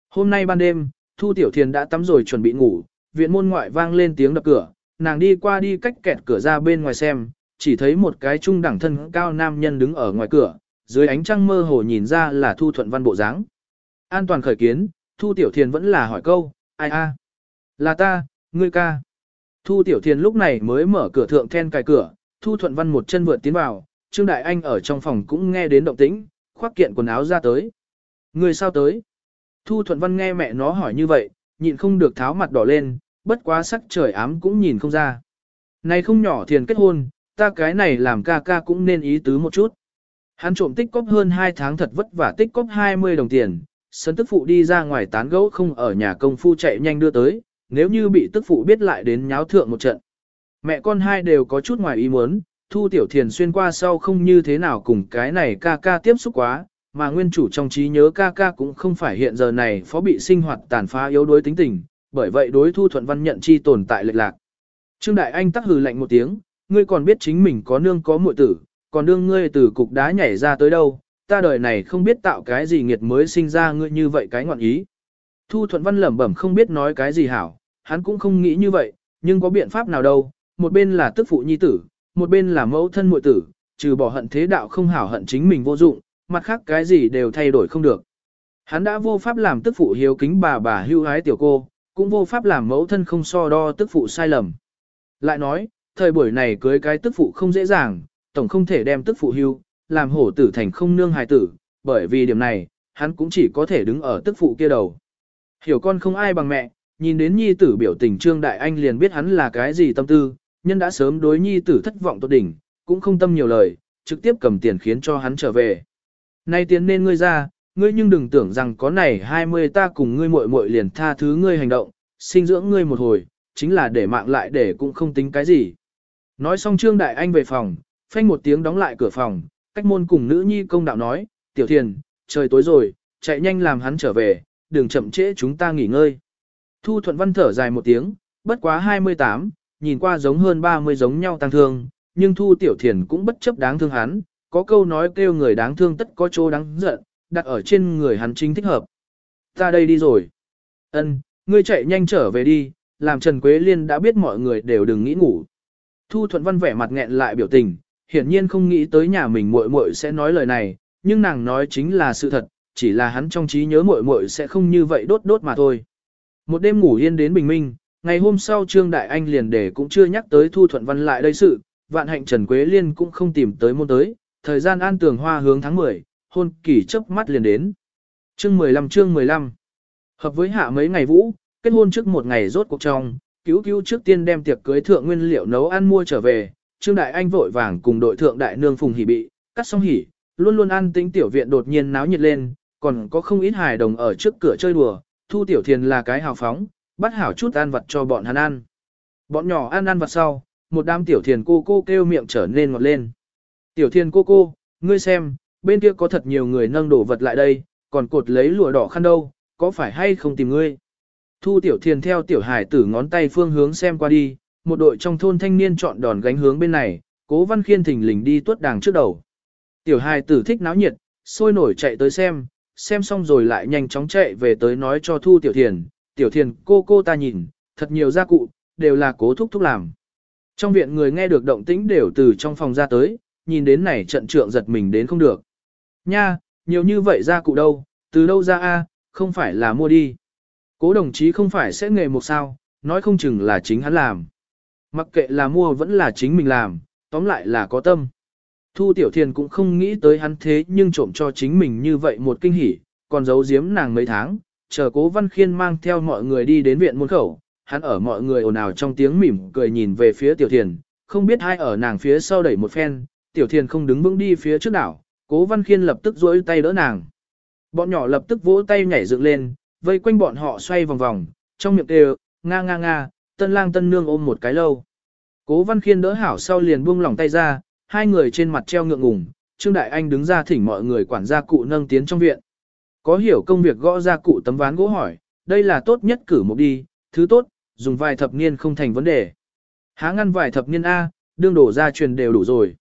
Hôm nay ban đêm, Thu Tiểu Thiền đã tắm rồi chuẩn bị ngủ, viện môn ngoại vang lên tiếng đập cửa, nàng đi qua đi cách kẹt cửa ra bên ngoài xem, chỉ thấy một cái trung đẳng thân cao nam nhân đứng ở ngoài cửa, dưới ánh trăng mơ hồ nhìn ra là Thu Thuận Văn bộ dáng. An toàn khởi kiến, Thu Tiểu Thiền vẫn là hỏi câu, ai a? Là ta, ngươi ca. Thu Tiểu Thiền lúc này mới mở cửa thượng then cài cửa, Thu Thuận Văn một chân vượt tiến vào, Trương Đại Anh ở trong phòng cũng nghe đến động tĩnh, khoác kiện quần áo ra tới. người sao tới? Thu Thuận Văn nghe mẹ nó hỏi như vậy, nhịn không được tháo mặt đỏ lên, bất quá sắc trời ám cũng nhìn không ra. Này không nhỏ thiền kết hôn, ta cái này làm ca ca cũng nên ý tứ một chút. Hắn trộm tích cóp hơn 2 tháng thật vất vả tích cóp 20 đồng tiền, sân tức phụ đi ra ngoài tán gẫu không ở nhà công phu chạy nhanh đưa tới, nếu như bị tức phụ biết lại đến nháo thượng một trận. Mẹ con hai đều có chút ngoài ý muốn, thu tiểu thiền xuyên qua sau không như thế nào cùng cái này ca ca tiếp xúc quá, mà nguyên chủ trong trí nhớ ca ca cũng không phải hiện giờ này phó bị sinh hoạt tàn phá yếu đuối tính tình, bởi vậy đối thu thuận văn nhận chi tồn tại lệch lạc. Trương Đại Anh tắc hừ lạnh một tiếng, ngươi còn biết chính mình có nương có muội tử, còn đương ngươi từ cục đá nhảy ra tới đâu, ta đời này không biết tạo cái gì nghiệt mới sinh ra ngươi như vậy cái ngọn ý. Thu thuận văn lẩm bẩm không biết nói cái gì hảo, hắn cũng không nghĩ như vậy, nhưng có biện pháp nào đâu, một bên là tức phụ nhi tử, một bên là mẫu thân muội tử, trừ bỏ hận thế đạo không hảo hận chính mình vô dụng, mặt khác cái gì đều thay đổi không được. Hắn đã vô pháp làm tức phụ hiếu kính bà bà hưu hái tiểu cô, cũng vô pháp làm mẫu thân không so đo tức phụ sai lầm. Lại nói, thời buổi này cưới cái tức phụ không dễ dàng, tổng không thể đem tức phụ hưu, làm hổ tử thành không nương hài tử, bởi vì điểm này, hắn cũng chỉ có thể đứng ở tức phụ kia đầu. Hiểu con không ai bằng mẹ, nhìn đến nhi tử biểu tình Trương Đại Anh liền biết hắn là cái gì tâm tư, nhân đã sớm đối nhi tử thất vọng tốt đỉnh, cũng không tâm nhiều lời, trực tiếp cầm tiền khiến cho hắn trở về. Nay tiền nên ngươi ra, ngươi nhưng đừng tưởng rằng có này 20 ta cùng ngươi muội muội liền tha thứ ngươi hành động, sinh dưỡng ngươi một hồi, chính là để mạng lại để cũng không tính cái gì. Nói xong Trương Đại Anh về phòng, phanh một tiếng đóng lại cửa phòng, cách môn cùng nữ nhi công đạo nói, tiểu thiền, trời tối rồi, chạy nhanh làm hắn trở về, đừng chậm trễ chúng ta nghỉ ngơi. Thu Thuận Văn thở dài một tiếng, bất quá 28, nhìn qua giống hơn 30 giống nhau tăng thương, nhưng Thu Tiểu Thiền cũng bất chấp đáng thương hắn, có câu nói kêu người đáng thương tất có chỗ đáng giận, đặt ở trên người hắn chính thích hợp. Ta đây đi rồi. Ân, ngươi chạy nhanh trở về đi, làm Trần Quế Liên đã biết mọi người đều đừng nghĩ ngủ. Thu Thuận Văn vẻ mặt nghẹn lại biểu tình, hiển nhiên không nghĩ tới nhà mình muội muội sẽ nói lời này, nhưng nàng nói chính là sự thật, chỉ là hắn trong trí nhớ muội muội sẽ không như vậy đốt đốt mà thôi. Một đêm ngủ yên đến bình minh, ngày hôm sau Trương Đại Anh liền để cũng chưa nhắc tới Thu Thuận Văn lại đây sự, vạn hạnh Trần Quế Liên cũng không tìm tới môn tới, thời gian an tường hoa hướng tháng 10, hôn kỳ chớp mắt liền đến. Chương 15 chương 15 Hợp với hạ mấy ngày vũ, kết hôn trước một ngày rốt cuộc trong, cứu cứu trước tiên đem tiệc cưới thượng nguyên liệu nấu ăn mua trở về, Trương Đại Anh vội vàng cùng đội thượng đại nương Phùng Hỉ bị, cắt xong hỉ, luôn luôn ăn tính tiểu viện đột nhiên náo nhiệt lên, còn có không ít hài đồng ở trước cửa chơi đùa, thu tiểu thiền là cái hào phóng, bắt hảo chút ăn vặt cho bọn hắn ăn. Bọn nhỏ ăn ăn vặt sau, một đám tiểu thiền cô cô kêu miệng trở nên ngọt lên. Tiểu thiền cô cô, ngươi xem, bên kia có thật nhiều người nâng đổ vật lại đây, còn cột lấy lụa đỏ khăn đâu, có phải hay không tìm ngươi? Thu tiểu thiền theo tiểu hải tử ngón tay phương hướng xem qua đi, một đội trong thôn thanh niên chọn đòn gánh hướng bên này, cố văn khiên thình lình đi tuốt đàng trước đầu. Tiểu hải tử thích náo nhiệt, sôi nổi chạy tới xem, xem xong rồi lại nhanh chóng chạy về tới nói cho Thu Tiểu Thiền, Tiểu Thiền cô cô ta nhìn, thật nhiều gia cụ, đều là cố thúc thúc làm. Trong viện người nghe được động tĩnh đều từ trong phòng ra tới, nhìn đến này trận trượng giật mình đến không được. Nha, nhiều như vậy gia cụ đâu, từ đâu ra a, không phải là mua đi. Cố đồng chí không phải sẽ nghề một sao, nói không chừng là chính hắn làm. Mặc kệ là mua vẫn là chính mình làm, tóm lại là có tâm. Thu Tiểu Thiền cũng không nghĩ tới hắn thế nhưng trộm cho chính mình như vậy một kinh hỉ, còn giấu giếm nàng mấy tháng, chờ cố văn khiên mang theo mọi người đi đến viện môn khẩu, hắn ở mọi người ồn ào trong tiếng mỉm cười nhìn về phía Tiểu Thiền, không biết ai ở nàng phía sau đẩy một phen, Tiểu Thiền không đứng vững đi phía trước đảo, cố văn khiên lập tức duỗi tay đỡ nàng. Bọn nhỏ lập tức vỗ tay nhảy dựng lên, vây quanh bọn họ xoay vòng vòng, trong miệng đều, nga nga nga, tân lang tân nương ôm một cái lâu. Cố văn khiên đỡ hảo sau liền buông lỏng tay ra, hai người trên mặt treo ngượng ngùng, Trương Đại Anh đứng ra thỉnh mọi người quản gia cụ nâng tiến trong viện. Có hiểu công việc gõ ra cụ tấm ván gỗ hỏi, đây là tốt nhất cử một đi, thứ tốt, dùng vài thập niên không thành vấn đề. Há ngăn vài thập niên A, đương đổ ra truyền đều đủ rồi.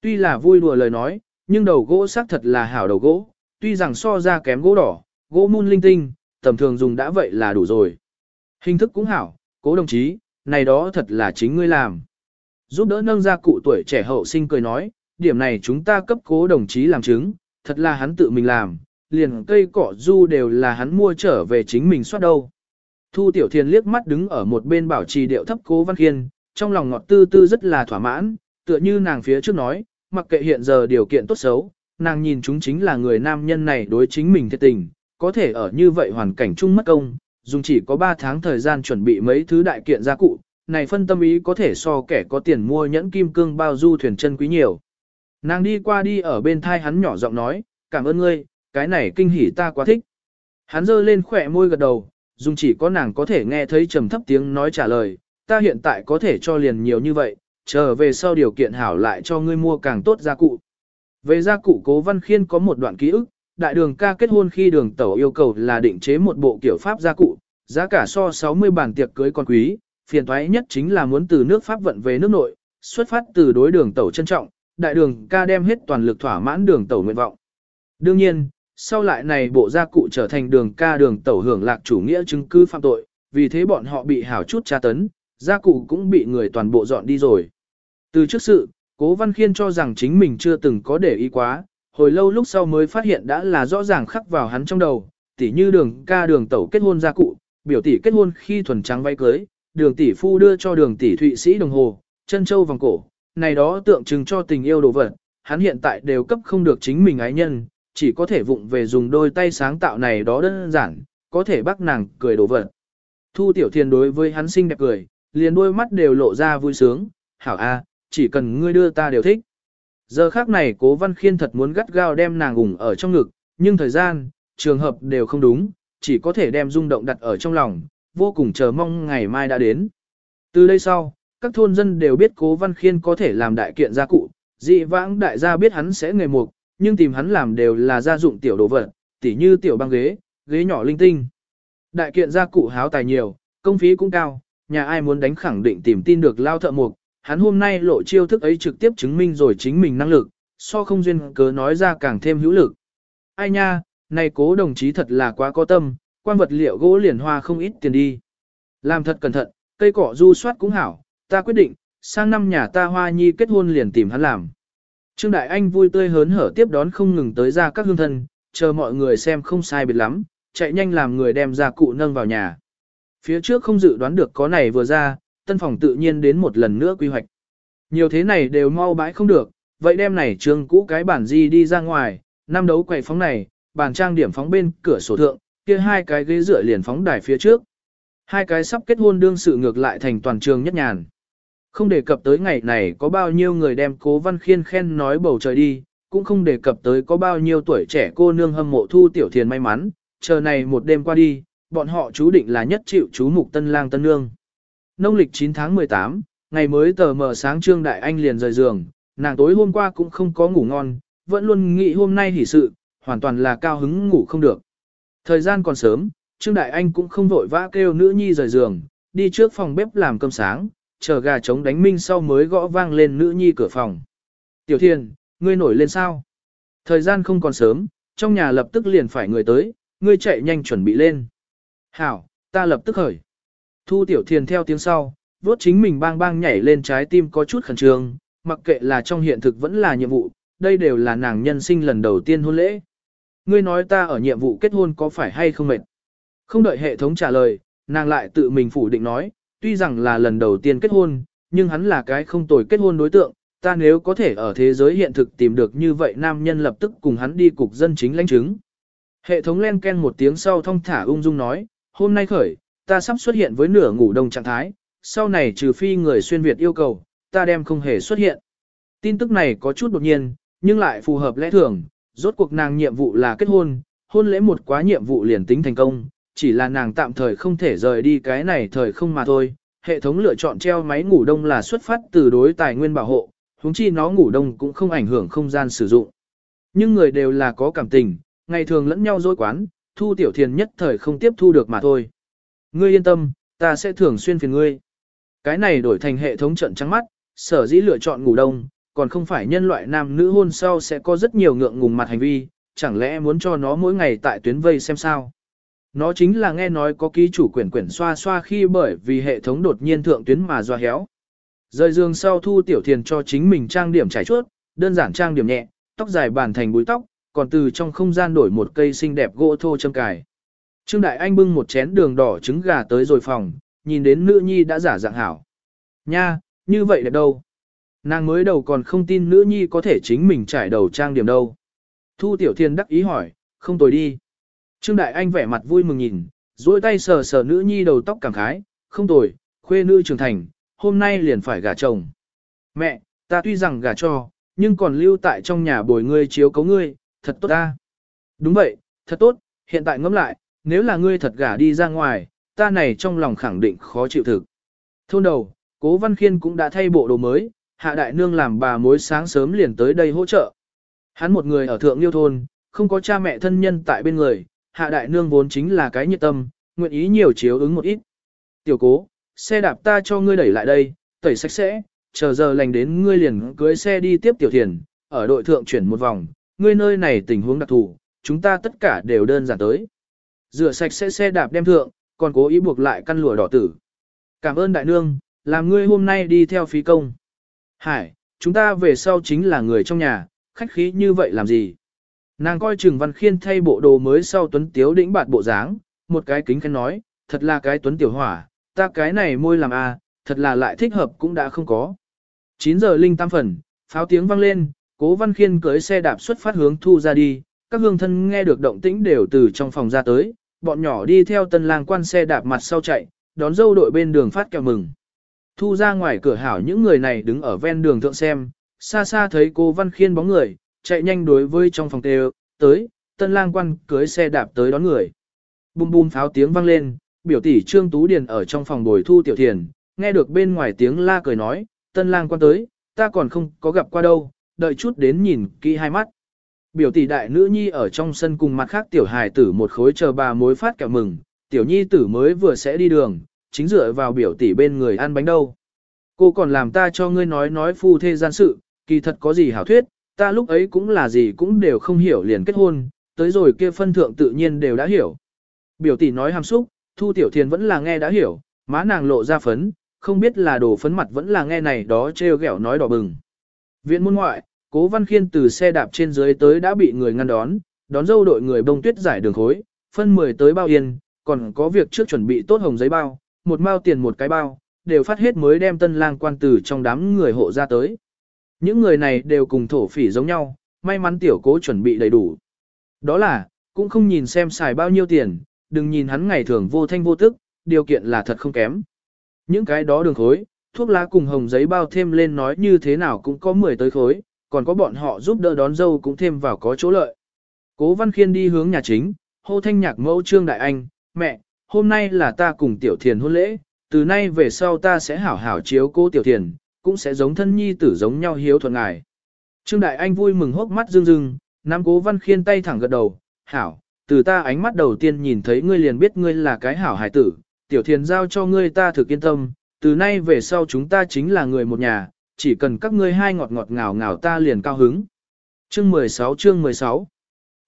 Tuy là vui đùa lời nói, nhưng đầu gỗ xác thật là hảo đầu gỗ, tuy rằng so ra kém gỗ đỏ, gỗ mun linh tinh, tầm thường dùng đã vậy là đủ rồi. Hình thức cũng hảo, cố đồng chí, này đó thật là chính ngươi làm. Giúp đỡ nâng ra cụ tuổi trẻ hậu sinh cười nói, điểm này chúng ta cấp cố đồng chí làm chứng, thật là hắn tự mình làm, liền cây cỏ du đều là hắn mua trở về chính mình soát đâu. Thu Tiểu Thiền liếc mắt đứng ở một bên bảo trì điệu thấp cố văn khiên, trong lòng ngọt tư tư rất là thỏa mãn, tựa như nàng phía trước nói, mặc kệ hiện giờ điều kiện tốt xấu, nàng nhìn chúng chính là người nam nhân này đối chính mình thiệt tình, có thể ở như vậy hoàn cảnh chung mất công, dùng chỉ có 3 tháng thời gian chuẩn bị mấy thứ đại kiện gia cụ, này phân tâm ý có thể so kẻ có tiền mua nhẫn kim cương bao du thuyền chân quý nhiều. Nàng đi qua đi ở bên thai hắn nhỏ giọng nói, cảm ơn ngươi, cái này kinh hỉ ta quá thích. Hắn giơ lên khỏe môi gật đầu, dùng chỉ có nàng có thể nghe thấy trầm thấp tiếng nói trả lời, ta hiện tại có thể cho liền nhiều như vậy, trở về sau điều kiện hảo lại cho ngươi mua càng tốt gia cụ. Về gia cụ cố văn khiên có một đoạn ký ức, đại đường ca kết hôn khi đường tẩu yêu cầu là định chế một bộ kiểu pháp gia cụ, giá cả so 60 bản tiệc cưới còn quý, phiền toái nhất chính là muốn từ nước Pháp vận về nước nội, xuất phát từ đối đường tẩu trân trọng, đại đường ca đem hết toàn lực thỏa mãn đường tẩu nguyện vọng. Đương nhiên, sau lại này bộ gia cụ trở thành đường ca đường tẩu hưởng lạc chủ nghĩa chứng cứ phạm tội, vì thế bọn họ bị hảo chút tra tấn, gia cụ cũng bị người toàn bộ dọn đi rồi. Từ trước sự, Cố Văn Khiên cho rằng chính mình chưa từng có để ý quá, hồi lâu lúc sau mới phát hiện đã là rõ ràng khắc vào hắn trong đầu, tỉ như đường ca đường tẩu kết hôn gia cụ, biểu tỷ kết hôn khi thuần trắng váy cưới, đường tỷ phu đưa cho đường tỷ thụy sĩ đồng hồ, chân châu vòng cổ, này đó tượng trưng cho tình yêu đồ vật, hắn hiện tại đều cấp không được chính mình ái nhân, chỉ có thể vụng về dùng đôi tay sáng tạo này đó đơn giản, có thể bắt nàng cười đồ vật. Thu tiểu thiền đối với hắn xinh đẹp cười, liền đôi mắt đều lộ ra vui sướng, hảo a, chỉ cần ngươi đưa ta đều thích. Giờ khác này cố văn khiên thật muốn gắt gao đem nàng ủng ở trong ngực, nhưng thời gian, trường hợp đều không đúng, chỉ có thể đem rung động đặt ở trong lòng, vô cùng chờ mong ngày mai đã đến. Từ đây sau, các thôn dân đều biết cố văn khiên có thể làm đại kiện gia cụ, dị vãng đại gia biết hắn sẽ nghề mục, nhưng tìm hắn làm đều là gia dụng tiểu đồ vật, tỉ như tiểu băng ghế, ghế nhỏ linh tinh. Đại kiện gia cụ háo tài nhiều, công phí cũng cao, nhà ai muốn đánh khẳng định tìm tin được lao thợ mục, hắn hôm nay lộ chiêu thức ấy trực tiếp chứng minh rồi chính mình năng lực, so không duyên cớ nói ra càng thêm hữu lực. Ai nha, này cố đồng chí thật là quá có tâm, quan vật liệu gỗ liền hoa không ít tiền đi. Làm thật cẩn thận, cây cỏ du soát cũng hảo, ta quyết định, sang năm nhà ta hoa nhi kết hôn liền tìm hắn làm. Trương Đại Anh vui tươi hớn hở tiếp đón không ngừng tới ra các hương thân, chờ mọi người xem không sai biệt lắm, chạy nhanh làm người đem ra cụ nâng vào nhà. Phía trước không dự đoán được có này vừa ra, tân phòng tự nhiên đến một lần nữa quy hoạch. Nhiều thế này đều mau bãi không được, vậy đem này trường cũ cái bản di đi ra ngoài, năm đấu quầy phóng này, bàn trang điểm phóng bên cửa sổ thượng, kia hai cái ghế dựa liền phóng đài phía trước. Hai cái sắp kết hôn đương sự ngược lại thành toàn trường nhất nhàn. Không đề cập tới ngày này có bao nhiêu người đem cố văn khiên khen nói bầu trời đi, cũng không đề cập tới có bao nhiêu tuổi trẻ cô nương hâm mộ thu tiểu thiền may mắn, chờ này một đêm qua đi, bọn họ chú định là nhất chịu chú mục tân lang tân nương. Nông lịch 9 tháng 18, ngày mới tờ mờ sáng Trương Đại Anh liền rời giường, nàng tối hôm qua cũng không có ngủ ngon, vẫn luôn nghĩ hôm nay hỉ sự, hoàn toàn là cao hứng ngủ không được. Thời gian còn sớm, Trương Đại Anh cũng không vội vã kêu nữ nhi rời giường, đi trước phòng bếp làm cơm sáng, chờ gà trống đánh minh sau mới gõ vang lên nữ nhi cửa phòng. Tiểu thiền ngươi nổi lên sao? Thời gian không còn sớm, trong nhà lập tức liền phải người tới, ngươi chạy nhanh chuẩn bị lên. Hảo, ta lập tức khởi. Thu Tiểu Thiền theo tiếng sau, vuốt chính mình bang bang nhảy lên trái tim có chút khẩn trương, mặc kệ là trong hiện thực vẫn là nhiệm vụ, đây đều là nàng nhân sinh lần đầu tiên hôn lễ. Ngươi nói ta ở nhiệm vụ kết hôn có phải hay không mệt? Không đợi hệ thống trả lời, nàng lại tự mình phủ định nói, tuy rằng là lần đầu tiên kết hôn, nhưng hắn là cái không tồi kết hôn đối tượng, ta nếu có thể ở thế giới hiện thực tìm được như vậy nam nhân lập tức cùng hắn đi cục dân chính lãnh chứng. Hệ thống len ken một tiếng sau thông thả ung dung nói, hôm nay khởi, ta sắp xuất hiện với nửa ngủ đông trạng thái, sau này trừ phi người xuyên Việt yêu cầu, ta đem không hề xuất hiện. Tin tức này có chút đột nhiên, nhưng lại phù hợp lẽ thường, rốt cuộc nàng nhiệm vụ là kết hôn, hôn lễ một quá nhiệm vụ liền tính thành công, chỉ là nàng tạm thời không thể rời đi cái này thời không mà thôi. Hệ thống lựa chọn treo máy ngủ đông là xuất phát từ đối tài nguyên bảo hộ, huống chi nó ngủ đông cũng không ảnh hưởng không gian sử dụng. Nhưng người đều là có cảm tình, ngày thường lẫn nhau dối quán, thu tiểu thiền nhất thời không tiếp thu được mà thôi. Ngươi yên tâm, ta sẽ thường xuyên phiền ngươi. Cái này đổi thành hệ thống trận trắng mắt, sở dĩ lựa chọn ngủ đông, còn không phải nhân loại nam nữ hôn sau sẽ có rất nhiều ngượng ngùng mặt hành vi, chẳng lẽ muốn cho nó mỗi ngày tại tuyến vây xem sao. Nó chính là nghe nói có ký chủ quyển quyển xoa xoa khi bởi vì hệ thống đột nhiên thượng tuyến mà doa héo. Rời giường sau thu tiểu thiền cho chính mình trang điểm trải chuốt, đơn giản trang điểm nhẹ, tóc dài bàn thành búi tóc, còn từ trong không gian đổi một cây xinh đẹp gỗ thô châm cài. Trương Đại Anh bưng một chén đường đỏ trứng gà tới rồi phòng, nhìn đến nữ nhi đã giả dạng hảo. Nha, như vậy đẹp đâu. Nàng mới đầu còn không tin nữ nhi có thể chính mình trải đầu trang điểm đâu. Thu Tiểu Thiên đắc ý hỏi, không tồi đi. Trương Đại Anh vẻ mặt vui mừng nhìn, duỗi tay sờ sờ nữ nhi đầu tóc cảm khái, không tồi, khuê nữ trưởng thành, hôm nay liền phải gả chồng. Mẹ, ta tuy rằng gả cho, nhưng còn lưu tại trong nhà bồi ngươi chiếu cấu ngươi, thật tốt ta. Đúng vậy, thật tốt, hiện tại ngẫm lại, nếu là ngươi thật gả đi ra ngoài, ta này trong lòng khẳng định khó chịu thực. Thôn đầu, Cố Văn Khiên cũng đã thay bộ đồ mới, Hạ Đại Nương làm bà mối sáng sớm liền tới đây hỗ trợ. Hắn một người ở Thượng Liêu Thôn, không có cha mẹ thân nhân tại bên người, Hạ Đại Nương vốn chính là cái nhiệt tâm, nguyện ý nhiều chiếu ứng một ít. Tiểu cố, xe đạp ta cho ngươi đẩy lại đây, tẩy sạch sẽ, chờ giờ lành đến ngươi liền cưới xe đi tiếp tiểu thiền, ở đội thượng chuyển một vòng, ngươi nơi này tình huống đặc thù, chúng ta tất cả đều đơn giản tới. Rửa sạch sẽ xe đạp đem thượng, còn cố ý buộc lại căn lụa đỏ tử. Cảm ơn đại nương, làm ngươi hôm nay đi theo phí công. Hải, chúng ta về sau chính là người trong nhà, khách khí như vậy làm gì? Nàng coi Trừng Văn Khiên thay bộ đồ mới sau tuấn tiếu đĩnh bạt bộ dáng, một cái kính khen nói, thật là cái tuấn tiểu hỏa, ta cái này môi làm a, thật là lại thích hợp cũng đã không có. 9 giờ linh tam phần, pháo tiếng vang lên, cố văn khiên cưới xe đạp xuất phát hướng thu ra đi, các hương thân nghe được động tĩnh đều từ trong phòng ra tới, bọn nhỏ đi theo tân lang quan xe đạp mặt sau chạy, đón dâu đội bên đường phát kẹo mừng. Thu ra ngoài cửa hảo những người này đứng ở ven đường thượng xem, xa xa thấy cô Văn Khiên bóng người, chạy nhanh đối với trong phòng tê tới, tân lang quan cưới xe đạp tới đón người. Bùm bùm pháo tiếng vang lên, biểu tỷ Trương Tú Điền ở trong phòng bồi thu tiểu thiền, nghe được bên ngoài tiếng la cười nói, tân lang quan tới, ta còn không có gặp qua đâu, đợi chút đến nhìn kỹ hai mắt. Biểu tỷ đại nữ nhi ở trong sân cùng mặt khác tiểu hài tử một khối chờ bà mối phát kẹo mừng, tiểu nhi tử mới vừa sẽ đi đường, chính dựa vào biểu tỷ bên người ăn bánh đâu. Cô còn làm ta cho ngươi nói nói phu thê gian sự, kỳ thật có gì hảo thuyết, ta lúc ấy cũng là gì cũng đều không hiểu liền kết hôn, tới rồi kia phân thượng tự nhiên đều đã hiểu. Biểu tỷ nói hàm xúc, thu tiểu thiền vẫn là nghe đã hiểu, má nàng lộ ra phấn, không biết là đồ phấn mặt vẫn là nghe này đó trêu ghẹo nói đỏ bừng. Viện môn ngoại, cố văn khiên từ xe đạp trên dưới tới đã bị người ngăn đón, đón dâu đội người bông tuyết giải đường khối, phân 10 tới bao yên, còn có việc trước chuẩn bị tốt hồng giấy bao, một mao tiền một cái bao, đều phát hết mới đem tân lang quan tử trong đám người hộ ra tới. Những người này đều cùng thổ phỉ giống nhau, may mắn tiểu cố chuẩn bị đầy đủ. Đó là, cũng không nhìn xem xài bao nhiêu tiền, đừng nhìn hắn ngày thường vô thanh vô tức, điều kiện là thật không kém. Những cái đó đường khối, thuốc lá cùng hồng giấy bao thêm lên nói như thế nào cũng có 10 tới khối, còn có bọn họ giúp đỡ đón dâu cũng thêm vào có chỗ lợi. Cố Văn Khiên đi hướng nhà chính, hô thanh nhạc mẫu Trương Đại Anh, mẹ, hôm nay là ta cùng Tiểu Thiền hôn lễ, từ nay về sau ta sẽ hảo hảo chiếu cô Tiểu Thiền, cũng sẽ giống thân nhi tử giống nhau hiếu thuận ngài. Trương Đại Anh vui mừng hốc mắt rưng rưng, nắm Cố Văn Khiên tay thẳng gật đầu, hảo, từ ta ánh mắt đầu tiên nhìn thấy ngươi liền biết ngươi là cái hảo hải tử, Tiểu Thiền giao cho ngươi ta thực yên tâm, từ nay về sau chúng ta chính là người một nhà, chỉ cần các ngươi hai ngọt ngọt ngào ngào ta liền cao hứng. Chương 16 chương 16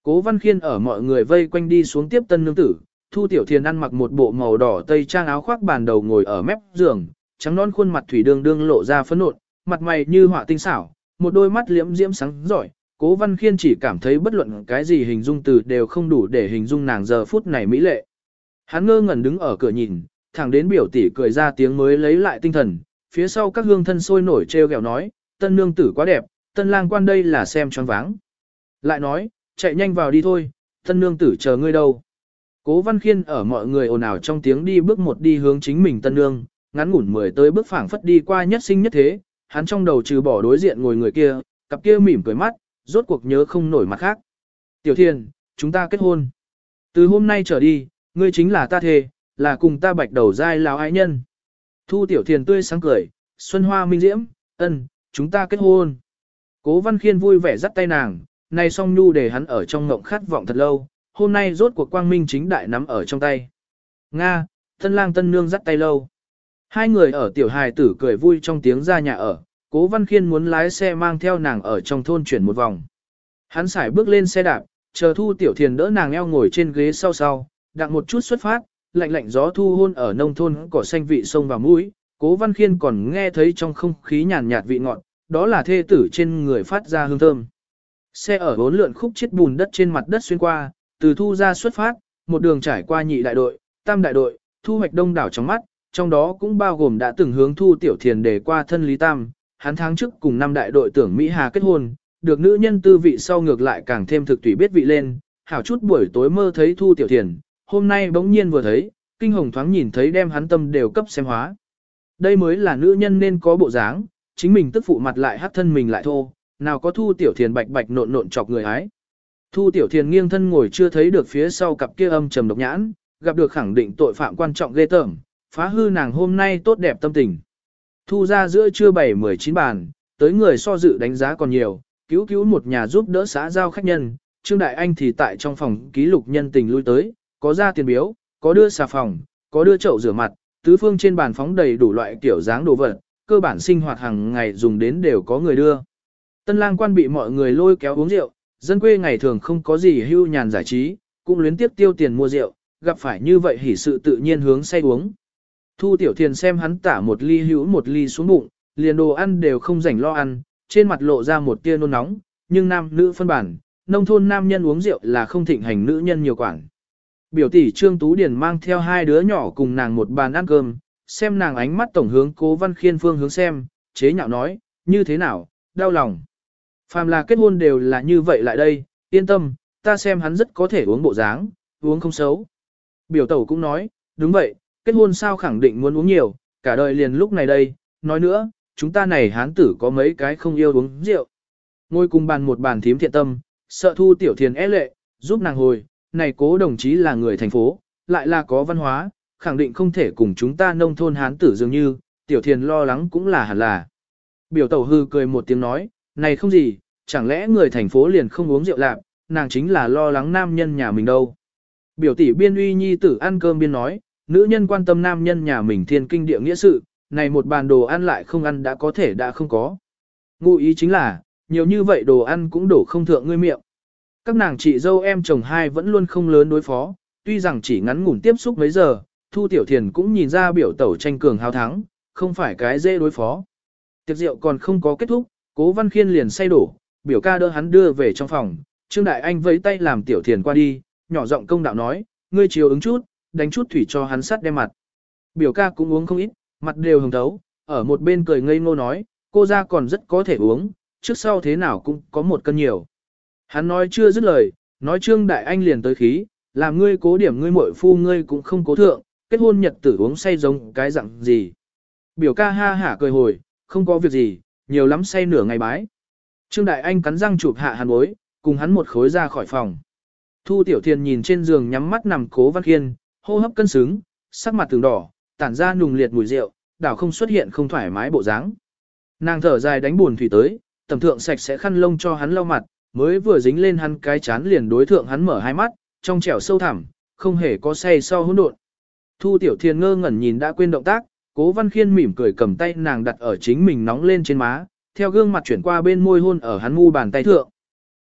Cố Văn Khiên ở mọi người vây quanh đi xuống tiếp tân nương tử, Thu Tiểu Thiền ăn mặc một bộ màu đỏ tây trang áo khoác bàn đầu ngồi ở mép giường, trắng non khuôn mặt thủy đường đương lộ ra phấn nộn, mặt mày như họa tinh xảo, một đôi mắt liễm diễm sáng giỏi. Cố Văn Khiên chỉ cảm thấy bất luận cái gì hình dung từ đều không đủ để hình dung nàng giờ phút này mỹ lệ. Hắn ngơ ngẩn đứng ở cửa nhìn, thẳng đến biểu tỷ cười ra tiếng mới lấy lại tinh thần, phía sau các hương thân sôi nổi treo gẹo nói, tân nương tử quá đẹp, tân lang quan đây là xem choáng váng. Lại nói, chạy nhanh vào đi thôi, tân nương tử chờ ngươi đâu. Cố văn khiên ở mọi người ồn ào trong tiếng đi bước một đi hướng chính mình tân nương, ngắn ngủn mười tới bước phảng phất đi qua nhất sinh nhất thế, hắn trong đầu trừ bỏ đối diện ngồi người kia, cặp kia mỉm cười mắt, rốt cuộc nhớ không nổi mặt khác. Tiểu thiền chúng ta kết hôn. Từ hôm nay trở đi, ngươi chính là ta thề, là cùng ta bạch đầu dai lão ái nhân. Thu Tiểu Thiền tươi sáng cười, Xuân Hoa Minh Diễm, ân, chúng ta kết hôn. Cố Văn Khiên vui vẻ dắt tay nàng, này song nhu để hắn ở trong ngộng khát vọng thật lâu, hôm nay rốt cuộc quang minh chính đại nắm ở trong tay. Nga, tân lang tân nương dắt tay lâu. Hai người ở tiểu hài tử cười vui trong tiếng ra nhà ở, cố văn khiên muốn lái xe mang theo nàng ở trong thôn chuyển một vòng. Hắn xài bước lên xe đạp, chờ thu tiểu thiền đỡ nàng eo ngồi trên ghế sau sau, đặng một chút xuất phát, lạnh lạnh gió thu hôn ở nông thôn cỏ xanh vị sông và mũi, cố văn khiên còn nghe thấy trong không khí nhàn nhạt vị ngọt, đó là thê tử trên người phát ra hương thơm. Xe ở bốn lượn khúc chết bùn đất trên mặt đất xuyên qua, từ thu ra xuất phát, một đường trải qua nhị đại đội, tam đại đội, thu hoạch đông đảo trong mắt, trong đó cũng bao gồm đã từng hướng thu tiểu thiền để qua thân Lý Tam, hắn tháng trước cùng năm đại đội tưởng Mỹ Hà kết hôn, được nữ nhân tư vị sau ngược lại càng thêm thực tùy biết vị lên, hảo chút buổi tối mơ thấy thu tiểu thiền, hôm nay bỗng nhiên vừa thấy, kinh hồng thoáng nhìn thấy đem hắn tâm đều cấp xem hóa. Đây mới là nữ nhân nên có bộ dáng, chính mình tức phụ mặt lại hát thân mình lại thô, nào có thu tiểu thiền bạch bạch nộn nộn chọc người ái. Thu tiểu thiền nghiêng thân ngồi chưa thấy được phía sau cặp kia âm trầm độc nhãn, gặp được khẳng định tội phạm quan trọng ghê tởm, phá hư nàng hôm nay tốt đẹp tâm tình. Thu ra giữa trưa bảy mười chín bàn, tới người so dự đánh giá còn nhiều, cứu cứu một nhà giúp đỡ xã giao khách nhân, Trương Đại Anh thì tại trong phòng ký lục nhân tình lui tới, có ra tiền biếu, có đưa xà phòng, có đưa chậu rửa mặt, tứ phương trên bàn phóng đầy đủ loại kiểu dáng đồ vật, cơ bản sinh hoạt hàng ngày dùng đến đều có người đưa. Tân lang quan bị mọi người lôi kéo uống rượu, dân quê ngày thường không có gì hưu nhàn giải trí, cũng luyến tiếp tiêu tiền mua rượu, gặp phải như vậy hỉ sự tự nhiên hướng say uống. Thu tiểu thiền xem hắn tả một ly hữu một ly xuống bụng, liền đồ ăn đều không rảnh lo ăn, trên mặt lộ ra một tia nôn nóng, nhưng nam nữ phân bản, nông thôn nam nhân uống rượu là không thịnh hành nữ nhân nhiều quản. Biểu tỷ Trương Tú Điền mang theo hai đứa nhỏ cùng nàng một bàn ăn cơm, xem nàng ánh mắt tổng hướng cố văn khiên phương hướng xem, chế nhạo nói, như thế nào, đau lòng. Phàm là kết hôn đều là như vậy lại đây, yên tâm, ta xem hắn rất có thể uống bộ dáng, uống không xấu. Biểu tẩu cũng nói, đúng vậy, kết hôn sao khẳng định muốn uống nhiều, cả đời liền lúc này đây, nói nữa, chúng ta này hán tử có mấy cái không yêu uống rượu. Ngồi cùng bàn một bàn thím thiện tâm, sợ thu tiểu thiền é lệ, giúp nàng hồi, này cố đồng chí là người thành phố, lại là có văn hóa, khẳng định không thể cùng chúng ta nông thôn hán tử dường như, tiểu thiền lo lắng cũng là hẳn là. Biểu tẩu hư cười một tiếng nói, này không gì, chẳng lẽ người thành phố liền không uống rượu lạc, nàng chính là lo lắng nam nhân nhà mình đâu. Biểu tỷ biên uy nhi tử ăn cơm biên nói, nữ nhân quan tâm nam nhân nhà mình thiên kinh địa nghĩa sự, này một bàn đồ ăn lại không ăn đã có thể đã không có. Ngụ ý chính là, nhiều như vậy đồ ăn cũng đổ không thượng ngươi miệng. Các nàng chị dâu em chồng hai vẫn luôn không lớn đối phó, tuy rằng chỉ ngắn ngủn tiếp xúc mấy giờ, Thu Tiểu Thiền cũng nhìn ra biểu tẩu tranh cường hào thắng, không phải cái dễ đối phó. Tiệc rượu còn không có kết thúc, Cố Văn Khiên liền say đổ, biểu ca đỡ hắn đưa về trong phòng, Trương Đại Anh vẫy tay làm Tiểu Thiền qua đi, nhỏ giọng công đạo nói, ngươi chiều ứng chút, đánh chút thủy cho hắn sắt đem mặt. Biểu ca cũng uống không ít, mặt đều hồng thấu, ở một bên cười ngây ngô nói, cô ra còn rất có thể uống, trước sau thế nào cũng có một cân nhiều. Hắn nói chưa dứt lời, nói Trương Đại Anh liền tới khí, làm ngươi cố điểm ngươi muội phu ngươi cũng không cố thượng, kết hôn nhật tử uống say giống cái dạng gì. Biểu ca ha hả cười hồi, không có việc gì, nhiều lắm say nửa ngày bái. Trương Đại Anh cắn răng chụp hạ hàn bối, cùng hắn một khối ra khỏi phòng. Thu Tiểu Thiền nhìn trên giường nhắm mắt nằm cố văn khiên, hô hấp cân xứng, sắc mặt từng đỏ, tản ra nùng liệt mùi rượu, đảo không xuất hiện không thoải mái bộ dáng. Nàng thở dài đánh buồn thủy tới, tầm thượng sạch sẽ khăn lông cho hắn lau mặt, mới vừa dính lên hắn cái chán liền đối thượng hắn mở hai mắt, trong trẻo sâu thẳm, không hề có say sau hỗn độn. Thu Tiểu Thiên ngơ ngẩn nhìn đã quên động tác, Cố Văn Khiên mỉm cười cầm tay nàng đặt ở chính mình nóng lên trên má, theo gương mặt chuyển qua bên môi hôn ở hắn mu bàn tay thượng.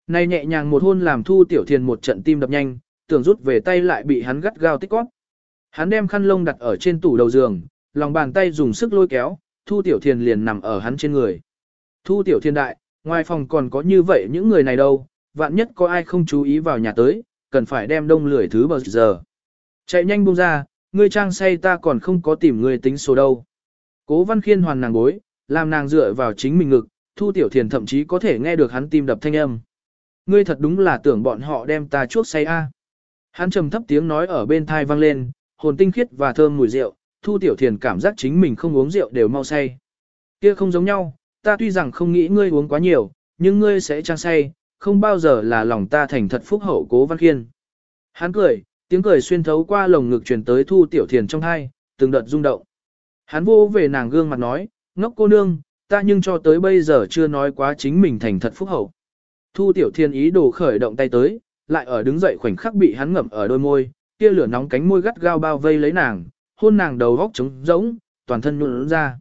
Này nhẹ nhàng một hôn làm Thu Tiểu Thiên một trận tim đập nhanh, tưởng rút về tay lại bị hắn gắt gao tích quát. Hắn đem khăn lông đặt ở trên tủ đầu giường, lòng bàn tay dùng sức lôi kéo, Thu Tiểu Thiên liền nằm ở hắn trên người. Thu Tiểu Thiên đại, ngoài phòng còn có như vậy những người này đâu, vạn nhất có ai không chú ý vào nhà tới, cần phải đem đông lười thứ bao giờ. Chạy nhanh buông ra, ngươi trang say ta còn không có tìm ngươi tính số đâu. Cố văn khiên hoàn nàng bối, làm nàng dựa vào chính mình ngực, thu tiểu thiền thậm chí có thể nghe được hắn tim đập thanh âm. Ngươi thật đúng là tưởng bọn họ đem ta chuốc say a. Hắn trầm thấp tiếng nói ở bên thai vang lên, hồn tinh khiết và thơm mùi rượu, thu tiểu thiền cảm giác chính mình không uống rượu đều mau say. Kia không giống nhau, ta tuy rằng không nghĩ ngươi uống quá nhiều, nhưng ngươi sẽ trang say, không bao giờ là lòng ta thành thật phúc hậu cố văn khiên. Hắn cười, tiếng cười xuyên thấu qua lồng ngực truyền tới thu tiểu thiền trong hai, từng đợt rung động. Hắn vô về nàng gương mặt nói, ngốc cô nương, ta nhưng cho tới bây giờ chưa nói quá chính mình thành thật phúc hậu. Thu tiểu thiền ý đồ khởi động tay tới, lại ở đứng dậy khoảnh khắc bị hắn ngậm ở đôi môi, kia lửa nóng cánh môi gắt gao bao vây lấy nàng, hôn nàng đầu góc trống rỗng, toàn thân nhuận ra.